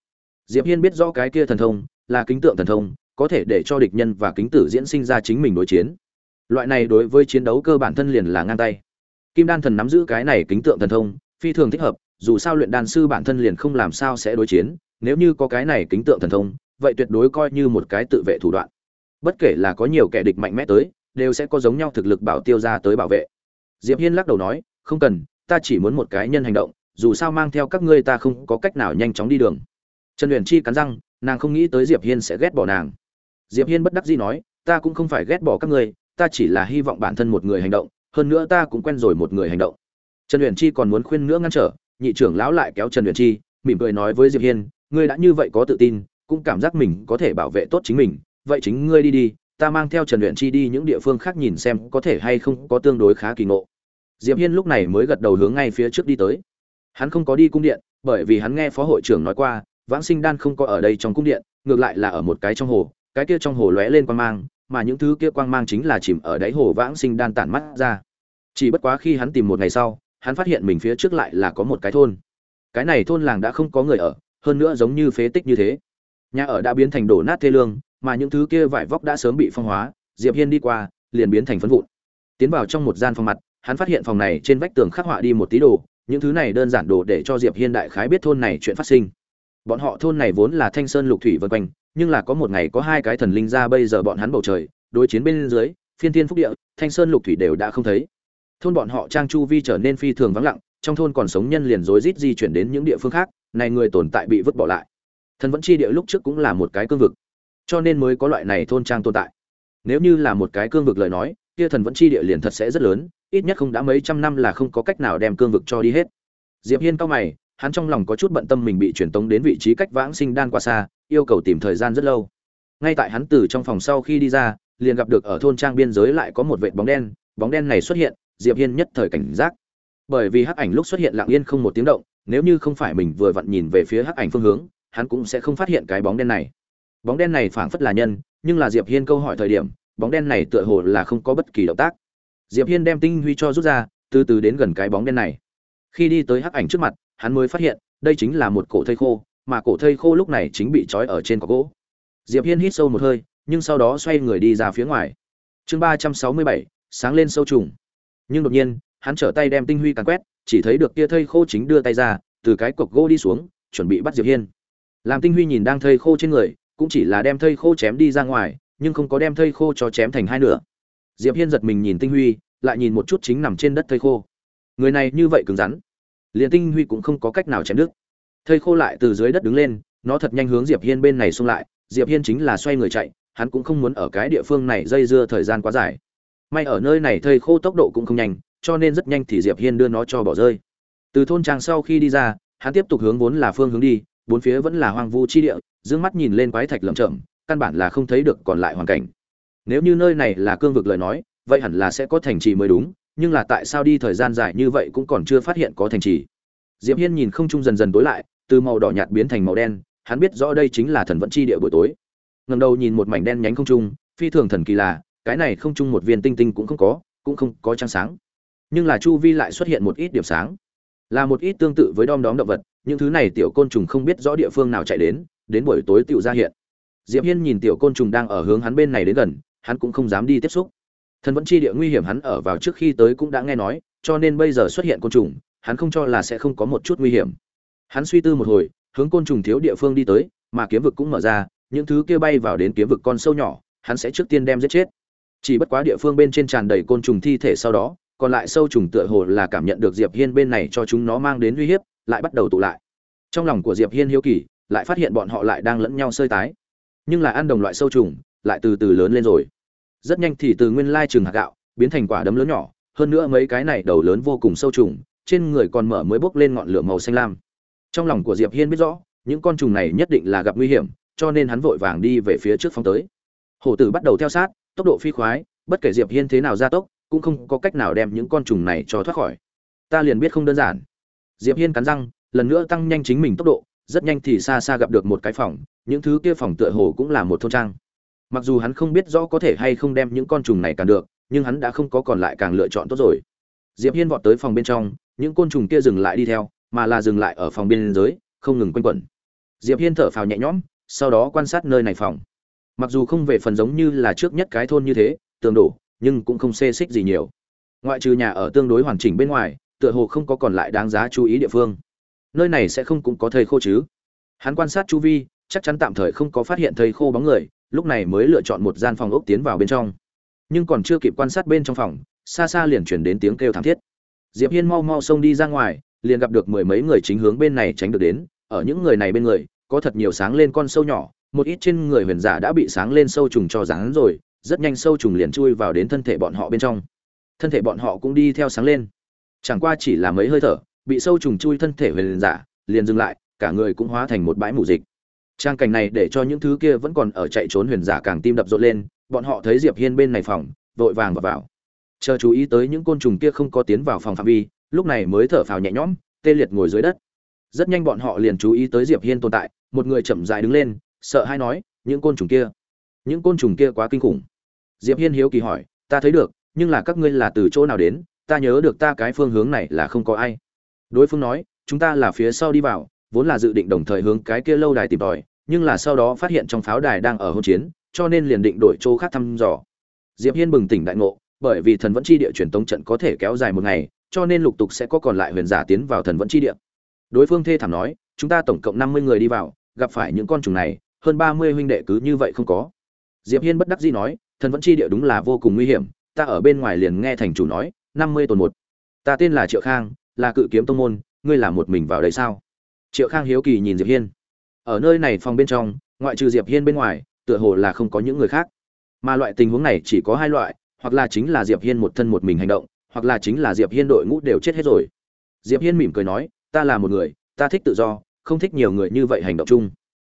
Speaker 1: Diệp hiên biết rõ cái kia thần thông, là kính tượng thần thông, có thể để cho địch nhân và kính tử diễn sinh ra chính mình đối chiến. Loại này đối với chiến đấu cơ bản thân liền là ngang tay. Kim đan thần nắm giữ cái này kính tượng thần thông, phi thường thích hợp, dù sao luyện đan sư bản thân liền không làm sao sẽ đối chiến nếu như có cái này kính tượng thần thông, vậy tuyệt đối coi như một cái tự vệ thủ đoạn. Bất kể là có nhiều kẻ địch mạnh mẽ tới, đều sẽ có giống nhau thực lực bảo tiêu ra tới bảo vệ. Diệp hiên lắc đầu nói, không cần, ta chỉ muốn một cái nhân hành động, dù sao mang theo các ngươi ta không có cách nào nhanh chóng đi đường. Trần huyền chi cắn răng, nàng không nghĩ tới diệp hiên sẽ ghét bỏ nàng. Diệp hiên bất đắc dĩ nói, ta cũng không phải ghét bỏ các ngươi, ta chỉ là hy vọng bản thân một người hành động, hơn nữa ta cũng quen rồi một người hành động. Trần huyền chi còn muốn khuyên nữa ngăn trở, nhị trưởng lão lại kéo trần huyền chi, mỉm cười nói với diệp hiên ngươi đã như vậy có tự tin, cũng cảm giác mình có thể bảo vệ tốt chính mình, vậy chính ngươi đi đi, ta mang theo trần luyện chi đi những địa phương khác nhìn xem có thể hay không có tương đối khá kỳ ngộ. Diệp hiên lúc này mới gật đầu hướng ngay phía trước đi tới. Hắn không có đi cung điện, bởi vì hắn nghe phó hội trưởng nói qua, vãng sinh đan không có ở đây trong cung điện, ngược lại là ở một cái trong hồ, cái kia trong hồ lóe lên quang mang, mà những thứ kia quang mang chính là chìm ở đáy hồ vãng sinh đan tản mắt ra. Chỉ bất quá khi hắn tìm một ngày sau, hắn phát hiện mình phía trước lại là có một cái thôn. Cái này thôn làng đã không có người ở hơn nữa giống như phế tích như thế. Nhà ở đã biến thành đổ nát thê lương, mà những thứ kia vải vóc đã sớm bị phong hóa, diệp hiên đi qua, liền biến thành phấn vụn. Tiến vào trong một gian phòng mặt, hắn phát hiện phòng này trên vách tường khắc họa đi một tí đồ, những thứ này đơn giản đồ để cho diệp hiên đại khái biết thôn này chuyện phát sinh. Bọn họ thôn này vốn là thanh sơn lục thủy vân quanh, nhưng là có một ngày có hai cái thần linh ra bây giờ bọn hắn bầu trời, đối chiến bên dưới, phiên thiên phúc địa, thanh sơn lục thủy đều đã không thấy. Thôn bọn họ trang chu vi trở nên phi thường vắng lặng, trong thôn còn sống nhân liền rối rít di chuyển đến những địa phương khác này người tồn tại bị vứt bỏ lại. Thần vẫn chi địa lúc trước cũng là một cái cương vực, cho nên mới có loại này thôn trang tồn tại. Nếu như là một cái cương vực lời nói, kia thần vẫn chi địa liền thật sẽ rất lớn, ít nhất không đã mấy trăm năm là không có cách nào đem cương vực cho đi hết. Diệp hiên cao mày, hắn trong lòng có chút bận tâm mình bị truyền tống đến vị trí cách vãng sinh đan qua xa, yêu cầu tìm thời gian rất lâu. Ngay tại hắn từ trong phòng sau khi đi ra, liền gặp được ở thôn trang biên giới lại có một vệt bóng đen bóng đen này xuất hiện, diệp hiên nhất thời cảnh giác. Bởi vì hắc ảnh lúc xuất hiện lặng yên không một tiếng động nếu như không phải mình vừa vặn nhìn về phía hắc ảnh phương hướng, hắn cũng sẽ không phát hiện cái bóng đen này. Bóng đen này phảng phất là nhân, nhưng là diệp hiên câu hỏi thời điểm, bóng đen này tựa hồ là không có bất kỳ động tác. Diệp hiên đem tinh huy cho rút ra, từ từ đến gần cái bóng đen này. Khi đi tới hắc ảnh trước mặt, hắn mới phát hiện, đây chính là một cổ thây khô, mà cổ thây khô lúc này chính bị trói ở trên cọc gỗ. Diệp hiên hít sâu một hơi, nhưng sau đó xoay người đi ra phía ngoài. Chương ba trăm sáu mươi bảy, sáng lên sâu trùng. Nhưng đột nhiên, hắn trở tay đem tinh huy càn quét chỉ thấy được kia thây khô chính đưa tay ra, từ cái cọc gỗ đi xuống, chuẩn bị bắt diệp hiên. Làm tinh huy nhìn đang thây khô trên người, cũng chỉ là đem thây khô chém đi ra ngoài, nhưng không có đem thây khô cho chém thành hai nửa. Diệp hiên giật mình nhìn tinh huy, lại nhìn một chút chính nằm trên đất thây khô. Người này như vậy cứng rắn, liền tinh huy cũng không có cách nào chém đứt. Thây khô lại từ dưới đất đứng lên, nó thật nhanh hướng diệp hiên bên này xông lại, diệp hiên chính là xoay người chạy, hắn cũng không muốn ở cái địa phương này dây dưa thời gian quá dài. May ở nơi này thây khô tốc độ cũng không nhanh cho nên rất nhanh thì diệp hiên đưa nó cho bỏ rơi. Từ thôn trang sau khi đi ra, hắn tiếp tục hướng vốn là phương hướng đi, bốn phía vẫn là hoang vu chi địa, dương mắt nhìn lên quái thạch lởm chởm, căn bản là không thấy được còn lại hoàn cảnh. Nếu như nơi này là cương vực lời nói, vậy hẳn là sẽ có thành trì mới đúng, nhưng là tại sao đi thời gian dài như vậy cũng còn chưa phát hiện có thành trì. Diệp hiên nhìn không trung dần dần tối lại, từ màu đỏ nhạt biến thành màu đen, hắn biết rõ đây chính là thần vận chi địa buổi tối. Ngẩng đầu nhìn một mảnh đen nhánh không trung, phi thường thần kỳ là, cái này không trung một viên tinh tinh cũng không có, cũng không có trăng sáng nhưng là chu vi lại xuất hiện một ít điểm sáng, là một ít tương tự với đom đóm động vật, những thứ này tiểu côn trùng không biết rõ địa phương nào chạy đến đến buổi tối tựu ra hiện. Diệp hiên nhìn tiểu côn trùng đang ở hướng hắn bên này đến gần, hắn cũng không dám đi tiếp xúc. Thần vẫn chi địa nguy hiểm hắn ở vào trước khi tới cũng đã nghe nói, cho nên bây giờ xuất hiện côn trùng, hắn không cho là sẽ không có một chút nguy hiểm. Hắn suy tư một hồi, hướng côn trùng thiếu địa phương đi tới, mà kiếm vực cũng mở ra, những thứ kia bay vào đến kiếm vực con sâu nhỏ, hắn sẽ trước tiên đem giết chết. Chỉ bất quá địa phương bên trên tràn đầy côn trùng thi thể sau đó còn lại sâu trùng tựa hồ là cảm nhận được diệp hiên bên này cho chúng nó mang đến uy hiếp, lại bắt đầu tụ lại. Trong lòng của diệp hiên hiếu kỳ, lại phát hiện bọn họ lại đang lẫn nhau sơi tái. Nhưng là ăn đồng loại sâu trùng, lại từ từ lớn lên rồi. Rất nhanh thì từ nguyên lai trường hạt gạo, biến thành quả đấm lớn nhỏ, hơn nữa mấy cái này đầu lớn vô cùng sâu trùng, trên người còn mở mới bốc lên ngọn lửa màu xanh lam. Trong lòng của diệp hiên biết rõ, những con trùng này nhất định là gặp nguy hiểm, cho nên hắn vội vàng đi về phía trước phóng tới. Hổ tử bắt đầu theo sát, tốc độ phi khoái, bất kể diệp hiên thế nào gia tốc cũng không có cách nào đem những con trùng này cho thoát khỏi. Ta liền biết không đơn giản. Diệp hiên cắn răng, lần nữa tăng nhanh chính mình tốc độ, rất nhanh thì xa xa gặp được một cái phòng, những thứ kia phòng tựa hồ cũng là một thôn trang. Mặc dù hắn không biết rõ có thể hay không đem những con trùng này càng được, nhưng hắn đã không có còn lại càng lựa chọn tốt rồi. Diệp hiên vọt tới phòng bên trong, những côn trùng kia dừng lại đi theo, mà là dừng lại ở phòng biên giới không ngừng quanh quẩn. Diệp hiên thở phào nhẹ nhõm, sau đó quan sát nơi này phòng. Mặc dù không về phần giống như là trước nhất cái thôn như thế, tường đổ nhưng cũng không xê xích gì nhiều. Ngoại trừ nhà ở tương đối hoàn chỉnh bên ngoài, tựa hồ không có còn lại đáng giá chú ý địa phương. Nơi này sẽ không cũng có thầy khô chứ? Hắn quan sát chu vi, chắc chắn tạm thời không có phát hiện thầy khô bóng người, lúc này mới lựa chọn một gian phòng ốc tiến vào bên trong. Nhưng còn chưa kịp quan sát bên trong phòng, xa xa liền chuyển đến tiếng kêu thảm thiết. Diệp hiên mau mau xông đi ra ngoài, liền gặp được mười mấy người chính hướng bên này tránh được đến. Ở những người này bên người, có thật nhiều sáng lên con sâu nhỏ, một ít trên người huyền giả đã bị sáng lên sâu trùng cho ráng rồi rất nhanh sâu trùng liền chui vào đến thân thể bọn họ bên trong. Thân thể bọn họ cũng đi theo sáng lên. Chẳng qua chỉ là mấy hơi thở, bị sâu trùng chui thân thể huyền giả, liền dừng lại, cả người cũng hóa thành một bãi mù dịch. Trang cảnh này để cho những thứ kia vẫn còn ở chạy trốn huyền giả càng tim đập rộn lên, bọn họ thấy diệp hiên bên này phòng, vội vàng vào vào. Chờ chú ý tới những côn trùng kia không có tiến vào phòng phạm vi, lúc này mới thở phào nhẹ nhõm, tê liệt ngồi dưới đất. Rất nhanh bọn họ liền chú ý tới diệp hiên tồn tại, một người chậm rãi đứng lên, sợ hai nói, những côn trùng kia, những côn trùng kia quá kinh khủng diệp hiên hiếu kỳ hỏi, ta thấy được, nhưng là các ngươi là từ chỗ nào đến? Ta nhớ được ta cái phương hướng này là không có ai. Đối phương nói, chúng ta là phía sau đi vào, vốn là dự định đồng thời hướng cái kia lâu đài tìm tòi, nhưng là sau đó phát hiện trong pháo đài đang ở hôn chiến, cho nên liền định đổi chỗ khác thăm dò. Diệp hiên bừng tỉnh đại ngộ, bởi vì thần vẫn chi địa truyền tống trận có thể kéo dài một ngày, cho nên lục tục sẽ có còn lại huyền giả tiến vào thần vẫn chi địa. Đối phương thê thảm nói, chúng ta tổng cộng năm mươi người đi vào, gặp phải những con trùng này, hơn ba mươi huynh đệ cứ như vậy không có. Diệp hiên bất đắc dĩ nói thần vẫn chi địa đúng là vô cùng nguy hiểm, ta ở bên ngoài liền nghe thành chủ nói, năm mươi tuần một. Ta tên là triệu khang, là cự kiếm tông môn, ngươi là một mình vào đây sao? Triệu khang hiếu kỳ nhìn diệp hiên. Ở nơi này phòng bên trong, ngoại trừ diệp hiên bên ngoài, tựa hồ là không có những người khác. Mà loại tình huống này chỉ có hai loại, hoặc là chính là diệp hiên một thân một mình hành động, hoặc là chính là diệp hiên đội ngũ đều chết hết rồi. Diệp hiên mỉm cười nói, ta là một người, ta thích tự do, không thích nhiều người như vậy hành động chung.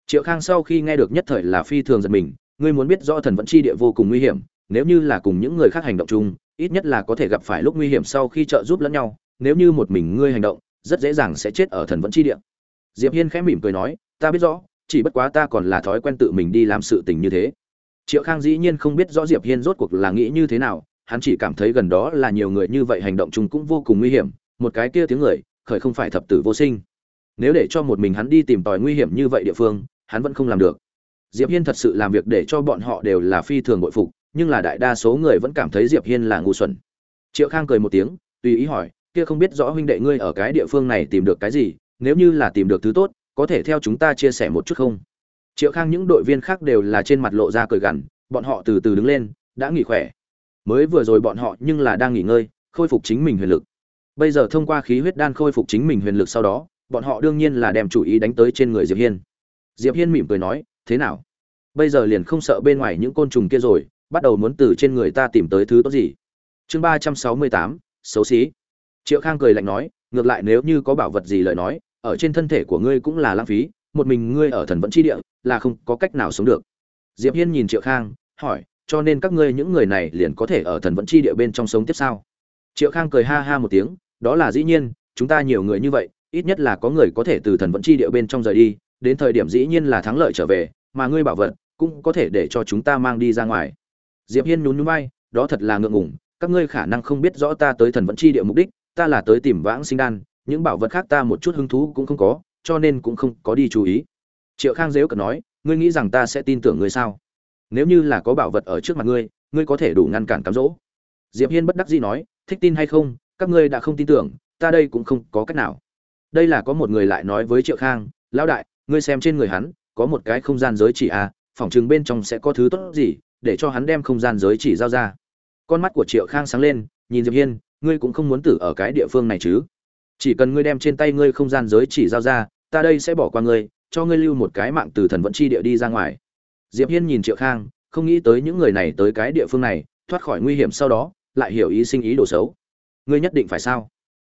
Speaker 1: Triệu khang sau khi nghe được nhất thời là phi thường giật mình ngươi muốn biết rõ thần vẫn chi địa vô cùng nguy hiểm, nếu như là cùng những người khác hành động chung, ít nhất là có thể gặp phải lúc nguy hiểm sau khi trợ giúp lẫn nhau, nếu như một mình ngươi hành động, rất dễ dàng sẽ chết ở thần vẫn chi địa. Diệp hiên khẽ mỉm cười nói, ta biết rõ, chỉ bất quá ta còn là thói quen tự mình đi làm sự tình như thế. Triệu khang dĩ nhiên không biết rõ diệp hiên rốt cuộc là nghĩ như thế nào, hắn chỉ cảm thấy gần đó là nhiều người như vậy hành động chung cũng vô cùng nguy hiểm, một cái kia tiếng người, khởi không phải thập tử vô sinh. Nếu để cho một mình hắn đi tìm tòi nguy hiểm như vậy địa phương, hắn vẫn không làm được diệp hiên thật sự làm việc để cho bọn họ đều là phi thường bội phục, nhưng là đại đa số người vẫn cảm thấy diệp hiên là ngu xuẩn. Triệu khang cười một tiếng, tùy ý hỏi, kia không biết rõ huynh đệ ngươi ở cái địa phương này tìm được cái gì, nếu như là tìm được thứ tốt, có thể theo chúng ta chia sẻ một chút không? Triệu khang những đội viên khác đều là trên mặt lộ ra cười gằn, bọn họ từ từ đứng lên, đã nghỉ khỏe. Mới vừa rồi bọn họ nhưng là đang nghỉ ngơi, khôi phục chính mình huyền lực. Bây giờ thông qua khí huyết đan khôi phục chính mình huyền lực sau đó, bọn họ đương nhiên là đem chủ ý đánh tới trên người diệp hiên. Diệp hiên mỉm cười nói thế nào? Bây giờ liền không sợ bên ngoài những côn trùng kia rồi, bắt đầu muốn từ trên người ta tìm tới thứ tốt gì? Chương ba trăm sáu mươi tám, xấu xí. Triệu khang cười lạnh nói, ngược lại nếu như có bảo vật gì lời nói, ở trên thân thể của ngươi cũng là lãng phí, một mình ngươi ở thần vẫn chi địa là không có cách nào sống được. Diệp hiên nhìn triệu khang, hỏi, cho nên các ngươi những người này liền có thể ở thần vẫn chi địa bên trong sống tiếp sao? Triệu khang cười ha ha một tiếng, đó là dĩ nhiên, chúng ta nhiều người như vậy, ít nhất là có người có thể từ thần vẫn chi địa bên trong rời đi, đến thời điểm dĩ nhiên là thắng lợi trở về mà ngươi bảo vật cũng có thể để cho chúng ta mang đi ra ngoài. Diệp hiên nhún nhún vai, đó thật là ngượng ngùng, các ngươi khả năng không biết rõ ta tới thần vẫn chi địa mục đích, ta là tới tìm vãng sinh đan, những bảo vật khác ta một chút hứng thú cũng không có, cho nên cũng không có đi chú ý. Triệu khang dếu cợt nói, ngươi nghĩ rằng ta sẽ tin tưởng ngươi sao? Nếu như là có bảo vật ở trước mặt ngươi ngươi có thể đủ ngăn cản cám dỗ. Diệp hiên bất đắc dĩ nói, thích tin hay không, các ngươi đã không tin tưởng, ta đây cũng không có cách nào. Đây là có một người lại nói với triệu khang, lão đại, ngươi xem trên người hắn có một cái không gian giới chỉ à phòng trường bên trong sẽ có thứ tốt gì, để cho hắn đem không gian giới chỉ giao ra. Con mắt của triệu khang sáng lên, nhìn diệp hiên, ngươi cũng không muốn tử ở cái địa phương này chứ. Chỉ cần ngươi đem trên tay ngươi không gian giới chỉ giao ra, ta đây sẽ bỏ qua ngươi, cho ngươi lưu một cái mạng từ thần vận chi địa đi ra ngoài. Diệp hiên nhìn triệu khang, không nghĩ tới những người này tới cái địa phương này, thoát khỏi nguy hiểm sau đó, lại hiểu ý sinh ý đồ xấu. Ngươi nhất định phải sao?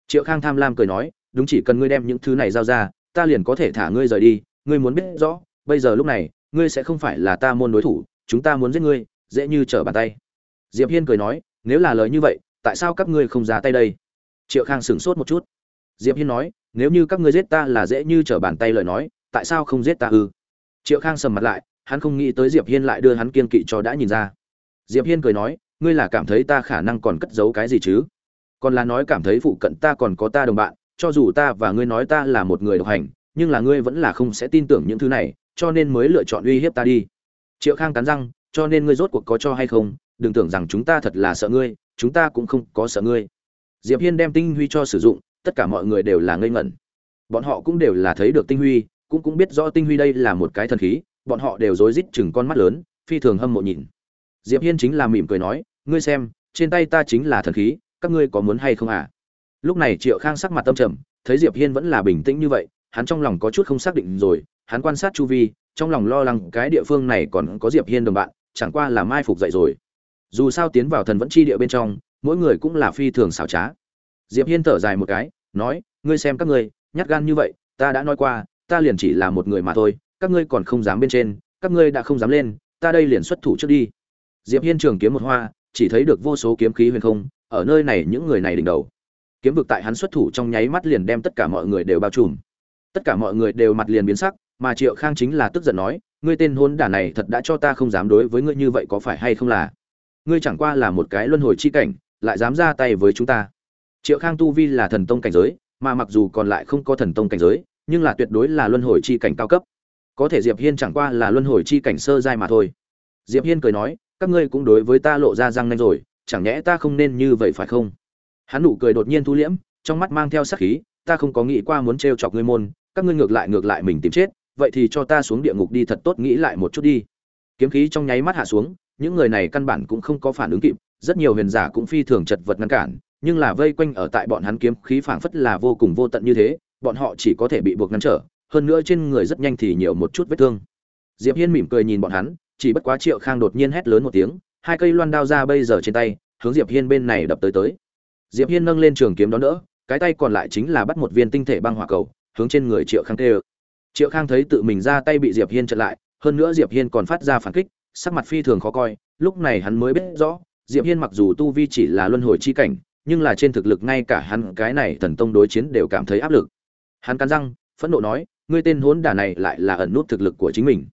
Speaker 1: Triệu khang tham lam cười nói, đúng chỉ cần ngươi đem những thứ này giao ra, ta liền có thể thả ngươi rời đi, ngươi muốn biết rõ bây giờ lúc này, ngươi sẽ không phải là ta môn đối thủ, chúng ta muốn giết ngươi, dễ như trở bàn tay. Diệp hiên cười nói, nếu là lời như vậy, tại sao các ngươi không ra tay đây? Triệu khang sửng sốt một chút. Diệp hiên nói, nếu như các ngươi giết ta là dễ như trở bàn tay lời nói, tại sao không giết ta ư? Triệu khang sầm mặt lại, hắn không nghĩ tới diệp hiên lại đưa hắn kiên kỵ cho đã nhìn ra. Diệp hiên cười nói, ngươi là cảm thấy ta khả năng còn cất giấu cái gì chứ? Còn là nói cảm thấy phụ cận ta còn có ta đồng bạn, cho dù ta và ngươi nói ta là một người độc hành, nhưng là ngươi vẫn là không sẽ tin tưởng những thứ này cho nên mới lựa chọn uy hiếp ta đi. Triệu khang cắn răng, cho nên ngươi rốt cuộc có cho hay không? Đừng tưởng rằng chúng ta thật là sợ ngươi, chúng ta cũng không có sợ ngươi. Diệp hiên đem tinh huy cho sử dụng, tất cả mọi người đều là ngây ngẩn. Bọn họ cũng đều là thấy được tinh huy, cũng cũng biết rõ tinh huy đây là một cái thần khí, bọn họ đều rối rít chừng con mắt lớn, phi thường hâm mộ nhìn. Diệp hiên chính là mỉm cười nói, ngươi xem, trên tay ta chính là thần khí, các ngươi có muốn hay không à? Lúc này triệu khang sắc mặt tâm trầm, thấy diệp hiên vẫn là bình tĩnh như vậy hắn trong lòng có chút không xác định rồi, hắn quan sát chu vi, trong lòng lo lắng cái địa phương này còn có diệp hiên đồng bạn, chẳng qua là mai phục dậy rồi. Dù sao tiến vào thần vẫn chi địa bên trong, mỗi người cũng là phi thường xảo trá. Diệp hiên thở dài một cái, nói, ngươi xem các ngươi, nhát gan như vậy, ta đã nói qua, ta liền chỉ là một người mà thôi, các ngươi còn không dám bên trên, các ngươi đã không dám lên, ta đây liền xuất thủ trước đi. Diệp hiên trường kiếm một hoa, chỉ thấy được vô số kiếm khí huyền không, ở nơi này những người này đỉnh đầu. Kiếm vực tại hắn xuất thủ trong nháy mắt liền đem tất cả mọi người đều bao trùm tất cả mọi người đều mặt liền biến sắc, mà triệu khang chính là tức giận nói, ngươi tên hôn đả này thật đã cho ta không dám đối với ngươi như vậy có phải hay không là? Ngươi chẳng qua là một cái luân hồi chi cảnh, lại dám ra tay với chúng ta. Triệu khang tu vi là thần tông cảnh giới, mà mặc dù còn lại không có thần tông cảnh giới, nhưng là tuyệt đối là luân hồi chi cảnh cao cấp. Có thể diệp hiên chẳng qua là luân hồi chi cảnh sơ giai mà thôi. Diệp hiên cười nói, các ngươi cũng đối với ta lộ ra răng nanh rồi, chẳng nhẽ ta không nên như vậy phải không? Hắn nụ cười đột nhiên thu liễm, trong mắt mang theo sắc khí, ta không có nghĩ qua muốn trêu chọc ngươi môn các ngươi ngược lại ngược lại mình tìm chết, vậy thì cho ta xuống địa ngục đi thật tốt nghĩ lại một chút đi. Kiếm khí trong nháy mắt hạ xuống, những người này căn bản cũng không có phản ứng kịp, rất nhiều huyền giả cũng phi thường chật vật ngăn cản, nhưng là vây quanh ở tại bọn hắn kiếm khí phảng phất là vô cùng vô tận như thế, bọn họ chỉ có thể bị buộc ngăn trở, hơn nữa trên người rất nhanh thì nhiều một chút vết thương. Diệp hiên mỉm cười nhìn bọn hắn, chỉ bất quá triệu khang đột nhiên hét lớn một tiếng, hai cây loan đao ra bây giờ trên tay, hướng diệp hiên bên này đập tới tới. Diệp hiên nâng lên trường kiếm đó nữa cái tay còn lại chính là bắt một viên tinh thể băng hỏa cầu hướng trên người triệu khang tê triệu khang thấy tự mình ra tay bị diệp hiên chặn lại, hơn nữa diệp hiên còn phát ra phản kích, sắc mặt phi thường khó coi, lúc này hắn mới biết rõ, diệp hiên mặc dù tu vi chỉ là luân hồi chi cảnh, nhưng là trên thực lực ngay cả hắn, cái này thần tông đối chiến đều cảm thấy áp lực. Hắn cắn răng, phẫn nộ nói, ngươi tên hỗn đả này lại là ẩn nút thực lực của chính mình.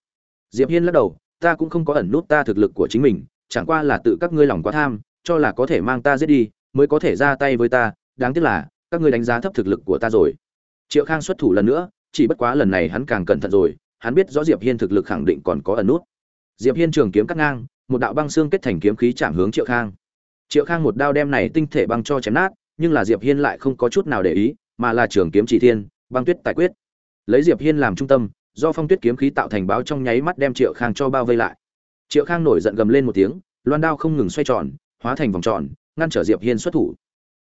Speaker 1: Diệp hiên lắc đầu, ta cũng không có ẩn nút ta thực lực của chính mình, chẳng qua là tự các ngươi lòng quá tham, cho là có thể mang ta giết đi, mới có thể ra tay với ta, đáng tiếc là, các ngươi đánh giá thấp thực lực của ta rồi triệu khang xuất thủ lần nữa, chỉ bất quá lần này hắn càng cẩn thận rồi, hắn biết rõ diệp hiên thực lực khẳng định còn có ẩn nút. Diệp hiên trường kiếm cắt ngang, một đạo băng xương kết thành kiếm khí chạm hướng triệu khang. Triệu khang một đao đem này tinh thể băng cho chém nát, nhưng là diệp hiên lại không có chút nào để ý, mà là trường kiếm chỉ thiên, băng tuyết tài quyết. Lấy diệp hiên làm trung tâm, do phong tuyết kiếm khí tạo thành báo trong nháy mắt đem triệu khang cho bao vây lại. Triệu khang nổi giận gầm lên một tiếng, loan đao không ngừng xoay tròn, hóa thành vòng tròn, ngăn trở diệp hiên xuất thủ.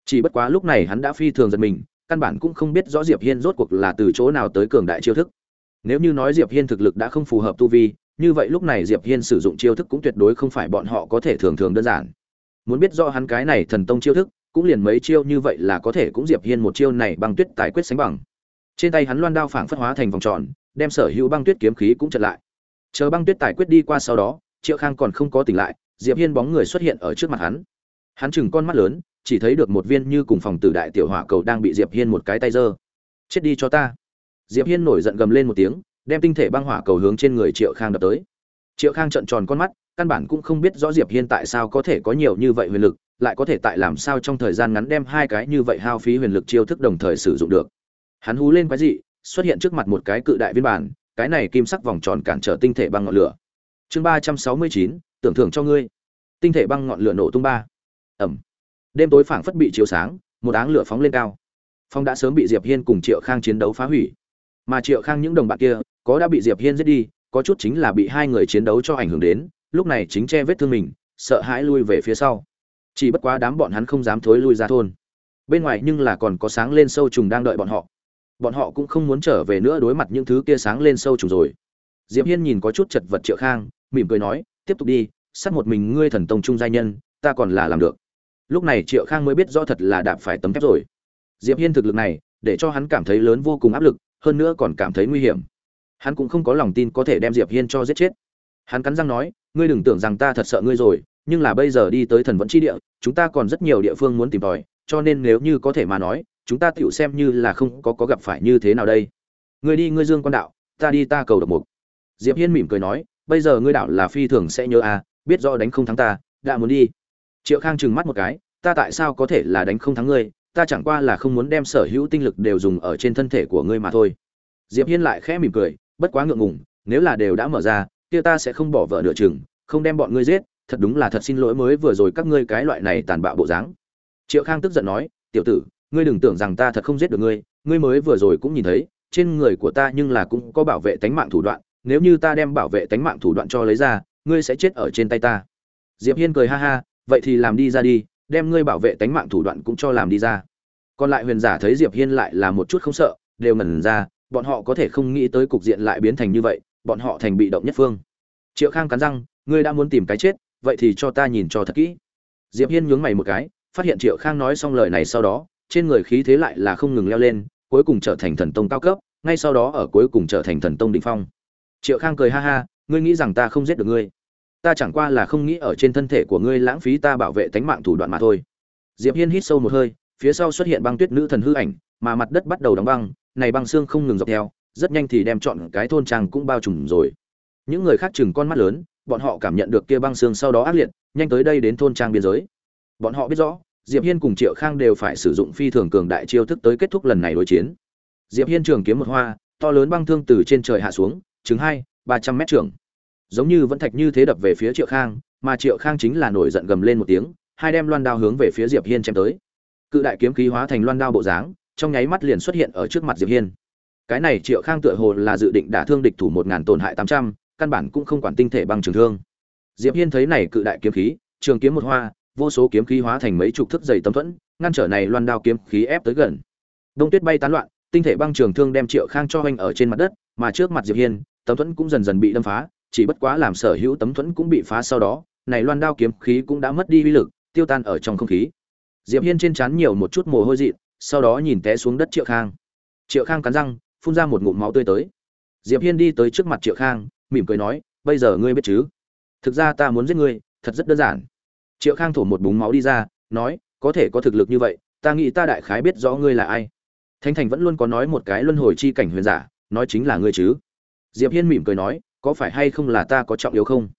Speaker 1: Chỉ bất quá lúc này hắn đã phi thường giật mình căn bản cũng không biết rõ diệp hiên rốt cuộc là từ chỗ nào tới cường đại chiêu thức. Nếu như nói diệp hiên thực lực đã không phù hợp tu vi, như vậy lúc này diệp hiên sử dụng chiêu thức cũng tuyệt đối không phải bọn họ có thể thường thường đơn giản. Muốn biết rõ hắn cái này thần tông chiêu thức, cũng liền mấy chiêu như vậy là có thể cũng diệp hiên một chiêu này băng tuyết tài quyết sánh bằng. Trên tay hắn loan đao phảng phất hóa thành vòng tròn, đem sở hữu băng tuyết kiếm khí cũng chặn lại. Chờ băng tuyết tài quyết đi qua sau đó, triệu khang còn không có tỉnh lại, diệp hiên bóng người xuất hiện ở trước mặt hắn. Hắn chừng con mắt lớn chỉ thấy được một viên như cùng phòng tử đại tiểu hỏa cầu đang bị diệp hiên một cái tay giơ. Chết đi cho ta. Diệp hiên nổi giận gầm lên một tiếng, đem tinh thể băng hỏa cầu hướng trên người triệu khang đập tới. Triệu khang trợn tròn con mắt, căn bản cũng không biết rõ diệp hiên tại sao có thể có nhiều như vậy huyền lực, lại có thể tại làm sao trong thời gian ngắn đem hai cái như vậy hao phí huyền lực chiêu thức đồng thời sử dụng được. Hắn hú lên quái dị, xuất hiện trước mặt một cái cự đại viên bản cái này kim sắc vòng tròn cản trở tinh thể băng ngọn lửa. Chương ba trăm sáu mươi chín, tưởng thưởng cho ngươi. Tinh thể băng ngọn lửa nổ tung ba. Ẩm đêm tối phảng phất bị chiếu sáng, một áng lửa phóng lên cao. Phong đã sớm bị diệp hiên cùng triệu khang chiến đấu phá hủy. Mà triệu khang những đồng bạn kia, có đã bị diệp hiên giết đi, có chút chính là bị hai người chiến đấu cho ảnh hưởng đến, lúc này chính che vết thương mình, sợ hãi lui về phía sau. Chỉ bất quá đám bọn hắn không dám thối lui ra thôn. Bên ngoài nhưng là còn có sáng lên sâu trùng đang đợi bọn họ. Bọn họ cũng không muốn trở về nữa đối mặt những thứ kia sáng lên sâu trùng rồi. Diệp hiên nhìn có chút chật vật triệu khang, mỉm cười nói, tiếp tục đi, sát một mình ngươi thần tông trung giai nhân, ta còn là làm được lúc này triệu khang mới biết rõ thật là đạp phải tấm thép rồi. Diệp hiên thực lực này, để cho hắn cảm thấy lớn vô cùng áp lực, hơn nữa còn cảm thấy nguy hiểm. Hắn cũng không có lòng tin có thể đem diệp hiên cho giết chết. Hắn cắn răng nói, ngươi đừng tưởng rằng ta thật sợ ngươi rồi, nhưng là bây giờ đi tới thần vẫn chi địa, chúng ta còn rất nhiều địa phương muốn tìm tòi, cho nên nếu như có thể mà nói, chúng ta tựu xem như là không có có gặp phải như thế nào đây. Ngươi đi, ngươi dương quan đạo, ta đi ta cầu độc mục. Diệp hiên mỉm cười nói, bây giờ ngươi đạo là phi thường sẽ nhớ à biết rõ đánh không thắng ta, đã muốn đi triệu khang trừng mắt một cái, ta tại sao có thể là đánh không thắng ngươi? Ta chẳng qua là không muốn đem sở hữu tinh lực đều dùng ở trên thân thể của ngươi mà thôi. Diệp hiên lại khẽ mỉm cười, bất quá ngượng ngùng, nếu là đều đã mở ra, kia ta sẽ không bỏ vợ nửa chừng, không đem bọn ngươi giết, thật đúng là thật xin lỗi mới vừa rồi các ngươi cái loại này tàn bạo bộ dáng. Triệu khang tức giận nói, tiểu tử, ngươi đừng tưởng rằng ta thật không giết được ngươi ngươi mới vừa rồi cũng nhìn thấy, trên người của ta nhưng là cũng có bảo vệ tánh mạng thủ đoạn, nếu như ta đem bảo vệ tánh mạng thủ đoạn cho lấy ra, ngươi sẽ chết ở trên tay ta. Diệp hiên cười ha ha vậy thì làm đi ra đi, đem ngươi bảo vệ tánh mạng thủ đoạn cũng cho làm đi ra. Còn lại huyền giả thấy diệp hiên lại là một chút không sợ, đều ngẩn ra, bọn họ có thể không nghĩ tới cục diện lại biến thành như vậy, bọn họ thành bị động nhất phương. Triệu khang cắn răng, ngươi đã muốn tìm cái chết, vậy thì cho ta nhìn cho thật kỹ. Diệp hiên nhướng mày một cái, phát hiện triệu khang nói xong lời này sau đó, trên người khí thế lại là không ngừng leo lên, cuối cùng trở thành thần tông cao cấp, ngay sau đó ở cuối cùng trở thành thần tông đỉnh phong. Triệu khang cười ha ha, ngươi nghĩ rằng ta không giết được ngươi ta chẳng qua là không nghĩ ở trên thân thể của ngươi lãng phí ta bảo vệ tánh mạng thủ đoạn mà thôi. Diệp hiên hít sâu một hơi, phía sau xuất hiện băng tuyết nữ thần hư ảnh, mà mặt đất bắt đầu đóng băng, này băng xương không ngừng dọc theo, rất nhanh thì đem chọn cái thôn trang cũng bao trùm rồi. Những người khác chừng con mắt lớn, bọn họ cảm nhận được kia băng xương sau đó ác liệt, nhanh tới đây đến thôn trang biên giới. Bọn họ biết rõ, diệp hiên cùng triệu khang đều phải sử dụng phi thường cường đại chiêu thức tới kết thúc lần này đối chiến. Diệp hiên trường kiếm một hoa, to lớn băng thương từ trên trời hạ xuống chứng hai, ba trăm mét trường giống như vẫn thạch như thế đập về phía triệu khang, mà triệu khang chính là nổi giận gầm lên một tiếng, hai đem loan đao hướng về phía diệp hiên chém tới. Cự đại kiếm khí hóa thành loan đao bộ dáng, trong nháy mắt liền xuất hiện ở trước mặt diệp hiên. Cái này triệu khang tựa hồ là dự định đả thương địch thủ một ngàn tổn hại tám trăm, căn bản cũng không quản tinh thể bằng trường thương. Diệp hiên thấy này cự đại kiếm khí, trường kiếm một hoa, vô số kiếm khí hóa thành mấy chục thước dày tấm thuẫn, ngăn trở này loan đao kiếm khí ép tới gần. Đông tuyết bay tán loạn, tinh thể băng trường thương đem triệu khang cho hoành ở trên mặt đất, mà trước mặt diệp hiên, tấm thuẫn cũng dần dần bị đâm phá chỉ bất quá làm sở hữu tấm thuẫn cũng bị phá sau đó, này loan đao kiếm khí cũng đã mất đi uy lực, tiêu tan ở trong không khí. Diệp hiên trên trán nhiều một chút mồ hôi dị sau đó nhìn té xuống đất triệu khang. Triệu khang cắn răng, phun ra một ngụm máu tươi tới. Diệp hiên đi tới trước mặt triệu khang, mỉm cười nói, bây giờ ngươi biết chứ? Thực ra ta muốn giết ngươi, thật rất đơn giản. Triệu khang thổ một búng máu đi ra, nói, có thể có thực lực như vậy, ta nghĩ ta đại khái biết rõ ngươi là ai. Thánh thành vẫn luôn có nói một cái luân hồi chi cảnh huyền giả, nói chính là ngươi chứ. Diệp hiên mỉm cười nói có phải hay không là ta có trọng yếu không?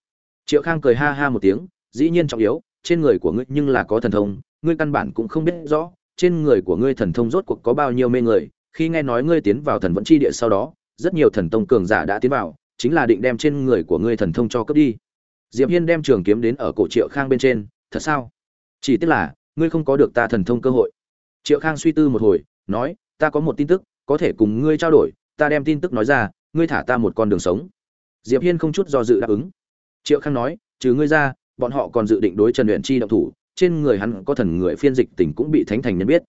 Speaker 1: Triệu khang cười ha ha một tiếng, dĩ nhiên trọng yếu, trên người của ngươi nhưng là có thần thông, ngươi căn bản cũng không biết rõ, trên người của ngươi thần thông rốt cuộc có bao nhiêu mê người, khi nghe nói ngươi tiến vào thần vẫn chi địa sau đó, rất nhiều thần tông cường giả đã tiến vào, chính là định đem trên người của ngươi thần thông cho cướp đi. Diệp hiên đem trường kiếm đến ở cổ triệu khang bên trên, thật sao? Chỉ tiếc là, ngươi không có được ta thần thông cơ hội. Triệu khang suy tư một hồi, nói, ta có một tin tức, có thể cùng ngươi trao đổi, ta đem tin tức nói ra, ngươi thả ta một con đường sống diệp hiên không chút do dự đáp ứng. Triệu khang nói, trừ ngươi ra, bọn họ còn dự định đối trần luyện chi động thủ, trên người hắn có thần người phiên dịch tình cũng bị thánh thành nhân biết.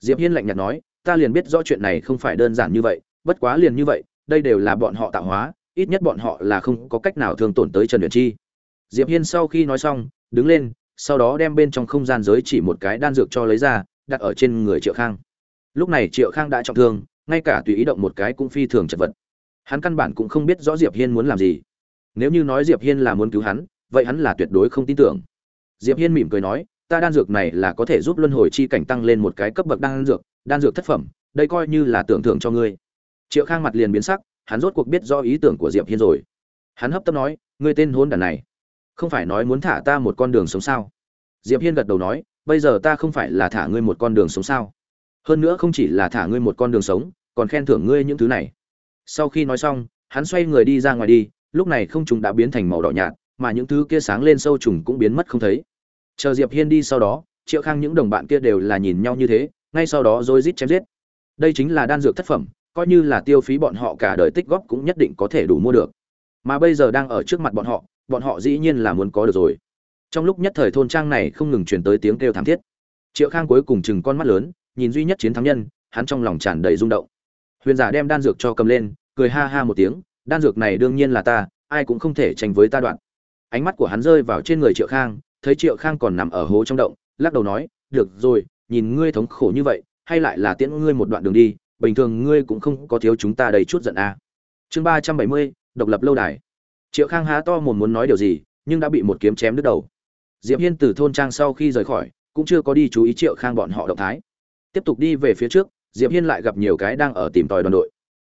Speaker 1: Diệp hiên lạnh nhạt nói, ta liền biết rõ chuyện này không phải đơn giản như vậy, bất quá liền như vậy, đây đều là bọn họ tạo hóa, ít nhất bọn họ là không có cách nào thương tổn tới trần luyện chi. Diệp hiên sau khi nói xong, đứng lên, sau đó đem bên trong không gian giới chỉ một cái đan dược cho lấy ra, đặt ở trên người triệu khang. Lúc này triệu khang đã trọng thương, ngay cả tùy ý động một cái cũng phi thường chật vật hắn căn bản cũng không biết rõ diệp hiên muốn làm gì. Nếu như nói diệp hiên là muốn cứu hắn, vậy hắn là tuyệt đối không tin tưởng. Diệp hiên mỉm cười nói, ta đan dược này là có thể giúp luân hồi chi cảnh tăng lên một cái cấp bậc đan dược đan dược thất phẩm, đây coi như là tưởng thưởng cho ngươi. Triệu khang mặt liền biến sắc, hắn rốt cuộc biết do ý tưởng của diệp hiên rồi. Hắn hấp tấp nói, ngươi tên hôn đàn này, không phải nói muốn thả ta một con đường sống sao? Diệp hiên gật đầu nói, bây giờ ta không phải là thả ngươi một con đường sống sao? Hơn nữa không chỉ là thả ngươi một con đường sống, còn khen thưởng ngươi những thứ này sau khi nói xong, hắn xoay người đi ra ngoài đi, lúc này không trùng đã biến thành màu đỏ nhạt, mà những thứ kia sáng lên sâu trùng cũng biến mất không thấy. Chờ diệp hiên đi sau đó, triệu khang những đồng bạn kia đều là nhìn nhau như thế, ngay sau đó rồi rít chém giết. Đây chính là đan dược thất phẩm, coi như là tiêu phí bọn họ cả đời tích góp cũng nhất định có thể đủ mua được. Mà bây giờ đang ở trước mặt bọn họ bọn họ dĩ nhiên là muốn có được rồi. Trong lúc nhất thời thôn trang này không ngừng truyền tới tiếng kêu thảm thiết. Triệu khang cuối cùng chừng con mắt lớn, nhìn duy nhất chiến thắng nhân, hắn trong lòng tràn đầy rung động huyền giả đem đan dược cho cầm lên, cười ha ha một tiếng, đan dược này đương nhiên là ta, ai cũng không thể tranh với ta đoạn. Ánh mắt của hắn rơi vào trên người triệu khang, thấy triệu khang còn nằm ở hố trong động, lắc đầu nói, được rồi, nhìn ngươi thống khổ như vậy, hay lại là tiễn ngươi một đoạn đường đi, bình thường ngươi cũng không có thiếu chúng ta đầy chút giận à. chương ba trăm bảy mươi, độc lập lâu đài. Triệu khang há to mồm muốn nói điều gì, nhưng đã bị một kiếm chém đứt đầu. Diệp hiên từ thôn trang sau khi rời khỏi, cũng chưa có đi chú ý triệu khang bọn họ động thái. Tiếp tục đi về phía trước diệp hiên lại gặp nhiều cái đang ở tìm tòi đoàn đội.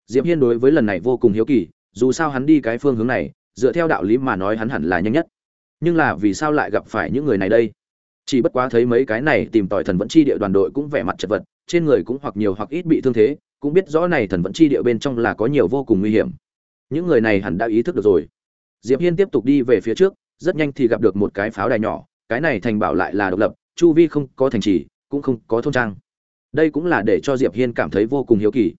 Speaker 1: Diệp hiên đối với lần này vô cùng hiếu kỳ, dù sao hắn đi cái phương hướng này, dựa theo đạo lý mà nói hắn hẳn là nhanh nhất. Nhưng là vì sao lại gặp phải những người này đây? Chỉ bất quá thấy mấy cái này tìm tòi thần vẫn chi địa đoàn đội cũng vẻ mặt chật vật, trên người cũng hoặc nhiều hoặc ít bị thương thế, cũng biết rõ này thần vẫn chi địa bên trong là có nhiều vô cùng nguy hiểm. Những người này hẳn đã ý thức được rồi. Diệp hiên tiếp tục đi về phía trước, rất nhanh thì gặp được một cái pháo đài nhỏ, cái này thành bảo lại là độc lập, chu vi không có thành trì, cũng không có thôn trang đây cũng là để cho diệp hiên cảm thấy vô cùng hiếu kỳ.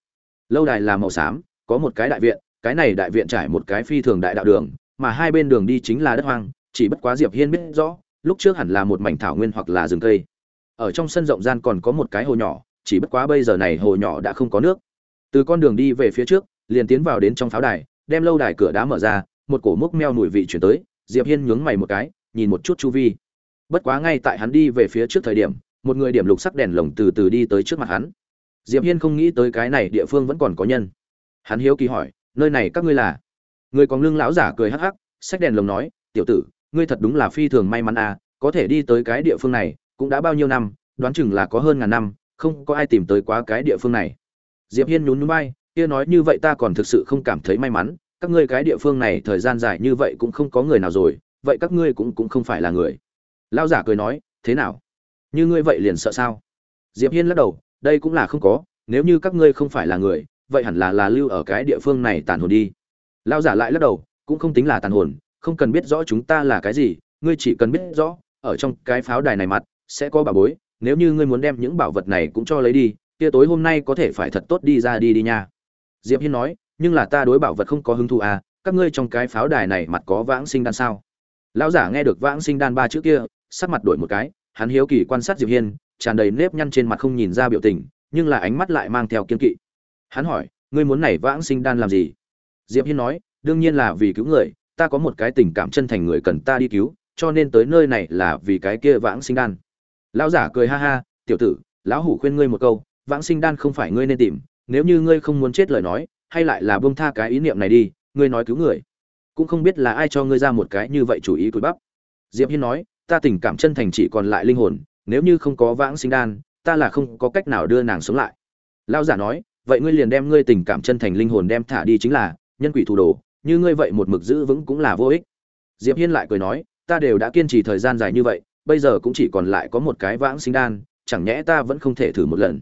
Speaker 1: Lâu đài là màu xám, có một cái đại viện, cái này đại viện trải một cái phi thường đại đạo đường, mà hai bên đường đi chính là đất hoang, chỉ bất quá diệp hiên biết rõ, lúc trước hẳn là một mảnh thảo nguyên hoặc là rừng cây. Ở trong sân rộng gian còn có một cái hồ nhỏ, chỉ bất quá bây giờ này hồ nhỏ đã không có nước. Từ con đường đi về phía trước, liền tiến vào đến trong pháo đài, đem lâu đài cửa đá mở ra, một cổ mốc meo mùi vị chuyển tới, diệp hiên nhướng mày một cái, nhìn một chút chu vi. Bất quá ngay tại hắn đi về phía trước thời điểm một người điểm lục sắc đèn lồng từ từ đi tới trước mặt hắn. Diệp hiên không nghĩ tới cái này địa phương vẫn còn có nhân. Hắn hiếu kỳ hỏi, nơi này các ngươi là? Người còn lưng lão giả cười hắc hắc sách đèn lồng nói, tiểu tử, ngươi thật đúng là phi thường may mắn à có thể đi tới cái địa phương này cũng đã bao nhiêu năm, đoán chừng là có hơn ngàn năm, không có ai tìm tới quá cái địa phương này. Diệp hiên nhún nhún vai, kia nói như vậy ta còn thực sự không cảm thấy may mắn, các ngươi cái địa phương này thời gian dài như vậy cũng không có người nào rồi, vậy các ngươi cũng cũng không phải là người. Lão giả cười nói, thế nào? Như ngươi vậy liền sợ sao? Diệp hiên lắc đầu, đây cũng là không có, nếu như các ngươi không phải là người, vậy hẳn là là lưu ở cái địa phương này tàn hồn đi. Lão giả lại lắc đầu, cũng không tính là tàn hồn, không cần biết rõ chúng ta là cái gì, ngươi chỉ cần biết rõ, ở trong cái pháo đài này mặt, sẽ có bảo bối, nếu như ngươi muốn đem những bảo vật này cũng cho lấy đi, kia tối hôm nay có thể phải thật tốt đi ra đi đi nha. Diệp hiên nói, nhưng là ta đối bảo vật không có hứng thú à các ngươi trong cái pháo đài này mặt có vãng sinh đan sao? Lão giả nghe được vãng sinh đan ba chữ kia, sắc mặt đổi một cái hắn hiếu kỳ quan sát diệp hiên, tràn đầy nếp nhăn trên mặt không nhìn ra biểu tình, nhưng là ánh mắt lại mang theo kiên kỵ. Hắn hỏi, ngươi muốn này vãng sinh đan làm gì? Diệp hiên nói, đương nhiên là vì cứu người, ta có một cái tình cảm chân thành người cần ta đi cứu, cho nên tới nơi này là vì cái kia vãng sinh đan. Lão giả cười ha ha, tiểu tử, lão hủ khuyên ngươi một câu, vãng sinh đan không phải ngươi nên tìm, nếu như ngươi không muốn chết lời nói, hay lại là buông tha cái ý niệm này đi, ngươi nói cứu người. Cũng không biết là ai cho ngươi ra một cái như vậy chủ ý cúi bắp. Diệp hiên nói ta tình cảm chân thành chỉ còn lại linh hồn, nếu như không có vãng sinh đan, ta là không có cách nào đưa nàng sống lại. Lão giả nói, vậy ngươi liền đem ngươi tình cảm chân thành linh hồn đem thả đi chính là, nhân quỷ thủ đồ, như ngươi vậy một mực giữ vững cũng là vô ích. Diệp hiên lại cười nói, ta đều đã kiên trì thời gian dài như vậy, bây giờ cũng chỉ còn lại có một cái vãng sinh đan, chẳng nhẽ ta vẫn không thể thử một lần.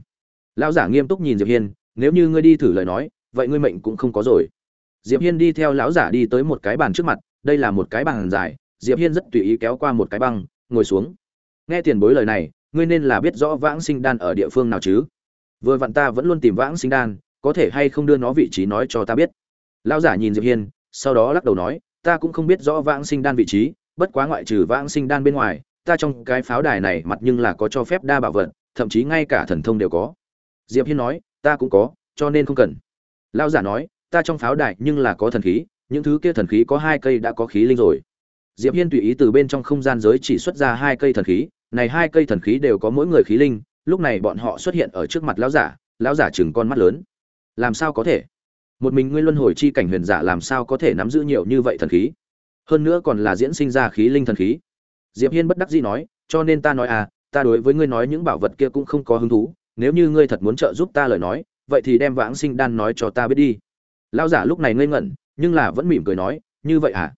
Speaker 1: Lão giả nghiêm túc nhìn diệp hiên, nếu như ngươi đi thử lời nói, vậy ngươi mệnh cũng không có rồi. Diệp hiên đi theo lão giả đi tới một cái bàn trước mặt, đây là một cái bàn dài diệp hiên rất tùy ý kéo qua một cái băng, ngồi xuống. Nghe tiền bối lời này, ngươi nên là biết rõ vãng sinh đan ở địa phương nào chứ? Vừa vặn ta vẫn luôn tìm vãng sinh đan, có thể hay không đưa nó vị trí nói cho ta biết? Lão giả nhìn diệp hiên, sau đó lắc đầu nói, ta cũng không biết rõ vãng sinh đan vị trí, bất quá ngoại trừ vãng sinh đan bên ngoài, ta trong cái pháo đài này mặt nhưng là có cho phép đa bảo vật, thậm chí ngay cả thần thông đều có. Diệp hiên nói, ta cũng có, cho nên không cần. Lão giả nói, ta trong pháo đài nhưng là có thần khí, những thứ kia thần khí có hai cây đã có khí linh rồi diệp hiên tùy ý từ bên trong không gian giới chỉ xuất ra hai cây thần khí, này hai cây thần khí đều có mỗi người khí linh, lúc này bọn họ xuất hiện ở trước mặt lão giả lão giả chừng con mắt lớn. Làm sao có thể? Một mình ngươi luân hồi chi cảnh huyền giả làm sao có thể nắm giữ nhiều như vậy thần khí? Hơn nữa còn là diễn sinh ra khí linh thần khí. Diệp hiên bất đắc dĩ nói, cho nên ta nói à ta đối với ngươi nói những bảo vật kia cũng không có hứng thú, nếu như ngươi thật muốn trợ giúp ta lời nói, vậy thì đem vãng sinh đan nói cho ta biết đi. Lão giả lúc này ngây ngẩn, nhưng là vẫn mỉm cười nói, như vậy à?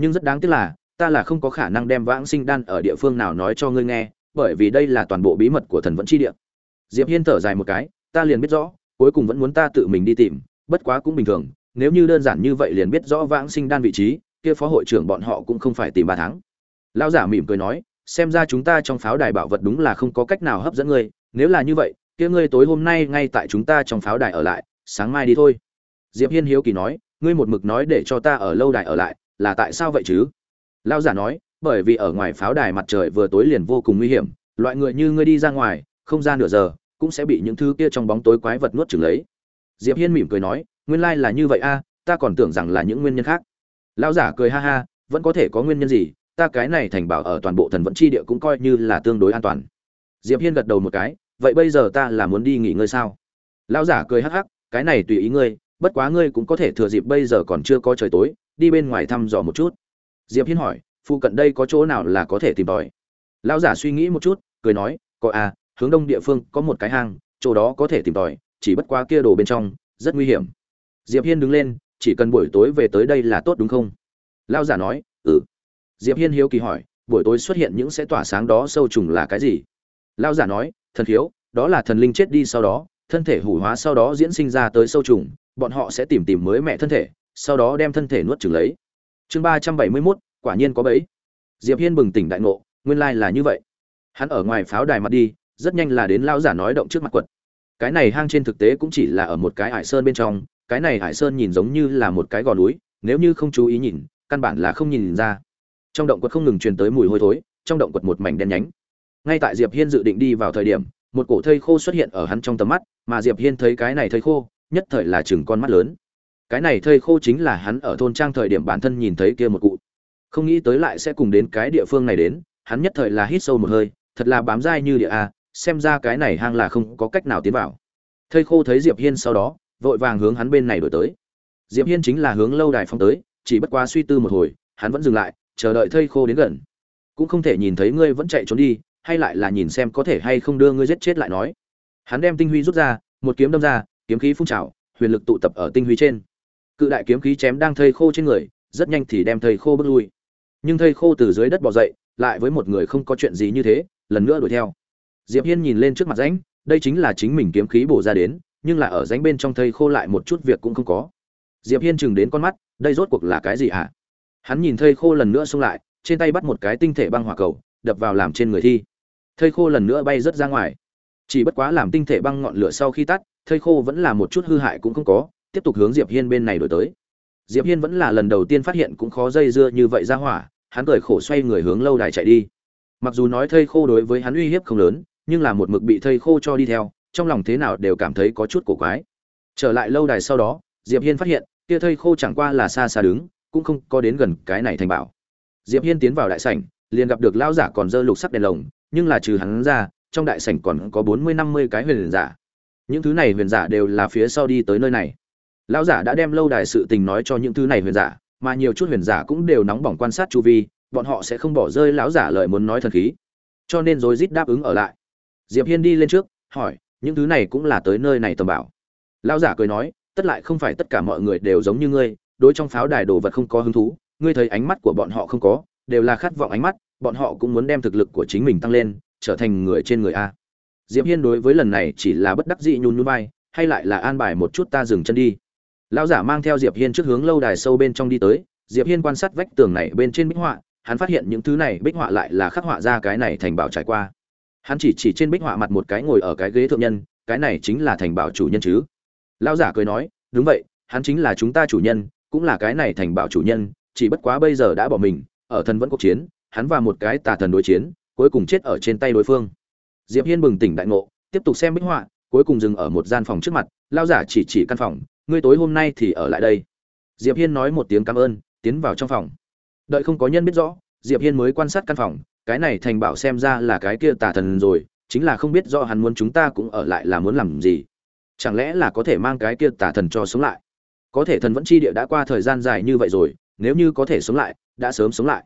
Speaker 1: Nhưng rất đáng tiếc là, ta là không có khả năng đem vãng sinh đan ở địa phương nào nói cho ngươi nghe, bởi vì đây là toàn bộ bí mật của thần vẫn chi địa. Diệp hiên thở dài một cái, ta liền biết rõ, cuối cùng vẫn muốn ta tự mình đi tìm, bất quá cũng bình thường, nếu như đơn giản như vậy liền biết rõ vãng sinh đan vị trí, kia phó hội trưởng bọn họ cũng không phải tìm ba tháng. Lão giả mỉm cười nói, xem ra chúng ta trong pháo đài bảo vật đúng là không có cách nào hấp dẫn ngươi, nếu là như vậy, kia ngươi tối hôm nay ngay tại chúng ta trong pháo đài ở lại, sáng mai đi thôi. Diệp hiên hiếu kỳ nói, ngươi một mực nói để cho ta ở lâu đài ở lại là tại sao vậy chứ? Lão giả nói, bởi vì ở ngoài pháo đài mặt trời vừa tối liền vô cùng nguy hiểm, loại người như ngươi đi ra ngoài, không ra nửa giờ, cũng sẽ bị những thứ kia trong bóng tối quái vật nuốt chửng lấy. Diệp hiên mỉm cười nói, nguyên lai là như vậy a, ta còn tưởng rằng là những nguyên nhân khác. Lão giả cười ha ha, vẫn có thể có nguyên nhân gì, ta cái này thành bảo ở toàn bộ thần vận chi địa cũng coi như là tương đối an toàn. Diệp hiên gật đầu một cái, vậy bây giờ ta là muốn đi nghỉ ngơi sao? Lão giả cười hắc hắc, cái này tùy ý ngươi bất quá ngươi cũng có thể thừa dịp bây giờ còn chưa có trời tối, đi bên ngoài thăm dò một chút. Diệp hiên hỏi phụ cận đây có chỗ nào là có thể tìm tòi? Lão giả suy nghĩ một chút, cười nói, có à hướng đông địa phương có một cái hang, chỗ đó có thể tìm tòi, chỉ bất quá kia đồ bên trong, rất nguy hiểm. Diệp hiên đứng lên, chỉ cần buổi tối về tới đây là tốt đúng không? Lão giả nói ừ. Diệp hiên hiếu kỳ hỏi, buổi tối xuất hiện những sẽ tỏa sáng đó sâu trùng là cái gì? Lão giả nói, thần thiếu đó là thần linh chết đi sau đó, thân thể hủ hóa sau đó diễn sinh ra tới sâu trùng bọn họ sẽ tìm tìm mới mẹ thân thể sau đó đem thân thể nuốt chửng lấy. Chương ba trăm bảy mươi 371, quả nhiên có bẫy. Diệp hiên bừng tỉnh đại ngộ nguyên lai là như vậy. Hắn ở ngoài pháo đài mặt đi rất nhanh là đến lão giả nói động trước mặt quật. Cái này hang trên thực tế cũng chỉ là ở một cái hải sơn bên trong cái này hải sơn nhìn giống như là một cái gò núi nếu như không chú ý nhìn căn bản là không nhìn ra. Trong động quật không ngừng truyền tới mùi hôi thối trong động quật một mảnh đen nhánh. Ngay tại diệp hiên dự định đi vào thời điểm một cổ thây khô xuất hiện ở hắn trong tầm mắt mà diệp hiên thấy cái này thây khô nhất thời là chừng con mắt lớn. Cái này thây khô chính là hắn ở thôn trang thời điểm bản thân nhìn thấy kia một cụ. Không nghĩ tới lại sẽ cùng đến cái địa phương này đến, hắn nhất thời là hít sâu một hơi, thật là bám dai như địa a, xem ra cái này hang là không có cách nào tiến vào. Thây khô thấy diệp hiên sau đó, vội vàng hướng hắn bên này đổi tới. Diệp hiên chính là hướng lâu đài phong tới, chỉ bất quá suy tư một hồi, hắn vẫn dừng lại, chờ đợi thây khô đến gần. Cũng không thể nhìn thấy ngươi vẫn chạy trốn đi, hay lại là nhìn xem có thể hay không đưa ngươi giết chết lại nói. Hắn đem tinh huy rút ra, một kiếm đâm ra kiếm khí phun trào, huyền lực tụ tập ở tinh huy trên. Cự đại kiếm khí chém đang thây khô trên người, rất nhanh thì đem thây khô bước lui. Nhưng thây khô từ dưới đất bò dậy, lại với một người không có chuyện gì như thế, lần nữa đuổi theo. Diệp hiên nhìn lên trước mặt rãnh, đây chính là chính mình kiếm khí bổ ra đến, nhưng là ở rãnh bên trong thây khô lại một chút việc cũng không có. Diệp hiên chừng đến con mắt, đây rốt cuộc là cái gì hả? Hắn nhìn thây khô lần nữa xông lại, trên tay bắt một cái tinh thể băng hỏa cầu, đập vào làm trên người thi. Thây khô lần nữa bay rớt ra ngoài. Chỉ bất quá làm tinh thể băng ngọn lửa sau khi tắt thây khô vẫn là một chút hư hại cũng không có, tiếp tục hướng diệp hiên bên này đổi tới. Diệp hiên vẫn là lần đầu tiên phát hiện cũng khó dây dưa như vậy ra hỏa, hắn cười khổ xoay người hướng lâu đài chạy đi. Mặc dù nói thây khô đối với hắn uy hiếp không lớn, nhưng là một mực bị thây khô cho đi theo, trong lòng thế nào đều cảm thấy có chút cổ quái. Trở lại lâu đài sau đó, diệp hiên phát hiện, kia thây khô chẳng qua là xa xa đứng, cũng không có đến gần cái này thành bảo. Diệp hiên tiến vào đại sảnh, liền gặp được lão giả còn dơ lục sắc đèn lồng, nhưng là trừ hắn ra, trong đại sảnh còn có bốn mươi năm mươi cái huyền giả những thứ này huyền giả đều là phía sau đi tới nơi này. Lão giả đã đem lâu đài sự tình nói cho những thứ này huyền giả, mà nhiều chút huyền giả cũng đều nóng bỏng quan sát chu vi, bọn họ sẽ không bỏ rơi lão giả lời muốn nói thần khí. Cho nên rồi rít đáp ứng ở lại. Diệp hiên đi lên trước, hỏi, những thứ này cũng là tới nơi này tầm bảo? Lão giả cười nói, tất lại không phải tất cả mọi người đều giống như ngươi, đối trong pháo đài đồ vật không có hứng thú, ngươi thấy ánh mắt của bọn họ không có, đều là khát vọng ánh mắt, bọn họ cũng muốn đem thực lực của chính mình tăng lên, trở thành người trên người a diệp hiên đối với lần này chỉ là bất đắc dĩ nhún nhún vai, hay lại là an bài một chút ta dừng chân đi. Lão giả mang theo diệp hiên trước hướng lâu đài sâu bên trong đi tới, diệp hiên quan sát vách tường này bên trên bích họa, hắn phát hiện những thứ này bích họa lại là khắc họa ra cái này thành bảo trải qua. Hắn chỉ chỉ trên bích họa mặt một cái ngồi ở cái ghế thượng nhân, cái này chính là thành bảo chủ nhân chứ. Lão giả cười nói, đúng vậy, hắn chính là chúng ta chủ nhân, cũng là cái này thành bảo chủ nhân, chỉ bất quá bây giờ đã bỏ mình, ở thần vẫn cuộc chiến, hắn và một cái tà thần đối chiến, cuối cùng chết ở trên tay đối phương diệp hiên bừng tỉnh đại ngộ, tiếp tục xem bích họa, cuối cùng dừng ở một gian phòng trước mặt lao giả chỉ chỉ căn phòng, ngươi tối hôm nay thì ở lại đây. Diệp hiên nói một tiếng cảm ơn, tiến vào trong phòng. Đợi không có nhân biết rõ, diệp hiên mới quan sát căn phòng, cái này thành bảo xem ra là cái kia tà thần rồi, chính là không biết rõ hắn muốn chúng ta cũng ở lại là muốn làm gì. Chẳng lẽ là có thể mang cái kia tà thần cho sống lại? Có thể thần vẫn chi địa đã qua thời gian dài như vậy rồi, nếu như có thể sống lại, đã sớm sống lại.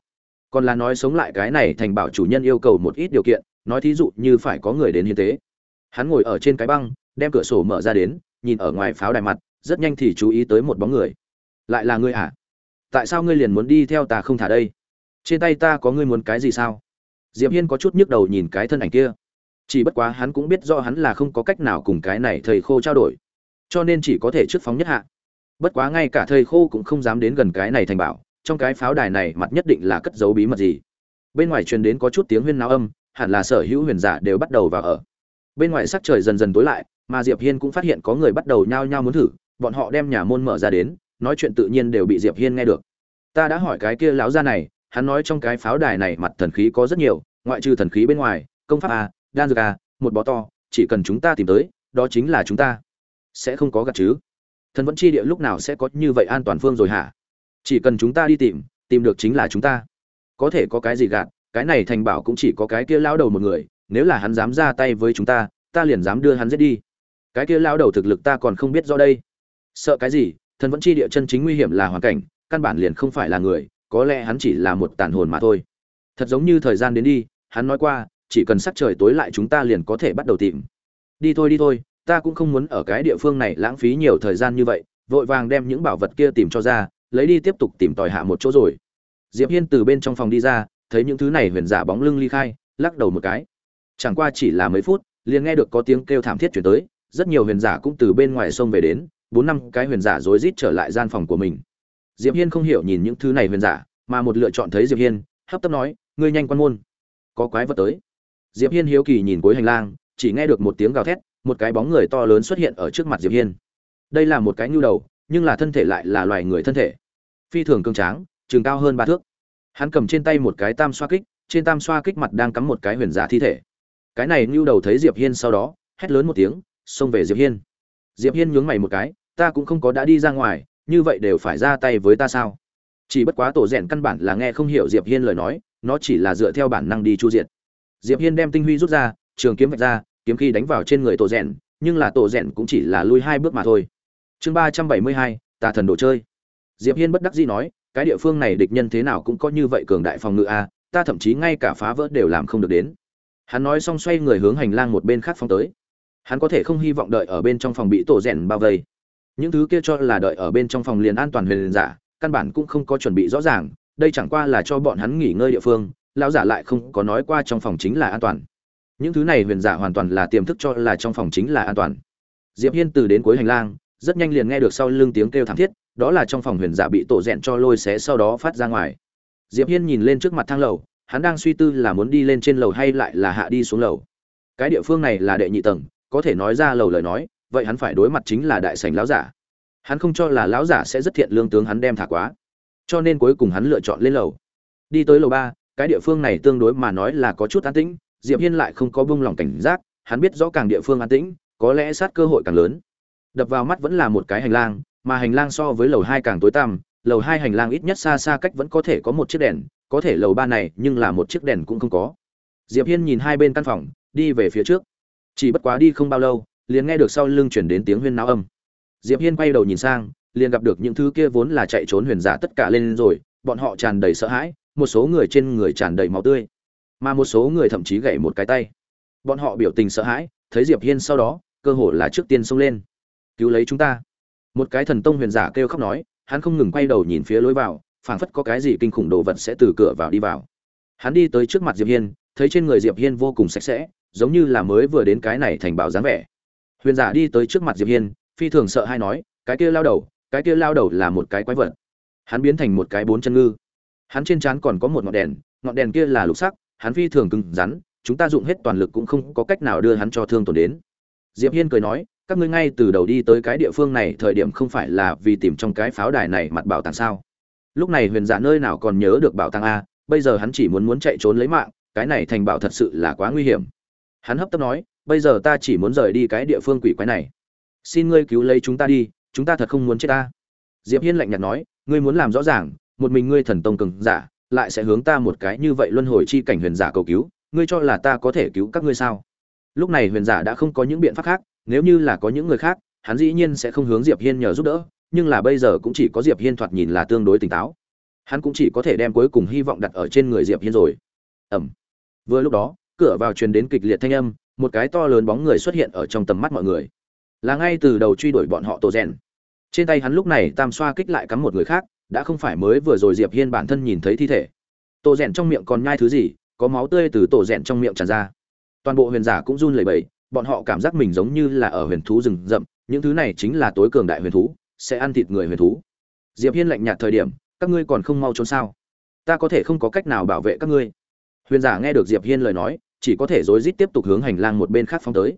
Speaker 1: Còn là nói sống lại cái này thành bảo chủ nhân yêu cầu một ít điều kiện nói thí dụ như phải có người đến hiến tế. Hắn ngồi ở trên cái băng, đem cửa sổ mở ra đến, nhìn ở ngoài pháo đài mặt, rất nhanh thì chú ý tới một bóng người. Lại là ngươi à? Tại sao ngươi liền muốn đi theo ta không thả đây? Trên tay ta có ngươi muốn cái gì sao? Diệp hiên có chút nhức đầu nhìn cái thân ảnh kia. Chỉ bất quá hắn cũng biết do hắn là không có cách nào cùng cái này thầy khô trao đổi. Cho nên chỉ có thể trước phóng nhất hạ. Bất quá ngay cả thầy khô cũng không dám đến gần cái này thành bảo, trong cái pháo đài này mặt nhất định là cất giấu bí mật gì. Bên ngoài truyền đến có chút tiếng huyên náo âm hẳn là sở hữu huyền giả đều bắt đầu vào ở. Bên ngoài sắc trời dần dần tối lại, mà diệp hiên cũng phát hiện có người bắt đầu nhao nhao muốn thử, bọn họ đem nhà môn mở ra đến, nói chuyện tự nhiên đều bị diệp hiên nghe được. Ta đã hỏi cái kia lão gia này, hắn nói trong cái pháo đài này mặt thần khí có rất nhiều, ngoại trừ thần khí bên ngoài, công pháp a, đan dược a, một bó to, chỉ cần chúng ta tìm tới, đó chính là chúng ta. Sẽ không có gạt chứ. Thần vẫn chi địa lúc nào sẽ có như vậy an toàn phương rồi hả? Chỉ cần chúng ta đi tìm tìm được chính là chúng ta. Có thể có cái gì gạt cái này thành bảo cũng chỉ có cái kia lão đầu một người, nếu là hắn dám ra tay với chúng ta ta liền dám đưa hắn giết đi. Cái kia lão đầu thực lực ta còn không biết rõ đây. Sợ cái gì? Thần vẫn chi địa chân chính nguy hiểm là hoàn cảnh, căn bản liền không phải là người, có lẽ hắn chỉ là một tàn hồn mà thôi. Thật giống như thời gian đến đi, hắn nói qua, chỉ cần sắc trời tối lại chúng ta liền có thể bắt đầu tìm. Đi thôi đi thôi, ta cũng không muốn ở cái địa phương này lãng phí nhiều thời gian như vậy, vội vàng đem những bảo vật kia tìm cho ra, lấy đi tiếp tục tìm tòi hạ một chỗ rồi. Diệp hiên từ bên trong phòng đi ra thấy những thứ này huyền giả bóng lưng ly khai, lắc đầu một cái. Chẳng qua chỉ là mấy phút, liền nghe được có tiếng kêu thảm thiết chuyển tới, rất nhiều huyền giả cũng từ bên ngoài sông về đến, bốn năm cái huyền giả rối rít trở lại gian phòng của mình. Diệp hiên không hiểu nhìn những thứ này huyền giả, mà một lựa chọn thấy diệp hiên, hấp tấp nói, ngươi nhanh quan môn. Có quái vật tới. Diệp hiên hiếu kỳ nhìn cuối hành lang, chỉ nghe được một tiếng gào thét, một cái bóng người to lớn xuất hiện ở trước mặt diệp hiên. Đây là một cái nhu đầu, nhưng là thân thể lại là loài người thân thể. Phi thường cương tráng, trường cao hơn ba thước hắn cầm trên tay một cái tam xoa kích, trên tam xoa kích mặt đang cắm một cái huyền giả thi thể. Cái này ngưu đầu thấy diệp hiên sau đó, hét lớn một tiếng, xông về diệp hiên. Diệp hiên nhướng mày một cái, ta cũng không có đã đi ra ngoài, như vậy đều phải ra tay với ta sao? Chỉ bất quá tổ rèn căn bản là nghe không hiểu diệp hiên lời nói, nó chỉ là dựa theo bản năng đi chu diệt. Diệp hiên đem tinh huy rút ra, trường kiếm vạch ra, kiếm khi đánh vào trên người tổ rèn, nhưng là tổ rèn cũng chỉ là lui hai bước mà thôi. Chương ba trăm bảy mươi hai, tà thần đồ chơi. Diệp hiên bất đắc dĩ nói cái địa phương này địch nhân thế nào cũng có như vậy cường đại phòng ngự a, ta thậm chí ngay cả phá vỡ đều làm không được đến. Hắn nói xong xoay người hướng hành lang một bên khác phong tới. Hắn có thể không hy vọng đợi ở bên trong phòng bị tổ rèn bao vây. Những thứ kia cho là đợi ở bên trong phòng liền an toàn huyền giả, căn bản cũng không có chuẩn bị rõ ràng, đây chẳng qua là cho bọn hắn nghỉ ngơi địa phương, lão giả lại không có nói qua trong phòng chính là an toàn. Những thứ này huyền giả hoàn toàn là tiềm thức cho là trong phòng chính là an toàn. Diệp hiên từ đến cuối hành lang, rất nhanh liền nghe được sau lưng tiếng kêu thảm thiết đó là trong phòng huyền giả bị tổ rèn cho lôi xé sau đó phát ra ngoài. Diệp hiên nhìn lên trước mặt thang lầu, hắn đang suy tư là muốn đi lên trên lầu hay lại là hạ đi xuống lầu. Cái địa phương này là đệ nhị tầng, có thể nói ra lầu lời nói, vậy hắn phải đối mặt chính là đại sảnh lão giả. Hắn không cho là lão giả sẽ rất thiện lương tướng hắn đem thả quá. Cho nên cuối cùng hắn lựa chọn lên lầu. Đi tới lầu ba, cái địa phương này tương đối mà nói là có chút an tĩnh, diệp hiên lại không có buông lòng cảnh giác, hắn biết rõ càng địa phương an tĩnh, có lẽ sát cơ hội càng lớn. Đập vào mắt vẫn là một cái hành lang mà hành lang so với lầu hai càng tối tăm, lầu hai hành lang ít nhất xa xa cách vẫn có thể có một chiếc đèn, có thể lầu ba này nhưng là một chiếc đèn cũng không có. Diệp hiên nhìn hai bên căn phòng, đi về phía trước. Chỉ bất quá đi không bao lâu, liền nghe được sau lưng chuyển đến tiếng huyên náo âm. Diệp hiên quay đầu nhìn sang, liền gặp được những thứ kia vốn là chạy trốn huyền giả tất cả lên rồi, bọn họ tràn đầy sợ hãi, một số người trên người tràn đầy máu tươi, mà một số người thậm chí gãy một cái tay. Bọn họ biểu tình sợ hãi, thấy diệp hiên sau đó, cơ hồ là trước tiên xông lên. Cứu lấy chúng ta một cái thần tông huyền giả kêu khóc nói, hắn không ngừng quay đầu nhìn phía lối vào, phảng phất có cái gì kinh khủng đồ vật sẽ từ cửa vào đi vào. Hắn đi tới trước mặt diệp hiên, thấy trên người diệp hiên vô cùng sạch sẽ, giống như là mới vừa đến cái này thành bảo dáng vẻ. Huyền giả đi tới trước mặt diệp hiên, phi thường sợ hay nói, cái kia lao đầu, cái kia lao đầu là một cái quái vật. Hắn biến thành một cái bốn chân ngư. Hắn trên trán còn có một ngọn đèn ngọn đèn kia là lục sắc, hắn phi thường cứng rắn, chúng ta dụng hết toàn lực cũng không có cách nào đưa hắn cho thương tổn đến. Diệp hiên cười nói các ngươi ngay từ đầu đi tới cái địa phương này, thời điểm không phải là vì tìm trong cái pháo đài này mặt bảo tàng sao? Lúc này huyền giả nơi nào còn nhớ được bảo tàng a, bây giờ hắn chỉ muốn muốn chạy trốn lấy mạng, cái này thành bảo thật sự là quá nguy hiểm. Hắn hấp tấp nói, bây giờ ta chỉ muốn rời đi cái địa phương quỷ quái này. Xin ngươi cứu lấy chúng ta đi, chúng ta thật không muốn chết ta. Diệp hiên lạnh nhạt nói, ngươi muốn làm rõ ràng, một mình ngươi thần tông cường giả, lại sẽ hướng ta một cái như vậy luân hồi chi cảnh huyền giả cầu cứu, ngươi cho là ta có thể cứu các ngươi sao? Lúc này huyền giả đã không có những biện pháp khác nếu như là có những người khác, hắn dĩ nhiên sẽ không hướng diệp hiên nhờ giúp đỡ, nhưng là bây giờ cũng chỉ có diệp hiên thoạt nhìn là tương đối tỉnh táo. Hắn cũng chỉ có thể đem cuối cùng hy vọng đặt ở trên người diệp hiên rồi. Ẩm vừa lúc đó, cửa vào truyền đến kịch liệt thanh âm, một cái to lớn bóng người xuất hiện ở trong tầm mắt mọi người. Là ngay từ đầu truy đuổi bọn họ tổ rèn. Trên tay hắn lúc này tam xoa kích lại cắm một người khác, đã không phải mới vừa rồi diệp hiên bản thân nhìn thấy thi thể. Tổ rèn trong miệng còn nhai thứ gì, có máu tươi từ tổ rèn trong miệng tràn ra. Toàn bộ huyền giả cũng run lẩy bẩy bọn họ cảm giác mình giống như là ở huyền thú rừng rậm, những thứ này chính là tối cường đại huyền thú, sẽ ăn thịt người huyền thú. Diệp hiên lạnh nhạt thời điểm, các ngươi còn không mau trốn sao? Ta có thể không có cách nào bảo vệ các ngươi. Huyền giả nghe được diệp hiên lời nói, chỉ có thể rối rít tiếp tục hướng hành lang một bên khác phóng tới.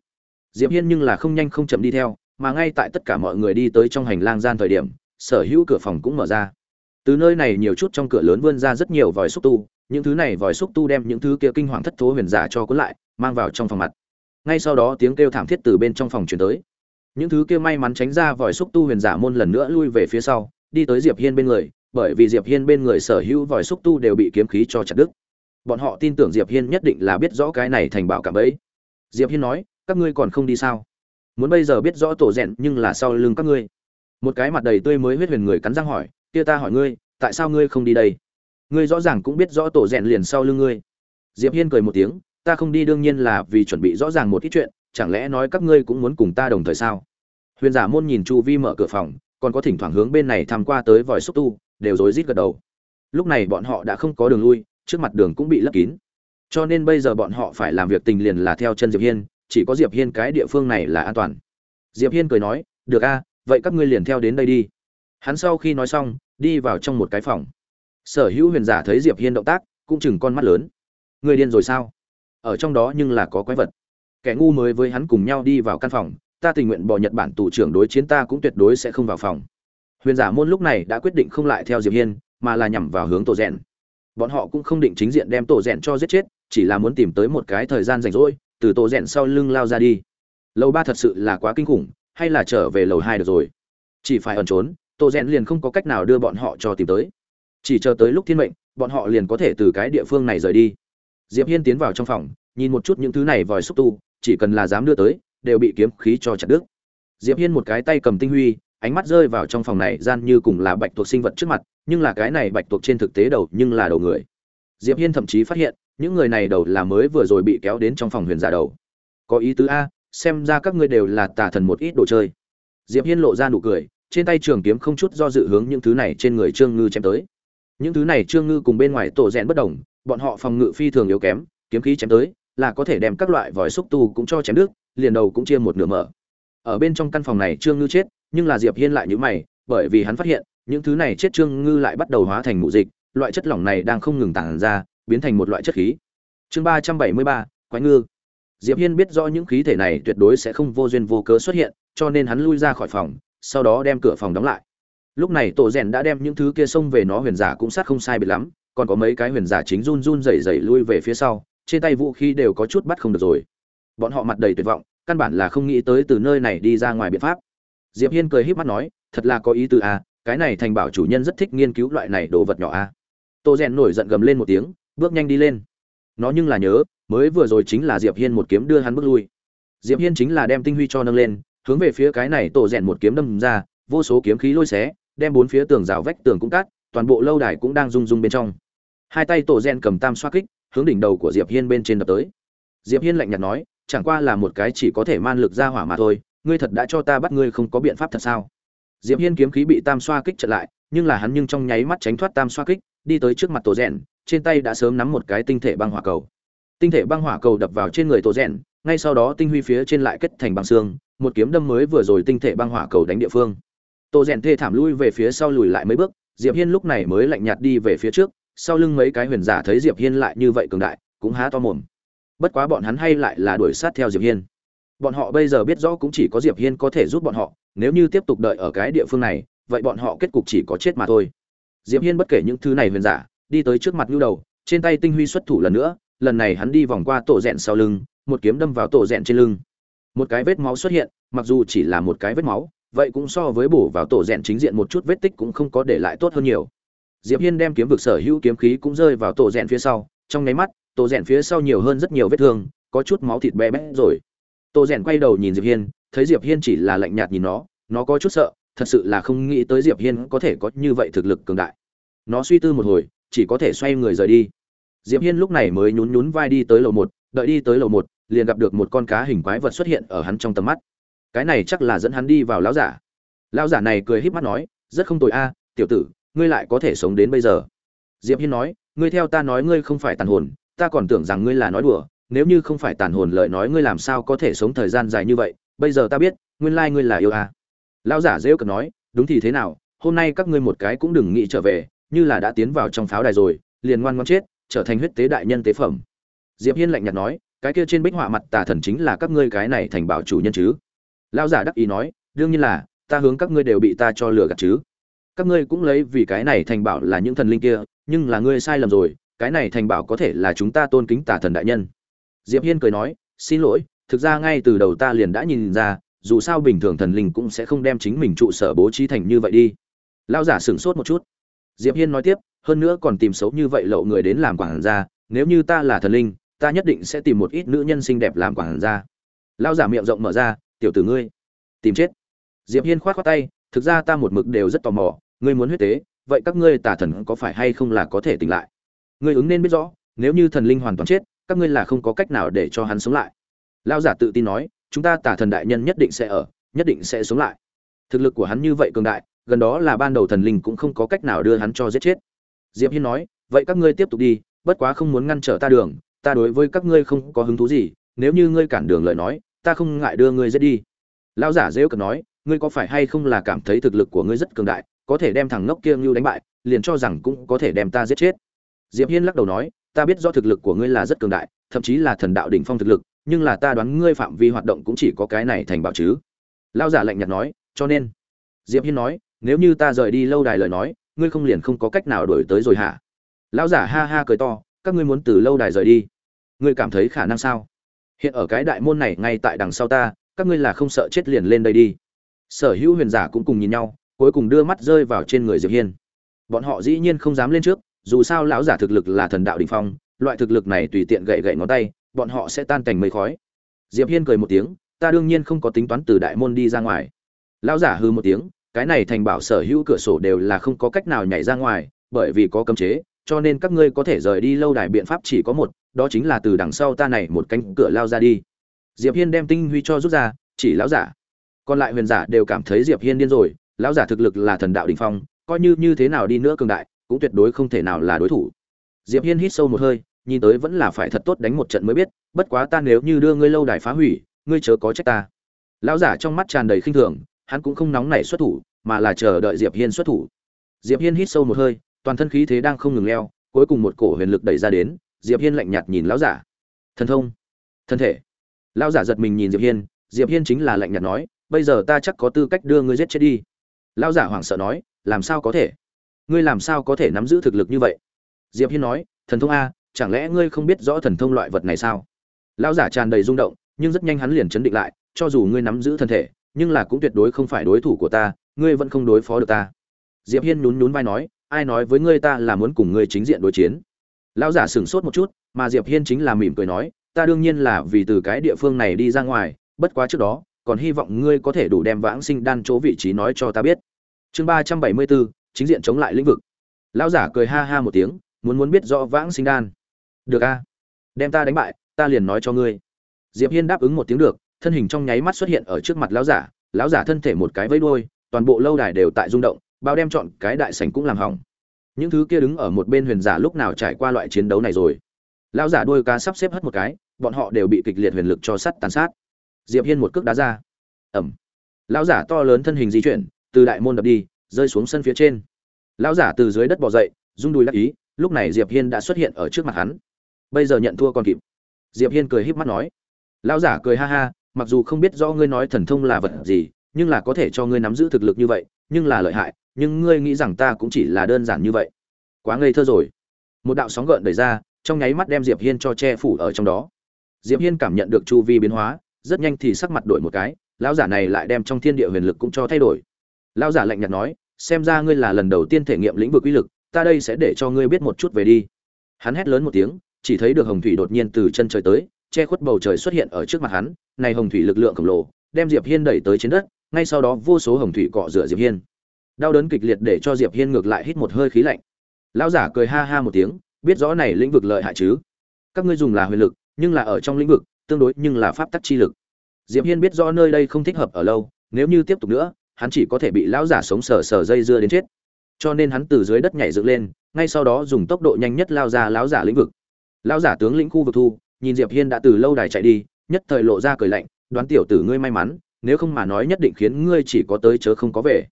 Speaker 1: Diệp hiên nhưng là không nhanh không chậm đi theo, mà ngay tại tất cả mọi người đi tới trong hành lang gian thời điểm, sở hữu cửa phòng cũng mở ra. Từ nơi này nhiều chút trong cửa lớn vươn ra rất nhiều vòi xúc tu, những thứ này vòi xúc tu đem những thứ kia kinh hoàng thất thố huyền giả cho cuốn lại, mang vào trong phòng mặt ngay sau đó tiếng kêu thảm thiết từ bên trong phòng truyền tới. Những thứ kia may mắn tránh ra vòi xúc tu huyền giả môn lần nữa lui về phía sau, đi tới diệp hiên bên người, bởi vì diệp hiên bên người sở hữu vòi xúc tu đều bị kiếm khí cho chặt đứt. Bọn họ tin tưởng diệp hiên nhất định là biết rõ cái này thành bảo cảm ấy diệp hiên nói, các ngươi còn không đi sao? Muốn bây giờ biết rõ tổ rèn, nhưng là sau lưng các ngươi. Một cái mặt đầy tươi mới huyết huyền người cắn răng hỏi, kia ta hỏi ngươi, tại sao ngươi không đi đây? Ngươi rõ ràng cũng biết rõ tổ rèn liền sau lưng ngươi. Diệp hiên cười một tiếng ta không đi đương nhiên là vì chuẩn bị rõ ràng một ít chuyện, chẳng lẽ nói các ngươi cũng muốn cùng ta đồng thời sao? Huyền giả môn nhìn chu vi mở cửa phòng, còn có thỉnh thoảng hướng bên này tham qua tới vòi xúc tu, đều rối rít gật đầu. Lúc này bọn họ đã không có đường lui, trước mặt đường cũng bị lấp kín. Cho nên bây giờ bọn họ phải làm việc tình liền là theo chân diệp hiên, chỉ có diệp hiên cái địa phương này là an toàn. Diệp hiên cười nói, được a, vậy các ngươi liền theo đến đây đi. Hắn sau khi nói xong, đi vào trong một cái phòng. Sở hữu huyền giả thấy diệp hiên động tác, cũng chừng con mắt lớn. Người điên rồi sao? Ở trong đó nhưng là có quái vật. Kẻ ngu mới với hắn cùng nhau đi vào căn phòng, ta tình nguyện bỏ nhật bản tù trưởng đối chiến ta cũng tuyệt đối sẽ không vào phòng. Huyền giả môn lúc này đã quyết định không lại theo diệp hiên, mà là nhằm vào hướng tổ rèn. Bọn họ cũng không định chính diện đem tổ rèn cho giết chết, chỉ là muốn tìm tới một cái thời gian rảnh rỗi, từ tổ rèn sau lưng lao ra đi. Lầu ba thật sự là quá kinh khủng, hay là trở về lầu hai được rồi? Chỉ phải ẩn trốn, tổ rèn liền không có cách nào đưa bọn họ cho tìm tới. Chỉ chờ tới lúc thiên mệnh, bọn họ liền có thể từ cái địa phương này rời đi diệp hiên tiến vào trong phòng, nhìn một chút những thứ này vòi xúc tu, chỉ cần là dám đưa tới, đều bị kiếm khí cho chặt đứt. Diệp hiên một cái tay cầm tinh huy, ánh mắt rơi vào trong phòng này, gian như cùng là bạch tuộc sinh vật trước mặt, nhưng là cái này bạch tuộc trên thực tế đầu, nhưng là đầu người. Diệp hiên thậm chí phát hiện, những người này đầu là mới vừa rồi bị kéo đến trong phòng huyền giả đầu. Có ý tứ a, xem ra các ngươi đều là tà thần một ít đồ chơi. Diệp hiên lộ ra nụ cười, trên tay trường kiếm không chút do dự hướng những thứ này trên người trương ngư chém tới. Những thứ này trương ngư cùng bên ngoài tổ rèn bất đồng bọn họ phòng ngự phi thường yếu kém, kiếm khí chém tới, là có thể đem các loại vòi xúc tu cũng cho chém đứt, liền đầu cũng chia một nửa mở. Ở bên trong căn phòng này trương ngư chết, nhưng là diệp hiên lại nhíu mày, bởi vì hắn phát hiện, những thứ này chết trương ngư lại bắt đầu hóa thành mụ dịch, loại chất lỏng này đang không ngừng tản ra, biến thành một loại chất khí. Chương ba trăm bảy mươi ba, quái ngư. Diệp hiên biết rõ những khí thể này tuyệt đối sẽ không vô duyên vô cớ xuất hiện, cho nên hắn lui ra khỏi phòng, sau đó đem cửa phòng đóng lại. Lúc này tổ rèn đã đem những thứ kia xông về nó huyền giả cũng sát không sai biệt lắm còn có mấy cái huyền giả chính run run rẩy rẩy lui về phía sau, trên tay vũ khí đều có chút bắt không được rồi. Bọn họ mặt đầy tuyệt vọng, căn bản là không nghĩ tới từ nơi này đi ra ngoài biện pháp. Diệp hiên cười híp mắt nói, thật là có ý tứ à cái này thành bảo chủ nhân rất thích nghiên cứu loại này đồ vật nhỏ à. Tô rèn nổi giận gầm lên một tiếng, bước nhanh đi lên. Nó nhưng là nhớ, mới vừa rồi chính là diệp hiên một kiếm đưa hắn bước lui. Diệp hiên chính là đem tinh huy cho nâng lên, hướng về phía cái này tổ rèn một kiếm đâm ra, vô số kiếm khí lôi xé, đem bốn phía tường rào vách tường cũng cắt, toàn bộ lâu đài cũng đang rung rung bên trong hai tay tổ gen cầm tam xoa kích, hướng đỉnh đầu của diệp hiên bên trên đập tới. Diệp hiên lạnh nhạt nói, chẳng qua là một cái chỉ có thể man lực ra hỏa mà thôi, ngươi thật đã cho ta bắt ngươi không có biện pháp thật sao? Diệp hiên kiếm khí bị tam xoa kích chặn lại, nhưng là hắn nhưng trong nháy mắt tránh thoát tam xoa kích, đi tới trước mặt tổ rèn trên tay đã sớm nắm một cái tinh thể băng hỏa cầu. Tinh thể băng hỏa cầu đập vào trên người tổ rèn ngay sau đó tinh huy phía trên lại kết thành băng xương, một kiếm đâm mới vừa rồi tinh thể băng hỏa cầu đánh địa phương. Tổ rèn thê thảm lui về phía sau lùi lại mấy bước, diệp hiên lúc này mới lạnh nhạt đi về phía trước sau lưng mấy cái huyền giả thấy diệp hiên lại như vậy cường đại, cũng há to mồm. Bất quá bọn hắn hay lại là đuổi sát theo diệp hiên. Bọn họ bây giờ biết rõ cũng chỉ có diệp hiên có thể giúp bọn họ, nếu như tiếp tục đợi ở cái địa phương này, vậy bọn họ kết cục chỉ có chết mà thôi. Diệp hiên bất kể những thứ này huyền giả, đi tới trước mặt nhu đầu, trên tay tinh huy xuất thủ lần nữa, lần này hắn đi vòng qua tổ rèn sau lưng, một kiếm đâm vào tổ rèn trên lưng. Một cái vết máu xuất hiện, mặc dù chỉ là một cái vết máu, vậy cũng so với bổ vào tổ rèn chính diện một chút vết tích cũng không có để lại tốt hơn nhiều diệp hiên đem kiếm vực sở hữu kiếm khí cũng rơi vào tổ rèn phía sau. Trong nháy mắt, tổ rèn phía sau nhiều hơn rất nhiều vết thương, có chút máu thịt bé bét rồi. Tổ rèn quay đầu nhìn diệp hiên, thấy diệp hiên chỉ là lạnh nhạt nhìn nó nó có chút sợ, thật sự là không nghĩ tới diệp hiên có thể có như vậy thực lực cường đại. Nó suy tư một hồi, chỉ có thể xoay người rời đi. Diệp hiên lúc này mới nhún nhún vai đi tới lầu một, đợi đi tới lầu một, liền gặp được một con cá hình quái vật xuất hiện ở hắn trong tầm mắt. Cái này chắc là dẫn hắn đi vào lão giả. Lão giả này cười híp mắt nói, rất không tồi a, tiểu tử ngươi lại có thể sống đến bây giờ. Diệp hiên nói, ngươi theo ta nói ngươi không phải tàn hồn, ta còn tưởng rằng ngươi là nói đùa, nếu như không phải tàn hồn lời nói ngươi làm sao có thể sống thời gian dài như vậy, bây giờ ta biết, nguyên lai ngươi là yêu a lão giả rêu cực nói, đúng thì thế nào, hôm nay các ngươi một cái cũng đừng nghĩ trở về, như là đã tiến vào trong pháo đài rồi, liền ngoan ngoãn chết, trở thành huyết tế đại nhân tế phẩm. Diệp hiên lạnh nhạt nói, cái kia trên bích họa mặt tà thần chính là các ngươi cái này thành bảo chủ nhân chứ. Lão giả đắc ý nói, đương nhiên là, ta hướng các ngươi đều bị ta cho lừa gạt chứ các ngươi cũng lấy vì cái này thành bảo là những thần linh kia, nhưng là ngươi sai lầm rồi, cái này thành bảo có thể là chúng ta tôn kính tả thần đại nhân. Diệp hiên cười nói, xin lỗi, thực ra ngay từ đầu ta liền đã nhìn ra, dù sao bình thường thần linh cũng sẽ không đem chính mình trụ sở bố trí thành như vậy đi. Lao giả sửng sốt một chút. Diệp hiên nói tiếp, hơn nữa còn tìm xấu như vậy lậu người đến làm quản gia, nếu như ta là thần linh, ta nhất định sẽ tìm một ít nữ nhân xinh đẹp làm quản gia. Lao giả miệng rộng mở ra, tiểu tử ngươi, tìm chết. Diệp hiên khoát khoát tay, thực ra ta một mực đều rất tò mò ngươi muốn huyết tế, vậy các ngươi tà thần có phải hay không là có thể tỉnh lại? Ngươi ứng nên biết rõ, nếu như thần linh hoàn toàn chết, các ngươi là không có cách nào để cho hắn sống lại. Lão giả tự tin nói, chúng ta tà thần đại nhân nhất định sẽ ở, nhất định sẽ sống lại. Thực lực của hắn như vậy cường đại, gần đó là ban đầu thần linh cũng không có cách nào đưa hắn cho giết chết. Diệp hiên nói, vậy các ngươi tiếp tục đi, bất quá không muốn ngăn trở ta đường, ta đối với các ngươi không có hứng thú gì, nếu như ngươi cản đường lời nói, ta không ngại đưa ngươi giết đi. Lão giả dễ cực nói, ngươi có phải hay không là cảm thấy thực lực của ngươi rất cường đại có thể đem thằng ngốc kia ngưu đánh bại, liền cho rằng cũng có thể đem ta giết chết. Diệp hiên lắc đầu nói, ta biết do thực lực của ngươi là rất cường đại, thậm chí là thần đạo đỉnh phong thực lực, nhưng là ta đoán ngươi phạm vi hoạt động cũng chỉ có cái này thành bảo chứ. Lão giả lạnh nhạt nói, cho nên. Diệp hiên nói, nếu như ta rời đi lâu đài lời nói, ngươi không liền không có cách nào đổi tới rồi hả? Lão giả ha ha cười to, các ngươi muốn từ lâu đài rời đi. Ngươi cảm thấy khả năng sao? Hiện ở cái đại môn này ngay tại đằng sau ta, các ngươi là không sợ chết liền lên đây đi. Sở hữu huyền giả cũng cùng nhìn nhau cuối cùng đưa mắt rơi vào trên người diệp hiên. Bọn họ dĩ nhiên không dám lên trước, dù sao lão giả thực lực là thần đạo đỉnh phong, loại thực lực này tùy tiện gậy gậy ngón tay, bọn họ sẽ tan cảnh mây khói. Diệp hiên cười một tiếng, ta đương nhiên không có tính toán từ đại môn đi ra ngoài. Lão giả hư một tiếng, cái này thành bảo sở hữu cửa sổ đều là không có cách nào nhảy ra ngoài, bởi vì có cấm chế, cho nên các ngươi có thể rời đi lâu đài biện pháp chỉ có một, đó chính là từ đằng sau ta này một cánh cửa lao ra đi. Diệp hiên đem tinh huy cho rút ra, chỉ lão giả. Còn lại huyền giả đều cảm thấy diệp hiên điên rồi lão giả thực lực là thần đạo đỉnh phong, coi như như thế nào đi nữa cường đại, cũng tuyệt đối không thể nào là đối thủ. Diệp hiên hít sâu một hơi, nhìn tới vẫn là phải thật tốt đánh một trận mới biết, bất quá ta nếu như đưa ngươi lâu đài phá hủy, ngươi chớ có trách ta. Lão giả trong mắt tràn đầy khinh thường, hắn cũng không nóng nảy xuất thủ, mà là chờ đợi diệp hiên xuất thủ. Diệp hiên hít sâu một hơi, toàn thân khí thế đang không ngừng leo, cuối cùng một cổ huyền lực đẩy ra đến, diệp hiên lạnh nhạt nhìn lão giả. Thần thông, thân thể. Lão giả giật mình nhìn diệp hiên diệp hiên chính là lạnh nhạt nói, bây giờ ta chắc có tư cách đưa ngươi giết chết đi lão giả hoảng sợ nói, làm sao có thể? Ngươi làm sao có thể nắm giữ thực lực như vậy? Diệp hiên nói, thần thông a, chẳng lẽ ngươi không biết rõ thần thông loại vật này sao? Lão giả tràn đầy rung động, nhưng rất nhanh hắn liền chấn định lại, cho dù ngươi nắm giữ thân thể, nhưng là cũng tuyệt đối không phải đối thủ của ta, ngươi vẫn không đối phó được ta. Diệp hiên nhún nhún vai nói, ai nói với ngươi ta là muốn cùng ngươi chính diện đối chiến? Lão giả sửng sốt một chút, mà diệp hiên chính là mỉm cười nói, ta đương nhiên là vì từ cái địa phương này đi ra ngoài, bất quá trước đó, còn hy vọng ngươi có thể đủ đem vãng sinh đan chỗ vị trí nói cho ta biết chương ba trăm bảy mươi bốn, chính diện chống lại lĩnh vực. Lão giả cười ha ha một tiếng, muốn muốn biết rõ vãng sinh đan. Được a, đem ta đánh bại, ta liền nói cho ngươi. Diệp hiên đáp ứng một tiếng được, thân hình trong nháy mắt xuất hiện ở trước mặt lão giả lão giả thân thể một cái vẫy đuôi, toàn bộ lâu đài đều tại rung động, bao đem chọn cái đại sảnh cũng làm hỏng. Những thứ kia đứng ở một bên huyền giả lúc nào trải qua loại chiến đấu này rồi? Lão giả đuôi cá sắp xếp hết một cái, bọn họ đều bị kịch liệt huyền lực cho sắt tàn sát. Diệp hiên một cước đá ra. Ẩm. Lão giả to lớn thân hình di chuyển từ đại môn đập đi, rơi xuống sân phía trên. Lão giả từ dưới đất bò dậy, rung đùi lắc ý, lúc này diệp hiên đã xuất hiện ở trước mặt hắn. Bây giờ nhận thua còn kịp. Diệp hiên cười híp mắt nói. Lão giả cười ha ha, mặc dù không biết rõ ngươi nói thần thông là vật gì, nhưng là có thể cho ngươi nắm giữ thực lực như vậy, nhưng là lợi hại, nhưng ngươi nghĩ rằng ta cũng chỉ là đơn giản như vậy. Quá ngây thơ rồi. Một đạo sóng gợn đẩy ra, trong nháy mắt đem diệp hiên cho che phủ ở trong đó. Diệp hiên cảm nhận được chu vi biến hóa, rất nhanh thì sắc mặt đổi một cái, lão giả này lại đem trong thiên địa huyền lực cũng cho thay đổi lão giả lạnh nhạt nói, xem ra ngươi là lần đầu tiên thể nghiệm lĩnh vực uy lực, ta đây sẽ để cho ngươi biết một chút về đi. Hắn hét lớn một tiếng, chỉ thấy được hồng thủy đột nhiên từ chân trời tới, che khuất bầu trời xuất hiện ở trước mặt hắn, này hồng thủy lực lượng khổng lồ, đem diệp hiên đẩy tới trên đất, ngay sau đó vô số hồng thủy cọ rửa diệp hiên. Đau đớn kịch liệt để cho diệp hiên ngược lại hít một hơi khí lạnh. Lão giả cười ha ha một tiếng, biết rõ này lĩnh vực lợi hại chứ? Các ngươi dùng là huyền lực, nhưng là ở trong lĩnh vực, tương đối nhưng là pháp tắc chi lực. Diệp hiên biết rõ nơi đây không thích hợp ở lâu, nếu như tiếp tục nữa hắn chỉ có thể bị lão giả sống sờ sờ dây dưa đến chết. Cho nên hắn từ dưới đất nhảy dựng lên, ngay sau đó dùng tốc độ nhanh nhất lao ra lão giả lĩnh vực. Lão giả tướng lĩnh khu vực thu, nhìn diệp hiên đã từ lâu đài chạy đi, nhất thời lộ ra cười lạnh, đoán tiểu tử ngươi may mắn, nếu không mà nói nhất định khiến ngươi chỉ có tới chớ không có về.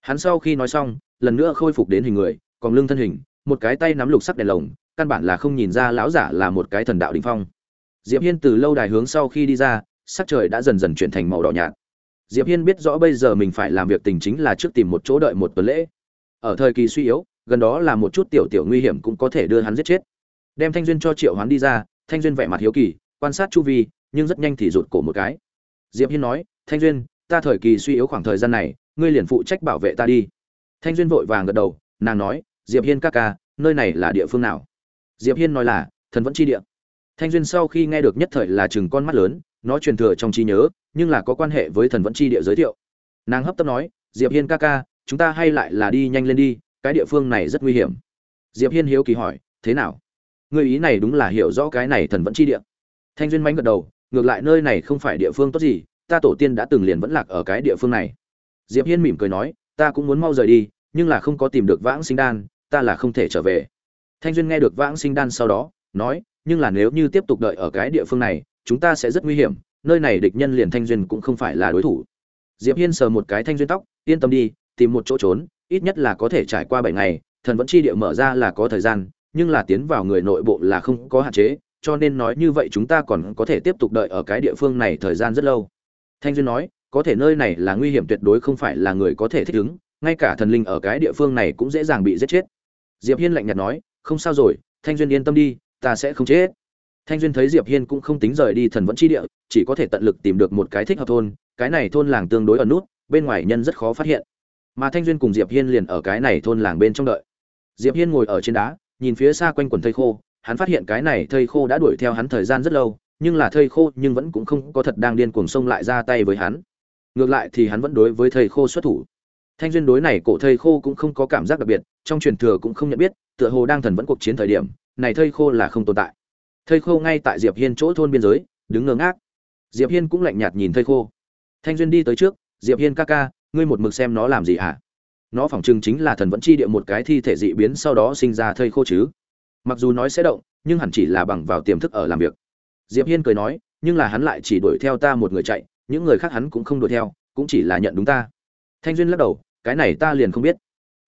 Speaker 1: Hắn sau khi nói xong, lần nữa khôi phục đến hình người, còn lưng thân hình, một cái tay nắm lục sắc đèn lồng, căn bản là không nhìn ra lão giả là một cái thần đạo đỉnh phong. Diệp hiên từ lâu đài hướng sau khi đi ra, sắc trời đã dần dần chuyển thành màu đỏ nhạt diệp hiên biết rõ bây giờ mình phải làm việc tình chính là trước tìm một chỗ đợi một tuần lễ. Ở thời kỳ suy yếu, gần đó là một chút tiểu tiểu nguy hiểm cũng có thể đưa hắn giết chết. Đem thanh duyên cho triệu hoán đi ra, thanh duyên vẻ mặt hiếu kỳ, quan sát chu vi, nhưng rất nhanh thì rụt cổ một cái. Diệp hiên nói, thanh duyên, ta thời kỳ suy yếu khoảng thời gian này, ngươi liền phụ trách bảo vệ ta đi. Thanh duyên vội vàng gật đầu, nàng nói, diệp hiên ca ca, nơi này là địa phương nào? Diệp hiên nói là, thần vẫn chi địa. Thanh duyên sau khi nghe được nhất thời là chừng con mắt lớn nó truyền thừa trong trí nhớ, nhưng là có quan hệ với thần vẫn chi địa giới thiệu. Nàng hấp tấp nói, diệp hiên ca ca, chúng ta hay lại là đi nhanh lên đi, cái địa phương này rất nguy hiểm. Diệp hiên hiếu kỳ hỏi, thế nào? Người ý này đúng là hiểu rõ cái này thần vẫn chi địa. Thanh duyên mánh gật đầu, ngược lại nơi này không phải địa phương tốt gì, ta tổ tiên đã từng liền vẫn lạc ở cái địa phương này. Diệp hiên mỉm cười nói, ta cũng muốn mau rời đi, nhưng là không có tìm được vãng sinh đan, ta là không thể trở về. Thanh duyên nghe được vãng sinh đan sau đó, nói, nhưng là nếu như tiếp tục đợi ở cái địa phương này chúng ta sẽ rất nguy hiểm, nơi này địch nhân liền thanh duyên cũng không phải là đối thủ. Diệp hiên sờ một cái thanh duyên tóc, yên tâm đi, tìm một chỗ trốn, ít nhất là có thể trải qua bảy ngày, thần vẫn chi địa mở ra là có thời gian, nhưng là tiến vào người nội bộ là không có hạn chế, cho nên nói như vậy chúng ta còn có thể tiếp tục đợi ở cái địa phương này thời gian rất lâu. Thanh duyên nói, có thể nơi này là nguy hiểm tuyệt đối không phải là người có thể thích ứng, ngay cả thần linh ở cái địa phương này cũng dễ dàng bị giết chết. Diệp hiên lạnh nhạt nói, không sao rồi, thanh duyên yên tâm đi, ta sẽ không chết thanh duyên thấy diệp hiên cũng không tính rời đi thần vẫn chi địa, chỉ có thể tận lực tìm được một cái thích hợp thôn, cái này thôn làng tương đối ẩn nút, bên ngoài nhân rất khó phát hiện. Mà thanh duyên cùng diệp hiên liền ở cái này thôn làng bên trong đợi. Diệp hiên ngồi ở trên đá, nhìn phía xa quanh quần thây khô, hắn phát hiện cái này thây khô đã đuổi theo hắn thời gian rất lâu, nhưng là thây khô nhưng vẫn cũng không có thật đang điên cuồng xông lại ra tay với hắn. Ngược lại thì hắn vẫn đối với thầy khô xuất thủ. Thanh duyên đối này cổ thầy khô cũng không có cảm giác đặc biệt, trong truyền thừa cũng không nhận biết, tựa hồ đang thần vẫn cuộc chiến thời điểm, này thầy khô là không tồn tại thây khô ngay tại diệp hiên chỗ thôn biên giới, đứng ngơ ngác. Diệp hiên cũng lạnh nhạt nhìn thây khô. Thanh duyên đi tới trước, diệp hiên ca ca, ngươi một mực xem nó làm gì hả? Nó phỏng chừng chính là thần vẫn chi địa một cái thi thể dị biến sau đó sinh ra thây khô chứ. Mặc dù nói sẽ động, nhưng hẳn chỉ là bằng vào tiềm thức ở làm việc. Diệp hiên cười nói, nhưng là hắn lại chỉ đuổi theo ta một người chạy, những người khác hắn cũng không đuổi theo, cũng chỉ là nhận đúng ta. Thanh duyên lắc đầu, cái này ta liền không biết.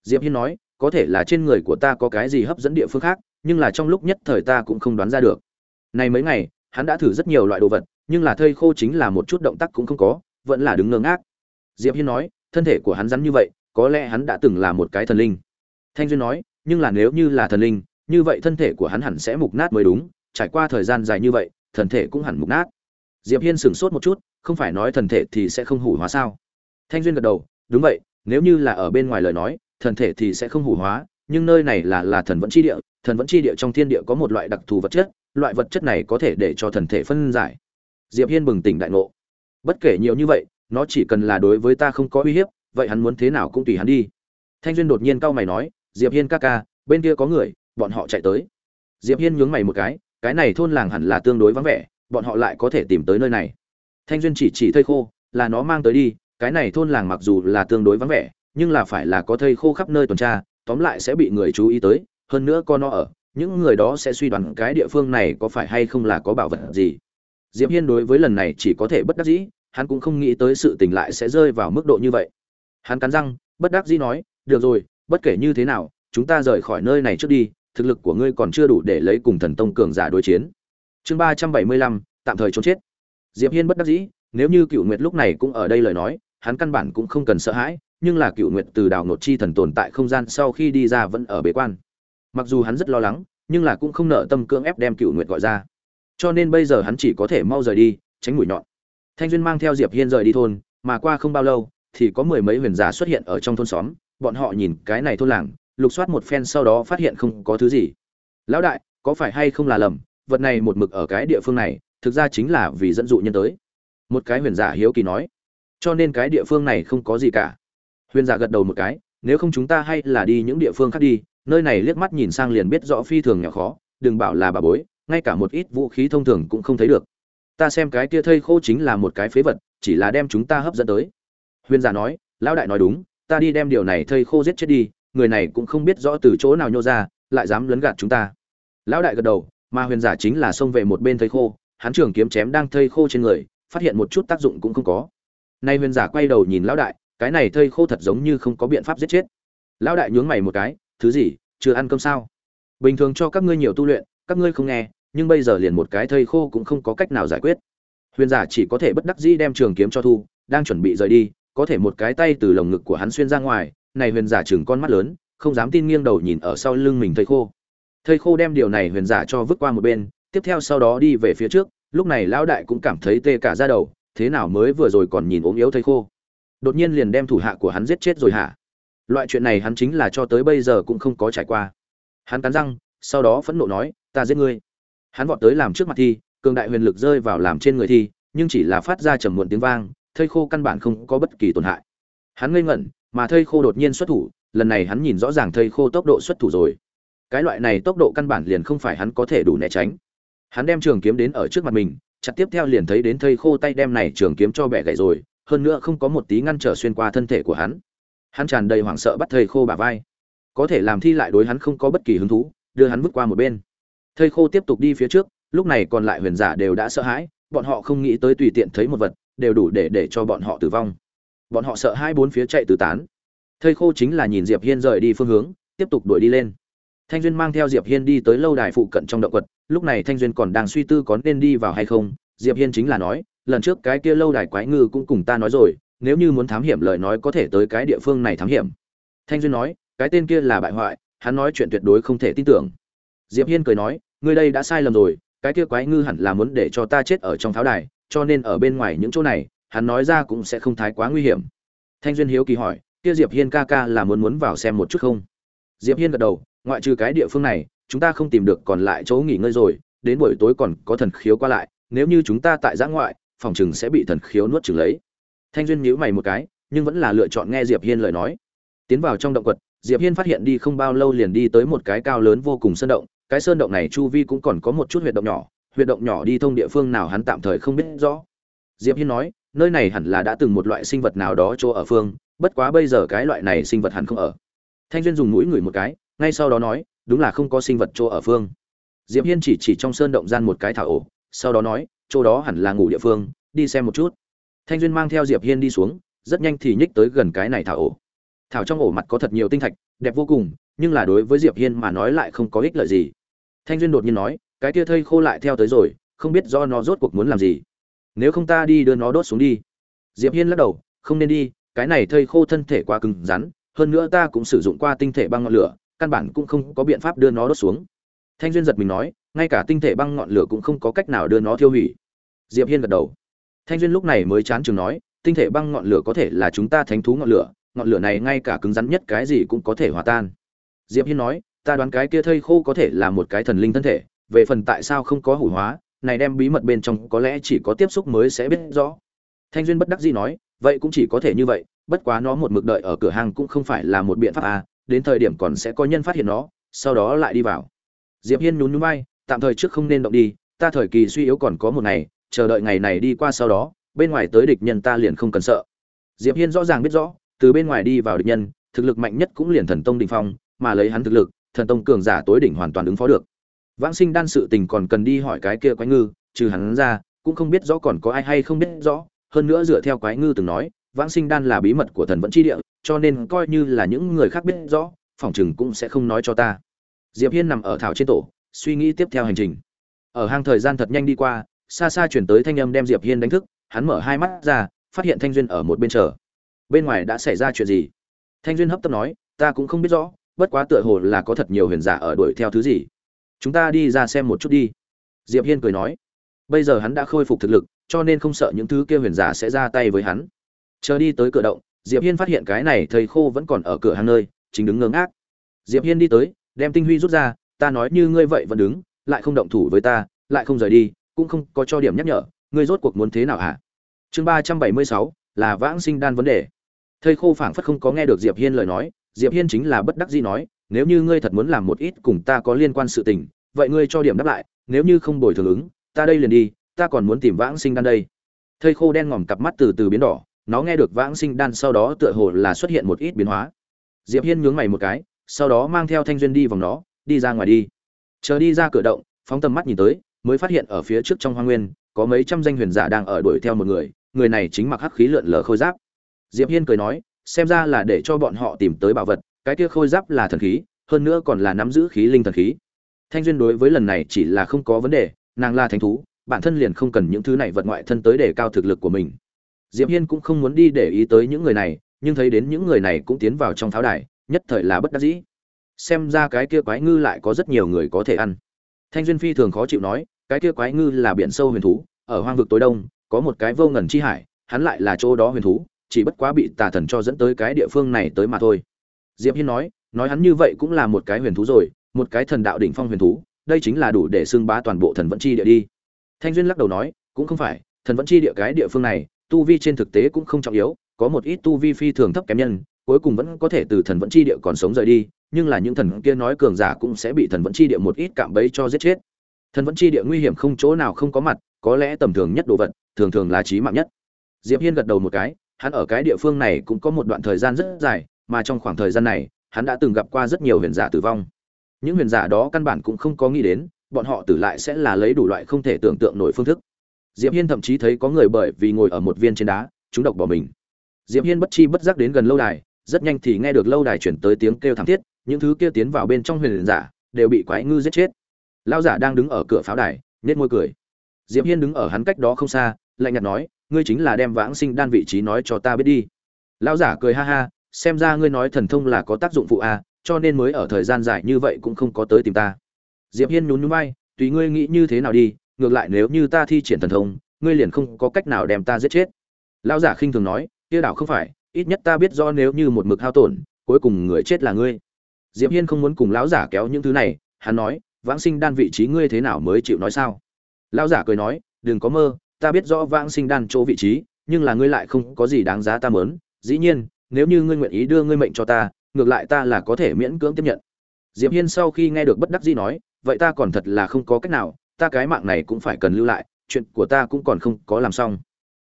Speaker 1: Diệp hiên nói, có thể là trên người của ta có cái gì hấp dẫn địa phương khác, nhưng là trong lúc nhất thời ta cũng không đoán ra được này mấy ngày, hắn đã thử rất nhiều loại đồ vật, nhưng là thây khô chính là một chút động tác cũng không có, vẫn là đứng ngơ ngác. Diệp hiên nói, thân thể của hắn rắn như vậy, có lẽ hắn đã từng là một cái thần linh. Thanh duyên nói, nhưng là nếu như là thần linh, như vậy thân thể của hắn hẳn sẽ mục nát mới đúng, trải qua thời gian dài như vậy, thần thể cũng hẳn mục nát. Diệp hiên sửng sốt một chút, không phải nói thần thể thì sẽ không hủ hóa sao? Thanh duyên gật đầu, đúng vậy, nếu như là ở bên ngoài lời nói, thần thể thì sẽ không hủ hóa, nhưng nơi này là là thần vẫn chi địa, thần vẫn chi địa trong thiên địa có một loại đặc thù vật chất loại vật chất này có thể để cho thần thể phân giải. Diệp hiên bừng tỉnh đại ngộ. Bất kể nhiều như vậy, nó chỉ cần là đối với ta không có uy hiếp, vậy hắn muốn thế nào cũng tùy hắn đi. Thanh duyên đột nhiên cau mày nói, diệp hiên ca ca, bên kia có người, bọn họ chạy tới. Diệp hiên nhướng mày một cái cái này thôn làng hẳn là tương đối vắng vẻ, bọn họ lại có thể tìm tới nơi này. Thanh duyên chỉ chỉ thây khô, là nó mang tới đi, cái này thôn làng mặc dù là tương đối vắng vẻ, nhưng là phải là có thây khô khắp nơi tuần tra, tóm lại sẽ bị người chú ý tới, hơn nữa con nó ở những người đó sẽ suy đoán cái địa phương này có phải hay không là có bảo vật gì. Diệp hiên đối với lần này chỉ có thể bất đắc dĩ, hắn cũng không nghĩ tới sự tình lại sẽ rơi vào mức độ như vậy. Hắn cắn răng, bất đắc dĩ nói, được rồi, bất kể như thế nào, chúng ta rời khỏi nơi này trước đi, thực lực của ngươi còn chưa đủ để lấy cùng thần tông cường giả đối chiến. Chương ba trăm bảy mươi lăm, tạm thời trốn chết. Diệp hiên bất đắc dĩ, nếu như cựu nguyệt lúc này cũng ở đây lời nói, hắn căn bản cũng không cần sợ hãi, nhưng là cựu nguyệt từ đào nột chi thần tồn tại không gian sau khi đi ra vẫn ở bế quan mặc dù hắn rất lo lắng, nhưng là cũng không nợ tâm cưỡng ép đem cựu nguyệt gọi ra. Cho nên bây giờ hắn chỉ có thể mau rời đi, tránh mũi nhọn. Thanh duyên mang theo diệp hiên rời đi thôn, mà qua không bao lâu, thì có mười mấy huyền giả xuất hiện ở trong thôn xóm, bọn họ nhìn cái này thôn làng, lục soát một phen sau đó phát hiện không có thứ gì. Lão đại, có phải hay không là lầm, vật này một mực ở cái địa phương này, thực ra chính là vì dẫn dụ nhân tới. Một cái huyền giả hiếu kỳ nói. Cho nên cái địa phương này không có gì cả. Huyền giả gật đầu một cái, nếu không chúng ta hay là đi những địa phương khác đi nơi này liếc mắt nhìn sang liền biết rõ phi thường nhỏ khó, đừng bảo là bà bối, ngay cả một ít vũ khí thông thường cũng không thấy được. Ta xem cái kia thây khô chính là một cái phế vật, chỉ là đem chúng ta hấp dẫn tới. Huyền giả nói, lão đại nói đúng, ta đi đem điều này thây khô giết chết đi, người này cũng không biết rõ từ chỗ nào nhô ra, lại dám lấn gạt chúng ta. Lão đại gật đầu, mà huyền giả chính là xông về một bên thây khô, hắn trường kiếm chém đang thây khô trên người, phát hiện một chút tác dụng cũng không có. Nay huyền giả quay đầu nhìn lão đại, cái này thây khô thật giống như không có biện pháp giết chết. Lão đại nhướng mày một cái thứ gì, chưa ăn cơm sao? Bình thường cho các ngươi nhiều tu luyện, các ngươi không nghe, nhưng bây giờ liền một cái thây khô cũng không có cách nào giải quyết. Huyền giả chỉ có thể bất đắc dĩ đem trường kiếm cho thu, đang chuẩn bị rời đi, có thể một cái tay từ lồng ngực của hắn xuyên ra ngoài, này huyền giả chừng con mắt lớn, không dám tin nghiêng đầu nhìn ở sau lưng mình thây khô. Thây khô đem điều này huyền giả cho vứt qua một bên, tiếp theo sau đó đi về phía trước, lúc này lão đại cũng cảm thấy tê cả ra đầu, thế nào mới vừa rồi còn nhìn ốm yếu thây khô. Đột nhiên liền đem thủ hạ của hắn giết chết rồi hả? Loại chuyện này hắn chính là cho tới bây giờ cũng không có trải qua. Hắn cắn răng, sau đó phẫn nộ nói, ta giết ngươi. Hắn vọt tới làm trước mặt thi, cường đại huyền lực rơi vào làm trên người thi, nhưng chỉ là phát ra trầm muộn tiếng vang, thây khô căn bản không có bất kỳ tổn hại. Hắn ngây ngẩn, mà thây khô đột nhiên xuất thủ, lần này hắn nhìn rõ ràng thây khô tốc độ xuất thủ rồi. Cái loại này tốc độ căn bản liền không phải hắn có thể đủ né tránh. Hắn đem trường kiếm đến ở trước mặt mình, chặt tiếp theo liền thấy đến thây khô tay đem này trường kiếm cho bẻ gãy rồi, hơn nữa không có một tí ngăn trở xuyên qua thân thể của hắn hắn tràn đầy hoảng sợ bắt thầy khô bả vai. Có thể làm thi lại đối hắn không có bất kỳ hứng thú, đưa hắn vứt qua một bên. Thầy khô tiếp tục đi phía trước, lúc này còn lại huyền giả đều đã sợ hãi, bọn họ không nghĩ tới tùy tiện thấy một vật, đều đủ để để cho bọn họ tử vong. Bọn họ sợ hai bốn phía chạy tứ tán. Thầy khô chính là nhìn diệp hiên rời đi phương hướng, tiếp tục đuổi đi lên. Thanh duyên mang theo diệp hiên đi tới lâu đài phụ cận trong động quật, lúc này thanh duyên còn đang suy tư có nên đi vào hay không. Diệp hiên chính là nói, lần trước cái kia lâu đài quái ngư cũng cùng ta nói rồi nếu như muốn thám hiểm lời nói có thể tới cái địa phương này thám hiểm. Thanh duyên nói, cái tên kia là bại hoại, hắn nói chuyện tuyệt đối không thể tin tưởng. Diệp hiên cười nói, ngươi đây đã sai lầm rồi, cái kia quái ngư hẳn là muốn để cho ta chết ở trong pháo đài, cho nên ở bên ngoài những chỗ này, hắn nói ra cũng sẽ không thái quá nguy hiểm. Thanh duyên hiếu kỳ hỏi, kia diệp hiên ca ca là muốn muốn vào xem một chút không? Diệp hiên gật đầu, ngoại trừ cái địa phương này, chúng ta không tìm được còn lại chỗ nghỉ ngơi rồi, đến buổi tối còn có thần khiếu qua lại, nếu như chúng ta tại giã ngoại, phòng chừng sẽ bị thần khiếu nuốt chửng lấy thanh duyên nhíu mày một cái, nhưng vẫn là lựa chọn nghe diệp hiên lời nói. Tiến vào trong động quật, diệp hiên phát hiện đi không bao lâu liền đi tới một cái cao lớn vô cùng sơn động. Cái sơn động này chu vi cũng còn có một chút huyệt động nhỏ, huyệt động nhỏ đi thông địa phương nào hắn tạm thời không biết rõ. Diệp hiên nói, nơi này hẳn là đã từng một loại sinh vật nào đó chỗ ở phương, bất quá bây giờ cái loại này sinh vật hẳn không ở. Thanh duyên dùng mũi ngửi một cái, ngay sau đó nói, đúng là không có sinh vật chỗ ở phương. Diệp hiên chỉ chỉ trong sơn động gian một cái thảo ổ, sau đó nói, chỗ đó hẳn là ngủ địa phương, đi xem một chút thanh duyên mang theo diệp hiên đi xuống, rất nhanh thì nhích tới gần cái này thảo ổ. Thảo trong ổ mặt có thật nhiều tinh thạch, đẹp vô cùng, nhưng là đối với diệp hiên mà nói lại không có ích lợi gì. Thanh duyên đột nhiên nói, cái kia thây khô lại theo tới rồi, không biết do nó rốt cuộc muốn làm gì. Nếu không ta đi đưa nó đốt xuống đi. Diệp hiên lắc đầu, không nên đi, cái này thây khô thân thể quá cứng rắn, hơn nữa ta cũng sử dụng qua tinh thể băng ngọn lửa, căn bản cũng không có biện pháp đưa nó đốt xuống. Thanh duyên giật mình nói, ngay cả tinh thể băng ngọn lửa cũng không có cách nào đưa nó tiêu hủy. Diệp hiên gật đầu thanh duyên lúc này mới chán chừng nói, tinh thể băng ngọn lửa có thể là chúng ta thánh thú ngọn lửa ngọn lửa này ngay cả cứng rắn nhất cái gì cũng có thể hòa tan. Diệp hiên nói, ta đoán cái kia thây khô có thể là một cái thần linh thân thể, về phần tại sao không có hủ hóa, này đem bí mật bên trong có lẽ chỉ có tiếp xúc mới sẽ biết rõ. Thanh duyên bất đắc dĩ nói, vậy cũng chỉ có thể như vậy, bất quá nó một mực đợi ở cửa hàng cũng không phải là một biện pháp à đến thời điểm còn sẽ có nhân phát hiện nó, sau đó lại đi vào. Diệp hiên nhún nhún vai, tạm thời trước không nên động đi, ta thời kỳ suy yếu còn có một ngày chờ đợi ngày này đi qua sau đó, bên ngoài tới địch nhân ta liền không cần sợ. Diệp hiên rõ ràng biết rõ, từ bên ngoài đi vào địch nhân, thực lực mạnh nhất cũng liền thần tông đỉnh phong, mà lấy hắn thực lực, thần tông cường giả tối đỉnh hoàn toàn ứng phó được. Vãng sinh đan sự tình còn cần đi hỏi cái kia quái ngư, trừ hắn ra, cũng không biết rõ còn có ai hay không biết rõ. Hơn nữa dựa theo quái ngư từng nói, vãng sinh đan là bí mật của thần vẫn chi địa, cho nên coi như là những người khác biết rõ phỏng chừng cũng sẽ không nói cho ta. Diệp hiên nằm ở thảo trên tổ, suy nghĩ tiếp theo hành trình. Ở hang thời gian thật nhanh đi qua xa xa chuyển tới thanh âm đem diệp hiên đánh thức, hắn mở hai mắt ra, phát hiện thanh duyên ở một bên chờ. Bên ngoài đã xảy ra chuyện gì? Thanh duyên hấp tấp nói, ta cũng không biết rõ, bất quá tựa hồ là có thật nhiều huyền giả ở đuổi theo thứ gì. Chúng ta đi ra xem một chút đi. Diệp hiên cười nói. Bây giờ hắn đã khôi phục thực lực, cho nên không sợ những thứ kia huyền giả sẽ ra tay với hắn. Chờ đi tới cửa động, diệp hiên phát hiện cái này thầy khô vẫn còn ở cửa hàng nơi, chính đứng ngơ ngác. Diệp hiên đi tới, đem tinh huy rút ra, ta nói như ngươi vậy vẫn đứng, lại không động thủ với ta, lại không rời đi cũng không có cho điểm nhắc nhở, ngươi rốt cuộc muốn thế nào hả? Chương ba trăm bảy mươi sáu, là vãng sinh đan vấn đề. Thầy khô phảng phất không có nghe được diệp hiên lời nói, diệp hiên chính là bất đắc dĩ nói, nếu như ngươi thật muốn làm một ít cùng ta có liên quan sự tình, vậy ngươi cho điểm đáp lại, nếu như không bồi thường ứng, ta đây liền đi, ta còn muốn tìm vãng sinh đan đây. Thây khô đen ngòm cặp mắt từ từ biến đỏ, nó nghe được vãng sinh đan sau đó tựa hồ là xuất hiện một ít biến hóa. Diệp hiên nhướng mày một cái, sau đó mang theo thanh duyên đi vòng nó, đi ra ngoài đi. Chờ đi ra cửa động, phóng tầm mắt nhìn tới mới phát hiện ở phía trước trong hoa nguyên, có mấy trăm danh huyền giả đang ở đuổi theo một người người này chính mặc hắc khí lượn lờ khôi giáp. Diệp hiên cười nói, xem ra là để cho bọn họ tìm tới bảo vật, cái kia khôi giáp là thần khí, hơn nữa còn là nắm giữ khí linh thần khí. Thanh duyên đối với lần này chỉ là không có vấn đề, nàng là thánh thú, bản thân liền không cần những thứ này vật ngoại thân tới để cao thực lực của mình. Diệp hiên cũng không muốn đi để ý tới những người này, nhưng thấy đến những người này cũng tiến vào trong tháo đài, nhất thời là bất đắc dĩ. Xem ra cái kia quái ngư lại có rất nhiều người có thể ăn. Thanh duyên phi thường khó chịu nói cái kia quái ngư là biển sâu huyền thú, ở hoang vực tối đông, có một cái vô ngần chi hải, hắn lại là chỗ đó huyền thú, chỉ bất quá bị tà thần cho dẫn tới cái địa phương này tới mà thôi. Diệp hiên nói nói hắn như vậy cũng là một cái huyền thú rồi, một cái thần đạo đỉnh phong huyền thú, đây chính là đủ để xưng bá toàn bộ thần vẫn chi địa đi. Thanh duyên lắc đầu nói, cũng không phải, thần vẫn chi địa cái địa phương này, tu vi trên thực tế cũng không trọng yếu, có một ít tu vi phi thường thấp kém nhân, cuối cùng vẫn có thể từ thần vẫn chi địa còn sống rời đi, nhưng là những thần kia nói cường giả cũng sẽ bị thần vẫn chi địa một ít cạm bẫy cho giết chết thần vẫn chi địa nguy hiểm không chỗ nào không có mặt, có lẽ tầm thường nhất đồ vật, thường thường là trí mạng nhất. Diệp hiên gật đầu một cái, hắn ở cái địa phương này cũng có một đoạn thời gian rất dài, mà trong khoảng thời gian này, hắn đã từng gặp qua rất nhiều huyền giả tử vong. Những huyền giả đó căn bản cũng không có nghĩ đến, bọn họ tử lại sẽ là lấy đủ loại không thể tưởng tượng nổi phương thức. Diệp hiên thậm chí thấy có người bởi vì ngồi ở một viên trên đá, chúng độc bỏ mình. Diệp hiên bất chi bất giác đến gần lâu đài, rất nhanh thì nghe được lâu đài chuyển tới tiếng kêu thảm thiết, những thứ kia tiến vào bên trong huyền giả, đều bị quái ngư giết chết lão giả đang đứng ở cửa pháo đài nét môi cười. Diệp hiên đứng ở hắn cách đó không xa lạnh nhạt nói ngươi chính là đem vãng sinh đan vị trí nói cho ta biết đi. Lão giả cười ha ha xem ra ngươi nói thần thông là có tác dụng phụ à, cho nên mới ở thời gian dài như vậy cũng không có tới tìm ta. Diệp hiên nhún nhún vai tùy ngươi nghĩ như thế nào đi ngược lại nếu như ta thi triển thần thông ngươi liền không có cách nào đem ta giết chết. Lão giả khinh thường nói kia đảo không phải ít nhất ta biết do nếu như một mực hao tổn cuối cùng người chết là ngươi. Diệp hiên không muốn cùng lão giả kéo những thứ này hắn nói vãng sinh đan vị trí ngươi thế nào mới chịu nói sao? Lão giả cười nói, đừng có mơ, ta biết rõ vãng sinh đan chỗ vị trí, nhưng là ngươi lại không có gì đáng giá ta mớn dĩ nhiên, nếu như ngươi nguyện ý đưa ngươi mệnh cho ta, ngược lại ta là có thể miễn cưỡng tiếp nhận. Diệp hiên sau khi nghe được bất đắc dĩ nói, vậy ta còn thật là không có cách nào, ta cái mạng này cũng phải cần lưu lại, chuyện của ta cũng còn không có làm xong.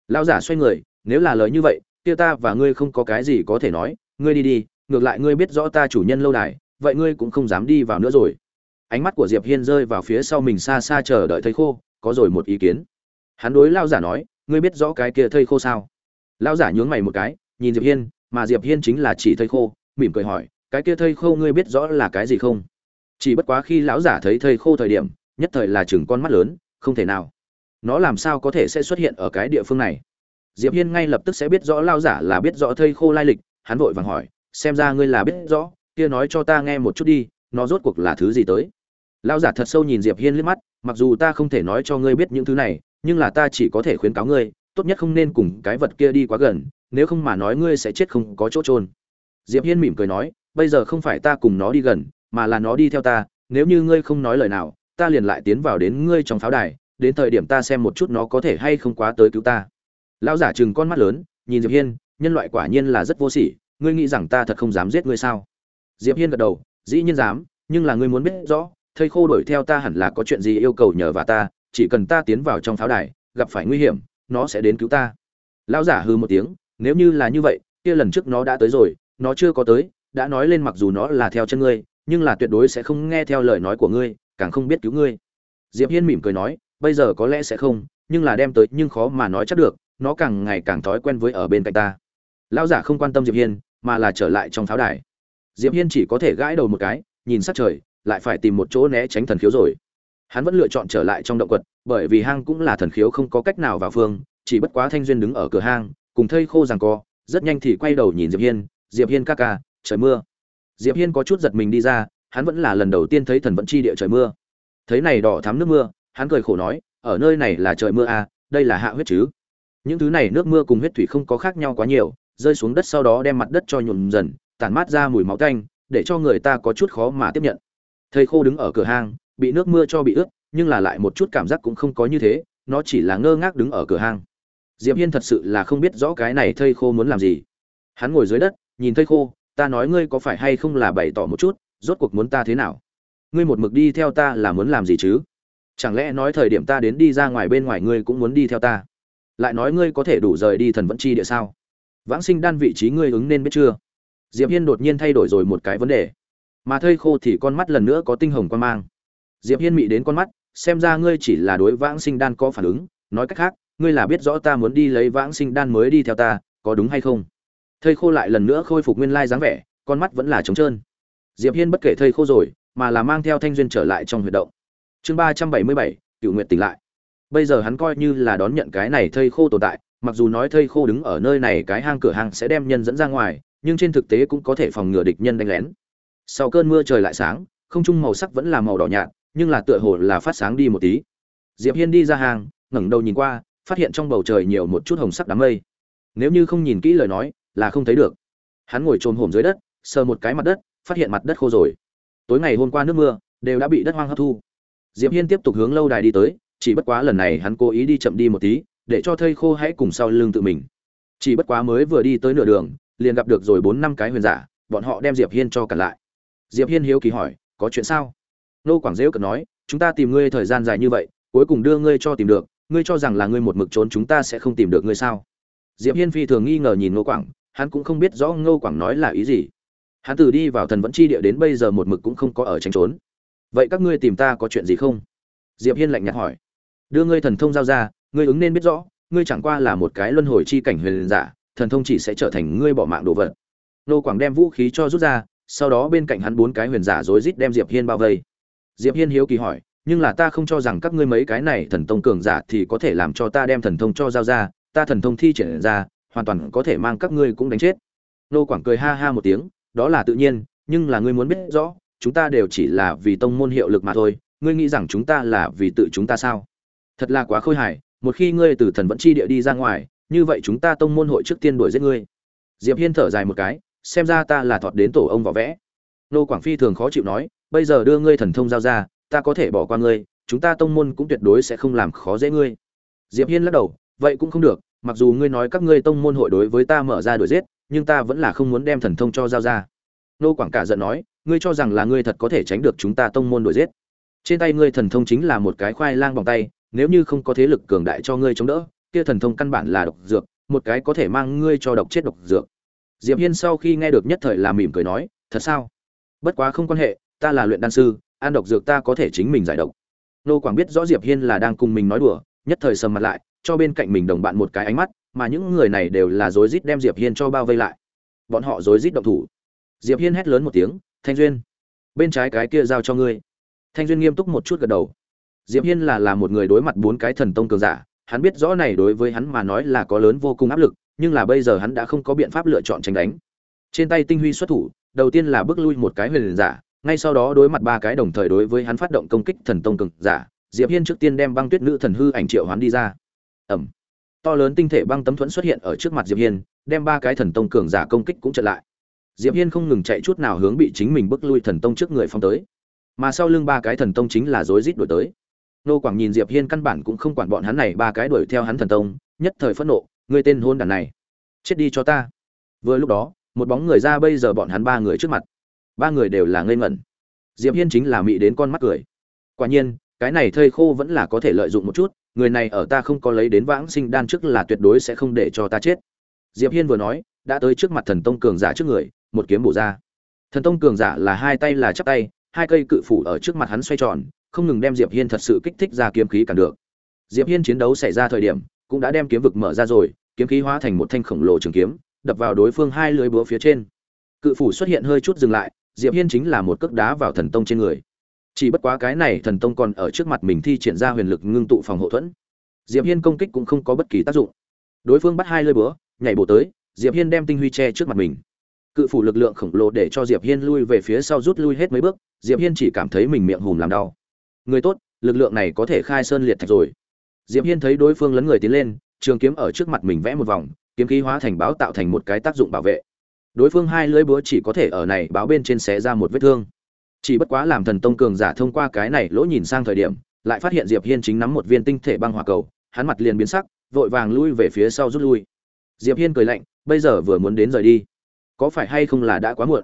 Speaker 1: Lão giả xoay người, nếu là lời như vậy, kia ta và ngươi không có cái gì có thể nói, ngươi đi đi, ngược lại ngươi biết rõ ta chủ nhân lâu đài, vậy ngươi cũng không dám đi vào nữa rồi ánh mắt của diệp hiên rơi vào phía sau mình xa xa chờ đợi thầy khô, có rồi một ý kiến. Hắn đối lao giả nói, ngươi biết rõ cái kia thầy khô sao? Lao giả nhướng mày một cái, nhìn diệp hiên, mà diệp hiên chính là chỉ thầy khô, mỉm cười hỏi, cái kia thầy khô ngươi biết rõ là cái gì không? Chỉ bất quá khi lão giả thấy Thầy khô thời điểm, nhất thời là chừng con mắt lớn, không thể nào. Nó làm sao có thể sẽ xuất hiện ở cái địa phương này? Diệp hiên ngay lập tức sẽ biết rõ lao giả là biết rõ Thầy khô lai lịch, hắn vội vàng hỏi, xem ra ngươi là biết rõ, kia nói cho ta nghe một chút đi, nó rốt cuộc là thứ gì tới? Lão giả thật sâu nhìn diệp hiên liếc mắt, mặc dù ta không thể nói cho ngươi biết những thứ này, nhưng là ta chỉ có thể khuyến cáo ngươi, tốt nhất không nên cùng cái vật kia đi quá gần, nếu không mà nói ngươi sẽ chết không có chỗ trôn diệp hiên mỉm cười nói, bây giờ không phải ta cùng nó đi gần, mà là nó đi theo ta, nếu như ngươi không nói lời nào, ta liền lại tiến vào đến ngươi trong pháo đài, đến thời điểm ta xem một chút nó có thể hay không quá tới cứu ta. Lão giả chừng con mắt lớn, nhìn diệp hiên, nhân loại quả nhiên là rất vô sỉ, ngươi nghĩ rằng ta thật không dám giết ngươi sao? Diệp hiên gật đầu, dĩ nhiên dám, nhưng là ngươi muốn biết rõ thây khô đuổi theo ta hẳn là có chuyện gì yêu cầu nhờ và ta, chỉ cần ta tiến vào trong pháo đài, gặp phải nguy hiểm, nó sẽ đến cứu ta. Lão giả hừ một tiếng, nếu như là như vậy, kia lần trước nó đã tới rồi, nó chưa có tới, đã nói lên mặc dù nó là theo chân ngươi, nhưng là tuyệt đối sẽ không nghe theo lời nói của ngươi, càng không biết cứu ngươi. Diệp hiên mỉm cười nói, bây giờ có lẽ sẽ không, nhưng là đem tới nhưng khó mà nói chắc được, nó càng ngày càng thói quen với ở bên cạnh ta. Lão giả không quan tâm diệp hiên, mà là trở lại trong pháo đài. Diệp hiên chỉ có thể gãi đầu một cái, nhìn sát trời lại phải tìm một chỗ né tránh thần khiếu rồi. Hắn vẫn lựa chọn trở lại trong động quật, bởi vì hang cũng là thần khiếu không có cách nào vào phương, chỉ bất quá thanh duyên đứng ở cửa hang, cùng thây khô rằng co, rất nhanh thì quay đầu nhìn diệp hiên diệp hiên ca ca, trời mưa. Diệp hiên có chút giật mình đi ra, hắn vẫn là lần đầu tiên thấy thần vận chi địa trời mưa. Thấy này đỏ thắm nước mưa, hắn cười khổ nói, ở nơi này là trời mưa à đây là hạ huyết chứ. Những thứ này nước mưa cùng huyết thủy không có khác nhau quá nhiều, rơi xuống đất sau đó đem mặt đất cho nhuộm dần, tản mát ra mùi máu tanh, để cho người ta có chút khó mà tiếp nhận thầy khô đứng ở cửa hang, bị nước mưa cho bị ướt, nhưng là lại một chút cảm giác cũng không có như thế, nó chỉ là ngơ ngác đứng ở cửa hang. Diệp hiên thật sự là không biết rõ cái này thầy khô muốn làm gì. Hắn ngồi dưới đất, nhìn thầy khô, ta nói ngươi có phải hay không là bày tỏ một chút, rốt cuộc muốn ta thế nào? Ngươi một mực đi theo ta là muốn làm gì chứ? Chẳng lẽ nói thời điểm ta đến đi ra ngoài bên ngoài ngươi cũng muốn đi theo ta? Lại nói ngươi có thể đủ rời đi thần vẫn chi địa sao? Vãng sinh đan vị trí ngươi ứng nên biết chưa? Diệp hiên đột nhiên thay đổi rồi một cái vấn đề mà thây khô thì con mắt lần nữa có tinh hồng quan mang. Diệp hiên mị đến con mắt, xem ra ngươi chỉ là đối vãng sinh đan có phản ứng. Nói cách khác, ngươi là biết rõ ta muốn đi lấy vãng sinh đan mới đi theo ta, có đúng hay không? Thây khô lại lần nữa khôi phục nguyên lai dáng vẻ, con mắt vẫn là trống trơn. Diệp hiên bất kể thây khô rồi, mà là mang theo thanh duyên trở lại trong huyệt động. Chương ba trăm bảy mươi bảy, cựu nguyện tỉnh lại. Bây giờ hắn coi như là đón nhận cái này thây khô tồn tại, mặc dù nói thây khô đứng ở nơi này cái hang cửa hàng sẽ đem nhân dẫn ra ngoài, nhưng trên thực tế cũng có thể phòng ngừa địch nhân đánh lén sau cơn mưa trời lại sáng, không trung màu sắc vẫn là màu đỏ nhạt, nhưng là tựa hồ là phát sáng đi một tí. Diệp hiên đi ra hàng, ngẩng đầu nhìn qua, phát hiện trong bầu trời nhiều một chút hồng sắc đám mây. Nếu như không nhìn kỹ lời nói, là không thấy được. Hắn ngồi trồm hổm dưới đất, sờ một cái mặt đất, phát hiện mặt đất khô rồi. Tối ngày hôm qua nước mưa, đều đã bị đất hoang hấp thu. Diệp hiên tiếp tục hướng lâu đài đi tới, chỉ bất quá lần này hắn cố ý đi chậm đi một tí, để cho thây khô hãy cùng sau lưng tự mình. Chỉ bất quá mới vừa đi tới nửa đường, liền gặp được rồi bốn năm cái huyền giả, bọn họ đem diệp hiên cho cản lại diệp hiên hiếu kỳ hỏi, có chuyện sao? Nô quảng dễu cẩn nói, chúng ta tìm ngươi thời gian dài như vậy, cuối cùng đưa ngươi cho tìm được, ngươi cho rằng là ngươi một mực trốn chúng ta sẽ không tìm được ngươi sao? Diệp hiên phi thường nghi ngờ nhìn nô quảng, hắn cũng không biết rõ ngô quảng nói là ý gì. Hắn từ đi vào thần vẫn chi địa đến bây giờ một mực cũng không có ở tránh trốn. Vậy các ngươi tìm ta có chuyện gì không? Diệp hiên lạnh nhạt hỏi. Đưa ngươi thần thông giao ra, ngươi ứng nên biết rõ, ngươi chẳng qua là một cái luân hồi chi cảnh huyền giả, thần thông chỉ sẽ trở thành ngươi bỏ mạng đồ vật. Nô quảng đem vũ khí cho rút ra sau đó bên cạnh hắn bốn cái huyền giả rối rít đem diệp hiên bao vây. Diệp hiên hiếu kỳ hỏi, nhưng là ta không cho rằng các ngươi mấy cái này thần thông cường giả thì có thể làm cho ta đem thần thông cho giao ra, ta thần thông thi triển ra, hoàn toàn có thể mang các ngươi cũng đánh chết. Nô quảng cười ha ha một tiếng, đó là tự nhiên, nhưng là ngươi muốn biết rõ, chúng ta đều chỉ là vì tông môn hiệu lực mà thôi, ngươi nghĩ rằng chúng ta là vì tự chúng ta sao? Thật là quá khôi hài, một khi ngươi từ thần vẫn chi địa đi ra ngoài, như vậy chúng ta tông môn hội trước tiên đuổi giết ngươi. Diệp hiên thở dài một cái xem ra ta là thọt đến tổ ông võ vẽ. Nô quảng phi thường khó chịu nói, bây giờ đưa ngươi thần thông giao ra, ta có thể bỏ qua ngươi, chúng ta tông môn cũng tuyệt đối sẽ không làm khó dễ ngươi. Diệp hiên lắc đầu, vậy cũng không được, mặc dù ngươi nói các ngươi tông môn hội đối với ta mở ra đuổi giết, nhưng ta vẫn là không muốn đem thần thông cho giao ra. Nô quảng cả giận nói, ngươi cho rằng là ngươi thật có thể tránh được chúng ta tông môn đuổi giết. Trên tay ngươi thần thông chính là một cái khoai lang bằng tay, nếu như không có thế lực cường đại cho ngươi chống đỡ, kia thần thông căn bản là độc dược, một cái có thể mang ngươi cho độc chết độc dược diệp hiên sau khi nghe được nhất thời là mỉm cười nói, thật sao? Bất quá không quan hệ, ta là luyện đan sư, ăn độc dược ta có thể chính mình giải độc. Nô quảng biết rõ diệp hiên là đang cùng mình nói đùa, nhất thời sầm mặt lại, cho bên cạnh mình đồng bạn một cái ánh mắt, mà những người này đều là rối rít đem diệp hiên cho bao vây lại. Bọn họ rối rít động thủ. Diệp hiên hét lớn một tiếng, thanh duyên, bên trái cái kia giao cho ngươi. Thanh duyên nghiêm túc một chút gật đầu. Diệp hiên là là một người đối mặt bốn cái thần tông cường giả, hắn biết rõ này đối với hắn mà nói là có lớn vô cùng áp lực nhưng là bây giờ hắn đã không có biện pháp lựa chọn tránh đánh. Trên tay tinh huy xuất thủ, đầu tiên là bước lui một cái huyền giả, ngay sau đó đối mặt ba cái đồng thời đối với hắn phát động công kích thần tông cường giả, diệp hiên trước tiên đem băng tuyết nữ thần hư ảnh triệu hoán đi ra. Ẩm. To lớn tinh thể băng tấm thuẫn xuất hiện ở trước mặt diệp hiên, đem ba cái thần tông cường giả công kích cũng chặn lại. Diệp hiên không ngừng chạy chút nào hướng bị chính mình bước lui thần tông trước người phong tới. Mà sau lưng ba cái thần tông chính là rối rít đuổi tới. Nô quảng nhìn diệp hiên căn bản cũng không quản bọn hắn này, ba cái đuổi theo hắn thần tông, nhất thời phẫn nộ ngươi tên hôn đàn này, chết đi cho ta. Vừa lúc đó, một bóng người ra bây giờ bọn hắn ba người trước mặt. Ba người đều là ngây ngẩn. Diệp hiên chính là mị đến con mắt cười. Quả nhiên, cái này thây khô vẫn là có thể lợi dụng một chút, người này ở ta không có lấy đến vãng sinh đan trước là tuyệt đối sẽ không để cho ta chết. Diệp hiên vừa nói, đã tới trước mặt thần tông cường giả trước người, một kiếm bổ ra. Thần tông cường giả là hai tay là chắp tay, hai cây cự phủ ở trước mặt hắn xoay tròn, không ngừng đem diệp hiên thật sự kích thích ra kiếm khí cản được. Diệp hiên chiến đấu xảy ra thời điểm cũng đã đem kiếm vực mở ra rồi, kiếm khí hóa thành một thanh khổng lồ trường kiếm, đập vào đối phương hai lưới búa phía trên. Cự phủ xuất hiện hơi chút dừng lại, diệp hiên chính là một cước đá vào thần tông trên người. Chỉ bất quá cái này thần tông còn ở trước mặt mình thi triển ra huyền lực ngưng tụ phòng hộ thuẫn. Diệp hiên công kích cũng không có bất kỳ tác dụng. Đối phương bắt hai lưỡi búa, nhảy bổ tới, diệp hiên đem tinh huy che trước mặt mình. Cự phủ lực lượng khổng lồ để cho diệp hiên lui về phía sau rút lui hết mấy bước, diệp hiên chỉ cảm thấy mình miệng hùm làm đau. Người tốt, lực lượng này có thể khai sơn liệt thạch rồi diệp hiên thấy đối phương lấn người tiến lên, trường kiếm ở trước mặt mình vẽ một vòng, kiếm khí hóa thành báo tạo thành một cái tác dụng bảo vệ. Đối phương hai lưỡi búa chỉ có thể ở này báo bên trên xé ra một vết thương. Chỉ bất quá làm thần tông cường giả thông qua cái này lỗ nhìn sang thời điểm, lại phát hiện diệp hiên chính nắm một viên tinh thể băng hỏa cầu, hắn mặt liền biến sắc, vội vàng lui về phía sau rút lui. Diệp hiên cười lạnh, bây giờ vừa muốn đến rời đi, có phải hay không là đã quá muộn?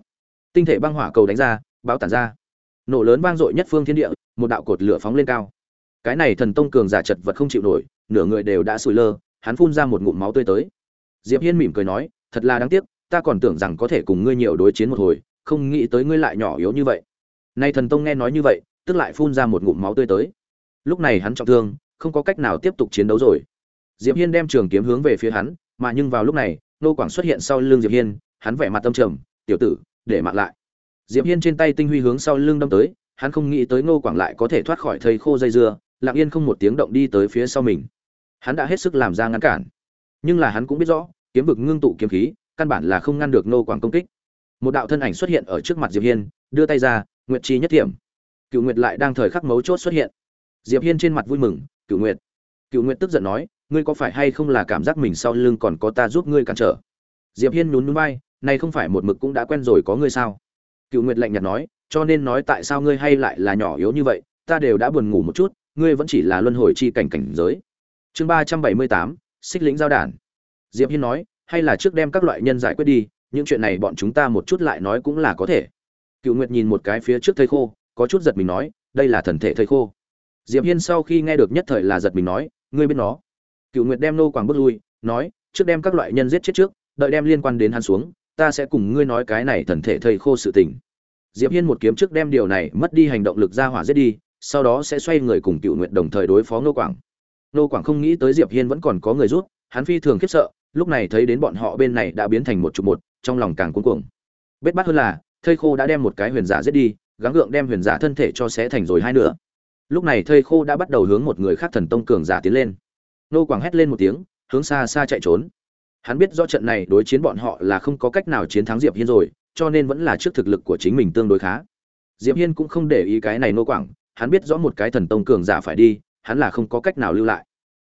Speaker 1: Tinh thể băng hỏa cầu đánh ra, báo tản ra. Nổ lớn vang dội nhất phương thiên địa, một đạo cột lửa phóng lên cao cái này thần tông cường giả chật vật không chịu nổi, nửa người đều đã sùi lơ, hắn phun ra một ngụm máu tươi tới. Diệp hiên mỉm cười nói, thật là đáng tiếc, ta còn tưởng rằng có thể cùng ngươi nhiều đối chiến một hồi, không nghĩ tới ngươi lại nhỏ yếu như vậy. Nay thần tông nghe nói như vậy, tức lại phun ra một ngụm máu tươi tới. Lúc này hắn trọng thương, không có cách nào tiếp tục chiến đấu rồi. Diệp hiên đem trường kiếm hướng về phía hắn, mà nhưng vào lúc này, nô quảng xuất hiện sau lưng diệp hiên, hắn vẻ mặt tâm trầm, tiểu tử, để mạng lại. Diệp hiên trên tay tinh huy hướng sau lưng đâm tới, hắn không nghĩ tới nô quảng lại có thể thoát khỏi thầy khô dây dưa lặng yên không một tiếng động đi tới phía sau mình. Hắn đã hết sức làm ra ngăn cản. Nhưng là hắn cũng biết rõ, kiếm vực ngưng tụ kiếm khí, căn bản là không ngăn được nô quảng công kích. Một đạo thân ảnh xuất hiện ở trước mặt diệp hiên, đưa tay ra, nguyệt chi nhất thiểm cựu nguyệt lại đang thời khắc mấu chốt xuất hiện. Diệp hiên trên mặt vui mừng, cựu nguyệt. Cựu nguyệt tức giận nói, ngươi có phải hay không là cảm giác mình sau lưng còn có ta giúp ngươi cản trở? Diệp hiên nhún nhún vai, này không phải một mực cũng đã quen rồi có ngươi sao? Cựu nguyệt lạnh nhạt nói, cho nên nói tại sao ngươi hay lại là nhỏ yếu như vậy, ta đều đã buồn ngủ một chút ngươi vẫn chỉ là luân hồi chi cảnh cảnh giới. Chương ba trăm bảy mươi tám, xích lĩnh giao đàn. diệp hiên nói, hay là trước đem các loại nhân giải quyết đi, những chuyện này bọn chúng ta một chút lại nói cũng là có thể. Cựu nguyệt nhìn một cái phía trước thây khô, có chút giật mình nói, đây là thần thể thây khô. Diệp hiên sau khi nghe được nhất thời là giật mình nói, ngươi biết nó. Cựu nguyệt đem nô quảng bước lui, nói, trước đem các loại nhân giết chết trước, đợi đem liên quan đến hắn xuống, ta sẽ cùng ngươi nói cái này thần thể thây khô sự tình. Diệp hiên một kiếm trước đem điều này mất đi hành động lực ra hỏa giết đi sau đó sẽ xoay người cùng cựu nguyện đồng thời đối phó nô quảng. Nô quảng không nghĩ tới diệp hiên vẫn còn có người rút hắn phi thường khiếp sợ, lúc này thấy đến bọn họ bên này đã biến thành một chục một, trong lòng càng cuống cuồng. Bết bát hơn là, thây khô đã đem một cái huyền giả giết đi, gắng gượng đem huyền giả thân thể cho xé thành rồi hai nửa. Lúc này thây khô đã bắt đầu hướng một người khác thần tông cường giả tiến lên. Nô quảng hét lên một tiếng, hướng xa xa chạy trốn. Hắn biết do trận này đối chiến bọn họ là không có cách nào chiến thắng diệp hiên rồi, cho nên vẫn là trước thực lực của chính mình tương đối khá. Diệp hiên cũng không để ý cái này nô quảng hắn biết rõ một cái thần tông cường giả phải đi, hắn là không có cách nào lưu lại.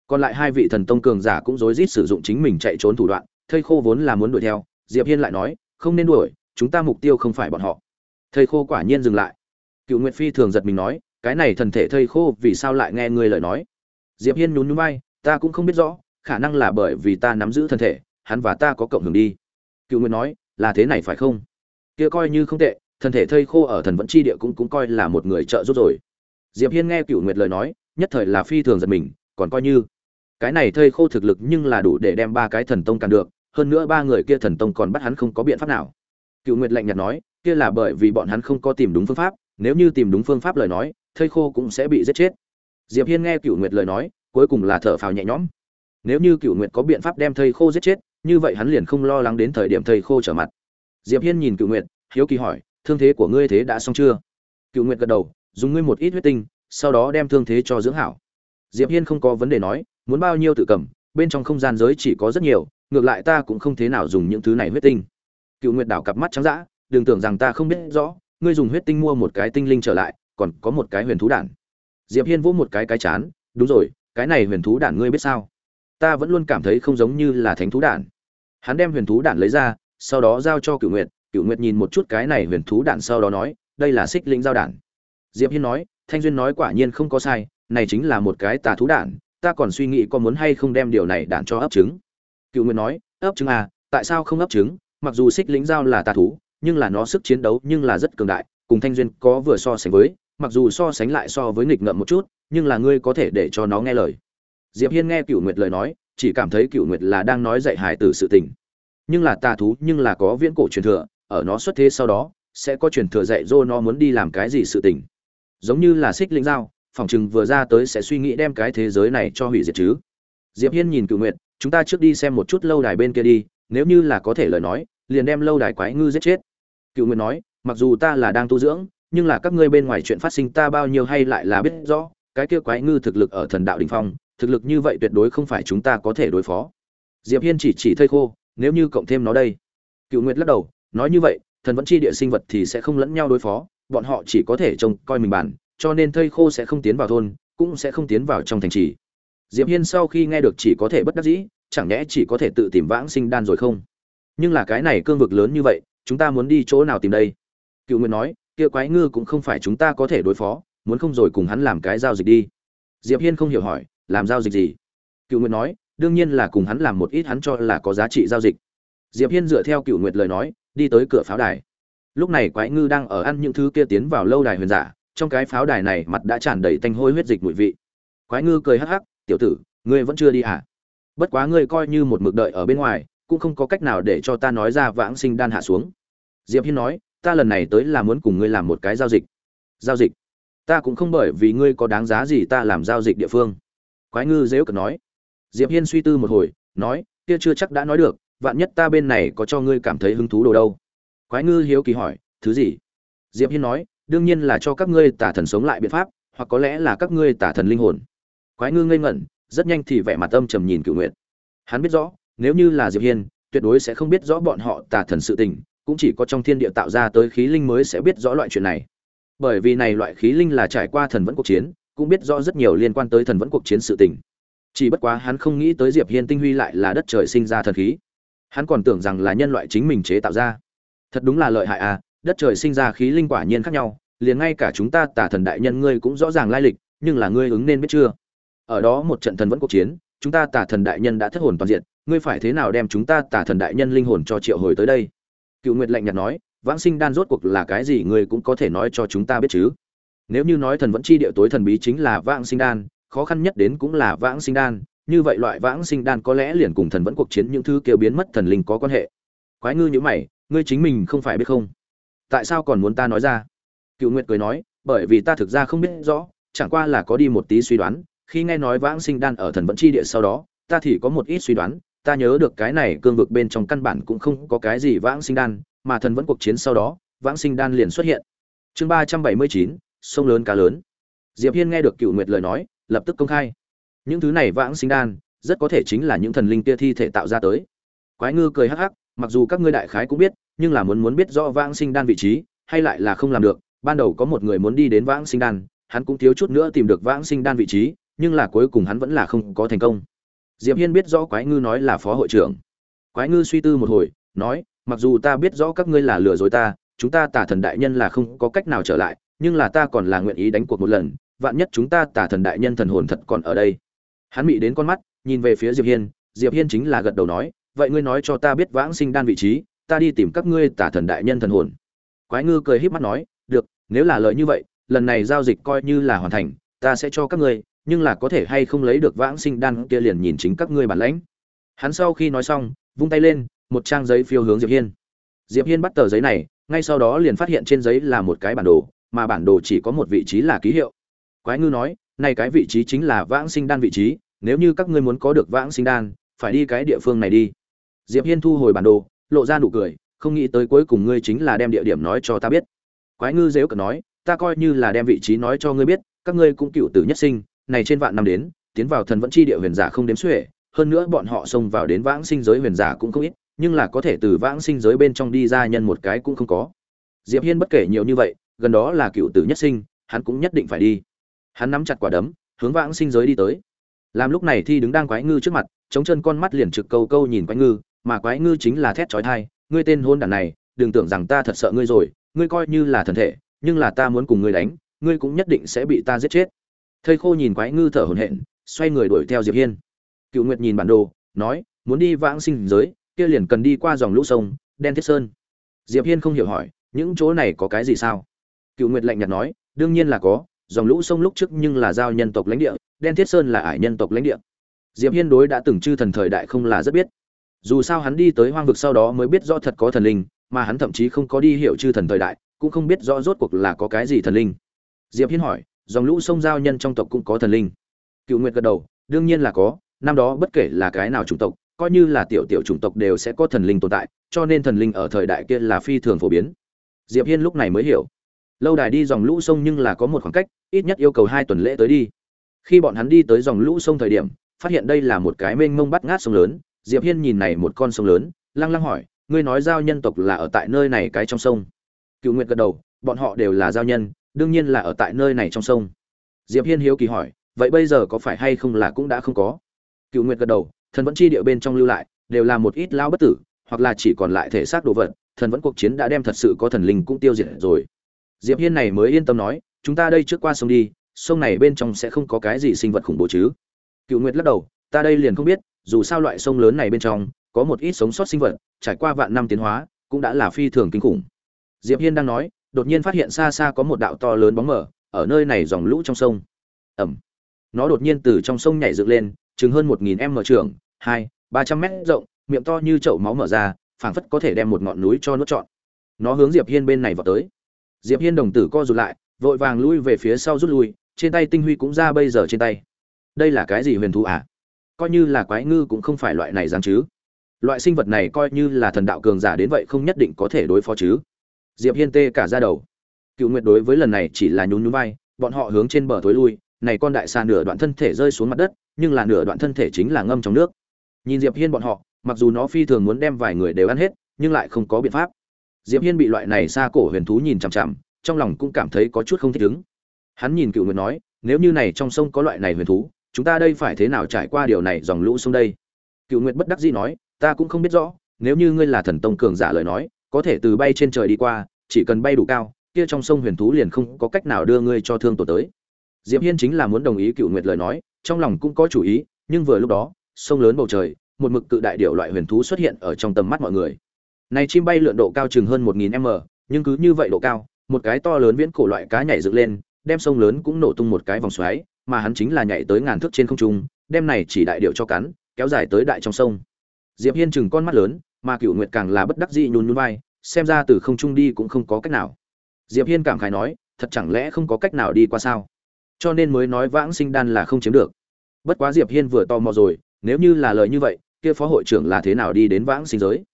Speaker 1: Còn lại hai vị thần tông cường giả cũng rối rít sử dụng chính mình chạy trốn thủ đoạn, thây khô vốn là muốn đuổi theo, diệp hiên lại nói, không nên đuổi, chúng ta mục tiêu không phải bọn họ. Thầy khô quả nhiên dừng lại. Cựu nguyệt phi thường giật mình nói, cái này thần thể thầy khô vì sao lại nghe ngươi lời nói? Diệp hiên nhún nhún vai, ta cũng không biết rõ, khả năng là bởi vì ta nắm giữ thân thể, hắn và ta có cộng hưởng đi. Cựu nguyệt nói, là thế này phải không? Kia coi như không tệ, thần thể thây khô ở thần vẫn chi địa cũng cũng coi là một người trợ giúp rồi diệp hiên nghe cựu nguyệt lời nói, nhất thời là phi thường giật mình, còn coi như cái này thây khô thực lực nhưng là đủ để đem ba cái thần tông càn được, hơn nữa ba người kia thần tông còn bắt hắn không có biện pháp nào. Cựu nguyệt lạnh nhạt nói, kia là bởi vì bọn hắn không có tìm đúng phương pháp, nếu như tìm đúng phương pháp lời nói, thây khô cũng sẽ bị giết chết. Diệp hiên nghe cựu nguyệt lời nói, cuối cùng là thở phào nhẹ nhõm. Nếu như cựu nguyệt có biện pháp đem thây khô giết chết, như vậy hắn liền không lo lắng đến thời điểm thây khô trở mặt. Diệp hiên nhìn cựu nguyệt, hiếu kỳ hỏi, thương thế của ngươi thế đã xong chưa? Cựu nguyệt gật đầu dùng ngươi một ít huyết tinh, sau đó đem thương thế cho dưỡng hảo. Diệp hiên không có vấn đề nói, muốn bao nhiêu tự cầm, bên trong không gian giới chỉ có rất nhiều, ngược lại ta cũng không thế nào dùng những thứ này huyết tinh. Cựu nguyệt đảo cặp mắt trắng dã, đừng tưởng rằng ta không biết rõ, ngươi dùng huyết tinh mua một cái tinh linh trở lại, còn có một cái huyền thú đản. Diệp hiên vỗ một cái cái chán, đúng rồi, cái này huyền thú đản ngươi biết sao? Ta vẫn luôn cảm thấy không giống như là thánh thú đản. Hắn đem huyền thú đản lấy ra, sau đó giao cho cựu nguyệt cựu nguyệt nhìn một chút cái này huyền thú đản sau đó nói, đây là xích linh giao đản diệp hiên nói, thanh duyên nói quả nhiên không có sai, này chính là một cái tà thú đản, ta còn suy nghĩ có muốn hay không đem điều này đản cho ấp trứng. Cựu nguyệt nói, ấp trứng à tại sao không ấp trứng? Mặc dù xích lĩnh giao là tà thú, nhưng là nó sức chiến đấu nhưng là rất cường đại, cùng thanh duyên có vừa so sánh với, mặc dù so sánh lại so với nghịch ngợm một chút, nhưng là ngươi có thể để cho nó nghe lời. Diệp hiên nghe cựu nguyệt lời nói, chỉ cảm thấy cựu nguyệt là đang nói dạy hải tử sự tình. Nhưng là tà thú nhưng là có viễn cổ truyền thừa, ở nó xuất thế sau đó, sẽ có truyền thừa dạy dô nó muốn đi làm cái gì sự tình giống như là xích linh dao, phỏng chừng vừa ra tới sẽ suy nghĩ đem cái thế giới này cho hủy diệt chứ. Diệp hiên nhìn cựu nguyệt, chúng ta trước đi xem một chút lâu đài bên kia đi, nếu như là có thể lời nói, liền đem lâu đài quái ngư giết chết. Cựu nguyệt nói, mặc dù ta là đang tu dưỡng, nhưng là các ngươi bên ngoài chuyện phát sinh ta bao nhiêu hay lại là biết rõ, cái kia quái ngư thực lực ở thần đạo đình phong, thực lực như vậy tuyệt đối không phải chúng ta có thể đối phó. Diệp hiên chỉ chỉ thây khô, nếu như cộng thêm nó đây. Cựu nguyệt lắc đầu, nói như vậy, thần vẫn chi địa sinh vật thì sẽ không lẫn nhau đối phó bọn họ chỉ có thể trông coi mình bản, cho nên thây khô sẽ không tiến vào thôn, cũng sẽ không tiến vào trong thành trì. Diệp hiên sau khi nghe được chỉ có thể bất đắc dĩ, chẳng nhẽ chỉ có thể tự tìm vãng sinh đan rồi không? Nhưng là cái này cương vực lớn như vậy, chúng ta muốn đi chỗ nào tìm đây? Cựu nguyệt nói, kia quái ngư cũng không phải chúng ta có thể đối phó, muốn không rồi cùng hắn làm cái giao dịch đi. Diệp hiên không hiểu hỏi, làm giao dịch gì? Cựu nguyệt nói, đương nhiên là cùng hắn làm một ít hắn cho là có giá trị giao dịch. Diệp hiên dựa theo cựu nguyệt lời nói, đi tới cửa pháo đài lúc này quái ngư đang ở ăn những thứ kia tiến vào lâu đài huyền giả, trong cái pháo đài này mặt đã tràn đầy tanh hôi huyết dịch mùi vị. Quái ngư cười hắc hắc, tiểu tử, ngươi vẫn chưa đi à? Bất quá ngươi coi như một mực đợi ở bên ngoài, cũng không có cách nào để cho ta nói ra vãng sinh đan hạ xuống. Diệp hiên nói, ta lần này tới là muốn cùng ngươi làm một cái giao dịch. Giao dịch? Ta cũng không bởi vì ngươi có đáng giá gì ta làm giao dịch địa phương. Quái ngư dễu cợt nói. Diệp hiên suy tư một hồi, nói, kia chưa chắc đã nói được, vạn nhất ta bên này có cho ngươi cảm thấy hứng thú đồ đâu quái ngư hiếu kỳ hỏi, thứ gì? Diệp hiên nói, đương nhiên là cho các ngươi tả thần sống lại biện pháp, hoặc có lẽ là các ngươi tả thần linh hồn. Quái ngư ngây ngẩn, rất nhanh thì vẻ mặt âm trầm nhìn cựu nguyện hắn biết rõ, nếu như là diệp hiên, tuyệt đối sẽ không biết rõ bọn họ tả thần sự tình, cũng chỉ có trong thiên địa tạo ra tới khí linh mới sẽ biết rõ loại chuyện này. Bởi vì này loại khí linh là trải qua thần vẫn cuộc chiến, cũng biết rõ rất nhiều liên quan tới thần vẫn cuộc chiến sự tình. Chỉ bất quá hắn không nghĩ tới diệp hiên tinh huy lại là đất trời sinh ra thần khí. Hắn còn tưởng rằng là nhân loại chính mình chế tạo ra thật đúng là lợi hại à đất trời sinh ra khí linh quả nhiên khác nhau, liền ngay cả chúng ta tả thần đại nhân ngươi cũng rõ ràng lai lịch, nhưng là ngươi ứng nên biết chưa? Ở đó một trận thần vẫn cuộc chiến, chúng ta tả thần đại nhân đã thất hồn toàn diện, ngươi phải thế nào đem chúng ta tả thần đại nhân linh hồn cho triệu hồi tới đây? Cựu nguyệt lạnh nhạt nói, vãng sinh đan rốt cuộc là cái gì ngươi cũng có thể nói cho chúng ta biết chứ. Nếu như nói thần vẫn chi địa tối thần bí chính là vãng sinh đan, khó khăn nhất đến cũng là vãng sinh đan, như vậy loại vãng sinh đan có lẽ liền cùng thần vẫn cuộc chiến những thứ kêu biến mất thần linh có quan hệ. Quái ngư như mày ngươi chính mình không phải biết không? Tại sao còn muốn ta nói ra? Cựu nguyệt cười nói, bởi vì ta thực ra không biết rõ, chẳng qua là có đi một tí suy đoán, khi nghe nói vãng sinh đan ở thần vẫn chi địa sau đó, ta thì có một ít suy đoán, ta nhớ được cái này cương vực bên trong căn bản cũng không có cái gì vãng sinh đan, mà thần vẫn cuộc chiến sau đó, vãng sinh đan liền xuất hiện. Chương ba trăm bảy mươi chín, sông lớn cá lớn. Diệp hiên nghe được cựu nguyệt lời nói, lập tức công khai. Những thứ này vãng sinh đan, rất có thể chính là những thần linh kia thi thể tạo ra tới. Quái ngư cười hắc hắc mặc dù các ngươi đại khái cũng biết, nhưng là muốn muốn biết rõ vãng sinh đan vị trí, hay lại là không làm được, ban đầu có một người muốn đi đến vãng sinh đan, hắn cũng thiếu chút nữa tìm được vãng sinh đan vị trí, nhưng là cuối cùng hắn vẫn là không có thành công. Diệp hiên biết rõ quái ngư nói là phó hội trưởng. Quái ngư suy tư một hồi, nói, mặc dù ta biết rõ các ngươi là lừa dối ta, chúng ta tả thần đại nhân là không có cách nào trở lại, nhưng là ta còn là nguyện ý đánh cuộc một lần, vạn nhất chúng ta tả thần đại nhân thần hồn thật còn ở đây. Hắn mị đến con mắt, nhìn về phía diệp hiên diệp hiên chính là gật đầu nói vậy ngươi nói cho ta biết vãng sinh đan vị trí, ta đi tìm các ngươi tả thần đại nhân thần hồn. Quái ngư cười híp mắt nói, được, nếu là lời như vậy, lần này giao dịch coi như là hoàn thành, ta sẽ cho các ngươi, nhưng là có thể hay không lấy được vãng sinh đan kia liền nhìn chính các ngươi bản lãnh. Hắn sau khi nói xong, vung tay lên, một trang giấy phiêu hướng diệp hiên. Diệp hiên bắt tờ giấy này, ngay sau đó liền phát hiện trên giấy là một cái bản đồ, mà bản đồ chỉ có một vị trí là ký hiệu. Quái ngư nói, này cái vị trí chính là vãng sinh đan vị trí, nếu như các ngươi muốn có được vãng sinh đan, phải đi cái địa phương này đi diệp hiên thu hồi bản đồ, lộ ra nụ cười, không nghĩ tới cuối cùng ngươi chính là đem địa điểm nói cho ta biết. Quái ngư dếu cợt nói, ta coi như là đem vị trí nói cho ngươi biết, các ngươi cũng cựu tử nhất sinh, này trên vạn năm đến, tiến vào thần vẫn chi địa huyền giả không đếm xuể, hơn nữa bọn họ xông vào đến vãng sinh giới huyền giả cũng không ít, nhưng là có thể từ vãng sinh giới bên trong đi ra nhân một cái cũng không có. Diệp hiên bất kể nhiều như vậy, gần đó là cựu tử nhất sinh, hắn cũng nhất định phải đi. Hắn nắm chặt quả đấm, hướng vãng sinh giới đi tới. Làm lúc này thi đứng đang quái ngư trước mặt, chống chân con mắt liền trực câu câu nhìn quái ngư mà quái ngư chính là thét chói tai, ngươi tên hôn đản này, đừng tưởng rằng ta thật sợ ngươi rồi, ngươi coi như là thần thể, nhưng là ta muốn cùng ngươi đánh, ngươi cũng nhất định sẽ bị ta giết chết. Thầy khô nhìn quái ngư thở hổn hển, xoay người đuổi theo diệp hiên. Cựu nguyệt nhìn bản đồ, nói, muốn đi vãng sinh giới, kia liền cần đi qua dòng lũ sông, đen thiết sơn. Diệp hiên không hiểu hỏi, những chỗ này có cái gì sao? Cựu nguyệt lạnh nhạt nói, đương nhiên là có, dòng lũ sông lúc trước nhưng là giao nhân tộc lãnh địa, đen thiết sơn là ải nhân tộc lãnh địa. Diệp hiên đối đã từng chư thần thời đại không là rất biết dù sao hắn đi tới hoang vực sau đó mới biết rõ thật có thần linh, mà hắn thậm chí không có đi hiểu chư thần thời đại, cũng không biết rõ rốt cuộc là có cái gì thần linh. Diệp hiên hỏi, dòng lũ sông giao nhân trong tộc cũng có thần linh? Cựu nguyệt gật đầu, đương nhiên là có, năm đó bất kể là cái nào chủng tộc, coi như là tiểu tiểu chủng tộc đều sẽ có thần linh tồn tại, cho nên thần linh ở thời đại kia là phi thường phổ biến. Diệp hiên lúc này mới hiểu. Lâu đài đi dòng lũ sông nhưng là có một khoảng cách, ít nhất yêu cầu hai tuần lễ tới đi. Khi bọn hắn đi tới dòng lũ sông thời điểm, phát hiện đây là một cái mênh mông bắt ngát sông lớn diệp hiên nhìn này một con sông lớn, lăng lăng hỏi, ngươi nói giao nhân tộc là ở tại nơi này cái trong sông? Cựu nguyệt gật đầu, bọn họ đều là giao nhân, đương nhiên là ở tại nơi này trong sông. Diệp hiên hiếu kỳ hỏi, vậy bây giờ có phải hay không là cũng đã không có? Cựu nguyệt gật đầu, thần vẫn chi địa bên trong lưu lại, đều là một ít lao bất tử, hoặc là chỉ còn lại thể xác đồ vật, thần vẫn cuộc chiến đã đem thật sự có thần linh cũng tiêu diệt rồi. Diệp hiên này mới yên tâm nói, chúng ta đây trước qua sông đi, sông này bên trong sẽ không có cái gì sinh vật khủng bố chứ. Cựu nguyệt lắc đầu, ta đây liền không biết dù sao loại sông lớn này bên trong, có một ít sống sót sinh vật, trải qua vạn năm tiến hóa, cũng đã là phi thường kinh khủng. Diệp hiên đang nói, đột nhiên phát hiện xa xa có một đạo to lớn bóng mở ở nơi này dòng lũ trong sông. Ẩm. Nó đột nhiên từ trong sông nhảy dựng lên, chừng hơn một nghìn m trường, hai, ba trăm mét rộng, miệng to như chậu máu mở ra, phảng phất có thể đem một ngọn núi cho nuốt trọn. Nó hướng diệp hiên bên này vào tới. Diệp hiên đồng tử co rụt lại, vội vàng lui về phía sau rút lui, trên tay tinh huy cũng ra bây giờ trên tay. Đây là cái gì huyền thú à? Coi như là quái ngư cũng không phải loại này dáng chứ. Loại sinh vật này coi như là thần đạo cường giả đến vậy không nhất định có thể đối phó chứ. Diệp hiên tê cả ra đầu. Cựu nguyệt đối với lần này chỉ là nhún nhún vai, bọn họ hướng trên bờ tối lui, này con đại xà nửa đoạn thân thể rơi xuống mặt đất, nhưng là nửa đoạn thân thể chính là ngâm trong nước. Nhìn diệp hiên bọn họ, mặc dù nó phi thường muốn đem vài người đều ăn hết, nhưng lại không có biện pháp. Diệp hiên bị loại này xa cổ huyền thú nhìn chằm chằm, trong lòng cũng cảm thấy có chút không thích ứng. Hắn nhìn cựu nguyệt nói, nếu như này trong sông có loại này huyền thú chúng ta đây phải thế nào trải qua điều này dòng lũ xuống đây? Cựu nguyệt bất đắc dĩ nói, ta cũng không biết rõ, nếu như ngươi là thần tông cường giả lời nói, có thể từ bay trên trời đi qua, chỉ cần bay đủ cao, kia trong sông huyền thú liền không có cách nào đưa ngươi cho thương tổ tới. Diệp hiên chính là muốn đồng ý cựu nguyệt lời nói, trong lòng cũng có chủ ý, nhưng vừa lúc đó, sông lớn bầu trời, một mực cự đại điệu loại huyền thú xuất hiện ở trong tầm mắt mọi người. Này chim bay lượn độ cao chừng hơn 1000 m, nhưng cứ như vậy độ cao, một cái to lớn viễn cổ loại cá nhảy dựng lên, đem sông lớn cũng nổ tung một cái vòng xoáy mà hắn chính là nhảy tới ngàn thước trên không trung, đem này chỉ đại điệu cho cắn, kéo dài tới đại trong sông. Diệp hiên chừng con mắt lớn, mà Cửu nguyệt càng là bất đắc dĩ nhún nhún vai, xem ra từ không trung đi cũng không có cách nào. Diệp hiên cảm khái nói, thật chẳng lẽ không có cách nào đi qua sao? Cho nên mới nói vãng sinh đan là không chiếm được. Bất quá diệp hiên vừa tò mò rồi, nếu như là lời như vậy, kia phó hội trưởng là thế nào đi đến vãng sinh giới?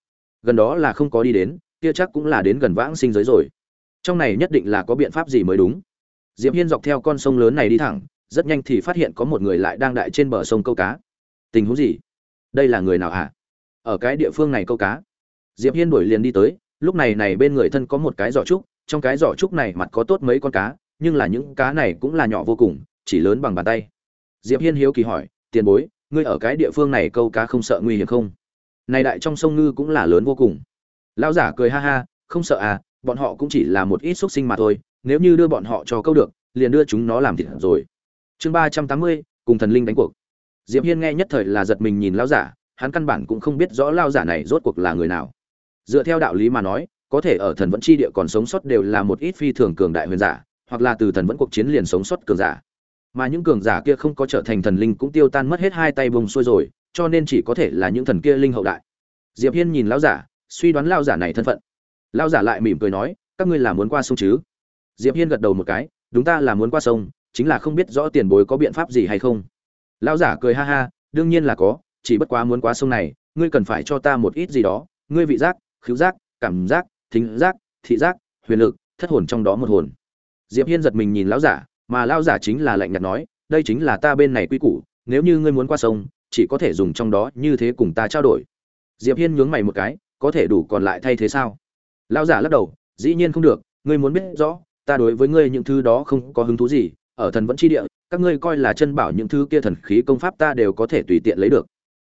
Speaker 1: Gần đó là không có đi đến, kia chắc cũng là đến gần vãng sinh giới rồi. Trong này nhất định là có biện pháp gì mới đúng. Diệp hiên dọc theo con sông lớn này đi thẳng rất nhanh thì phát hiện có một người lại đang đại trên bờ sông câu cá. Tình huống gì? Đây là người nào hả? Ở cái địa phương này câu cá. Diệp hiên đuổi liền đi tới, lúc này này bên người thân có một cái giỏ trúc, trong cái giỏ trúc này mặt có tốt mấy con cá, nhưng là những cá này cũng là nhỏ vô cùng, chỉ lớn bằng bàn tay. Diệp hiên hiếu kỳ hỏi, tiền bối, ngươi ở cái địa phương này câu cá không sợ nguy hiểm không? Này đại trong sông ngư cũng là lớn vô cùng. Lão giả cười ha ha, không sợ à bọn họ cũng chỉ là một ít xuất sinh mà thôi, nếu như đưa bọn họ cho câu được, liền đưa chúng nó làm thịt rồi chương ba trăm tám mươi, cùng thần linh đánh cuộc. Diệp hiên nghe nhất thời là giật mình nhìn lão giả, hắn căn bản cũng không biết rõ lão giả này rốt cuộc là người nào. Dựa theo đạo lý mà nói, có thể ở thần vẫn chi địa còn sống sót đều là một ít phi thường cường đại huyền giả, hoặc là từ thần vẫn cuộc chiến liền sống sót cường giả. Mà những cường giả kia không có trở thành thần linh cũng tiêu tan mất hết hai tay bông xuôi rồi, cho nên chỉ có thể là những thần kia linh hậu đại. Diệp hiên nhìn lão giả, suy đoán lão giả này thân phận. Lão giả lại mỉm cười nói, các ngươi là muốn qua sông chứ? Diệp hiên gật đầu một cái, đúng ta là muốn qua sông chính là không biết rõ tiền bối có biện pháp gì hay không. Lão giả cười ha ha, đương nhiên là có, chỉ bất quá muốn qua sông này, ngươi cần phải cho ta một ít gì đó, ngươi vị giác, khứu giác, cảm giác, thính giác, thị giác, huyền lực, thất hồn trong đó một hồn. Diệp hiên giật mình nhìn lão giả, mà lão giả chính là lạnh nhạt nói, đây chính là ta bên này quy củ, nếu như ngươi muốn qua sông, chỉ có thể dùng trong đó như thế cùng ta trao đổi. Diệp hiên nhướng mày một cái, có thể đủ còn lại thay thế sao? Lão giả lắc đầu, dĩ nhiên không được, ngươi muốn biết rõ, ta đối với ngươi những thứ đó không có hứng thú gì ở thần vẫn chi địa, các ngươi coi là chân bảo những thứ kia thần khí công pháp ta đều có thể tùy tiện lấy được.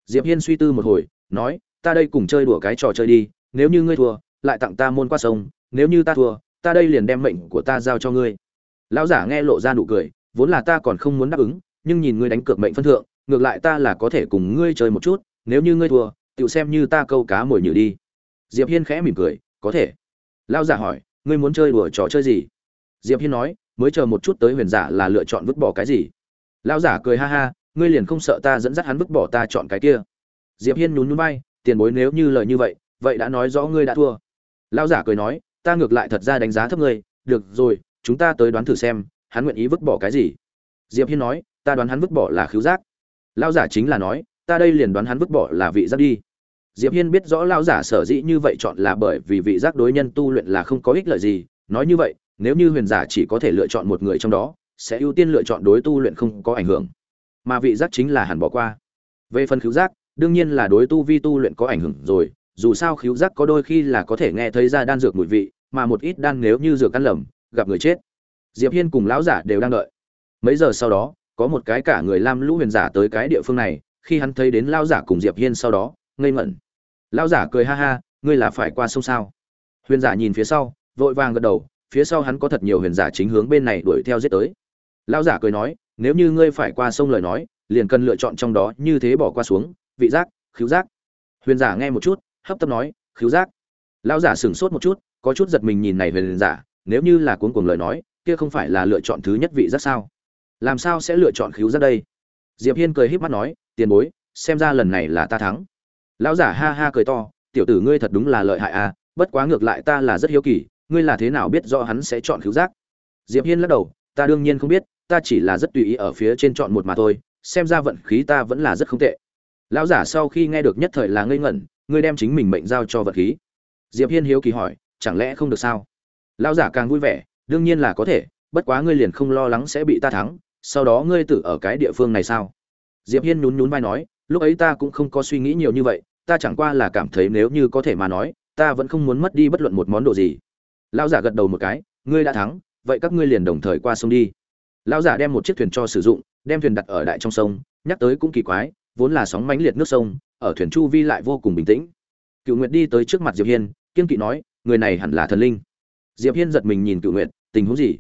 Speaker 1: Diệp hiên suy tư một hồi, nói, ta đây cùng chơi đùa cái trò chơi đi, nếu như ngươi thua, lại tặng ta môn qua sông, nếu như ta thua, ta đây liền đem mệnh của ta giao cho ngươi. Lão giả nghe lộ ra nụ cười, vốn là ta còn không muốn đáp ứng, nhưng nhìn ngươi đánh cược mệnh phân thượng, ngược lại ta là có thể cùng ngươi chơi một chút, nếu như ngươi thua tự xem như ta câu cá mồi nhử đi. Diệp hiên khẽ mỉm cười, có thể. Lão giả hỏi, ngươi muốn chơi đùa trò chơi gì? Diệp hiên nói mới chờ một chút tới huyền giả là lựa chọn vứt bỏ cái gì. Lão giả cười ha ha, ngươi liền không sợ ta dẫn dắt hắn vứt bỏ ta chọn cái kia. Diệp hiên nhún nhún vai, tiền bối nếu như lời như vậy vậy đã nói rõ ngươi đã thua. Lão giả cười nói, ta ngược lại thật ra đánh giá thấp ngươi, được rồi, chúng ta tới đoán thử xem, hắn nguyện ý vứt bỏ cái gì. Diệp hiên nói, ta đoán hắn vứt bỏ là khiếu giác. Lão giả chính là nói, ta đây liền đoán hắn vứt bỏ là vị giác đi. Diệp hiên biết rõ lão giả sở dĩ như vậy chọn là bởi vì vị giác đối nhân tu luyện là không có ích lợi gì, nói như vậy nếu như huyền giả chỉ có thể lựa chọn một người trong đó, sẽ ưu tiên lựa chọn đối tu luyện không có ảnh hưởng. Mà vị giác chính là hẳn bỏ qua. Về phần khứu giác, đương nhiên là đối tu vi tu luyện có ảnh hưởng rồi, dù sao khứu giác có đôi khi là có thể nghe thấy ra đan dược mùi vị, mà một ít đan nếu như dược ăn lầm, gặp người chết. Diệp hiên cùng lão giả đều đang đợi. Mấy giờ sau đó, có một cái cả người lam lũ huyền giả tới cái địa phương này, khi hắn thấy đến lão giả cùng diệp hiên sau đó, ngây ngẩn. Lão giả cười ha ha, ngươi là phải qua sông sao? Huyền giả nhìn phía sau, vội vàng gật đầu phía sau hắn có thật nhiều huyền giả chính hướng bên này đuổi theo giết tới. Lão giả cười nói, nếu như ngươi phải qua sông lời nói, liền cần lựa chọn trong đó như thế bỏ qua xuống, vị giác khiếu giác. Huyền giả nghe một chút, hấp tấp nói khiếu giác. Lão giả sửng sốt một chút, có chút giật mình nhìn này huyền giả, nếu như là cuốn cuồng lời nói, kia không phải là lựa chọn thứ nhất vị giác sao? Làm sao sẽ lựa chọn khiếu giác đây? Diệp hiên cười híp mắt nói, tiền bối, xem ra lần này là ta thắng. Lão giả ha ha cười to, tiểu tử ngươi thật đúng là lợi hại à bất quá ngược lại ta là rất hiếu kỳ ngươi là thế nào biết rõ hắn sẽ chọn khiếu giác? Diệp hiên lắc đầu, ta đương nhiên không biết, ta chỉ là rất tùy ý ở phía trên chọn một mà thôi, xem ra vận khí ta vẫn là rất không tệ. Lão giả sau khi nghe được nhất thời là ngây ngẩn, ngươi đem chính mình mệnh giao cho vật khí. Diệp hiên hiếu kỳ hỏi, chẳng lẽ không được sao? Lão giả càng vui vẻ, đương nhiên là có thể, bất quá ngươi liền không lo lắng sẽ bị ta thắng, sau đó ngươi tự ở cái địa phương này sao? Diệp hiên nhún nhún vai nói, lúc ấy ta cũng không có suy nghĩ nhiều như vậy, ta chẳng qua là cảm thấy nếu như có thể mà nói, ta vẫn không muốn mất đi bất luận một món đồ gì lão giả gật đầu một cái ngươi đã thắng vậy các ngươi liền đồng thời qua sông đi. Lão giả đem một chiếc thuyền cho sử dụng đem thuyền đặt ở đại trong sông nhắc tới cũng kỳ quái vốn là sóng mãnh liệt nước sông ở thuyền chu vi lại vô cùng bình tĩnh. Cựu nguyệt đi tới trước mặt diệp hiên kiên kỵ nói người này hẳn là thần linh. Diệp hiên giật mình nhìn cựu nguyệt tình huống gì?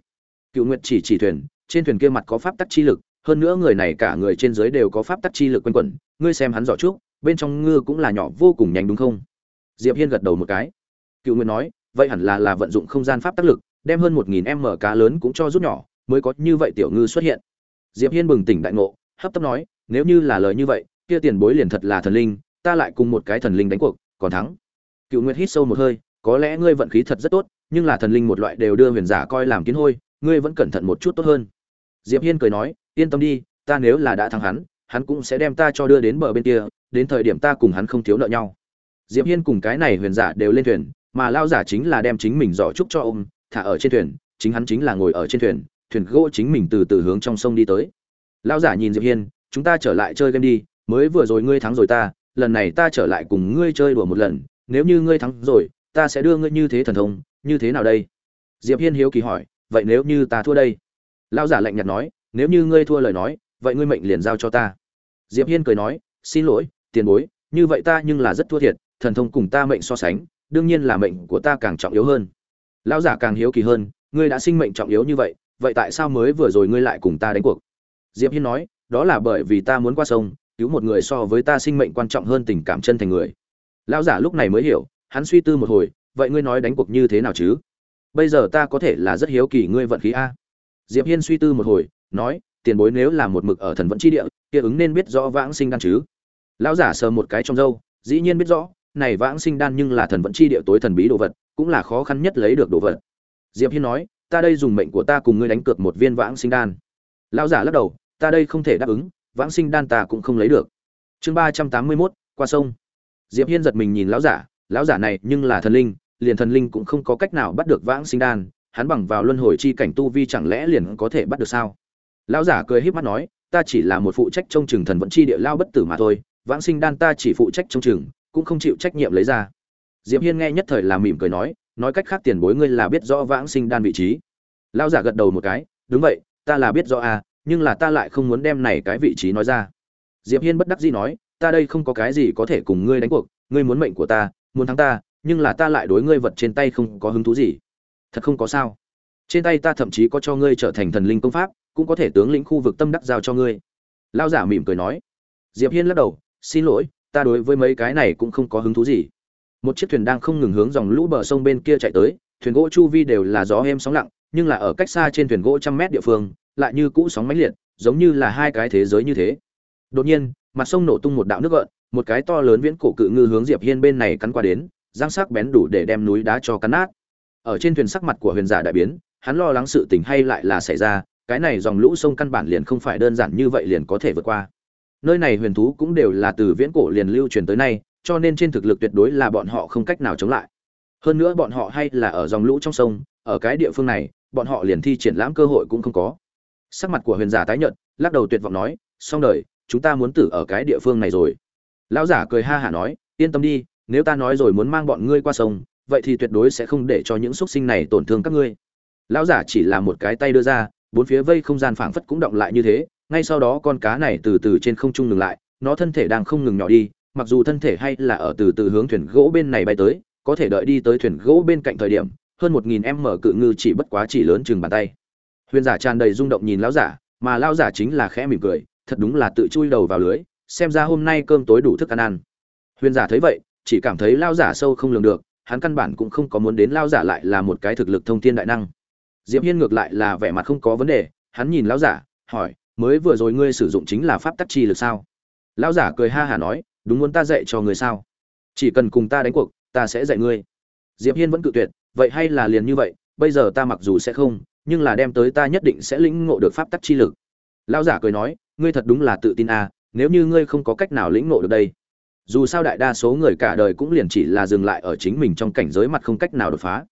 Speaker 1: Cựu nguyệt chỉ chỉ thuyền trên thuyền kia mặt có pháp tắc chi lực hơn nữa người này cả người trên dưới đều có pháp tắc chi lực quanh quẩn ngươi xem hắn giỏ trước, bên trong ngư cũng là nhỏ vô cùng nhanh đúng không? Diệp hiên gật đầu một cái. Cựu nguyệt nói vậy hẳn là là vận dụng không gian pháp tác lực, đem hơn một nghìn m cá lớn cũng cho rút nhỏ, mới có như vậy tiểu ngư xuất hiện. Diệp hiên bừng tỉnh đại ngộ, hấp tấp nói, nếu như là lời như vậy, kia tiền bối liền thật là thần linh, ta lại cùng một cái thần linh đánh cuộc, còn thắng. Cựu nguyệt hít sâu một hơi, có lẽ ngươi vận khí thật rất tốt, nhưng là thần linh một loại đều đưa huyền giả coi làm kiến hôi, ngươi vẫn cẩn thận một chút tốt hơn. Diệp hiên cười nói, yên tâm đi, ta nếu là đã thắng hắn hắn cũng sẽ đem ta cho đưa đến bờ bên kia, đến thời điểm ta cùng hắn không thiếu nợ nhau. Diệp hiên cùng cái này huyền giả đều lên thuyền mà lao giả chính là đem chính mình giỏ trúc cho ôm thả ở trên thuyền, chính hắn chính là ngồi ở trên thuyền thuyền gỗ chính mình từ từ hướng trong sông đi tới. Lao giả nhìn diệp hiên, chúng ta trở lại chơi game đi, mới vừa rồi ngươi thắng rồi ta, lần này ta trở lại cùng ngươi chơi đùa một lần, nếu như ngươi thắng rồi, ta sẽ đưa ngươi như thế thần thông, như thế nào đây? Diệp hiên hiếu kỳ hỏi, vậy nếu như ta thua đây? Lao giả lạnh nhạt nói, nếu như ngươi thua lời nói, vậy ngươi mệnh liền giao cho ta. Diệp hiên cười nói, xin lỗi, tiền bối, như vậy ta nhưng là rất thua thiệt, thần thông cùng ta mệnh so sánh đương nhiên là mệnh của ta càng trọng yếu hơn. Lão giả càng hiếu kỳ hơn, ngươi đã sinh mệnh trọng yếu như vậy vậy tại sao mới vừa rồi ngươi lại cùng ta đánh cuộc? Diệp hiên nói, đó là bởi vì ta muốn qua sông, cứu một người so với ta sinh mệnh quan trọng hơn tình cảm chân thành người. Lão giả lúc này mới hiểu, hắn suy tư một hồi, vậy ngươi nói đánh cuộc như thế nào chứ? Bây giờ ta có thể là rất hiếu kỳ ngươi vận khí a. Diệp hiên suy tư một hồi, nói, tiền bối nếu là một mực ở thần vận chi địa, kia ứng nên biết rõ vãng sinh đan chứ? Lão giả sờ một cái trong râu, dĩ nhiên biết rõ này vãng sinh đan nhưng là thần vận chi địa tối thần bí đồ vật cũng là khó khăn nhất lấy được đồ vật. Diệp hiên nói ta đây dùng mệnh của ta cùng ngươi đánh cược một viên vãng sinh đan. Lão giả lắc đầu ta đây không thể đáp ứng vãng sinh đan ta cũng không lấy được. Chương ba trăm tám mươi 381, qua sông. Diệp hiên giật mình nhìn lão giả lão giả này nhưng là thần linh liền thần linh cũng không có cách nào bắt được vãng sinh đan hắn bằng vào luân hồi chi cảnh tu vi chẳng lẽ liền có thể bắt được sao? Lão giả cười híp mắt nói ta chỉ là một phụ trách trông chừng thần vẫn chi địa lao bất tử mà thôi vãng sinh đan ta chỉ phụ trách trông chừng cũng không chịu trách nhiệm lấy ra. Diệp hiên nghe nhất thời là mỉm cười nói nói cách khác tiền bối ngươi là biết rõ vãng sinh đan vị trí. Lão giả gật đầu một cái, đúng vậy, ta là biết rõ à nhưng là ta lại không muốn đem này cái vị trí nói ra. Diệp hiên bất đắc dĩ nói, ta đây không có cái gì có thể cùng ngươi đánh cuộc, ngươi muốn mệnh của ta, muốn thắng ta, nhưng là ta lại đối ngươi vật trên tay không có hứng thú gì. Thật không có sao. Trên tay ta thậm chí có cho ngươi trở thành thần linh công pháp, cũng có thể tướng lĩnh khu vực tâm đắc giao cho ngươi. Lao giả mỉm cười nói. Diệp hiên lắc đầu, xin lỗi ta đối với mấy cái này cũng không có hứng thú gì. Một chiếc thuyền đang không ngừng hướng dòng lũ bờ sông bên kia chạy tới, thuyền gỗ chu vi đều là gió êm sóng lặng, nhưng là ở cách xa trên thuyền gỗ trăm mét địa phương, lại như cũ sóng mãnh liệt, giống như là hai cái thế giới như thế. Đột nhiên, mặt sông nổ tung một đạo nước gợn, một cái to lớn viễn cổ cự ngư hướng diệp hiên bên này cắn qua đến giang sắc bén đủ để đem núi đá cho cắn nát. Ở trên thuyền sắc mặt của huyền giả đại biến, hắn lo lắng sự tình hay lại là xảy ra, cái này dòng lũ sông căn bản liền không phải đơn giản như vậy liền có thể vượt qua nơi này huyền thú cũng đều là từ viễn cổ liền lưu truyền tới nay, cho nên trên thực lực tuyệt đối là bọn họ không cách nào chống lại. Hơn nữa bọn họ hay là ở dòng lũ trong sông, ở cái địa phương này, bọn họ liền thi triển lãm cơ hội cũng không có. Sắc mặt của huyền giả tái nhợt, lắc đầu tuyệt vọng nói, xong đời, chúng ta muốn tử ở cái địa phương này rồi. Lão giả cười ha hả nói, yên tâm đi, nếu ta nói rồi muốn mang bọn ngươi qua sông, vậy thì tuyệt đối sẽ không để cho những xuất sinh này tổn thương các ngươi. Lão giả chỉ là một cái tay đưa ra, bốn phía vây không gian phảng phất cũng động lại như thế ngay sau đó con cá này từ từ trên không trung ngừng lại, nó thân thể đang không ngừng nhỏ đi, mặc dù thân thể hay là ở từ từ hướng thuyền gỗ bên này bay tới, có thể đợi đi tới thuyền gỗ bên cạnh thời điểm, hơn một nghìn em mở cự ngư chỉ bất quá chỉ lớn chừng bàn tay. Huyền giả tràn đầy rung động nhìn lão giả, mà lão giả chính là khẽ mỉm cười, thật đúng là tự chui đầu vào lưới, xem ra hôm nay cơm tối đủ thức ăn ăn. Huyền giả thấy vậy, chỉ cảm thấy lão giả sâu không lường được, hắn căn bản cũng không có muốn đến lão giả lại là một cái thực lực thông thiên đại năng. Diệp hiên ngược lại là vẻ mặt không có vấn đề, hắn nhìn lão giả, hỏi mới vừa rồi ngươi sử dụng chính là pháp tắc chi lực sao? Lão giả cười ha hả nói, đúng muốn ta dạy cho ngươi sao? Chỉ cần cùng ta đánh cuộc, ta sẽ dạy ngươi. Diệp hiên vẫn cự tuyệt, vậy hay là liền như vậy, bây giờ ta mặc dù sẽ không, nhưng là đem tới ta nhất định sẽ lĩnh ngộ được pháp tắc chi lực. Lão giả cười nói, ngươi thật đúng là tự tin à nếu như ngươi không có cách nào lĩnh ngộ được đây. Dù sao đại đa số người cả đời cũng liền chỉ là dừng lại ở chính mình trong cảnh giới mặt không cách nào đột phá.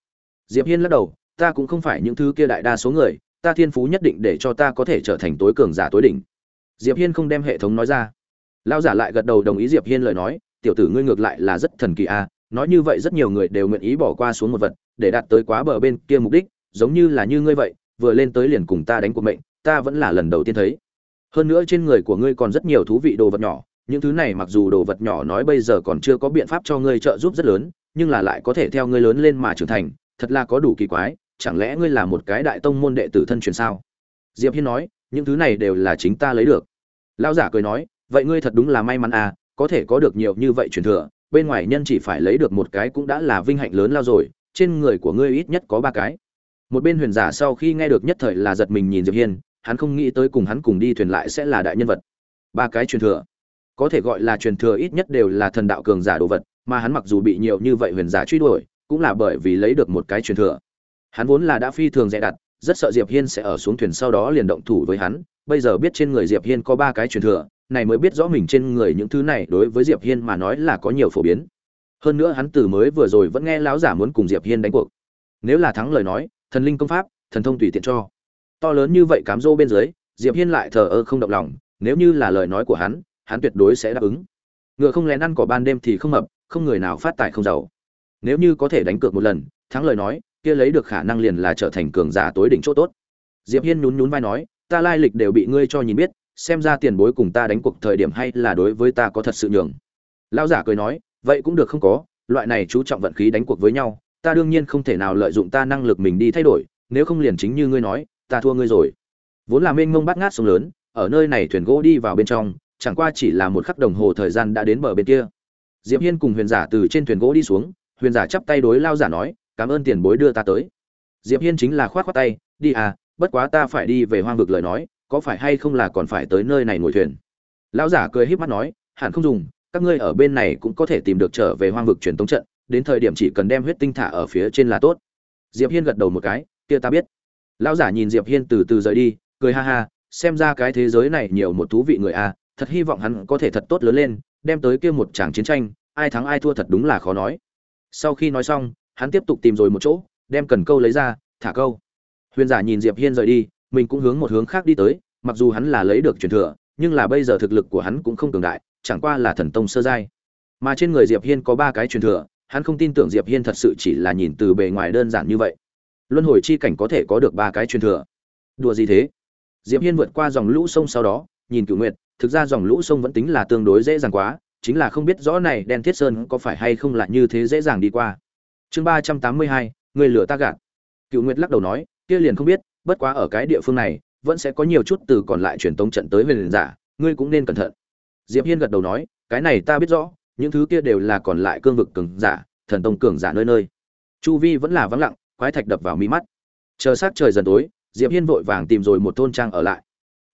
Speaker 1: Diệp hiên lắc đầu, ta cũng không phải những thứ kia đại đa số người ta thiên phú nhất định để cho ta có thể trở thành tối cường giả tối đỉnh. Diệp hiên không đem hệ thống nói ra. Lão giả lại gật đầu đồng ý diệp hiên lời nói, tiểu tử ngươi ngược lại là rất thần kỳ a à. nói như vậy rất nhiều người đều nguyện ý bỏ qua xuống một vật, để đạt tới quá bờ bên kia mục đích, giống như là như ngươi vậy, vừa lên tới liền cùng ta đánh cuộc mệnh, ta vẫn là lần đầu tiên thấy. Hơn nữa trên người của ngươi còn rất nhiều thú vị đồ vật nhỏ, những thứ này mặc dù đồ vật nhỏ nói bây giờ còn chưa có biện pháp cho ngươi trợ giúp rất lớn, nhưng là lại có thể theo ngươi lớn lên mà trưởng thành, thật là có đủ kỳ quái chẳng lẽ ngươi là một cái đại tông môn đệ tử thân truyền sao? Diệp hiên nói, những thứ này đều là chính ta lấy được. Lão giả cười nói, vậy ngươi thật đúng là may mắn à có thể có được nhiều như vậy truyền thừa, bên ngoài nhân chỉ phải lấy được một cái cũng đã là vinh hạnh lớn lao rồi, trên người của ngươi ít nhất có ba cái. Một bên huyền giả sau khi nghe được nhất thời là giật mình nhìn diệp hiên, hắn không nghĩ tới cùng hắn cùng đi thuyền lại sẽ là đại nhân vật. Ba cái truyền thừa, có thể gọi là truyền thừa ít nhất đều là thần đạo cường giả đồ vật, mà hắn mặc dù bị nhiều như vậy huyền giả truy đuổi, cũng là bởi vì lấy được một cái truyền thừa hắn vốn là đã phi thường dè đặt, rất sợ diệp hiên sẽ ở xuống thuyền sau đó liền động thủ với hắn. Bây giờ biết trên người diệp hiên có ba cái truyền thừa, này mới biết rõ mình trên người những thứ này đối với diệp hiên mà nói là có nhiều phổ biến. Hơn nữa hắn từ mới vừa rồi vẫn nghe lão giả muốn cùng diệp hiên đánh cuộc. Nếu là thắng lời nói, thần linh công pháp, thần thông tùy tiện cho. To lớn như vậy cám dỗ bên dưới, diệp hiên lại thờ ơ không động lòng, nếu như là lời nói của hắn hắn tuyệt đối sẽ đáp ứng. Ngựa không lén ăn cỏ ban đêm thì không mập, không người nào phát tài không giàu. Nếu như có thể đánh cược một lần, thắng lời nói kia lấy được khả năng liền là trở thành cường giả tối đỉnh chỗ tốt. Diệp hiên nhún nhún vai nói, ta lai lịch đều bị ngươi cho nhìn biết, xem ra tiền bối cùng ta đánh cuộc thời điểm hay là đối với ta có thật sự nhường. Lão giả cười nói, vậy cũng được không có, loại này chú trọng vận khí đánh cuộc với nhau, ta đương nhiên không thể nào lợi dụng ta năng lực mình đi thay đổi, nếu không liền chính như ngươi nói, ta thua ngươi rồi. Vốn là mênh mông bát ngát sông lớn, ở nơi này thuyền gỗ đi vào bên trong, chẳng qua chỉ là một khắc đồng hồ thời gian đã đến bờ bên kia. Diệp hiên cùng huyền giả từ trên thuyền gỗ đi xuống, huyền giả chắp tay đối lao giả nói cảm ơn tiền bối đưa ta tới. Diệp hiên chính là khoát khoát tay, đi à bất quá ta phải đi về hoang vực lời nói, có phải hay không là còn phải tới nơi này ngồi thuyền? Lão giả cười híp mắt nói, hẳn không dùng, các ngươi ở bên này cũng có thể tìm được trở về hoang vực truyền tống trận, đến thời điểm chỉ cần đem huyết tinh thả ở phía trên là tốt. Diệp hiên gật đầu một cái, kia ta biết. Lão giả nhìn diệp hiên từ từ rời đi, cười ha ha, xem ra cái thế giới này nhiều một thú vị người a, thật hy vọng hắn có thể thật tốt lớn lên, đem tới kia một tràng chiến tranh, ai thắng ai thua thật đúng là khó nói. Sau khi nói xong hắn tiếp tục tìm rồi một chỗ, đem cần câu lấy ra, thả câu. Huyền giả nhìn diệp hiên rời đi, mình cũng hướng một hướng khác đi tới, mặc dù hắn là lấy được truyền thừa, nhưng là bây giờ thực lực của hắn cũng không cường đại, chẳng qua là thần tông sơ giai. Mà trên người diệp hiên có ba cái truyền thừa, hắn không tin tưởng diệp hiên thật sự chỉ là nhìn từ bề ngoài đơn giản như vậy. Luân hồi chi cảnh có thể có được ba cái truyền thừa. Đùa gì thế? Diệp hiên vượt qua dòng lũ sông sau đó, nhìn cửu nguyệt, thực ra dòng lũ sông vẫn tính là tương đối dễ dàng quá, chính là không biết rõ này đen thiết sơn có phải hay không là như thế dễ dàng đi qua chương ba trăm tám mươi hai, người lửa ta gạt. Cựu nguyệt lắc đầu nói, kia liền không biết, bất quá ở cái địa phương này, vẫn sẽ có nhiều chút từ còn lại truyền tống trận tới về giả, ngươi cũng nên cẩn thận. Diệp hiên gật đầu nói, cái này ta biết rõ, những thứ kia đều là còn lại cương vực cường giả, thần tông cường giả nơi nơi. Chu vi vẫn là vắng lặng, quái thạch đập vào mi mắt. Chờ sát trời dần tối, diệp hiên vội vàng tìm rồi một thôn trang ở lại.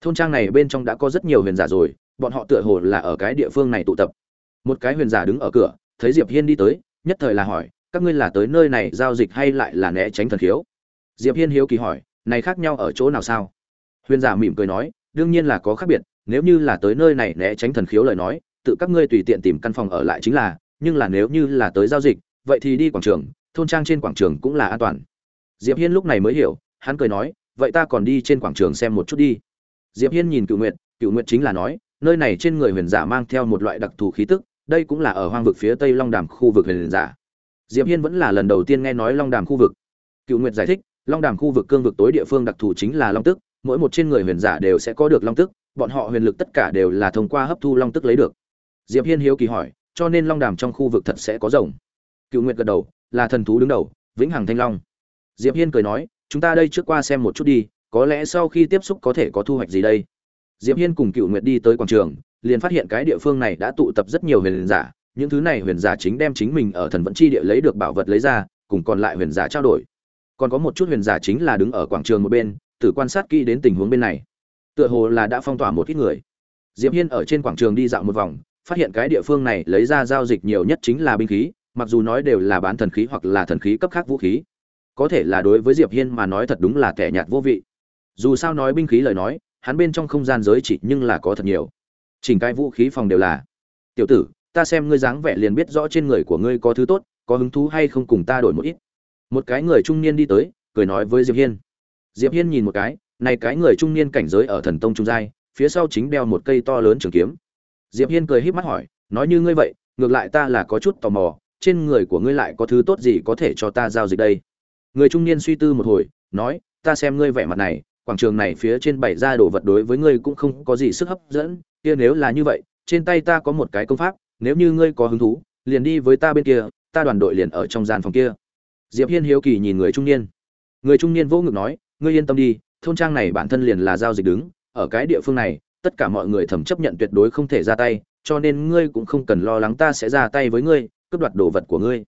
Speaker 1: Thôn trang này bên trong đã có rất nhiều huyền giả rồi, bọn họ tựa hồ là ở cái địa phương này tụ tập. Một cái huyền giả đứng ở cửa, thấy diệp hiên đi tới, nhất thời là hỏi các ngươi là tới nơi này giao dịch hay lại là né tránh thần khiếu? Diệp hiên hiếu kỳ hỏi, này khác nhau ở chỗ nào sao? Huyền giả mỉm cười nói, đương nhiên là có khác biệt, nếu như là tới nơi này né tránh thần khiếu lời nói, tự các ngươi tùy tiện tìm căn phòng ở lại chính là, nhưng là nếu như là tới giao dịch, vậy thì đi quảng trường, thôn trang trên quảng trường cũng là an toàn. Diệp hiên lúc này mới hiểu, hắn cười nói, vậy ta còn đi trên quảng trường xem một chút đi. Diệp hiên nhìn cựu nguyệt cựu nguyệt chính là nói, nơi này trên người huyền giả mang theo một loại đặc thù khí tức, đây cũng là ở hoang vực phía tây long đàm khu vực huyền giả diệp hiên vẫn là lần đầu tiên nghe nói long đàm khu vực. Cựu nguyệt giải thích, long đàm khu vực cương vực tối địa phương đặc thù chính là long tức, mỗi một trên người huyền giả đều sẽ có được long tức, bọn họ huyền lực tất cả đều là thông qua hấp thu long tức lấy được. Diệp hiên hiếu kỳ hỏi, cho nên long đàm trong khu vực thật sẽ có rồng? Cựu nguyệt gật đầu, là thần thú đứng đầu, vĩnh hằng thanh long. Diệp hiên cười nói, chúng ta đây trước qua xem một chút đi, có lẽ sau khi tiếp xúc có thể có thu hoạch gì đây? Diệp hiên cùng cựu nguyệt đi tới quảng trường, liền phát hiện cái địa phương này đã tụ tập rất nhiều huyền giả những thứ này huyền giả chính đem chính mình ở thần vẫn chi địa lấy được bảo vật lấy ra, cùng còn lại huyền giả trao đổi. Còn có một chút huyền giả chính là đứng ở quảng trường một bên, tự quan sát kỹ đến tình huống bên này. Tựa hồ là đã phong tỏa một ít người. Diệp hiên ở trên quảng trường đi dạo một vòng, phát hiện cái địa phương này lấy ra giao dịch nhiều nhất chính là binh khí, mặc dù nói đều là bán thần khí hoặc là thần khí cấp khác vũ khí. Có thể là đối với diệp hiên mà nói thật đúng là kẻ nhạt vô vị. Dù sao nói binh khí lời nói, hắn bên trong không gian giới chỉ nhưng là có thật nhiều. Chỉnh cái vũ khí phòng đều là. Tiểu tử ta xem ngươi dáng vẻ liền biết rõ trên người của ngươi có thứ tốt, có hứng thú hay không cùng ta đổi một ít. Một cái người trung niên đi tới, cười nói với diệp hiên. Diệp hiên nhìn một cái, này cái người trung niên cảnh giới ở thần tông trung giai, phía sau chính đeo một cây to lớn trường kiếm. Diệp hiên cười híp mắt hỏi, nói như ngươi vậy, ngược lại ta là có chút tò mò, trên người của ngươi lại có thứ tốt gì có thể cho ta giao dịch đây? Người trung niên suy tư một hồi, nói, ta xem ngươi vẻ mặt này, quảng trường này phía trên bày ra đồ vật đối với ngươi cũng không có gì sức hấp dẫn, kia nếu là như vậy, trên tay ta có một cái công pháp nếu như ngươi có hứng thú, liền đi với ta bên kia, ta đoàn đội liền ở trong gian phòng kia. Diệp hiên hiếu kỳ nhìn người trung niên. Người trung niên vỗ ngực nói, ngươi yên tâm đi, thôn trang này bản thân liền là giao dịch đứng, ở cái địa phương này, tất cả mọi người thầm chấp nhận tuyệt đối không thể ra tay, cho nên ngươi cũng không cần lo lắng ta sẽ ra tay với ngươi, cướp đoạt đồ vật của ngươi.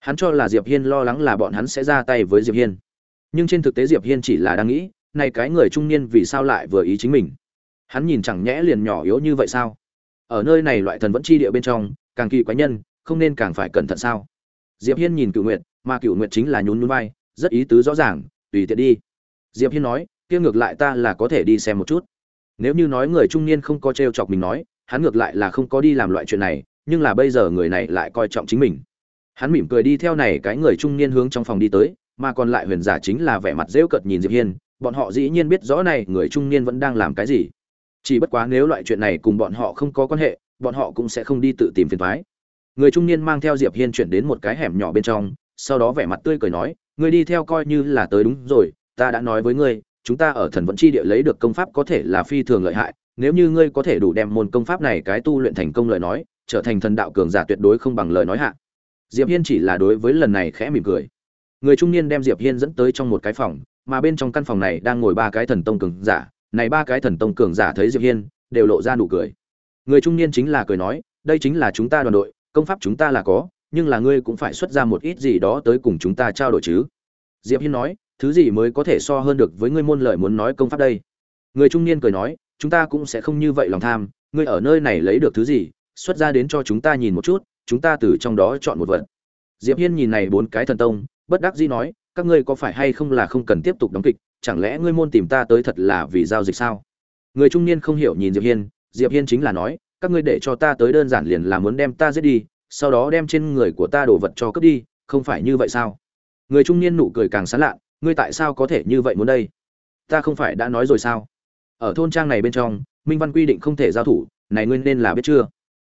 Speaker 1: Hắn cho là diệp hiên lo lắng là bọn hắn sẽ ra tay với diệp hiên. Nhưng trên thực tế diệp hiên chỉ là đang nghĩ, này cái người trung niên vì sao lại vừa ý chính mình? Hắn nhìn chẳng nhẽ liền nhỏ yếu như vậy sao? Ở nơi này loại thần vẫn chi địa bên trong, càng kỳ quái nhân, không nên càng phải cẩn thận sao? Diệp hiên nhìn cựu nguyệt, mà cựu nguyệt chính là nhún nhún vai, rất ý tứ rõ ràng, tùy tiện đi. Diệp hiên nói, kia ngược lại ta là có thể đi xem một chút. Nếu như nói người trung niên không có trêu chọc mình nói, hắn ngược lại là không có đi làm loại chuyện này, nhưng là bây giờ người này lại coi trọng chính mình. Hắn mỉm cười đi theo này cái người trung niên hướng trong phòng đi tới, mà còn lại huyền giả chính là vẻ mặt rêu cợt nhìn diệp hiên, bọn họ dĩ nhiên biết rõ này người trung niên vẫn đang làm cái gì chỉ bất quá nếu loại chuyện này cùng bọn họ không có quan hệ, bọn họ cũng sẽ không đi tự tìm phiền thoái người trung niên mang theo diệp hiên chuyển đến một cái hẻm nhỏ bên trong, sau đó vẻ mặt tươi cười nói người đi theo coi như là tới đúng rồi, ta đã nói với ngươi, chúng ta ở thần vẫn chi địa lấy được công pháp có thể là phi thường lợi hại, nếu như ngươi có thể đủ đem môn công pháp này cái tu luyện thành công lời nói, trở thành thần đạo cường giả tuyệt đối không bằng lời nói hạ. Diệp hiên chỉ là đối với lần này khẽ mỉm cười. Người trung niên đem diệp hiên dẫn tới trong một cái phòng, mà bên trong căn phòng này đang ngồi ba cái thần tông cường giả này ba cái thần tông cường giả thấy diệp hiên, đều lộ ra nụ cười. Người trung niên chính là cười nói, đây chính là chúng ta đoàn đội, công pháp chúng ta là có, nhưng là ngươi cũng phải xuất ra một ít gì đó tới cùng chúng ta trao đổi chứ. Diệp hiên nói, thứ gì mới có thể so hơn được với ngươi môn lợi muốn nói công pháp đây? Người trung niên cười nói, chúng ta cũng sẽ không như vậy lòng tham, ngươi ở nơi này lấy được thứ gì, xuất ra đến cho chúng ta nhìn một chút, chúng ta từ trong đó chọn một vật. Diệp hiên nhìn này bốn cái thần tông, bất đắc dĩ nói, các ngươi có phải hay không là không cần tiếp tục đóng kịch? Chẳng lẽ ngươi môn tìm ta tới thật là vì giao dịch sao? Người trung niên không hiểu nhìn diệp hiên diệp hiên chính là nói, các ngươi để cho ta tới đơn giản liền là muốn đem ta giết đi, sau đó đem trên người của ta đồ vật cho cướp đi, không phải như vậy sao? Người trung niên nụ cười càng sán lạ, ngươi tại sao có thể như vậy muốn đây? Ta không phải đã nói rồi sao? Ở thôn trang này bên trong, minh văn quy định không thể giao thủ, này ngươi nên là biết chưa?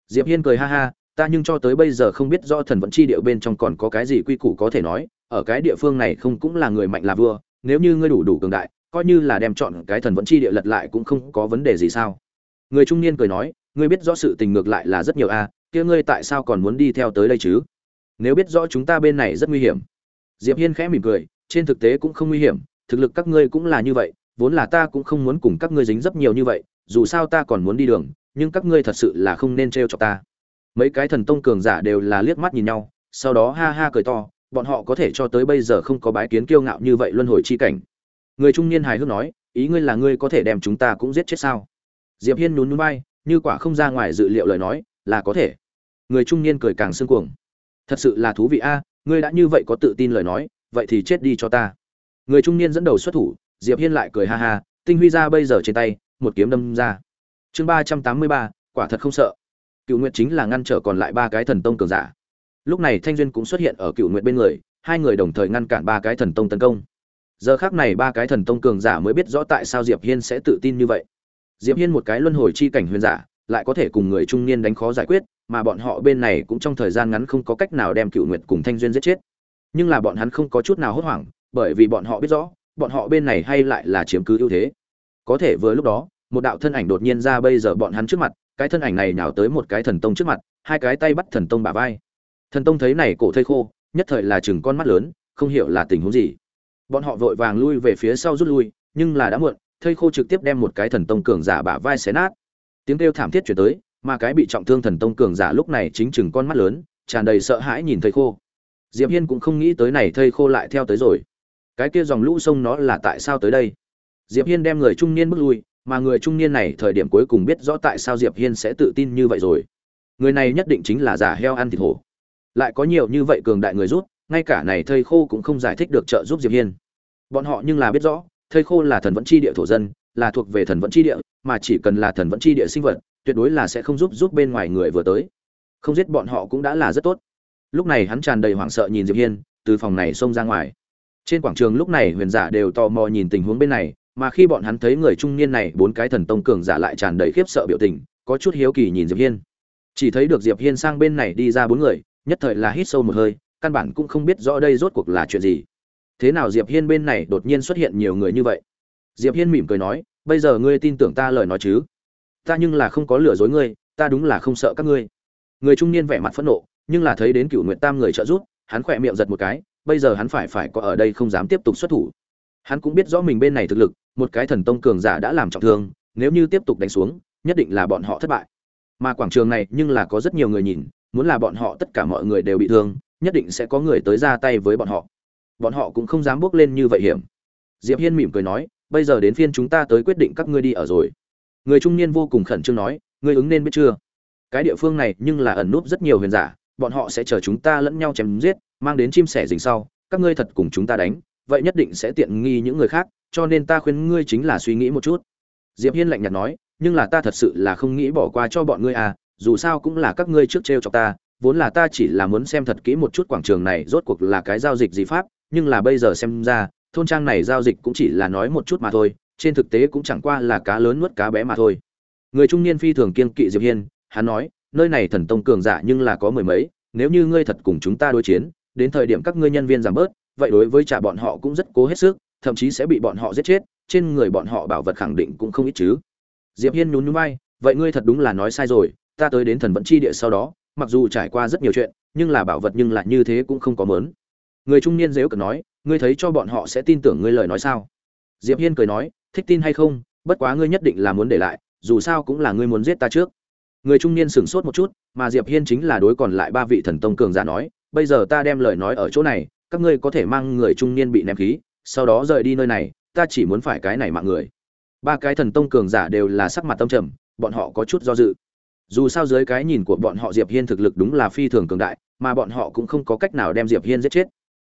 Speaker 1: Diệp hiên cười ha ha, ta nhưng cho tới bây giờ không biết do thần vẫn chi địa bên trong còn có cái gì quy củ có thể nói, ở cái địa phương này không cũng là người mạnh là vua nếu như ngươi đủ đủ cường đại, coi như là đem chọn cái thần vẫn chi địa lật lại cũng không có vấn đề gì sao? Người trung niên cười nói, ngươi biết rõ sự tình ngược lại là rất nhiều a kia ngươi tại sao còn muốn đi theo tới đây chứ? Nếu biết rõ chúng ta bên này rất nguy hiểm. Diệp hiên khẽ mỉm cười, trên thực tế cũng không nguy hiểm, thực lực các ngươi cũng là như vậy, vốn là ta cũng không muốn cùng các ngươi dính dấp nhiều như vậy, dù sao ta còn muốn đi đường, nhưng các ngươi thật sự là không nên trêu chọc ta. Mấy cái thần tông cường giả đều là liếc mắt nhìn nhau, sau đó ha ha cười to bọn họ có thể cho tới bây giờ không có bái kiến kiêu ngạo như vậy luân hồi chi cảnh. Người trung niên hài hước nói ý ngươi là ngươi có thể đem chúng ta cũng giết chết sao? Diệp hiên nhún nhún bay, như quả không ra ngoài dự liệu lời nói là có thể. Người trung niên cười càng sương cuồng. Thật sự là thú vị a ngươi đã như vậy có tự tin lời nói vậy thì chết đi cho ta. Người trung niên dẫn đầu xuất thủ diệp hiên lại cười ha ha tinh huy ra bây giờ trên tay một kiếm đâm ra. Chương ba trăm tám mươi ba quả thật không sợ. Cựu nguyệt chính là ngăn trở còn lại ba cái thần tông cường giả lúc này thanh duyên cũng xuất hiện ở cựu nguyện bên người, hai người đồng thời ngăn cản ba cái thần tông tấn công. Giờ khác này ba cái thần tông cường giả mới biết rõ tại sao diệp hiên sẽ tự tin như vậy. Diệp hiên một cái luân hồi chi cảnh huyền giả, lại có thể cùng người trung niên đánh khó giải quyết, mà bọn họ bên này cũng trong thời gian ngắn không có cách nào đem cựu nguyệt cùng thanh duyên giết chết. Nhưng là bọn hắn không có chút nào hốt hoảng, bởi vì bọn họ biết rõ, bọn họ bên này hay lại là chiếm cứ ưu thế. Có thể vừa lúc đó, một đạo thân ảnh đột nhiên ra bây giờ bọn hắn trước mặt, cái thân ảnh này nhào tới một cái thần tông trước mặt, hai cái tay bắt thần tông bả vai thần tông thấy này cổ thây khô, nhất thời là chừng con mắt lớn, không hiểu là tình huống gì. Bọn họ vội vàng lui về phía sau rút lui, nhưng là đã muộn, thây khô trực tiếp đem một cái thần tông cường giả bả vai xé nát. Tiếng kêu thảm thiết chuyển tới, mà cái bị trọng thương thần tông cường giả lúc này chính chừng con mắt lớn, tràn đầy sợ hãi nhìn thây khô. Diệp hiên cũng không nghĩ tới này thây khô lại theo tới rồi. Cái kia dòng lũ sông nó là tại sao tới đây? Diệp hiên đem người trung niên bước lui, mà người trung niên này thời điểm cuối cùng biết rõ tại sao diệp hiên sẽ tự tin như vậy rồi. Người này nhất định chính là giả heo ăn thịt hổ lại có nhiều như vậy cường đại người rút, ngay cả này thây khô cũng không giải thích được trợ giúp diệp hiên. Bọn họ nhưng là biết rõ thây khô là thần vẫn chi địa thổ dân, là thuộc về thần vẫn chi địa, mà chỉ cần là thần vẫn chi địa sinh vật, tuyệt đối là sẽ không giúp giúp bên ngoài người vừa tới. Không giết bọn họ cũng đã là rất tốt. Lúc này hắn tràn đầy hoảng sợ nhìn diệp hiên, từ phòng này xông ra ngoài. Trên quảng trường lúc này huyền giả đều tò mò nhìn tình huống bên này, mà khi bọn hắn thấy người trung niên này, bốn cái thần tông cường giả lại tràn đầy khiếp sợ biểu tình, có chút hiếu kỳ nhìn diệp hiên. Chỉ thấy được diệp hiên sang bên này đi ra bốn người nhất thời là hít sâu một hơi, căn bản cũng không biết rõ đây rốt cuộc là chuyện gì. Thế nào diệp hiên bên này đột nhiên xuất hiện nhiều người như vậy? Diệp hiên mỉm cười nói, bây giờ ngươi tin tưởng ta lời nói chứ? Ta nhưng là không có lừa dối ngươi, ta đúng là không sợ các ngươi. Người trung niên vẻ mặt phẫn nộ, nhưng là thấy đến cựu nguyện tam người trợ giúp, hắn khỏe miệng giật một cái, bây giờ hắn phải phải có ở đây không dám tiếp tục xuất thủ. Hắn cũng biết rõ mình bên này thực lực, một cái thần tông cường giả đã làm trọng thương, nếu như tiếp tục đánh xuống, nhất định là bọn họ thất bại. Mà quảng trường này nhưng là có rất nhiều người nhìn muốn là bọn họ tất cả mọi người đều bị thương, nhất định sẽ có người tới ra tay với bọn họ. Bọn họ cũng không dám bước lên như vậy hiểm. Diệp hiên mỉm cười nói, bây giờ đến phiên chúng ta tới quyết định các ngươi đi ở rồi. Người trung niên vô cùng khẩn trương nói, ngươi ứng nên biết chưa? Cái địa phương này nhưng là ẩn núp rất nhiều huyền giả, bọn họ sẽ chờ chúng ta lẫn nhau chém giết, mang đến chim sẻ rình sau, các ngươi thật cùng chúng ta đánh, vậy nhất định sẽ tiện nghi những người khác, cho nên ta khuyên ngươi chính là suy nghĩ một chút. Diệp hiên lạnh nhạt nói, nhưng là ta thật sự là không nghĩ bỏ qua cho bọn ngươi à dù sao cũng là các ngươi trước trêu cho ta, vốn là ta chỉ là muốn xem thật kỹ một chút quảng trường này rốt cuộc là cái giao dịch gì pháp, nhưng là bây giờ xem ra, thôn trang này giao dịch cũng chỉ là nói một chút mà thôi, trên thực tế cũng chẳng qua là cá lớn nuốt cá bé mà thôi. Người trung niên phi thường kiên kỵ diệp hiên, hắn nói, nơi này thần tông cường giả nhưng là có mười mấy, nếu như ngươi thật cùng chúng ta đối chiến, đến thời điểm các ngươi nhân viên giảm bớt, vậy đối với trả bọn họ cũng rất cố hết sức, thậm chí sẽ bị bọn họ giết chết, trên người bọn họ bảo vật khẳng định cũng không ít chứ. Diệp hiên nhún nhún vai, vậy ngươi thật đúng là nói sai rồi ta tới đến thần vận chi địa sau đó, mặc dù trải qua rất nhiều chuyện, nhưng là bảo vật nhưng lại như thế cũng không có mớn. Người trung niên dếu cực nói, ngươi thấy cho bọn họ sẽ tin tưởng ngươi lời nói sao? Diệp hiên cười nói, thích tin hay không, bất quá ngươi nhất định là muốn để lại, dù sao cũng là ngươi muốn giết ta trước. Người trung niên sửng sốt một chút, mà diệp hiên chính là đối còn lại ba vị thần tông cường giả nói, bây giờ ta đem lời nói ở chỗ này, các ngươi có thể mang người trung niên bị ném khí, sau đó rời đi nơi này, ta chỉ muốn phải cái này mạng người. Ba cái thần tông cường giả đều là sắc mặt tâm trầm, bọn họ có chút do dự dù sao dưới cái nhìn của bọn họ diệp hiên thực lực đúng là phi thường cường đại, mà bọn họ cũng không có cách nào đem diệp hiên giết chết.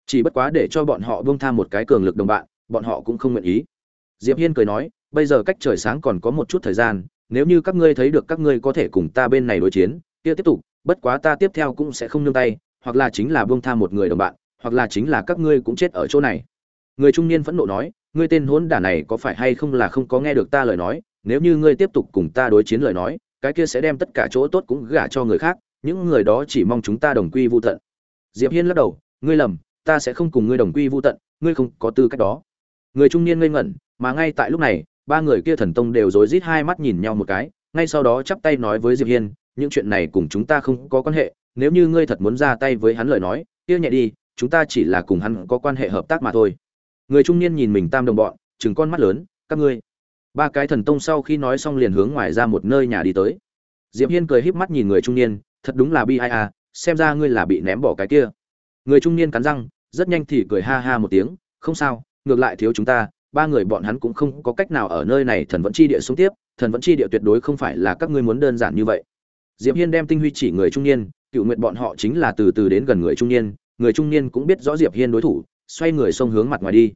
Speaker 1: Chỉ bất quá để cho bọn họ buông tham một cái cường lực đồng bạn, bọn họ cũng không nguyện ý. Diệp hiên cười nói, bây giờ cách trời sáng còn có một chút thời gian, nếu như các ngươi thấy được các ngươi có thể cùng ta bên này đối chiến, kia tiếp tục, bất quá ta tiếp theo cũng sẽ không nương tay, hoặc là chính là buông tham một người đồng bạn, hoặc là chính là các ngươi cũng chết ở chỗ này. Người trung niên phẫn nộ nói, ngươi tên hỗn đả này có phải hay không là không có nghe được ta lời nói, nếu như ngươi tiếp tục cùng ta đối chiến lời nói cái kia sẽ đem tất cả chỗ tốt cũng gả cho người khác, những người đó chỉ mong chúng ta đồng quy vô tận. Diệp hiên lắc đầu, ngươi lầm, ta sẽ không cùng ngươi đồng quy vô tận, ngươi không có tư cách đó. Người trung niên ngây ngẩn, mà ngay tại lúc này, ba người kia thần tông đều rối rít hai mắt nhìn nhau một cái, ngay sau đó chắp tay nói với diệp hiên, những chuyện này cùng chúng ta không có quan hệ, nếu như ngươi thật muốn ra tay với hắn lời nói, kia nhẹ đi, chúng ta chỉ là cùng hắn có quan hệ hợp tác mà thôi. Người trung niên nhìn mình tam đồng bọn chừng con mắt lớn, các ngươi ba cái thần tông sau khi nói xong liền hướng ngoài ra một nơi nhà đi tới. Diệp hiên cười híp mắt nhìn người trung niên, thật đúng là bi ai à xem ra ngươi là bị ném bỏ cái kia. Người trung niên cắn răng, rất nhanh thì cười ha ha một tiếng, không sao, ngược lại thiếu chúng ta, ba người bọn hắn cũng không có cách nào ở nơi này, thần vẫn chi địa xuống tiếp, thần vẫn chi địa tuyệt đối không phải là các ngươi muốn đơn giản như vậy. Diệp hiên đem tinh huy chỉ người trung niên, cựu nguyện bọn họ chính là từ từ đến gần người trung niên, người trung niên cũng biết rõ diệp hiên đối thủ, xoay người xông hướng mặt ngoài đi.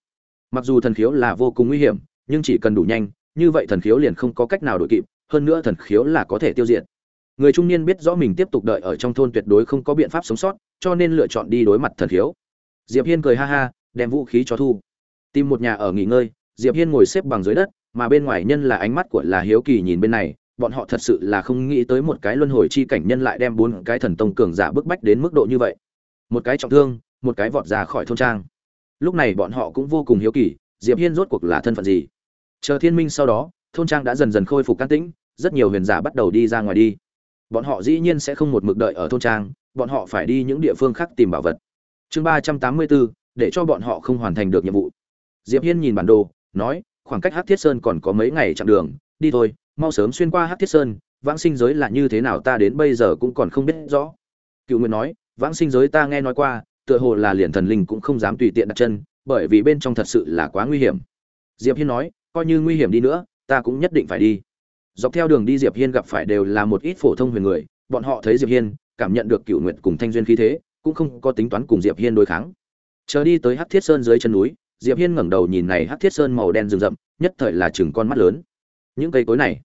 Speaker 1: Mặc dù thần khiếu là vô cùng nguy hiểm, nhưng chỉ cần đủ nhanh như vậy thần khiếu liền không có cách nào đổi kịp, hơn nữa thần khiếu là có thể tiêu diệt. Người trung niên biết rõ mình tiếp tục đợi ở trong thôn tuyệt đối không có biện pháp sống sót, cho nên lựa chọn đi đối mặt thần khiếu. Diệp hiên cười ha ha, đem vũ khí cho thu. Tìm một nhà ở nghỉ ngơi, diệp hiên ngồi xếp bằng dưới đất, mà bên ngoài nhân là ánh mắt của là hiếu kỳ nhìn bên này, bọn họ thật sự là không nghĩ tới một cái luân hồi chi cảnh nhân lại đem bốn cái thần tông cường giả bức bách đến mức độ như vậy. Một cái trọng thương, một cái vọt ra khỏi thôn trang. Lúc này bọn họ cũng vô cùng hiếu kỳ, diệp hiên rốt cuộc là thân phận gì? Chờ thiên minh sau đó, thôn trang đã dần dần khôi phục can tĩnh, rất nhiều huyền giả bắt đầu đi ra ngoài đi. Bọn họ dĩ nhiên sẽ không một mực đợi ở thôn trang, bọn họ phải đi những địa phương khác tìm bảo vật. Chương ba trăm tám mươi bốn, để cho bọn họ không hoàn thành được nhiệm vụ. Diệp hiên nhìn bản đồ, nói, khoảng cách Hát thiết sơn còn có mấy ngày chặng đường, đi thôi, mau sớm xuyên qua Hát thiết sơn, vãng sinh giới là như thế nào ta đến bây giờ cũng còn không biết rõ. Cựu nguyện nói, vãng sinh giới ta nghe nói qua, tựa hồ là liền thần linh cũng không dám tùy tiện đặt chân, bởi vì bên trong thật sự là quá nguy hiểm. Diệp hiên nói coi như nguy hiểm đi nữa, ta cũng nhất định phải đi. Dọc theo đường đi diệp hiên gặp phải đều là một ít phổ thông huyền người, bọn họ thấy diệp hiên, cảm nhận được cựu nguyện cùng thanh duyên khí thế, cũng không có tính toán cùng diệp hiên đối kháng. Chờ đi tới hắc thiết sơn dưới chân núi, diệp hiên ngẩng đầu nhìn này hắc thiết sơn màu đen rừng rậm, nhất thời là chừng con mắt lớn. Những cây cối này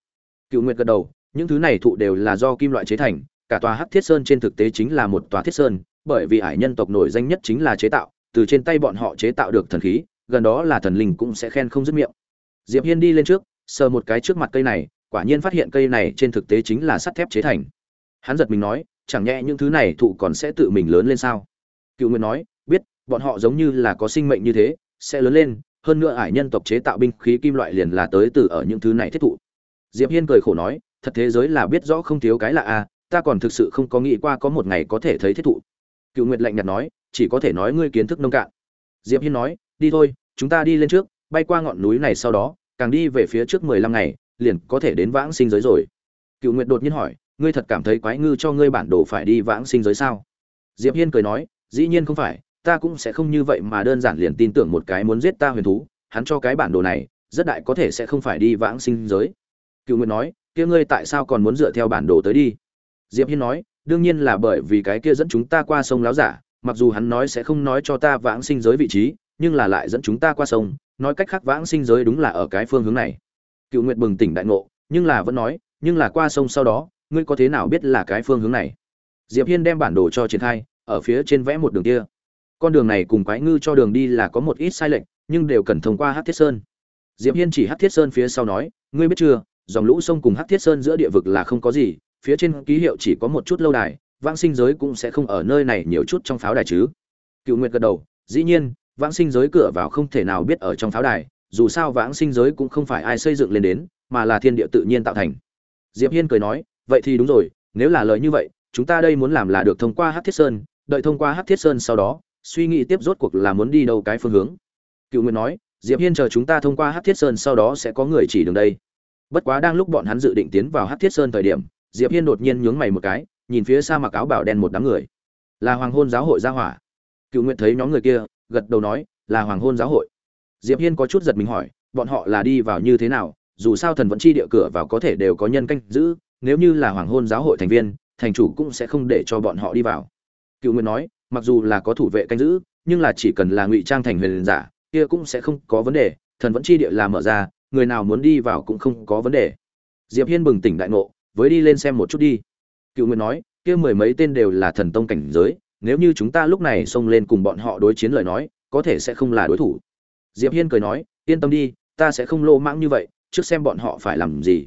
Speaker 1: cựu nguyệt gật đầu, những thứ này thụ đều là do kim loại chế thành, cả tòa hắc thiết sơn trên thực tế chính là một tòa thiết sơn, bởi vì hải nhân tộc nổi danh nhất chính là chế tạo, từ trên tay bọn họ chế tạo được thần khí, gần đó là thần linh cũng sẽ khen không dứt miệng diệp hiên đi lên trước, sờ một cái trước mặt cây này, quả nhiên phát hiện cây này trên thực tế chính là sắt thép chế thành. Hắn giật mình nói, chẳng nhẽ những thứ này thụ còn sẽ tự mình lớn lên sao? Cựu nguyệt nói, biết, bọn họ giống như là có sinh mệnh như thế, sẽ lớn lên, hơn nữa ải nhân tộc chế tạo binh khí kim loại liền là tới từ ở những thứ này thiết thụ. Diệp hiên cười khổ nói, thật thế giới là biết rõ không thiếu cái là a ta còn thực sự không có nghĩ qua có một ngày có thể thấy thiết thụ. Cựu nguyệt lạnh nhạt nói, chỉ có thể nói ngươi kiến thức nông cạn. Diệp hiên nói, đi thôi, chúng ta đi lên trước, bay qua ngọn núi này sau đó càng đi về phía trước mười lăm ngày, liền có thể đến vãng sinh giới rồi. Cựu nguyệt đột nhiên hỏi, ngươi thật cảm thấy quái ngư cho ngươi bản đồ phải đi vãng sinh giới sao? Diệp hiên cười nói, dĩ nhiên không phải, ta cũng sẽ không như vậy mà đơn giản liền tin tưởng một cái muốn giết ta huyền thú, hắn cho cái bản đồ này, rất đại có thể sẽ không phải đi vãng sinh giới. Cựu nguyệt nói, kia ngươi tại sao còn muốn dựa theo bản đồ tới đi? Diệp hiên nói, đương nhiên là bởi vì cái kia dẫn chúng ta qua sông láo giả, mặc dù hắn nói sẽ không nói cho ta vãng sinh giới vị trí, nhưng là lại dẫn chúng ta qua sông nói cách khác vãng sinh giới đúng là ở cái phương hướng này. Cựu nguyệt bừng tỉnh đại ngộ, nhưng là vẫn nói, nhưng là qua sông sau đó, ngươi có thế nào biết là cái phương hướng này? Diệp hiên đem bản đồ cho triển khai, ở phía trên vẽ một đường kia. Con đường này cùng quái ngư cho đường đi là có một ít sai lệch, nhưng đều cần thông qua hát thiết sơn. Diệp hiên chỉ hát thiết sơn phía sau nói, ngươi biết chưa, dòng lũ sông cùng hát thiết sơn giữa địa vực là không có gì, phía trên ký hiệu chỉ có một chút lâu đài, vãng sinh giới cũng sẽ không ở nơi này nhiều chút trong pháo đài chứ. Cựu nguyệt gật đầu, dĩ nhiên vãng sinh giới cửa vào không thể nào biết ở trong pháo đài, dù sao vãng sinh giới cũng không phải ai xây dựng lên đến, mà là thiên địa tự nhiên tạo thành. Diệp hiên cười nói, vậy thì đúng rồi, nếu là lời như vậy, chúng ta đây muốn làm là được thông qua hát thiết sơn, đợi thông qua hát thiết sơn sau đó, suy nghĩ tiếp rốt cuộc là muốn đi đâu cái phương hướng. Cựu nguyện nói, diệp hiên chờ chúng ta thông qua hát thiết sơn sau đó sẽ có người chỉ đường đây. Bất quá đang lúc bọn hắn dự định tiến vào hát thiết sơn thời điểm, diệp hiên đột nhiên nhướng mày một cái, nhìn phía xa mặc áo bảo đen một đám người. Là hoàng hôn giáo hội gia hỏa. Cựu nguyện thấy nhóm người kia gật đầu nói, là hoàng hôn giáo hội. Diệp hiên có chút giật mình hỏi, bọn họ là đi vào như thế nào? Dù sao thần vẫn chi địa cửa vào có thể đều có nhân canh giữ, nếu như là hoàng hôn giáo hội thành viên, thành chủ cũng sẽ không để cho bọn họ đi vào. Cựu nguyện nói, mặc dù là có thủ vệ canh giữ, nhưng là chỉ cần là ngụy trang thành huyền giả, kia cũng sẽ không có vấn đề, thần vẫn chi địa là mở ra, người nào muốn đi vào cũng không có vấn đề. Diệp hiên bừng tỉnh đại ngộ, với đi lên xem một chút đi. Cựu nguyện nói, kia mười mấy tên đều là thần tông cảnh giới nếu như chúng ta lúc này xông lên cùng bọn họ đối chiến lời nói, có thể sẽ không là đối thủ. Diệp hiên cười nói, yên tâm đi, ta sẽ không lô mãng như vậy, trước xem bọn họ phải làm gì.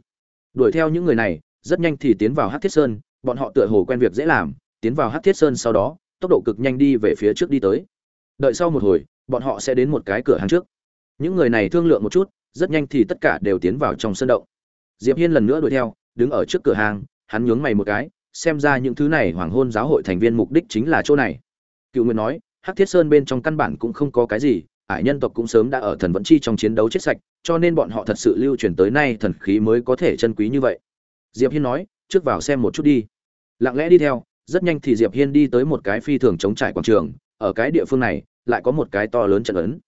Speaker 1: Đuổi theo những người này, rất nhanh thì tiến vào hắc thiết sơn, bọn họ tựa hồ quen việc dễ làm, tiến vào hắc thiết sơn sau đó, tốc độ cực nhanh đi về phía trước đi tới. Đợi sau một hồi, bọn họ sẽ đến một cái cửa hàng trước. Những người này thương lượng một chút, rất nhanh thì tất cả đều tiến vào trong sân động. Diệp hiên lần nữa đuổi theo, đứng ở trước cửa hàng, hắn nhướng mày một cái xem ra những thứ này hoàng hôn giáo hội thành viên mục đích chính là chỗ này. Cựu nguyện nói, hắc thiết sơn bên trong căn bản cũng không có cái gì, ải nhân tộc cũng sớm đã ở thần vẫn chi trong chiến đấu chết sạch, cho nên bọn họ thật sự lưu truyền tới nay thần khí mới có thể chân quý như vậy. Diệp hiên nói, trước vào xem một chút đi. Lặng lẽ đi theo, rất nhanh thì diệp hiên đi tới một cái phi thường chống trải quảng trường, ở cái địa phương này, lại có một cái to lớn trận ấn.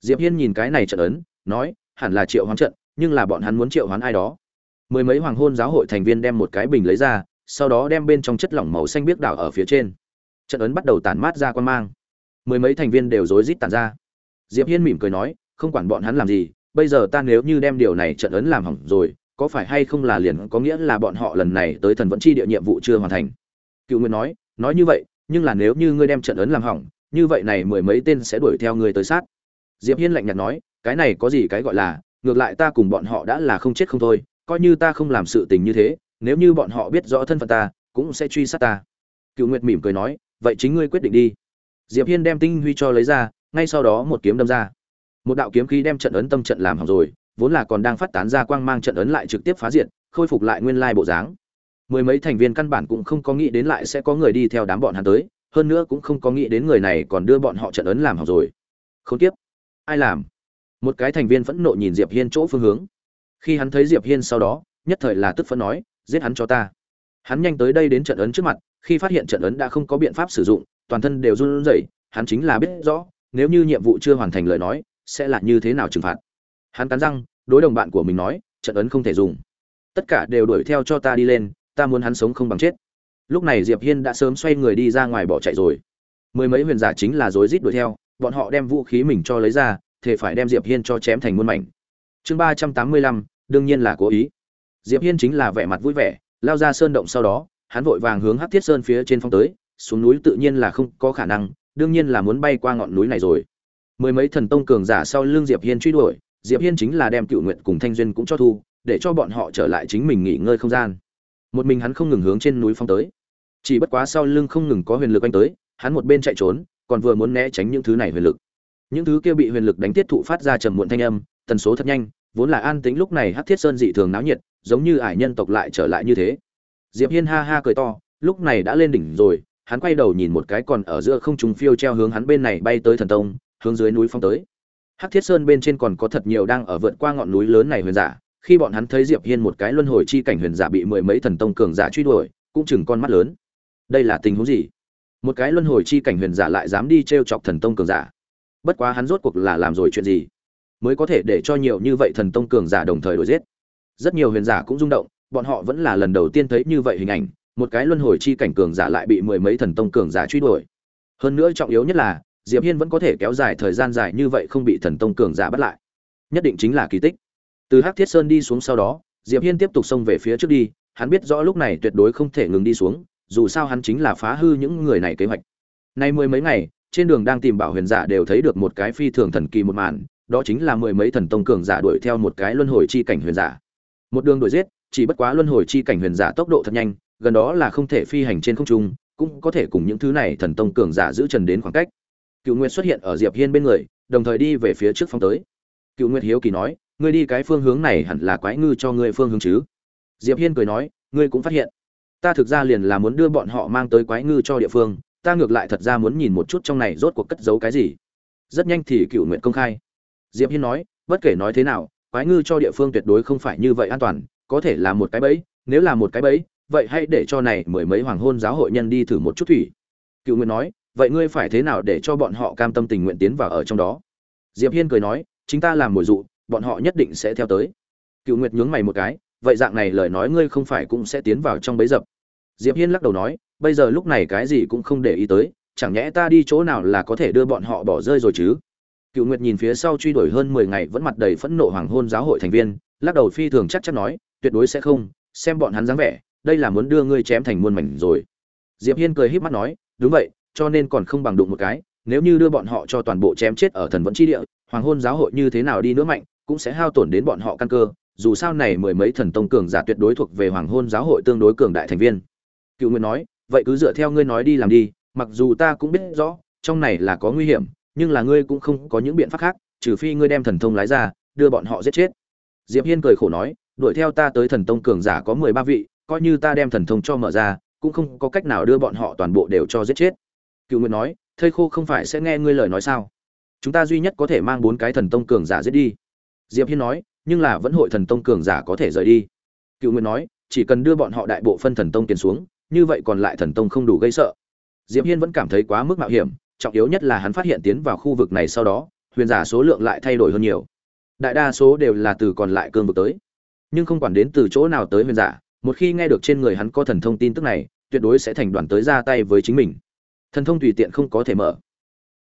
Speaker 1: Diệp hiên nhìn cái này trận ấn, nói, hẳn là triệu hoán trận, nhưng là bọn hắn muốn triệu hoán ai đó. Mười mấy hoàng hôn giáo hội thành viên đem một cái bình lấy ra sau đó đem bên trong chất lỏng màu xanh biếc đảo ở phía trên. Trận ấn bắt đầu tản mát ra quan mang. Mười mấy thành viên đều rối rít tản ra. Diệp hiên mỉm cười nói, không quản bọn hắn làm gì, bây giờ ta nếu như đem điều này trận ấn làm hỏng rồi, có phải hay không là liền có nghĩa là bọn họ lần này tới thần vẫn chi địa nhiệm vụ chưa hoàn thành? Cựu nguyên nói nói như vậy, nhưng là nếu như ngươi đem trận ấn làm hỏng, như vậy này mười mấy tên sẽ đuổi theo ngươi tới sát. Diệp hiên lạnh nhạt nói, cái này có gì cái gọi là, ngược lại ta cùng bọn họ đã là không chết không thôi, coi như ta không làm sự tình như thế nếu như bọn họ biết rõ thân phận ta, cũng sẽ truy sát ta. Cựu nguyệt mỉm cười nói, vậy chính ngươi quyết định đi. Diệp hiên đem tinh huy cho lấy ra, ngay sau đó một kiếm đâm ra. Một đạo kiếm khí đem trận ấn tâm trận làm hỏng rồi, vốn là còn đang phát tán ra quang mang trận ấn lại trực tiếp phá diện khôi phục lại nguyên lai bộ dáng. Mười mấy thành viên căn bản cũng không có nghĩ đến lại sẽ có người đi theo đám bọn hắn tới, hơn nữa cũng không có nghĩ đến người này còn đưa bọn họ trận ấn làm hỏng rồi. Không tiếp ai làm? Một cái thành viên phẫn nộ nhìn diệp hiên chỗ phương hướng. Khi hắn thấy diệp hiên sau đó, nhất thời là tức phẫn nói giết hắn cho ta. Hắn nhanh tới đây đến trận ấn trước mặt, khi phát hiện trận ấn đã không có biện pháp sử dụng, toàn thân đều run rẩy, hắn chính là biết rõ, nếu như nhiệm vụ chưa hoàn thành lời nói, sẽ là như thế nào trừng phạt. Hắn cắn răng, đối đồng bạn của mình nói, trận ấn không thể dùng. Tất cả đều đuổi theo cho ta đi lên, ta muốn hắn sống không bằng chết. Lúc này diệp hiên đã sớm xoay người đi ra ngoài bỏ chạy rồi. Mười mấy huyền giả chính là rối rít đuổi theo, bọn họ đem vũ khí mình cho lấy ra thể phải đem diệp hiên cho chém thành muôn mảnh. Chương ba trăm tám mươi lăm, đương nhiên là cố ý diệp hiên chính là vẻ mặt vui vẻ, lao ra sơn động sau đó, hắn vội vàng hướng hắc thiết sơn phía trên phong tới, xuống núi tự nhiên là không có khả năng, đương nhiên là muốn bay qua ngọn núi này rồi. Mười mấy thần tông cường giả sau lưng diệp hiên truy đuổi, diệp hiên chính là đem cựu nguyện cùng thanh duyên cũng cho thu, để cho bọn họ trở lại chính mình nghỉ ngơi không gian. Một mình hắn không ngừng hướng trên núi phong tới. Chỉ bất quá sau lưng không ngừng có huyền lực anh tới, hắn một bên chạy trốn, còn vừa muốn né tránh những thứ này huyền lực. Những thứ kia bị huyền lực đánh tiết thụ phát ra trầm muộn thanh âm, tần số thật nhanh vốn là an tĩnh lúc này hắc thiết sơn dị thường náo nhiệt, giống như ải nhân tộc lại trở lại như thế. Diệp hiên ha ha cười to, lúc này đã lên đỉnh rồi, hắn quay đầu nhìn một cái còn ở giữa không trung phiêu treo hướng hắn bên này bay tới thần tông, hướng dưới núi phong tới. Hắc thiết sơn bên trên còn có thật nhiều đang ở vượt qua ngọn núi lớn này huyền giả, khi bọn hắn thấy diệp hiên một cái luân hồi chi cảnh huyền giả bị mười mấy thần tông cường giả truy đuổi, cũng chừng con mắt lớn. Đây là tình huống gì? Một cái luân hồi chi cảnh huyền giả lại dám đi treo chọc thần tông cường giả. Bất quá hắn rốt cuộc là làm rồi chuyện gì? Mới có thể để cho nhiều như vậy thần tông cường giả đồng thời đuổi giết. Rất nhiều huyền giả cũng rung động, bọn họ vẫn là lần đầu tiên thấy như vậy hình ảnh, một cái luân hồi chi cảnh cường giả lại bị mười mấy thần tông cường giả truy đuổi. Hơn nữa trọng yếu nhất là, diệp hiên vẫn có thể kéo dài thời gian dài như vậy không bị thần tông cường giả bắt lại. Nhất định chính là kỳ tích. Từ hắc thiết sơn đi xuống sau đó, diệp hiên tiếp tục xông về phía trước đi, hắn biết rõ lúc này tuyệt đối không thể ngừng đi xuống, dù sao hắn chính là phá hư những người này kế hoạch. Nay mười mấy ngày, trên đường đang tìm bảo huyền giả đều thấy được một cái phi thường thần kỳ một màn đó chính là mười mấy thần tông cường giả đuổi theo một cái luân hồi chi cảnh huyền giả. Một đường đuổi giết, chỉ bất quá luân hồi chi cảnh huyền giả tốc độ thật nhanh, gần đó là không thể phi hành trên không trung, cũng có thể cùng những thứ này thần tông cường giả giữ trần đến khoảng cách. Cựu nguyệt xuất hiện ở diệp hiên bên người, đồng thời đi về phía trước phong tới. Cựu nguyệt hiếu kỳ nói, ngươi đi cái phương hướng này hẳn là quái ngư cho ngươi phương hướng chứ? Diệp hiên cười nói, ngươi cũng phát hiện. Ta thực ra liền là muốn đưa bọn họ mang tới quái ngư cho địa phương, ta ngược lại thật ra muốn nhìn một chút trong này rốt cuộc cất giấu cái gì. Rất nhanh thì cựu Nguyệt công khai diệp hiên nói, bất kể nói thế nào, quái ngư cho địa phương tuyệt đối không phải như vậy an toàn, có thể là một cái bẫy, nếu là một cái bẫy, vậy hãy để cho này mười mấy hoàng hôn giáo hội nhân đi thử một chút thủy. Cựu nguyện nói, vậy ngươi phải thế nào để cho bọn họ cam tâm tình nguyện tiến vào ở trong đó? Diệp hiên cười nói, chính ta làm mồi dụ, bọn họ nhất định sẽ theo tới. Cựu nguyệt nhướng mày một cái, vậy dạng này lời nói ngươi không phải cũng sẽ tiến vào trong bấy dập. Diệp hiên lắc đầu nói, bây giờ lúc này cái gì cũng không để ý tới, chẳng nhẽ ta đi chỗ nào là có thể đưa bọn họ bỏ rơi rồi chứ? Cựu nguyệt nhìn phía sau truy đuổi hơn mười ngày vẫn mặt đầy phẫn nộ hoàng hôn giáo hội thành viên, lắc đầu phi thường chắc chắn nói, tuyệt đối sẽ không, xem bọn hắn dáng vẻ, đây là muốn đưa ngươi chém thành muôn mảnh rồi. Diệp hiên cười híp mắt nói, đúng vậy, cho nên còn không bằng đụng một cái, nếu như đưa bọn họ cho toàn bộ chém chết ở thần vẫn chi địa, hoàng hôn giáo hội như thế nào đi nữa mạnh, cũng sẽ hao tổn đến bọn họ căn cơ, dù sao này mười mấy thần tông cường giả tuyệt đối thuộc về hoàng hôn giáo hội tương đối cường đại thành viên. Cựu Nguyệt nói, vậy cứ dựa theo ngươi nói đi làm đi, mặc dù ta cũng biết rõ, trong này là có nguy hiểm nhưng là ngươi cũng không có những biện pháp khác, trừ phi ngươi đem thần thông lái ra, đưa bọn họ giết chết. Diệp hiên cười khổ nói, đuổi theo ta tới thần tông cường giả có mười ba vị, coi như ta đem thần thông cho mở ra, cũng không có cách nào đưa bọn họ toàn bộ đều cho giết chết. Cựu nguyện nói thây khô không phải sẽ nghe ngươi lời nói sao? Chúng ta duy nhất có thể mang bốn cái thần tông cường giả giết đi. Diệp hiên nói, nhưng là vẫn hội thần tông cường giả có thể rời đi. Cựu nguyện nói, chỉ cần đưa bọn họ đại bộ phân thần tông tiền xuống, như vậy còn lại thần tông không đủ gây sợ. Diệp hiên vẫn cảm thấy quá mức mạo hiểm trọng yếu nhất là hắn phát hiện tiến vào khu vực này sau đó, huyền giả số lượng lại thay đổi hơn nhiều. Đại đa số đều là từ còn lại cương vực tới. Nhưng không quản đến từ chỗ nào tới huyền giả, một khi nghe được trên người hắn có thần thông tin tức này, tuyệt đối sẽ thành đoàn tới ra tay với chính mình. Thần thông tùy tiện không có thể mở.